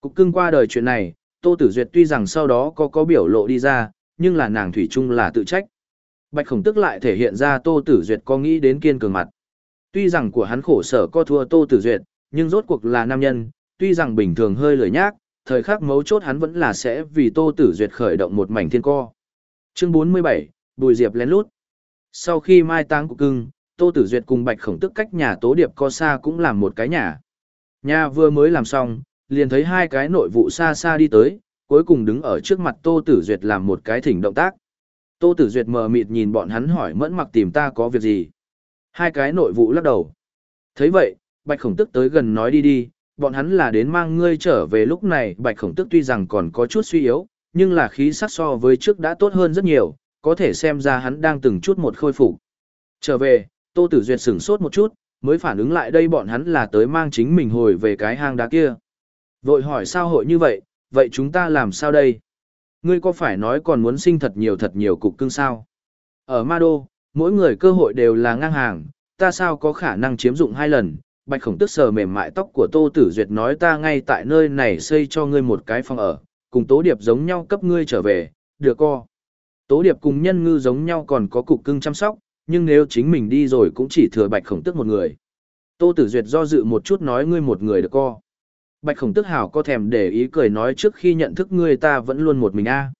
Cục cưng qua đời chuyện này, Tô Tử Duyệt tuy rằng sau đó có có biểu lộ đi ra, nhưng là nàng thủy chung là tự trách. Bạch khổng tức lại thể hiện ra Tô Tử Duyệt có nghĩ đến kiên cường mặt. Tuy rằng của hắn khổ sở có thua Tô Tử Duyệt, nhưng rốt cuộc là nam nhân, tuy rằng bình thường hơi lười nhác, thời khắc mấu chốt hắn vẫn là sẽ vì Tô Tử Duyệt khởi động một mảnh thiên co. Chương 47, Bùi Diệp lén lút. Sau khi mai táng của cưng, Tô Tử Duyệt cùng Bạch Khổng Tức cách nhà Tố Điệp co xa cũng làm một cái nhà. Nhà vừa mới làm xong, liền thấy hai cái nội vụ xa xa đi tới, cuối cùng đứng ở trước mặt Tô Tử Duyệt làm một cái thỉnh động tác. Tô Tử Duyệt mờ mịt nhìn bọn hắn hỏi mẫn mặc tìm ta có việc gì. Hai cái nội vụ lắc đầu. thấy vậy, Bạch Khổng Tức tới gần nói đi đi, bọn hắn là đến mang ngươi trở về lúc này. Bạch Khổng Tức tuy rằng còn có chút suy yếu, nhưng là khí sắc so với trước đã tốt hơn rất nhiều, có thể xem ra hắn đang từng chút một khôi phục. Trở về, Tô Tử Duyệt sửng sốt một chút, mới phản ứng lại đây bọn hắn là tới mang chính mình hồi về cái hang đá kia. Vội hỏi sao hội như vậy, vậy chúng ta làm sao đây? Ngươi có phải nói còn muốn sinh thật nhiều thật nhiều cục cưng sao? Ở Ma Đô, mỗi người cơ hội đều là ngang hàng, ta sao có khả năng chiếm dụng hai lần, Bạch khổng tức sờ mềm mại tóc của Tô Tử Duyệt nói ta ngay tại nơi này xây cho ngươi một cái phòng ở, cùng Tố Điệp giống nhau cấp ngươi trở về, được co. Tố Điệp cùng nhân ngư giống nhau còn có cục cưng chăm sóc, nhưng nếu chính mình đi rồi cũng chỉ thừa Bạch khổng tức một người. Tô Tử Duyệt do dự một chút nói ngươi một người được co. Bạch khổng tức hảo có thèm để ý cười nói trước khi nhận thức ngươi ta vẫn luôn một mình a.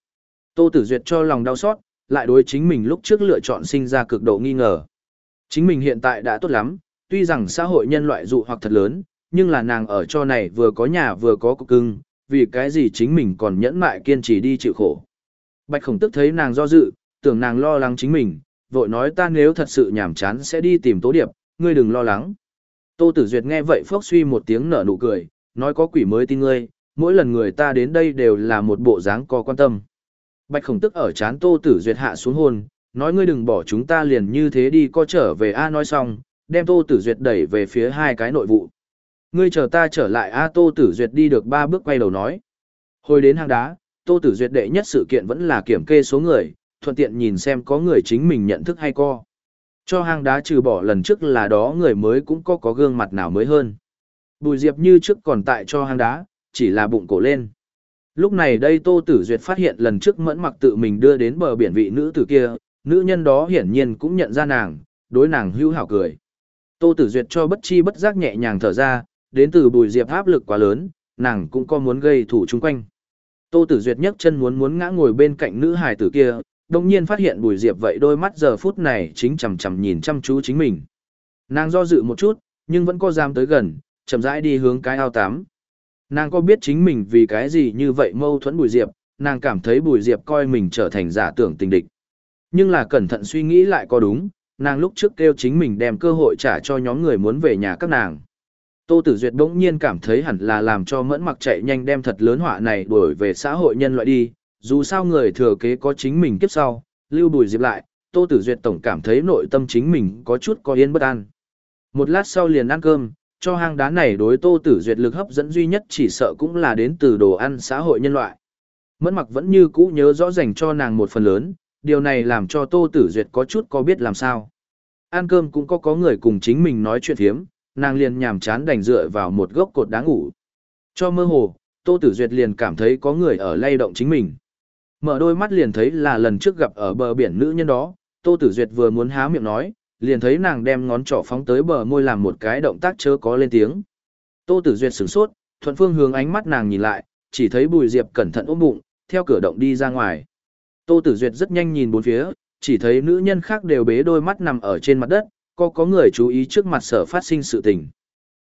Tô Tử Duyệt cho lòng đau xót, lại đối chính mình lúc trước lựa chọn sinh ra cực độ nghi ngờ. Chính mình hiện tại đã tốt lắm, tuy rằng xã hội nhân loại dụ hoặc thật lớn, nhưng là nàng ở cho này vừa có nhà vừa có cục cưng, vì cái gì chính mình còn nhẫn mại kiên trì đi chịu khổ. Bạch khổng tức thấy nàng do dự, tưởng nàng lo lắng chính mình, vội nói ta nếu thật sự nhàm chán sẽ đi tìm tố điệp, ngươi đừng lo lắng. Tô Tử Duyệt nghe vậy phốc suy một tiếng nở nụ cười, nói có quỷ mới tin ngươi, mỗi lần người ta đến đây đều là một bộ dáng có quan tâm. Bạch khổng tức ở chán Tô Tử Duyệt hạ xuống hôn, nói ngươi đừng bỏ chúng ta liền như thế đi co trở về A nói xong, đem Tô Tử Duyệt đẩy về phía hai cái nội vụ. Ngươi chờ ta trở lại A Tô Tử Duyệt đi được ba bước quay đầu nói. Hồi đến hang đá, Tô Tử Duyệt đệ nhất sự kiện vẫn là kiểm kê số người, thuận tiện nhìn xem có người chính mình nhận thức hay co. Cho hang đá trừ bỏ lần trước là đó người mới cũng có có gương mặt nào mới hơn. Bùi Diệp như trước còn tại cho hang đá, chỉ là bụng cổ lên. Lúc này đây Tô Tử Duyệt phát hiện lần trước mẫn mặc tự mình đưa đến bờ biển vị nữ tử kia, nữ nhân đó hiển nhiên cũng nhận ra nàng, đối nàng hữu hảo cười. Tô Tử Duyệt cho bất chi bất giác nhẹ nhàng thở ra, đến từ Bùi Diệp áp lực quá lớn, nàng cũng có muốn gây thủ chung quanh. Tô Tử Duyệt nhấc chân muốn muốn ngã ngồi bên cạnh nữ hài tử kia, đột nhiên phát hiện Bùi Diệp vậy đôi mắt giờ phút này chính chằm chằm nhìn chăm chú chính mình. Nàng do dự một chút, nhưng vẫn có dám tới gần, chậm rãi đi hướng cái ao tắm. Nàng có biết chính mình vì cái gì như vậy mâu thuẫn Bùi Diệp, nàng cảm thấy Bùi Diệp coi mình trở thành giả tưởng tình địch. Nhưng là cẩn thận suy nghĩ lại có đúng, nàng lúc trước kêu chính mình đem cơ hội trả cho nhóm người muốn về nhà các nàng. Tô Tử Duyệt bỗng nhiên cảm thấy hẳn là làm cho mẫn mặc chạy nhanh đem thật lớn họa này đuổi về xã hội nhân loại đi, dù sao người thừa kế có chính mình kiếp sau, lưu bùi diệp lại, Tô Tử Duyệt tổng cảm thấy nội tâm chính mình có chút có yên bất an. Một lát sau liền ăn cơm, cho hang đá này đối Tô Tử Duyệt lực hấp dẫn duy nhất chỉ sợ cũng là đến từ đồ ăn xã hội nhân loại. Mẫn mặc vẫn như cũ nhớ rõ dành cho nàng một phần lớn, điều này làm cho Tô Tử Duyệt có chút có biết làm sao. Ăn cơm cũng có có người cùng chính mình nói chuyện thiếm, nàng liền nhàm chán đành dựa vào một gốc cột đá ngủ. Cho mơ hồ, Tô Tử Duyệt liền cảm thấy có người ở lay động chính mình. Mở đôi mắt liền thấy là lần trước gặp ở bờ biển nữ nhân đó, Tô Tử Duyệt vừa muốn há miệng nói, liền thấy nàng đem ngón trỏ phóng tới bờ môi làm một cái động tác chớ có lên tiếng. Tô Tử Duyệt sửng sốt, thuận phương hướng ánh mắt nàng nhìn lại, chỉ thấy Bùi Diệp cẩn thận ôm bụng, theo cửa động đi ra ngoài. Tô Tử Duyệt rất nhanh nhìn bốn phía, chỉ thấy nữ nhân khác đều bế đôi mắt nằm ở trên mặt đất, có có người chú ý trước mặt sở phát sinh sự tình.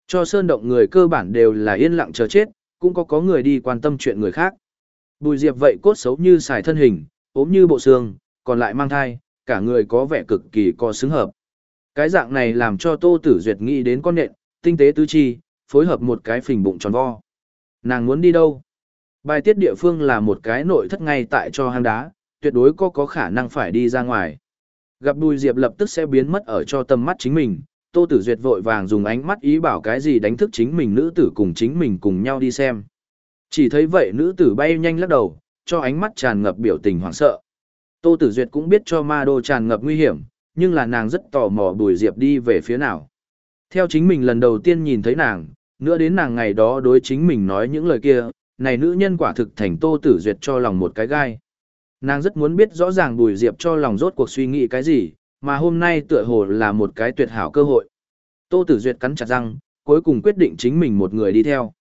Cho sơn động người cơ bản đều là yên lặng chờ chết, cũng có có người đi quan tâm chuyện người khác. Bùi Diệp vậy cốt xấu như xài thân hình, ốm như bộ xương, còn lại mang thai, cả người có vẻ cực kỳ co xứng hợp. Cái dạng này làm cho Tô Tử Duyệt nghĩ đến con nện, tinh tế tứ chi, phối hợp một cái phình bụng tròn vo. Nàng muốn đi đâu? Bài tiết địa phương là một cái nội thất ngay tại cho hang đá, tuyệt đối có có khả năng phải đi ra ngoài. Gặp Bùi Diệp lập tức sẽ biến mất ở cho tầm mắt chính mình, Tô Tử Duyệt vội vàng dùng ánh mắt ý bảo cái gì đánh thức chính mình nữ tử cùng chính mình cùng nhau đi xem. Chỉ thấy vậy nữ tử bay nhanh lắc đầu, cho ánh mắt tràn ngập biểu tình hoảng sợ. Tô Tử Duyệt cũng biết cho ma đô tràn ngập nguy hiểm, nhưng là nàng rất tò mò Bùi Diệp đi về phía nào. Theo chính mình lần đầu tiên nhìn thấy nàng, nữa đến nàng ngày đó đối chính mình nói những lời kia, này nữ nhân quả thực thành Tô Tử Duyệt cho lòng một cái gai. Nàng rất muốn biết rõ ràng Bùi Diệp cho lòng rốt cuộc suy nghĩ cái gì, mà hôm nay tựa hồ là một cái tuyệt hảo cơ hội. Tô Tử Duyệt cắn chặt răng, cuối cùng quyết định chính mình một người đi theo.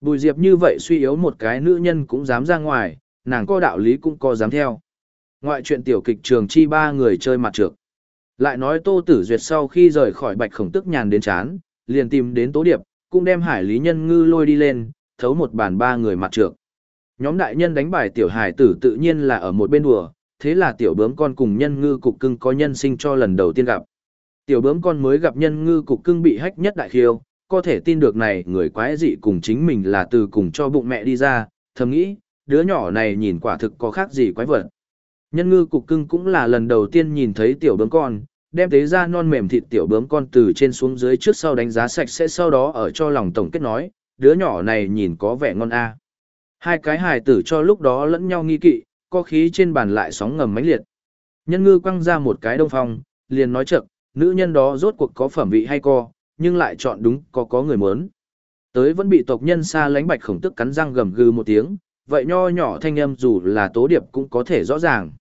Bùi Diệp như vậy suy yếu một cái nữ nhân cũng dám ra ngoài, nàng có đạo lý cũng có dám theo. Ngoại chuyện tiểu kịch trường chi ba người chơi mặt trược. Lại nói Tô Tử Duyệt sau khi rời khỏi Bạch Khổng Tức nhàn đến chán, liền tìm đến Tố Điệp, cũng đem Hải Lý Nhân Ngư lôi đi lên, thấu một bàn ba người mặt trược. Nhóm đại nhân đánh bài tiểu hải tử tự nhiên là ở một bên đùa, thế là tiểu bướm con cùng nhân ngư cục cưng có nhân sinh cho lần đầu tiên gặp. Tiểu bướm con mới gặp nhân ngư cục cưng bị hách nhất đại khiêu, có thể tin được này người quái dị cùng chính mình là từ cùng cho bụng mẹ đi ra, thầm nghĩ, đứa nhỏ này nhìn quả thực có khác gì quái vật. Nhân ngư cục cưng cũng là lần đầu tiên nhìn thấy tiểu bướm con, đem tế ra non mềm thịt tiểu bướm con từ trên xuống dưới trước sau đánh giá sạch sẽ sau đó ở cho lòng tổng kết nói, đứa nhỏ này nhìn có vẻ ngon a. Hai cái hài tử cho lúc đó lẫn nhau nghi kỵ, có khí trên bàn lại sóng ngầm mãnh liệt. Nhân ngư quăng ra một cái đông phong, liền nói chậm, nữ nhân đó rốt cuộc có phẩm vị hay co, nhưng lại chọn đúng có có người muốn. Tới vẫn bị tộc nhân xa lánh bạch khổng tức cắn răng gầm gừ một tiếng, vậy nho nhỏ thanh âm dù là tố điệp cũng có thể rõ ràng.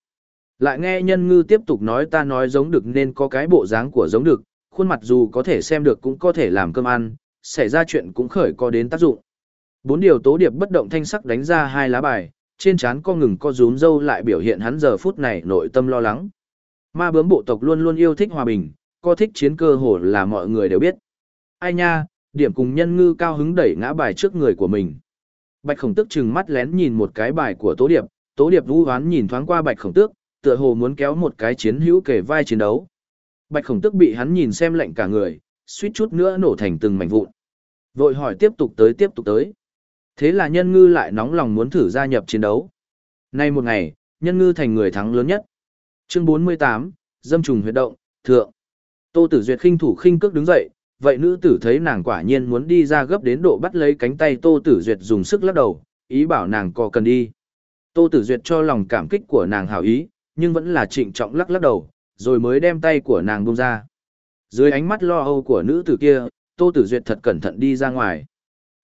Lại nghe nhân ngư tiếp tục nói ta nói giống được nên có cái bộ dáng của giống được, khuôn mặt dù có thể xem được cũng có thể làm cơm ăn, xảy ra chuyện cũng khởi có đến tác dụng. Bốn điều tố điệp bất động thanh sắc đánh ra hai lá bài, trên trán co ngừng co rúm dâu lại biểu hiện hắn giờ phút này nội tâm lo lắng. Ma bướm bộ tộc luôn luôn yêu thích hòa bình, co thích chiến cơ hồ là mọi người đều biết. Ai nha, điểm cùng nhân ngư cao hứng đẩy ngã bài trước người của mình. Bạch khổng tước chừng mắt lén nhìn một cái bài của tố điệp, tố điệp vũ hoán nhìn thoáng qua bạch khổng tước, tựa hồ muốn kéo một cái chiến hữu kề vai chiến đấu. Bạch khổng tức bị hắn nhìn xem lạnh cả người, suýt chút nữa nổ thành từng mảnh vụn. Vội hỏi tiếp tục tới tiếp tục tới. Thế là nhân ngư lại nóng lòng muốn thử gia nhập chiến đấu. Nay một ngày, nhân ngư thành người thắng lớn nhất. Chương 48, Dâm trùng huyệt động, thượng. Tô Tử Duyệt khinh thủ khinh cước đứng dậy, vậy nữ tử thấy nàng quả nhiên muốn đi ra gấp đến độ bắt lấy cánh tay Tô Tử Duyệt dùng sức lắc đầu, ý bảo nàng có cần đi. Tô Tử Duyệt cho lòng cảm kích của nàng hảo ý, nhưng vẫn là trịnh trọng lắc lắc đầu, rồi mới đem tay của nàng buông ra. Dưới ánh mắt lo âu của nữ tử kia, Tô Tử Duyệt thật cẩn thận đi ra ngoài.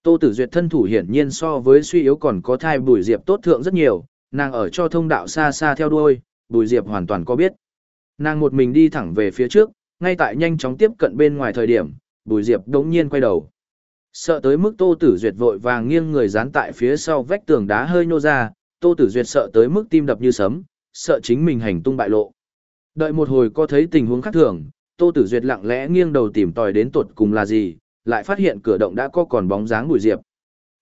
Tô Tử Duyệt thân thủ hiển nhiên so với suy yếu còn có thai Bùi Diệp tốt thượng rất nhiều, nàng ở cho thông đạo xa xa theo đuôi, Bùi Diệp hoàn toàn có biết. Nàng một mình đi thẳng về phía trước, ngay tại nhanh chóng tiếp cận bên ngoài thời điểm, Bùi Diệp đống nhiên quay đầu. Sợ tới mức Tô Tử Duyệt vội vàng nghiêng người dán tại phía sau vách tường đá hơi nhô ra, Tô Tử Duyệt sợ tới mức tim đập như sấm, sợ chính mình hành tung bại lộ. Đợi một hồi có thấy tình huống khác thường, Tô Tử Duyệt lặng lẽ nghiêng đầu tìm tòi đến tuột cùng là gì, lại phát hiện cửa động đã có còn bóng dáng Bùi Diệp.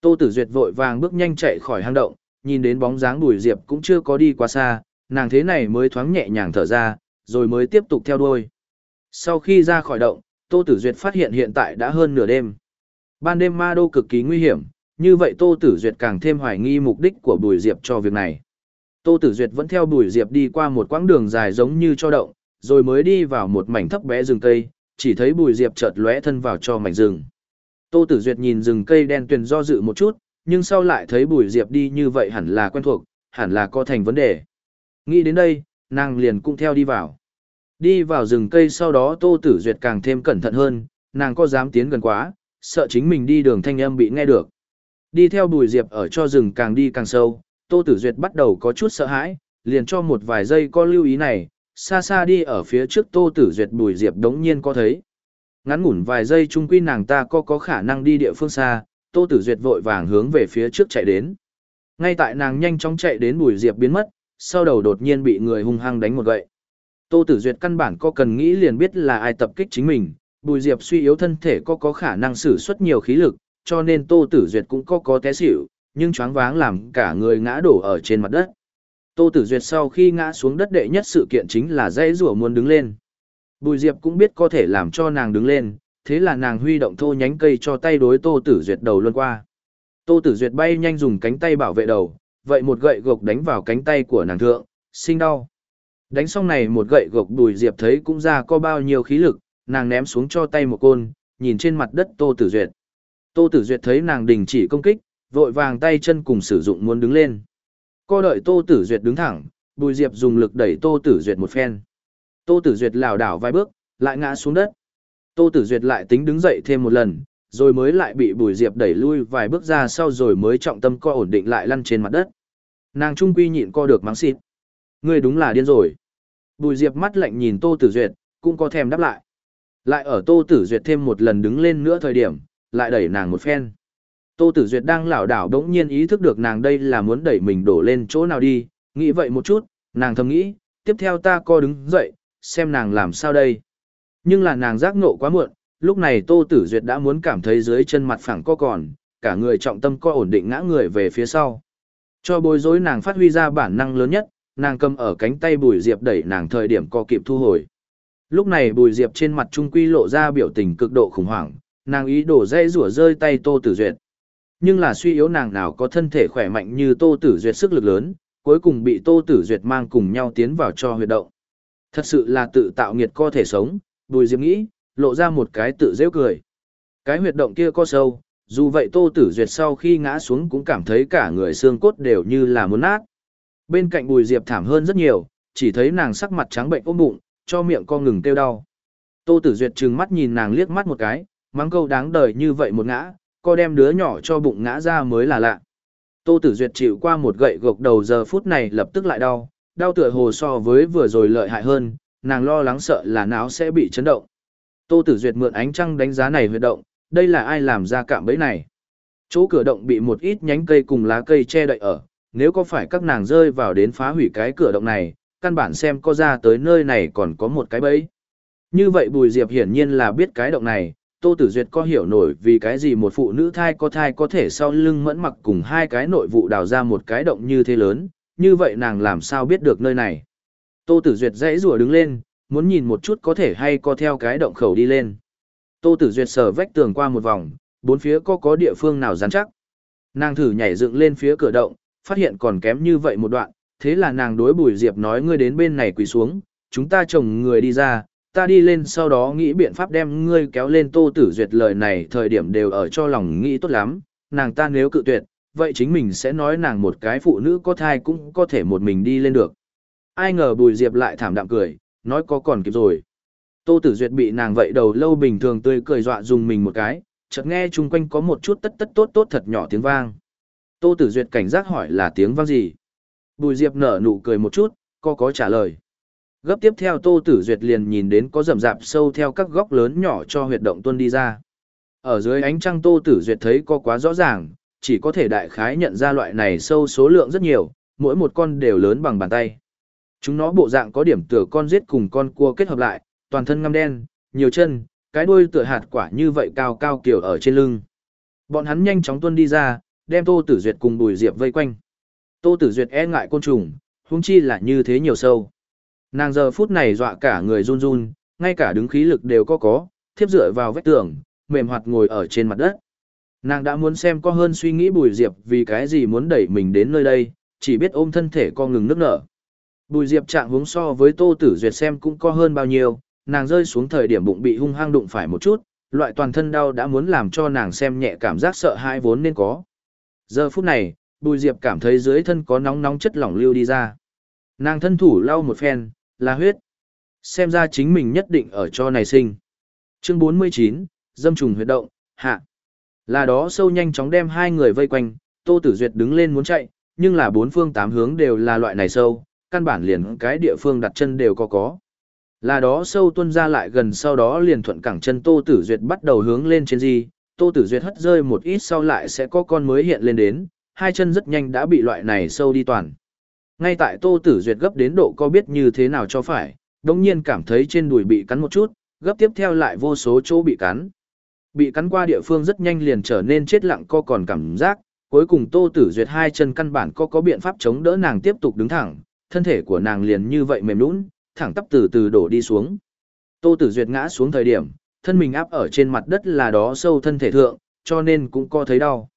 Tô Tử Duyệt vội vàng bước nhanh chạy khỏi hang động, nhìn đến bóng dáng Bùi Diệp cũng chưa có đi quá xa, nàng thế này mới thoáng nhẹ nhàng thở ra, rồi mới tiếp tục theo đuôi. Sau khi ra khỏi động, Tô Tử Duyệt phát hiện hiện tại đã hơn nửa đêm. Ban đêm ma đô cực kỳ nguy hiểm, như vậy Tô Tử Duyệt càng thêm hoài nghi mục đích của Bùi Diệp cho việc này. Tô Tử Duyệt vẫn theo Bùi Diệp đi qua một quãng đường dài giống như cho động, rồi mới đi vào một mảnh thấp bé rừng cây, chỉ thấy Bùi Diệp chợt lóe thân vào cho mảnh rừng. Tô Tử Duyệt nhìn rừng cây đen tuyền do dự một chút, nhưng sau lại thấy Bùi Diệp đi như vậy hẳn là quen thuộc, hẳn là có thành vấn đề. Nghĩ đến đây, nàng liền cũng theo đi vào. Đi vào rừng cây sau đó Tô Tử Duyệt càng thêm cẩn thận hơn, nàng có dám tiến gần quá, sợ chính mình đi đường thanh âm bị nghe được. Đi theo Bùi Diệp ở cho rừng càng đi càng sâu, Tô Tử Duyệt bắt đầu có chút sợ hãi, liền cho một vài giây có lưu ý này, xa xa đi ở phía trước Tô Tử Duyệt Bùi Diệp đống nhiên có thấy. Ngắn ngủn vài giây chung quy nàng ta có có khả năng đi địa phương xa, Tô Tử Duyệt vội vàng hướng về phía trước chạy đến. Ngay tại nàng nhanh chóng chạy đến Bùi Diệp biến mất, sau đầu đột nhiên bị người hung hăng đánh một gậy. Tô Tử Duyệt căn bản có cần nghĩ liền biết là ai tập kích chính mình, Bùi Diệp suy yếu thân thể có có khả năng sử xuất nhiều khí lực, cho nên Tô Tử Duyệt cũng có có té xỉu, nhưng choáng váng làm cả người ngã đổ ở trên mặt đất. Tô Tử Duyệt sau khi ngã xuống đất đệ nhất sự kiện chính là dãy rủa muốn đứng lên. Bùi Diệp cũng biết có thể làm cho nàng đứng lên, thế là nàng huy động thô nhánh cây cho tay đối Tô Tử Duyệt đầu luôn qua. Tô Tử Duyệt bay nhanh dùng cánh tay bảo vệ đầu, vậy một gậy gộc đánh vào cánh tay của nàng thượng, sinh đau. Đánh xong này một gậy gộc Bùi Diệp thấy cũng ra có bao nhiêu khí lực, nàng ném xuống cho tay một côn, nhìn trên mặt đất Tô Tử Duyệt. Tô Tử Duyệt thấy nàng đình chỉ công kích, vội vàng tay chân cùng sử dụng muốn đứng lên. Co đợi Tô Tử Duyệt đứng thẳng, Bùi Diệp dùng lực đẩy Tô Tử Duyệt một phen. Tô Tử Duyệt lảo đảo vài bước, lại ngã xuống đất. Tô Tử Duyệt lại tính đứng dậy thêm một lần, rồi mới lại bị Bùi Diệp đẩy lui vài bước ra sau rồi mới trọng tâm co ổn định lại lăn trên mặt đất. Nàng trung quy nhịn co được mắng xịt. Ngươi đúng là điên rồi. Bùi Diệp mắt lạnh nhìn Tô Tử Duyệt, cũng có thèm đáp lại. Lại ở Tô Tử Duyệt thêm một lần đứng lên nữa thời điểm, lại đẩy nàng một phen. Tô Tử Duyệt đang lảo đảo đống nhiên ý thức được nàng đây là muốn đẩy mình đổ lên chỗ nào đi, nghĩ vậy một chút, nàng thầm nghĩ, tiếp theo ta co đứng dậy, xem nàng làm sao đây. Nhưng là nàng giác ngộ quá muộn, lúc này Tô Tử Duyệt đã muốn cảm thấy dưới chân mặt phẳng co còn, cả người trọng tâm co ổn định ngã người về phía sau. Cho bối rối nàng phát huy ra bản năng lớn nhất, nàng cầm ở cánh tay Bùi Diệp đẩy nàng thời điểm co kịp thu hồi. Lúc này Bùi Diệp trên mặt trung quy lộ ra biểu tình cực độ khủng hoảng, nàng ý đổ dây rủa rơi tay Tô Tử Duyệt. Nhưng là suy yếu nàng nào có thân thể khỏe mạnh như Tô Tử Duyệt sức lực lớn, cuối cùng bị Tô Tử Duyệt mang cùng nhau tiến vào cho huyệt động. Thật sự là tự tạo nghiệt co thể sống, Bùi Diệp nghĩ, lộ ra một cái tự dễ cười. Cái huyệt động kia có sâu, dù vậy Tô Tử Duyệt sau khi ngã xuống cũng cảm thấy cả người xương cốt đều như là muốn nát. Bên cạnh Bùi Diệp thảm hơn rất nhiều, chỉ thấy nàng sắc mặt trắng bệnh ôm bụng, cho miệng co ngừng kêu đau. Tô Tử Duyệt trừng mắt nhìn nàng liếc mắt một cái, mắng câu đáng đời như vậy một ngã, co đem đứa nhỏ cho bụng ngã ra mới là lạ. Tô Tử Duyệt chịu qua một gậy gộc đầu giờ phút này lập tức lại đau, đau tựa hồ so với vừa rồi lợi hại hơn, nàng lo lắng sợ là não sẽ bị chấn động. Tô Tử Duyệt mượn ánh trăng đánh giá này huy động, đây là ai làm ra cạm bẫy này. Chỗ cửa động bị một ít nhánh cây cùng lá cây che đậy ở, nếu có phải các nàng rơi vào đến phá hủy cái cửa động này, căn bản xem có ra tới nơi này còn có một cái bẫy. Như vậy Bùi Diệp hiển nhiên là biết cái động này, Tô Tử Duyệt có hiểu nổi vì cái gì một phụ nữ thai có thai có thể sau lưng mẫn mặc cùng hai cái nội vụ đào ra một cái động như thế lớn, như vậy nàng làm sao biết được nơi này. Tô Tử Duyệt dãy rùa đứng lên, muốn nhìn một chút có thể hay có theo cái động khẩu đi lên. Tô Tử Duyệt sờ vách tường qua một vòng, bốn phía có có địa phương nào rắn chắc. Nàng thử nhảy dựng lên phía cửa động, phát hiện còn kém như vậy một đoạn, thế là nàng đối Bùi Diệp nói ngươi đến bên này quỳ xuống, chúng ta chồng người đi ra, ta đi lên sau đó nghĩ biện pháp đem ngươi kéo lên Tô Tử Duyệt lời này thời điểm đều ở cho lòng nghĩ tốt lắm, nàng ta nếu cự tuyệt, vậy chính mình sẽ nói nàng một cái phụ nữ có thai cũng có thể một mình đi lên được. Ai ngờ Bùi Diệp lại thảm đạm cười, nói có còn kịp rồi. Tô Tử Duyệt bị nàng vậy đầu lâu bình thường tươi cười dọa dùng mình một cái, chợt nghe chung quanh có một chút tất tất tốt tốt thật nhỏ tiếng vang. Tô Tử Duyệt cảnh giác hỏi là tiếng vang gì. Bùi Diệp nở nụ cười một chút, có có trả lời. Gấp tiếp theo Tô Tử Duyệt liền nhìn đến có rậm rạp sâu theo các góc lớn nhỏ cho huyệt động tuân đi ra. Ở dưới ánh trăng Tô Tử Duyệt thấy có quá rõ ràng, chỉ có thể đại khái nhận ra loại này sâu số lượng rất nhiều, mỗi một con đều lớn bằng bàn tay. Chúng nó bộ dạng có điểm tựa con giết cùng con cua kết hợp lại, toàn thân ngăm đen, nhiều chân, cái đuôi tựa hạt quả như vậy cao cao kiểu ở trên lưng. Bọn hắn nhanh chóng tuân đi ra, đem Tô Tử Duyệt cùng Bùi Diệp vây quanh. Tô Tử Duyệt e ngại côn trùng, huống chi là như thế nhiều sâu. Nàng giờ phút này dọa cả người run run, ngay cả đứng khí lực đều có có, thiếp dựa vào vách tường, mềm hoạt ngồi ở trên mặt đất. Nàng đã muốn xem có hơn suy nghĩ Bùi Diệp vì cái gì muốn đẩy mình đến nơi đây, chỉ biết ôm thân thể co ngừng nước nở. Bùi Diệp trạng hướng so với Tô Tử Duyệt xem cũng có hơn bao nhiêu, nàng rơi xuống thời điểm bụng bị hung hăng đụng phải một chút, loại toàn thân đau đã muốn làm cho nàng xem nhẹ cảm giác sợ hãi vốn nên có. Giờ phút này, Bùi Diệp cảm thấy dưới thân có nóng nóng chất lỏng lưu đi ra. Nàng thân thủ lau một phen, là huyết. Xem ra chính mình nhất định ở cho này sinh. Chương 49, dâm trùng huyệt động, hạ. Là đó sâu nhanh chóng đem hai người vây quanh, Tô Tử Duyệt đứng lên muốn chạy, nhưng là bốn phương tám hướng đều là loại này sâu, căn bản liền cái địa phương đặt chân đều có có. Là đó sâu tuân ra lại gần sau đó liền thuận cẳng chân Tô Tử Duyệt bắt đầu hướng lên trên gì, Tô Tử Duyệt hất rơi một ít sau lại sẽ có con mới hiện lên đến, hai chân rất nhanh đã bị loại này sâu đi toàn. Ngay tại Tô Tử Duyệt gấp đến độ có biết như thế nào cho phải, đồng nhiên cảm thấy trên đùi bị cắn một chút, gấp tiếp theo lại vô số chỗ bị cắn. Bị cắn qua địa phương rất nhanh liền trở nên chết lặng co còn cảm giác, cuối cùng Tô Tử Duyệt hai chân căn bản có có biện pháp chống đỡ nàng tiếp tục đứng thẳng, thân thể của nàng liền như vậy mềm nhũn, thẳng tắp từ từ đổ đi xuống. Tô Tử Duyệt ngã xuống thời điểm, thân mình áp ở trên mặt đất là đó sâu thân thể thượng, cho nên cũng có thấy đau.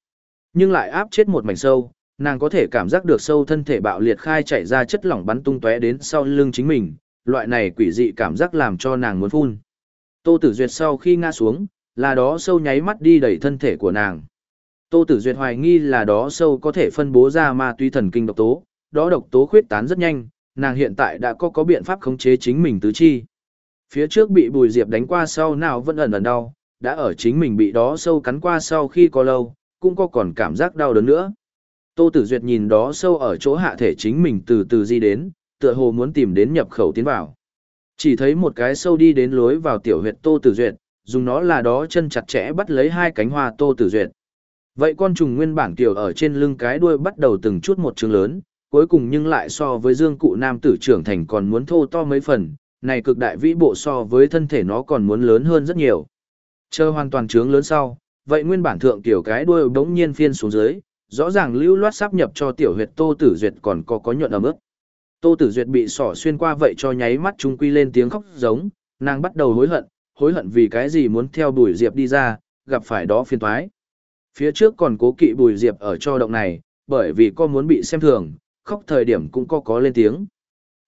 Nhưng lại áp chết một mảnh sâu, nàng có thể cảm giác được sâu thân thể bạo liệt khai chạy ra chất lỏng bắn tung tóe đến sau lưng chính mình, loại này quỷ dị cảm giác làm cho nàng muốn phun. Tô Tử Duyệt sau khi ngã xuống, là đó sâu nháy mắt đi đẩy thân thể của nàng. Tô Tử Duyệt hoài nghi là đó sâu có thể phân bố ra ma túy thần kinh độc tố, đó độc tố khuyết tán rất nhanh, nàng hiện tại đã có có biện pháp khống chế chính mình tứ chi. Phía trước bị Bùi Diệp đánh qua sau nào vẫn ẩn ẩn đau, đã ở chính mình bị đó sâu cắn qua sau khi có lâu, cũng có còn cảm giác đau đớn nữa. Tô Tử Duyệt nhìn đó sâu ở chỗ hạ thể chính mình từ từ di đến, tựa hồ muốn tìm đến nhập khẩu tiến vào. Chỉ thấy một cái sâu đi đến lối vào tiểu huyệt Tô Tử Duyệt, dùng nó là đó chân chặt chẽ bắt lấy hai cánh hoa Tô Tử Duyệt. Vậy con trùng nguyên bản tiểu ở trên lưng cái đuôi bắt đầu từng chút một trường lớn, cuối cùng nhưng lại so với dương cụ nam tử trưởng thành còn muốn thô to mấy phần, này cực đại vĩ bộ so với thân thể nó còn muốn lớn hơn rất nhiều. Chờ hoàn toàn trướng lớn sau, vậy nguyên bản thượng tiểu cái đuôi bỗng nhiên phiên xuống dưới, rõ ràng lưu loát sắp nhập cho tiểu huyệt Tô Tử Duyệt còn có có nhuận ở mức. Tô Tử Duyệt bị sỏ xuyên qua vậy cho nháy mắt trung quy lên tiếng khóc giống, nàng bắt đầu hối hận, hối hận vì cái gì muốn theo Bùi Diệp đi ra, gặp phải đó phiền toái. Phía trước còn cố kỵ Bùi Diệp ở cho động này, bởi vì con muốn bị xem thường, khóc thời điểm cũng có có lên tiếng.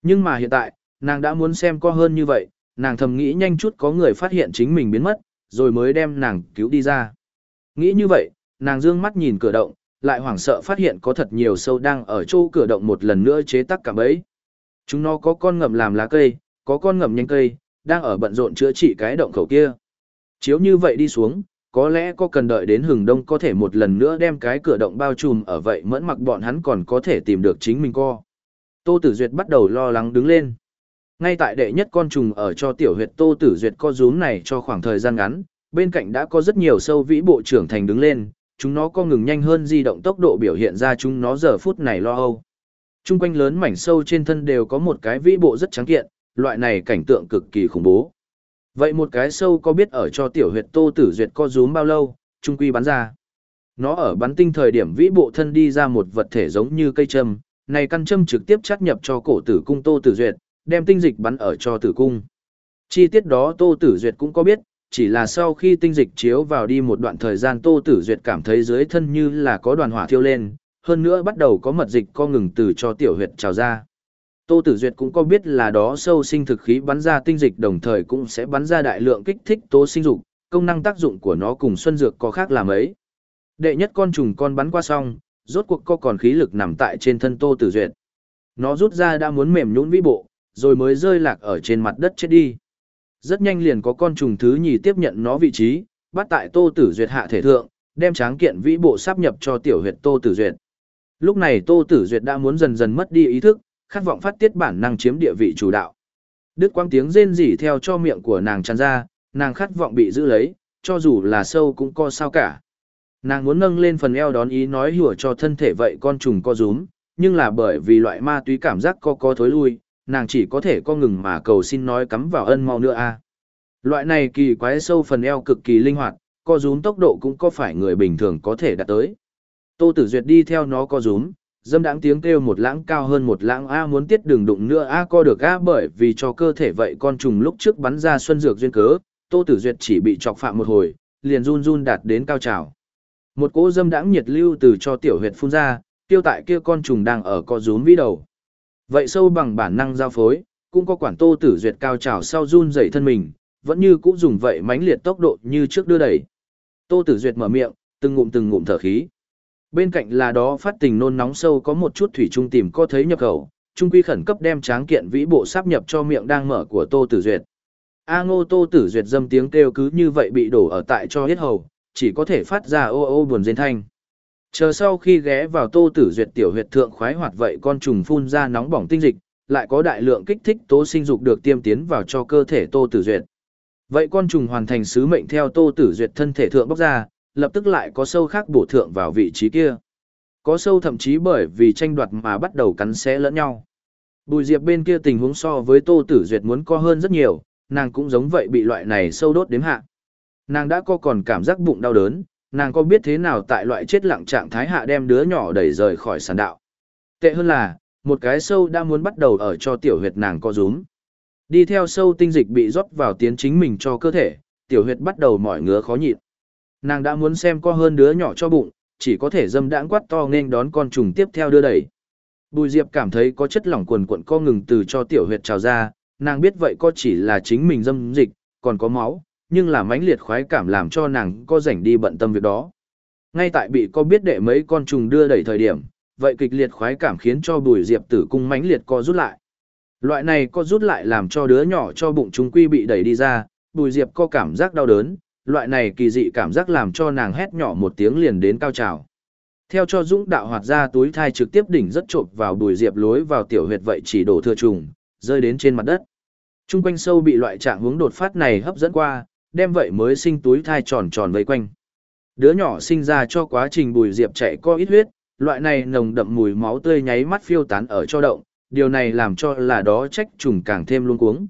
Nhưng mà hiện tại, nàng đã muốn xem co hơn như vậy, nàng thầm nghĩ nhanh chút có người phát hiện chính mình biến mất, rồi mới đem nàng cứu đi ra. Nghĩ như vậy, nàng dương mắt nhìn cửa động, lại hoảng sợ phát hiện có thật nhiều sâu đang ở chỗ cửa động một lần nữa chế tắc cả bẫy. Chúng nó có con ngậm làm lá cây, có con ngậm nhanh cây, đang ở bận rộn chữa trị cái động khẩu kia. Chiếu như vậy đi xuống, có lẽ có cần đợi đến hừng đông có thể một lần nữa đem cái cửa động bao trùm ở vậy mẫn mặc bọn hắn còn có thể tìm được chính mình co. Tô Tử Duyệt bắt đầu lo lắng đứng lên. Ngay tại đệ nhất con trùng ở cho tiểu huyệt Tô Tử Duyệt co rúm này cho khoảng thời gian ngắn, bên cạnh đã có rất nhiều sâu vĩ bộ trưởng thành đứng lên, chúng nó co ngừng nhanh hơn di động tốc độ biểu hiện ra chúng nó giờ phút này lo âu. Trung quanh lớn mảnh sâu trên thân đều có một cái vĩ bộ rất trắng kiện, loại này cảnh tượng cực kỳ khủng bố. Vậy một cái sâu có biết ở cho tiểu huyệt Tô Tử Duyệt co rúm bao lâu, trung quy bắn ra. Nó ở bắn tinh thời điểm vĩ bộ thân đi ra một vật thể giống như cây châm, này căn châm trực tiếp chắt nhập cho cổ tử cung Tô Tử Duyệt, đem tinh dịch bắn ở cho tử cung. Chi tiết đó Tô Tử Duyệt cũng có biết, chỉ là sau khi tinh dịch chiếu vào đi một đoạn thời gian Tô Tử Duyệt cảm thấy dưới thân như là có đoàn hỏa thiêu lên, hơn nữa bắt đầu có mật dịch co ngừng từ cho tiểu huyệt trào ra. Tô Tử Duyệt cũng có biết là đó sâu sinh thực khí bắn ra tinh dịch đồng thời cũng sẽ bắn ra đại lượng kích thích tố sinh dục, công năng tác dụng của nó cùng xuân dược có khác là mấy. Đệ nhất con trùng con bắn qua xong, rốt cuộc có còn khí lực nằm tại trên thân Tô Tử Duyệt. Nó rút ra đã muốn mềm nhũn vĩ bộ, rồi mới rơi lạc ở trên mặt đất chết đi. Rất nhanh liền có con trùng thứ nhì tiếp nhận nó vị trí, bắt tại Tô Tử Duyệt hạ thể thượng, đem tráng kiện vĩ bộ sáp nhập cho tiểu huyệt Tô Tử Duyệt. Lúc này Tô Tử Duyệt đã muốn dần dần mất đi ý thức, khát vọng phát tiết bản năng chiếm địa vị chủ đạo. Đức quang tiếng rên rỉ theo cho miệng của nàng tràn ra, nàng khát vọng bị giữ lấy, cho dù là sâu cũng có sao cả. Nàng muốn nâng lên phần eo đón ý nói hùa cho thân thể vậy con trùng co rúm, nhưng là bởi vì loại ma túy cảm giác co co thối lui, nàng chỉ có thể co ngừng mà cầu xin nói cắm vào ân mau nữa a. Loại này kỳ quái sâu phần eo cực kỳ linh hoạt, co rúm tốc độ cũng có phải người bình thường có thể đạt tới. Tô Tử Duyệt đi theo nó co rúm, dâm đãng tiếng kêu một lãng cao hơn một lãng a muốn tiết đường đụng nữa a co được a bởi vì cho cơ thể vậy con trùng lúc trước bắn ra xuân dược duyên cớ, Tô Tử Duyệt chỉ bị chọc phạm một hồi, liền run run đạt đến cao trào. Một cỗ dâm đãng nhiệt lưu từ cho tiểu huyệt phun ra, tiêu tại kia con trùng đang ở co rúm vĩ đầu. Vậy sâu bằng bản năng giao phối, cũng có quản Tô Tử Duyệt cao trào sau run dậy thân mình, vẫn như cũng dùng vậy mãnh liệt tốc độ như trước đưa đẩy. Tô Tử Duyệt mở miệng, từng ngụm từng ngụm thở khí. Bên cạnh là đó phát tình nôn nóng sâu có một chút thủy trung tìm có thấy nhập khẩu, trung quy khẩn cấp đem tráng kiện vĩ bộ sáp nhập cho miệng đang mở của Tô Tử Duyệt. A Ngô Tô Tử Duyệt dâm tiếng kêu cứ như vậy bị đổ ở tại cho hết hầu, chỉ có thể phát ra ô ô buồn rên thanh. Chờ sau khi ghé vào Tô Tử Duyệt tiểu huyệt thượng khoái hoạt vậy con trùng phun ra nóng bỏng tinh dịch, lại có đại lượng kích thích tố sinh dục được tiêm tiến vào cho cơ thể Tô Tử Duyệt. Vậy con trùng hoàn thành sứ mệnh theo Tô Tử Duyệt thân thể thượng bóc ra, lập tức lại có sâu khác bổ thượng vào vị trí kia. Có sâu thậm chí bởi vì tranh đoạt mà bắt đầu cắn xé lẫn nhau. Bùi Diệp bên kia tình huống so với Tô Tử Duyệt muốn co hơn rất nhiều, nàng cũng giống vậy bị loại này sâu đốt đếm hạ. Nàng đã có còn cảm giác bụng đau đớn, nàng có biết thế nào tại loại chết lặng trạng thái hạ đem đứa nhỏ đẩy rời khỏi sàn đạo. Tệ hơn là, một cái sâu đã muốn bắt đầu ở cho tiểu huyệt nàng co rúm. Đi theo sâu tinh dịch bị rót vào tiến chính mình cho cơ thể, tiểu huyệt bắt đầu mỏi ngứa khó nhịn. Nàng đã muốn xem co hơn đứa nhỏ cho bụng, chỉ có thể dâm đãng quát to nên đón con trùng tiếp theo đưa đẩy. Bùi Diệp cảm thấy có chất lỏng quần cuộn co ngừng từ cho tiểu huyệt trào ra, nàng biết vậy có chỉ là chính mình dâm dịch, còn có máu, nhưng là mãnh liệt khoái cảm làm cho nàng có rảnh đi bận tâm việc đó. Ngay tại bị có biết đệ mấy con trùng đưa đẩy thời điểm, vậy kịch liệt khoái cảm khiến cho Bùi Diệp tử cung mãnh liệt co rút lại. Loại này co rút lại làm cho đứa nhỏ cho bụng chúng quy bị đẩy đi ra, Bùi Diệp có cảm giác đau đớn, loại này kỳ dị cảm giác làm cho nàng hét nhỏ một tiếng liền đến cao trào. Theo cho Dũng đạo hoạt ra túi thai trực tiếp đỉnh rất trộm vào Bùi Diệp lối vào tiểu huyệt vậy chỉ đổ thừa trùng, rơi đến trên mặt đất. Trung quanh sâu bị loại trạng hướng đột phát này hấp dẫn qua, đem vậy mới sinh túi thai tròn tròn vây quanh. Đứa nhỏ sinh ra cho quá trình bùi diệp chạy có ít huyết, loại này nồng đậm mùi máu tươi nháy mắt phiêu tán ở cho động, điều này làm cho là đó trách trùng càng thêm luôn cuống.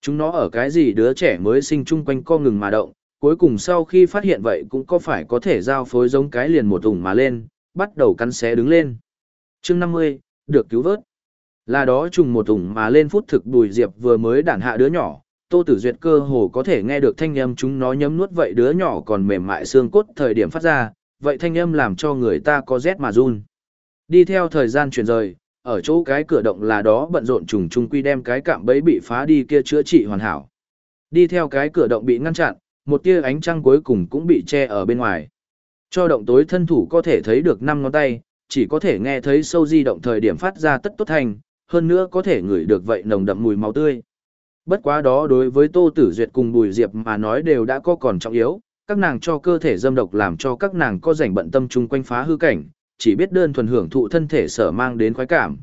Chúng nó ở cái gì đứa trẻ mới sinh chung quanh co ngừng mà động, cuối cùng sau khi phát hiện vậy cũng có phải có thể giao phối giống cái liền một ủng mà lên, bắt đầu cắn xé đứng lên. chương 50, được cứu vớt. Là đó trùng một ủng mà lên phút thực bùi diệp vừa mới đản hạ đứa nhỏ, Tô Tử Duyệt cơ hồ có thể nghe được thanh âm chúng nó nhấm nuốt vậy đứa nhỏ còn mềm mại xương cốt thời điểm phát ra, vậy thanh âm làm cho người ta có rét mà run. Đi theo thời gian chuyển rời, ở chỗ cái cửa động là đó bận rộn trùng trùng quy đem cái cạm bẫy bị phá đi kia chữa trị hoàn hảo. Đi theo cái cửa động bị ngăn chặn, một tia ánh trăng cuối cùng cũng bị che ở bên ngoài. Cho động tối thân thủ có thể thấy được năm ngón tay, chỉ có thể nghe thấy sâu di động thời điểm phát ra tất tốt thành, hơn nữa có thể ngửi được vậy nồng đậm mùi máu tươi. Bất quá đó đối với Tô Tử Duyệt cùng Bùi Diệp mà nói đều đã có còn trọng yếu, các nàng cho cơ thể dâm độc làm cho các nàng có rảnh bận tâm chung quanh phá hư cảnh, chỉ biết đơn thuần hưởng thụ thân thể sở mang đến khoái cảm.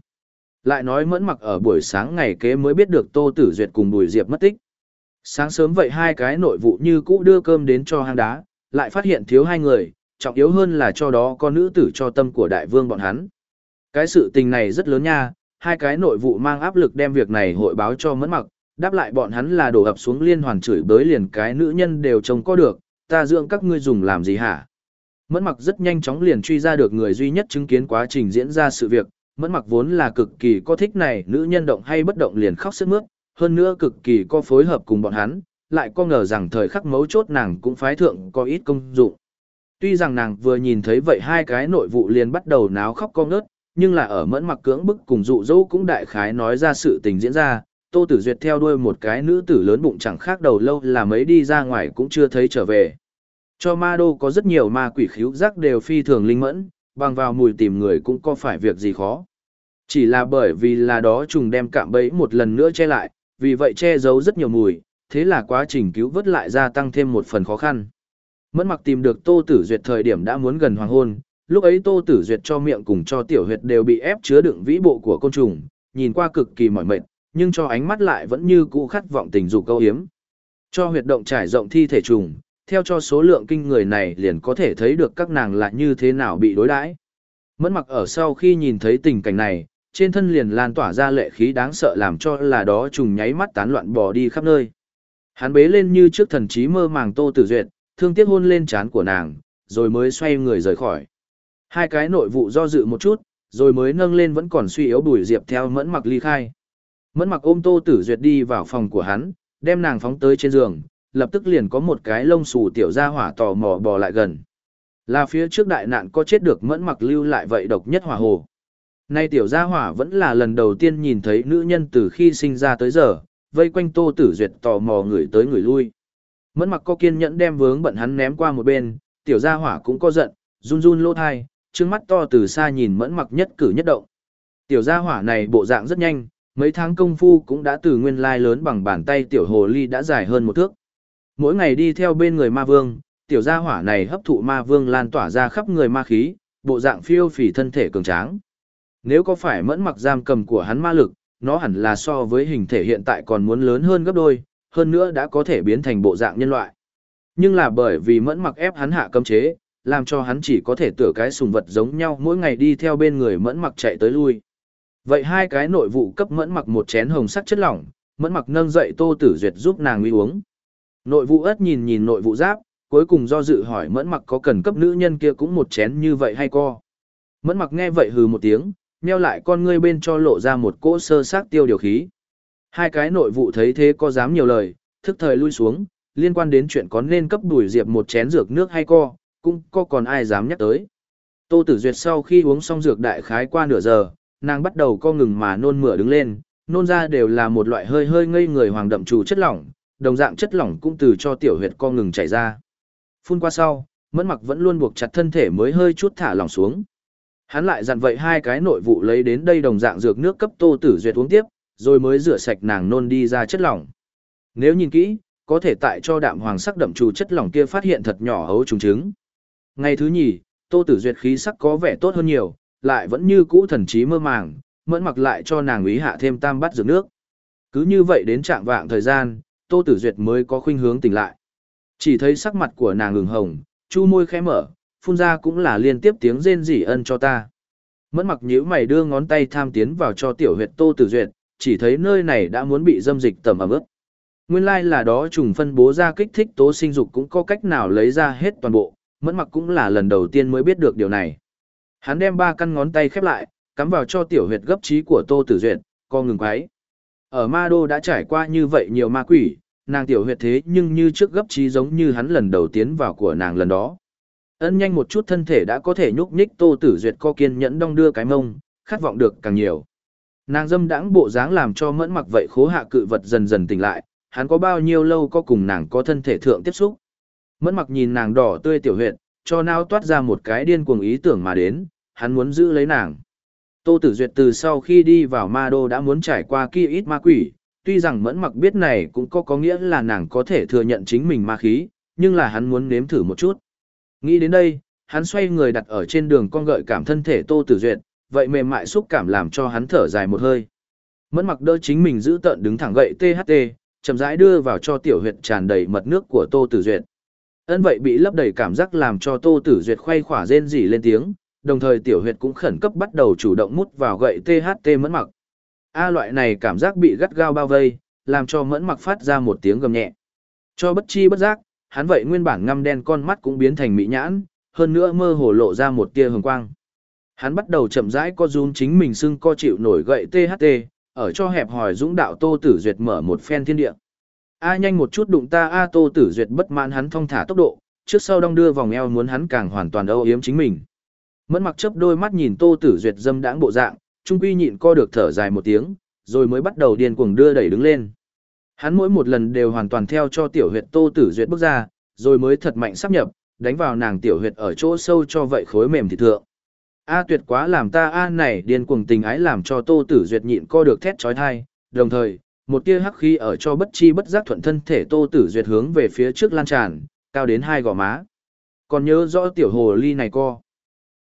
Lại nói mẫn mặc ở buổi sáng ngày kế mới biết được Tô Tử Duyệt cùng Bùi Diệp mất tích. Sáng sớm vậy hai cái nội vụ như cũ đưa cơm đến cho hang đá, lại phát hiện thiếu hai người, trọng yếu hơn là cho đó có nữ tử cho tâm của đại vương bọn hắn. Cái sự tình này rất lớn nha, hai cái nội vụ mang áp lực đem việc này hội báo cho mẫn mặc, đáp lại bọn hắn là đổ ập xuống liên hoàn chửi bới liền cái nữ nhân đều trông có được, ta dưỡng các ngươi dùng làm gì hả? Mẫn mặc rất nhanh chóng liền truy ra được người duy nhất chứng kiến quá trình diễn ra sự việc, mẫn mặc vốn là cực kỳ có thích này nữ nhân động hay bất động liền khóc sức mướt, hơn nữa cực kỳ có phối hợp cùng bọn hắn, lại có ngờ rằng thời khắc mấu chốt nàng cũng phái thượng có ít công dụng. Tuy rằng nàng vừa nhìn thấy vậy hai cái nội vụ liền bắt đầu náo khóc con ngớt, nhưng là ở mẫn mặc cưỡng bức cùng dụ dỗ cũng đại khái nói ra sự tình diễn ra, Tô Tử Duyệt theo đuôi một cái nữ tử lớn bụng chẳng khác đầu lâu là mấy đi ra ngoài cũng chưa thấy trở về. Cho ma đô có rất nhiều ma quỷ khíu giác đều phi thường linh mẫn, bằng vào mùi tìm người cũng có phải việc gì khó. Chỉ là bởi vì là đó trùng đem cạm bẫy một lần nữa che lại, vì vậy che giấu rất nhiều mùi, thế là quá trình cứu vớt lại gia tăng thêm một phần khó khăn. Mẫn mặc tìm được Tô Tử Duyệt thời điểm đã muốn gần hoàng hôn, lúc ấy Tô Tử Duyệt cho miệng cùng cho tiểu huyệt đều bị ép chứa đựng vĩ bộ của côn trùng, nhìn qua cực kỳ mỏi mệt, nhưng cho ánh mắt lại vẫn như cũ khát vọng tình dục câu hiếm. Cho huyệt động trải rộng thi thể trùng, theo cho số lượng kinh người này liền có thể thấy được các nàng là như thế nào bị đối đãi. Mẫn mặc ở sau khi nhìn thấy tình cảnh này, trên thân liền lan tỏa ra lệ khí đáng sợ làm cho là đó trùng nháy mắt tán loạn bò đi khắp nơi. Hắn bế lên như trước thần trí mơ màng Tô Tử Duyệt, thương tiếc hôn lên trán của nàng, rồi mới xoay người rời khỏi. Hai cái nội vụ do dự một chút, rồi mới nâng lên vẫn còn suy yếu Bùi Diệp theo mẫn mặc ly khai. Mẫn mặc ôm Tô Tử Duyệt đi vào phòng của hắn, đem nàng phóng tới trên giường, lập tức liền có một cái lông xù tiểu gia hỏa tò mò bò lại gần. Là phía trước đại nạn có chết được mẫn mặc lưu lại vậy độc nhất hỏa hồ. Nay tiểu gia hỏa vẫn là lần đầu tiên nhìn thấy nữ nhân từ khi sinh ra tới giờ, vây quanh Tô Tử Duyệt tò mò người tới người lui. Mẫn mặc có kiên nhẫn đem vướng bận hắn ném qua một bên, tiểu gia hỏa cũng có giận, run run lỗ thai, trương mắt to từ xa nhìn mẫn mặc nhất cử nhất động. Tiểu gia hỏa này bộ dạng rất nhanh, mấy tháng công phu cũng đã từ nguyên lai lớn bằng bàn tay tiểu hồ ly đã dài hơn một thước. Mỗi ngày đi theo bên người ma vương, tiểu gia hỏa này hấp thụ ma vương lan tỏa ra khắp người ma khí, bộ dạng phiêu phì thân thể cường tráng. Nếu có phải mẫn mặc giam cầm của hắn ma lực, nó hẳn là so với hình thể hiện tại còn muốn lớn hơn gấp đôi, hơn nữa đã có thể biến thành bộ dạng nhân loại. Nhưng là bởi vì mẫn mặc ép hắn hạ cấm chế, làm cho hắn chỉ có thể tựa cái sùng vật giống nhau mỗi ngày đi theo bên người mẫn mặc chạy tới lui. Vậy hai cái nội vụ cấp mẫn mặc một chén hồng sắc chất lỏng, mẫn mặc nâng dậy tô tử duyệt giúp nàng uy uống. Nội vụ ất nhìn nhìn nội vụ giáp, cuối cùng do dự hỏi mẫn mặc có cần cấp nữ nhân kia cũng một chén như vậy hay co. Mẫn mặc nghe vậy hừ một tiếng, nheo lại con ngươi bên cho lộ ra một cỗ sơ sát tiêu điều khí. Hai cái nội vụ thấy thế có dám nhiều lời, thức thời lui xuống, liên quan đến chuyện có nên cấp đuổi diệp một chén dược nước hay co, cũng có còn ai dám nhắc tới. Tô Tử Duyệt sau khi uống xong dược đại khái qua nửa giờ, nàng bắt đầu co ngừng mà nôn mửa đứng lên, nôn ra đều là một loại hơi hơi ngây người hoàng đậm chủ chất lỏng, đồng dạng chất lỏng cũng từ cho tiểu huyệt co ngừng chảy ra. Phun qua sau, mẫn mặc vẫn luôn buộc chặt thân thể mới hơi chút thả lỏng xuống. Hắn lại dặn vậy hai cái nội vụ lấy đến đây đồng dạng dược nước cấp Tô Tử Duyệt uống tiếp, rồi mới rửa sạch nàng nôn đi ra chất lỏng. Nếu nhìn kỹ, có thể tại cho đạm hoàng sắc đậm trù chất lỏng kia phát hiện thật nhỏ hấu trùng trứng. Ngày thứ nhì, Tô Tử Duyệt khí sắc có vẻ tốt hơn nhiều, lại vẫn như cũ thần trí mơ màng, mẫn mặc lại cho nàng ý hạ thêm tam bát dược nước. Cứ như vậy đến trạng vạng thời gian, Tô Tử Duyệt mới có khuynh hướng tỉnh lại. Chỉ thấy sắc mặt của nàng ửng hồng, chu môi khẽ mở, phun ra cũng là liên tiếp tiếng rên rỉ ân cho ta. Mẫn mặc nhíu mày đưa ngón tay tham tiến vào cho tiểu huyệt Tô Tử Duyệt, chỉ thấy nơi này đã muốn bị dâm dịch tẩm ẩm ướt. Nguyên lai like là đó trùng phân bố ra kích thích tố sinh dục cũng có cách nào lấy ra hết toàn bộ, mẫn mặc cũng là lần đầu tiên mới biết được điều này. Hắn đem ba căn ngón tay khép lại, cắm vào cho tiểu huyệt gấp trí của Tô Tử Duyệt, co ngừng quái. Ở ma đô đã trải qua như vậy nhiều ma quỷ, nàng tiểu huyệt thế nhưng như trước gấp trí giống như hắn lần đầu tiến vào của nàng lần đó. Ấn nhanh một chút thân thể đã có thể nhúc nhích Tô Tử Duyệt co kiên nhẫn đong đưa cái mông, khát vọng được càng nhiều. Nàng dâm đãng bộ dáng làm cho mẫn mặc vậy khố hạ cự vật dần dần tỉnh lại, hắn có bao nhiêu lâu có cùng nàng có thân thể thượng tiếp xúc. Mẫn mặc nhìn nàng đỏ tươi tiểu huyệt, cho nao toát ra một cái điên cuồng ý tưởng mà đến, hắn muốn giữ lấy nàng. Tô Tử Duyệt từ sau khi đi vào ma đô đã muốn trải qua kia ít ma quỷ, tuy rằng mẫn mặc biết này cũng có có nghĩa là nàng có thể thừa nhận chính mình ma khí, nhưng là hắn muốn nếm thử một chút. Nghĩ đến đây, hắn xoay người đặt ở trên đường con gợi cảm thân thể Tô Tử Duyệt, vậy mềm mại xúc cảm làm cho hắn thở dài một hơi. Mẫn mặc đỡ chính mình giữ tợn đứng thẳng gậy THT, chậm rãi đưa vào cho tiểu huyệt tràn đầy mật nước của Tô Tử Duyệt. Ân vậy bị lấp đầy cảm giác làm cho Tô Tử Duyệt khoay khỏa rên rỉ lên tiếng, đồng thời tiểu huyệt cũng khẩn cấp bắt đầu chủ động mút vào gậy THT mẫn mặc. A loại này cảm giác bị gắt gao bao vây, làm cho mẫn mặc phát ra một tiếng gầm nhẹ. Cho bất chi bất giác, hắn vậy nguyên bản ngăm đen con mắt cũng biến thành mỹ nhãn, hơn nữa mơ hồ lộ ra một tia hồng quang. Hắn bắt đầu chậm rãi co rúm chính mình xưng co chịu nổi gậy THT, ở cho hẹp hỏi dũng đạo Tô Tử Duyệt mở một phen thiên địa. A nhanh một chút đụng ta A Tô Tử Duyệt bất mãn hắn thong thả tốc độ, trước sau đong đưa vòng eo muốn hắn càng hoàn toàn âu yếm chính mình. Mẫn mặc chấp đôi mắt nhìn Tô Tử Duyệt dâm đãng bộ dạng, trung quy nhịn co được thở dài một tiếng, rồi mới bắt đầu điên cuồng đưa đẩy đứng lên. Hắn mỗi một lần đều hoàn toàn theo cho tiểu huyệt Tô Tử Duyệt bước ra, rồi mới thật mạnh sắp nhập, đánh vào nàng tiểu huyệt ở chỗ sâu cho vậy khối mềm thịt thượng. A tuyệt quá làm ta a này điên cuồng tình ái làm cho Tô Tử Duyệt nhịn co được thét chói tai, đồng thời, một tia hắc khí ở cho bất chi bất giác thuận thân thể Tô Tử Duyệt hướng về phía trước lan tràn, cao đến hai gò má. Còn nhớ rõ tiểu hồ ly này co.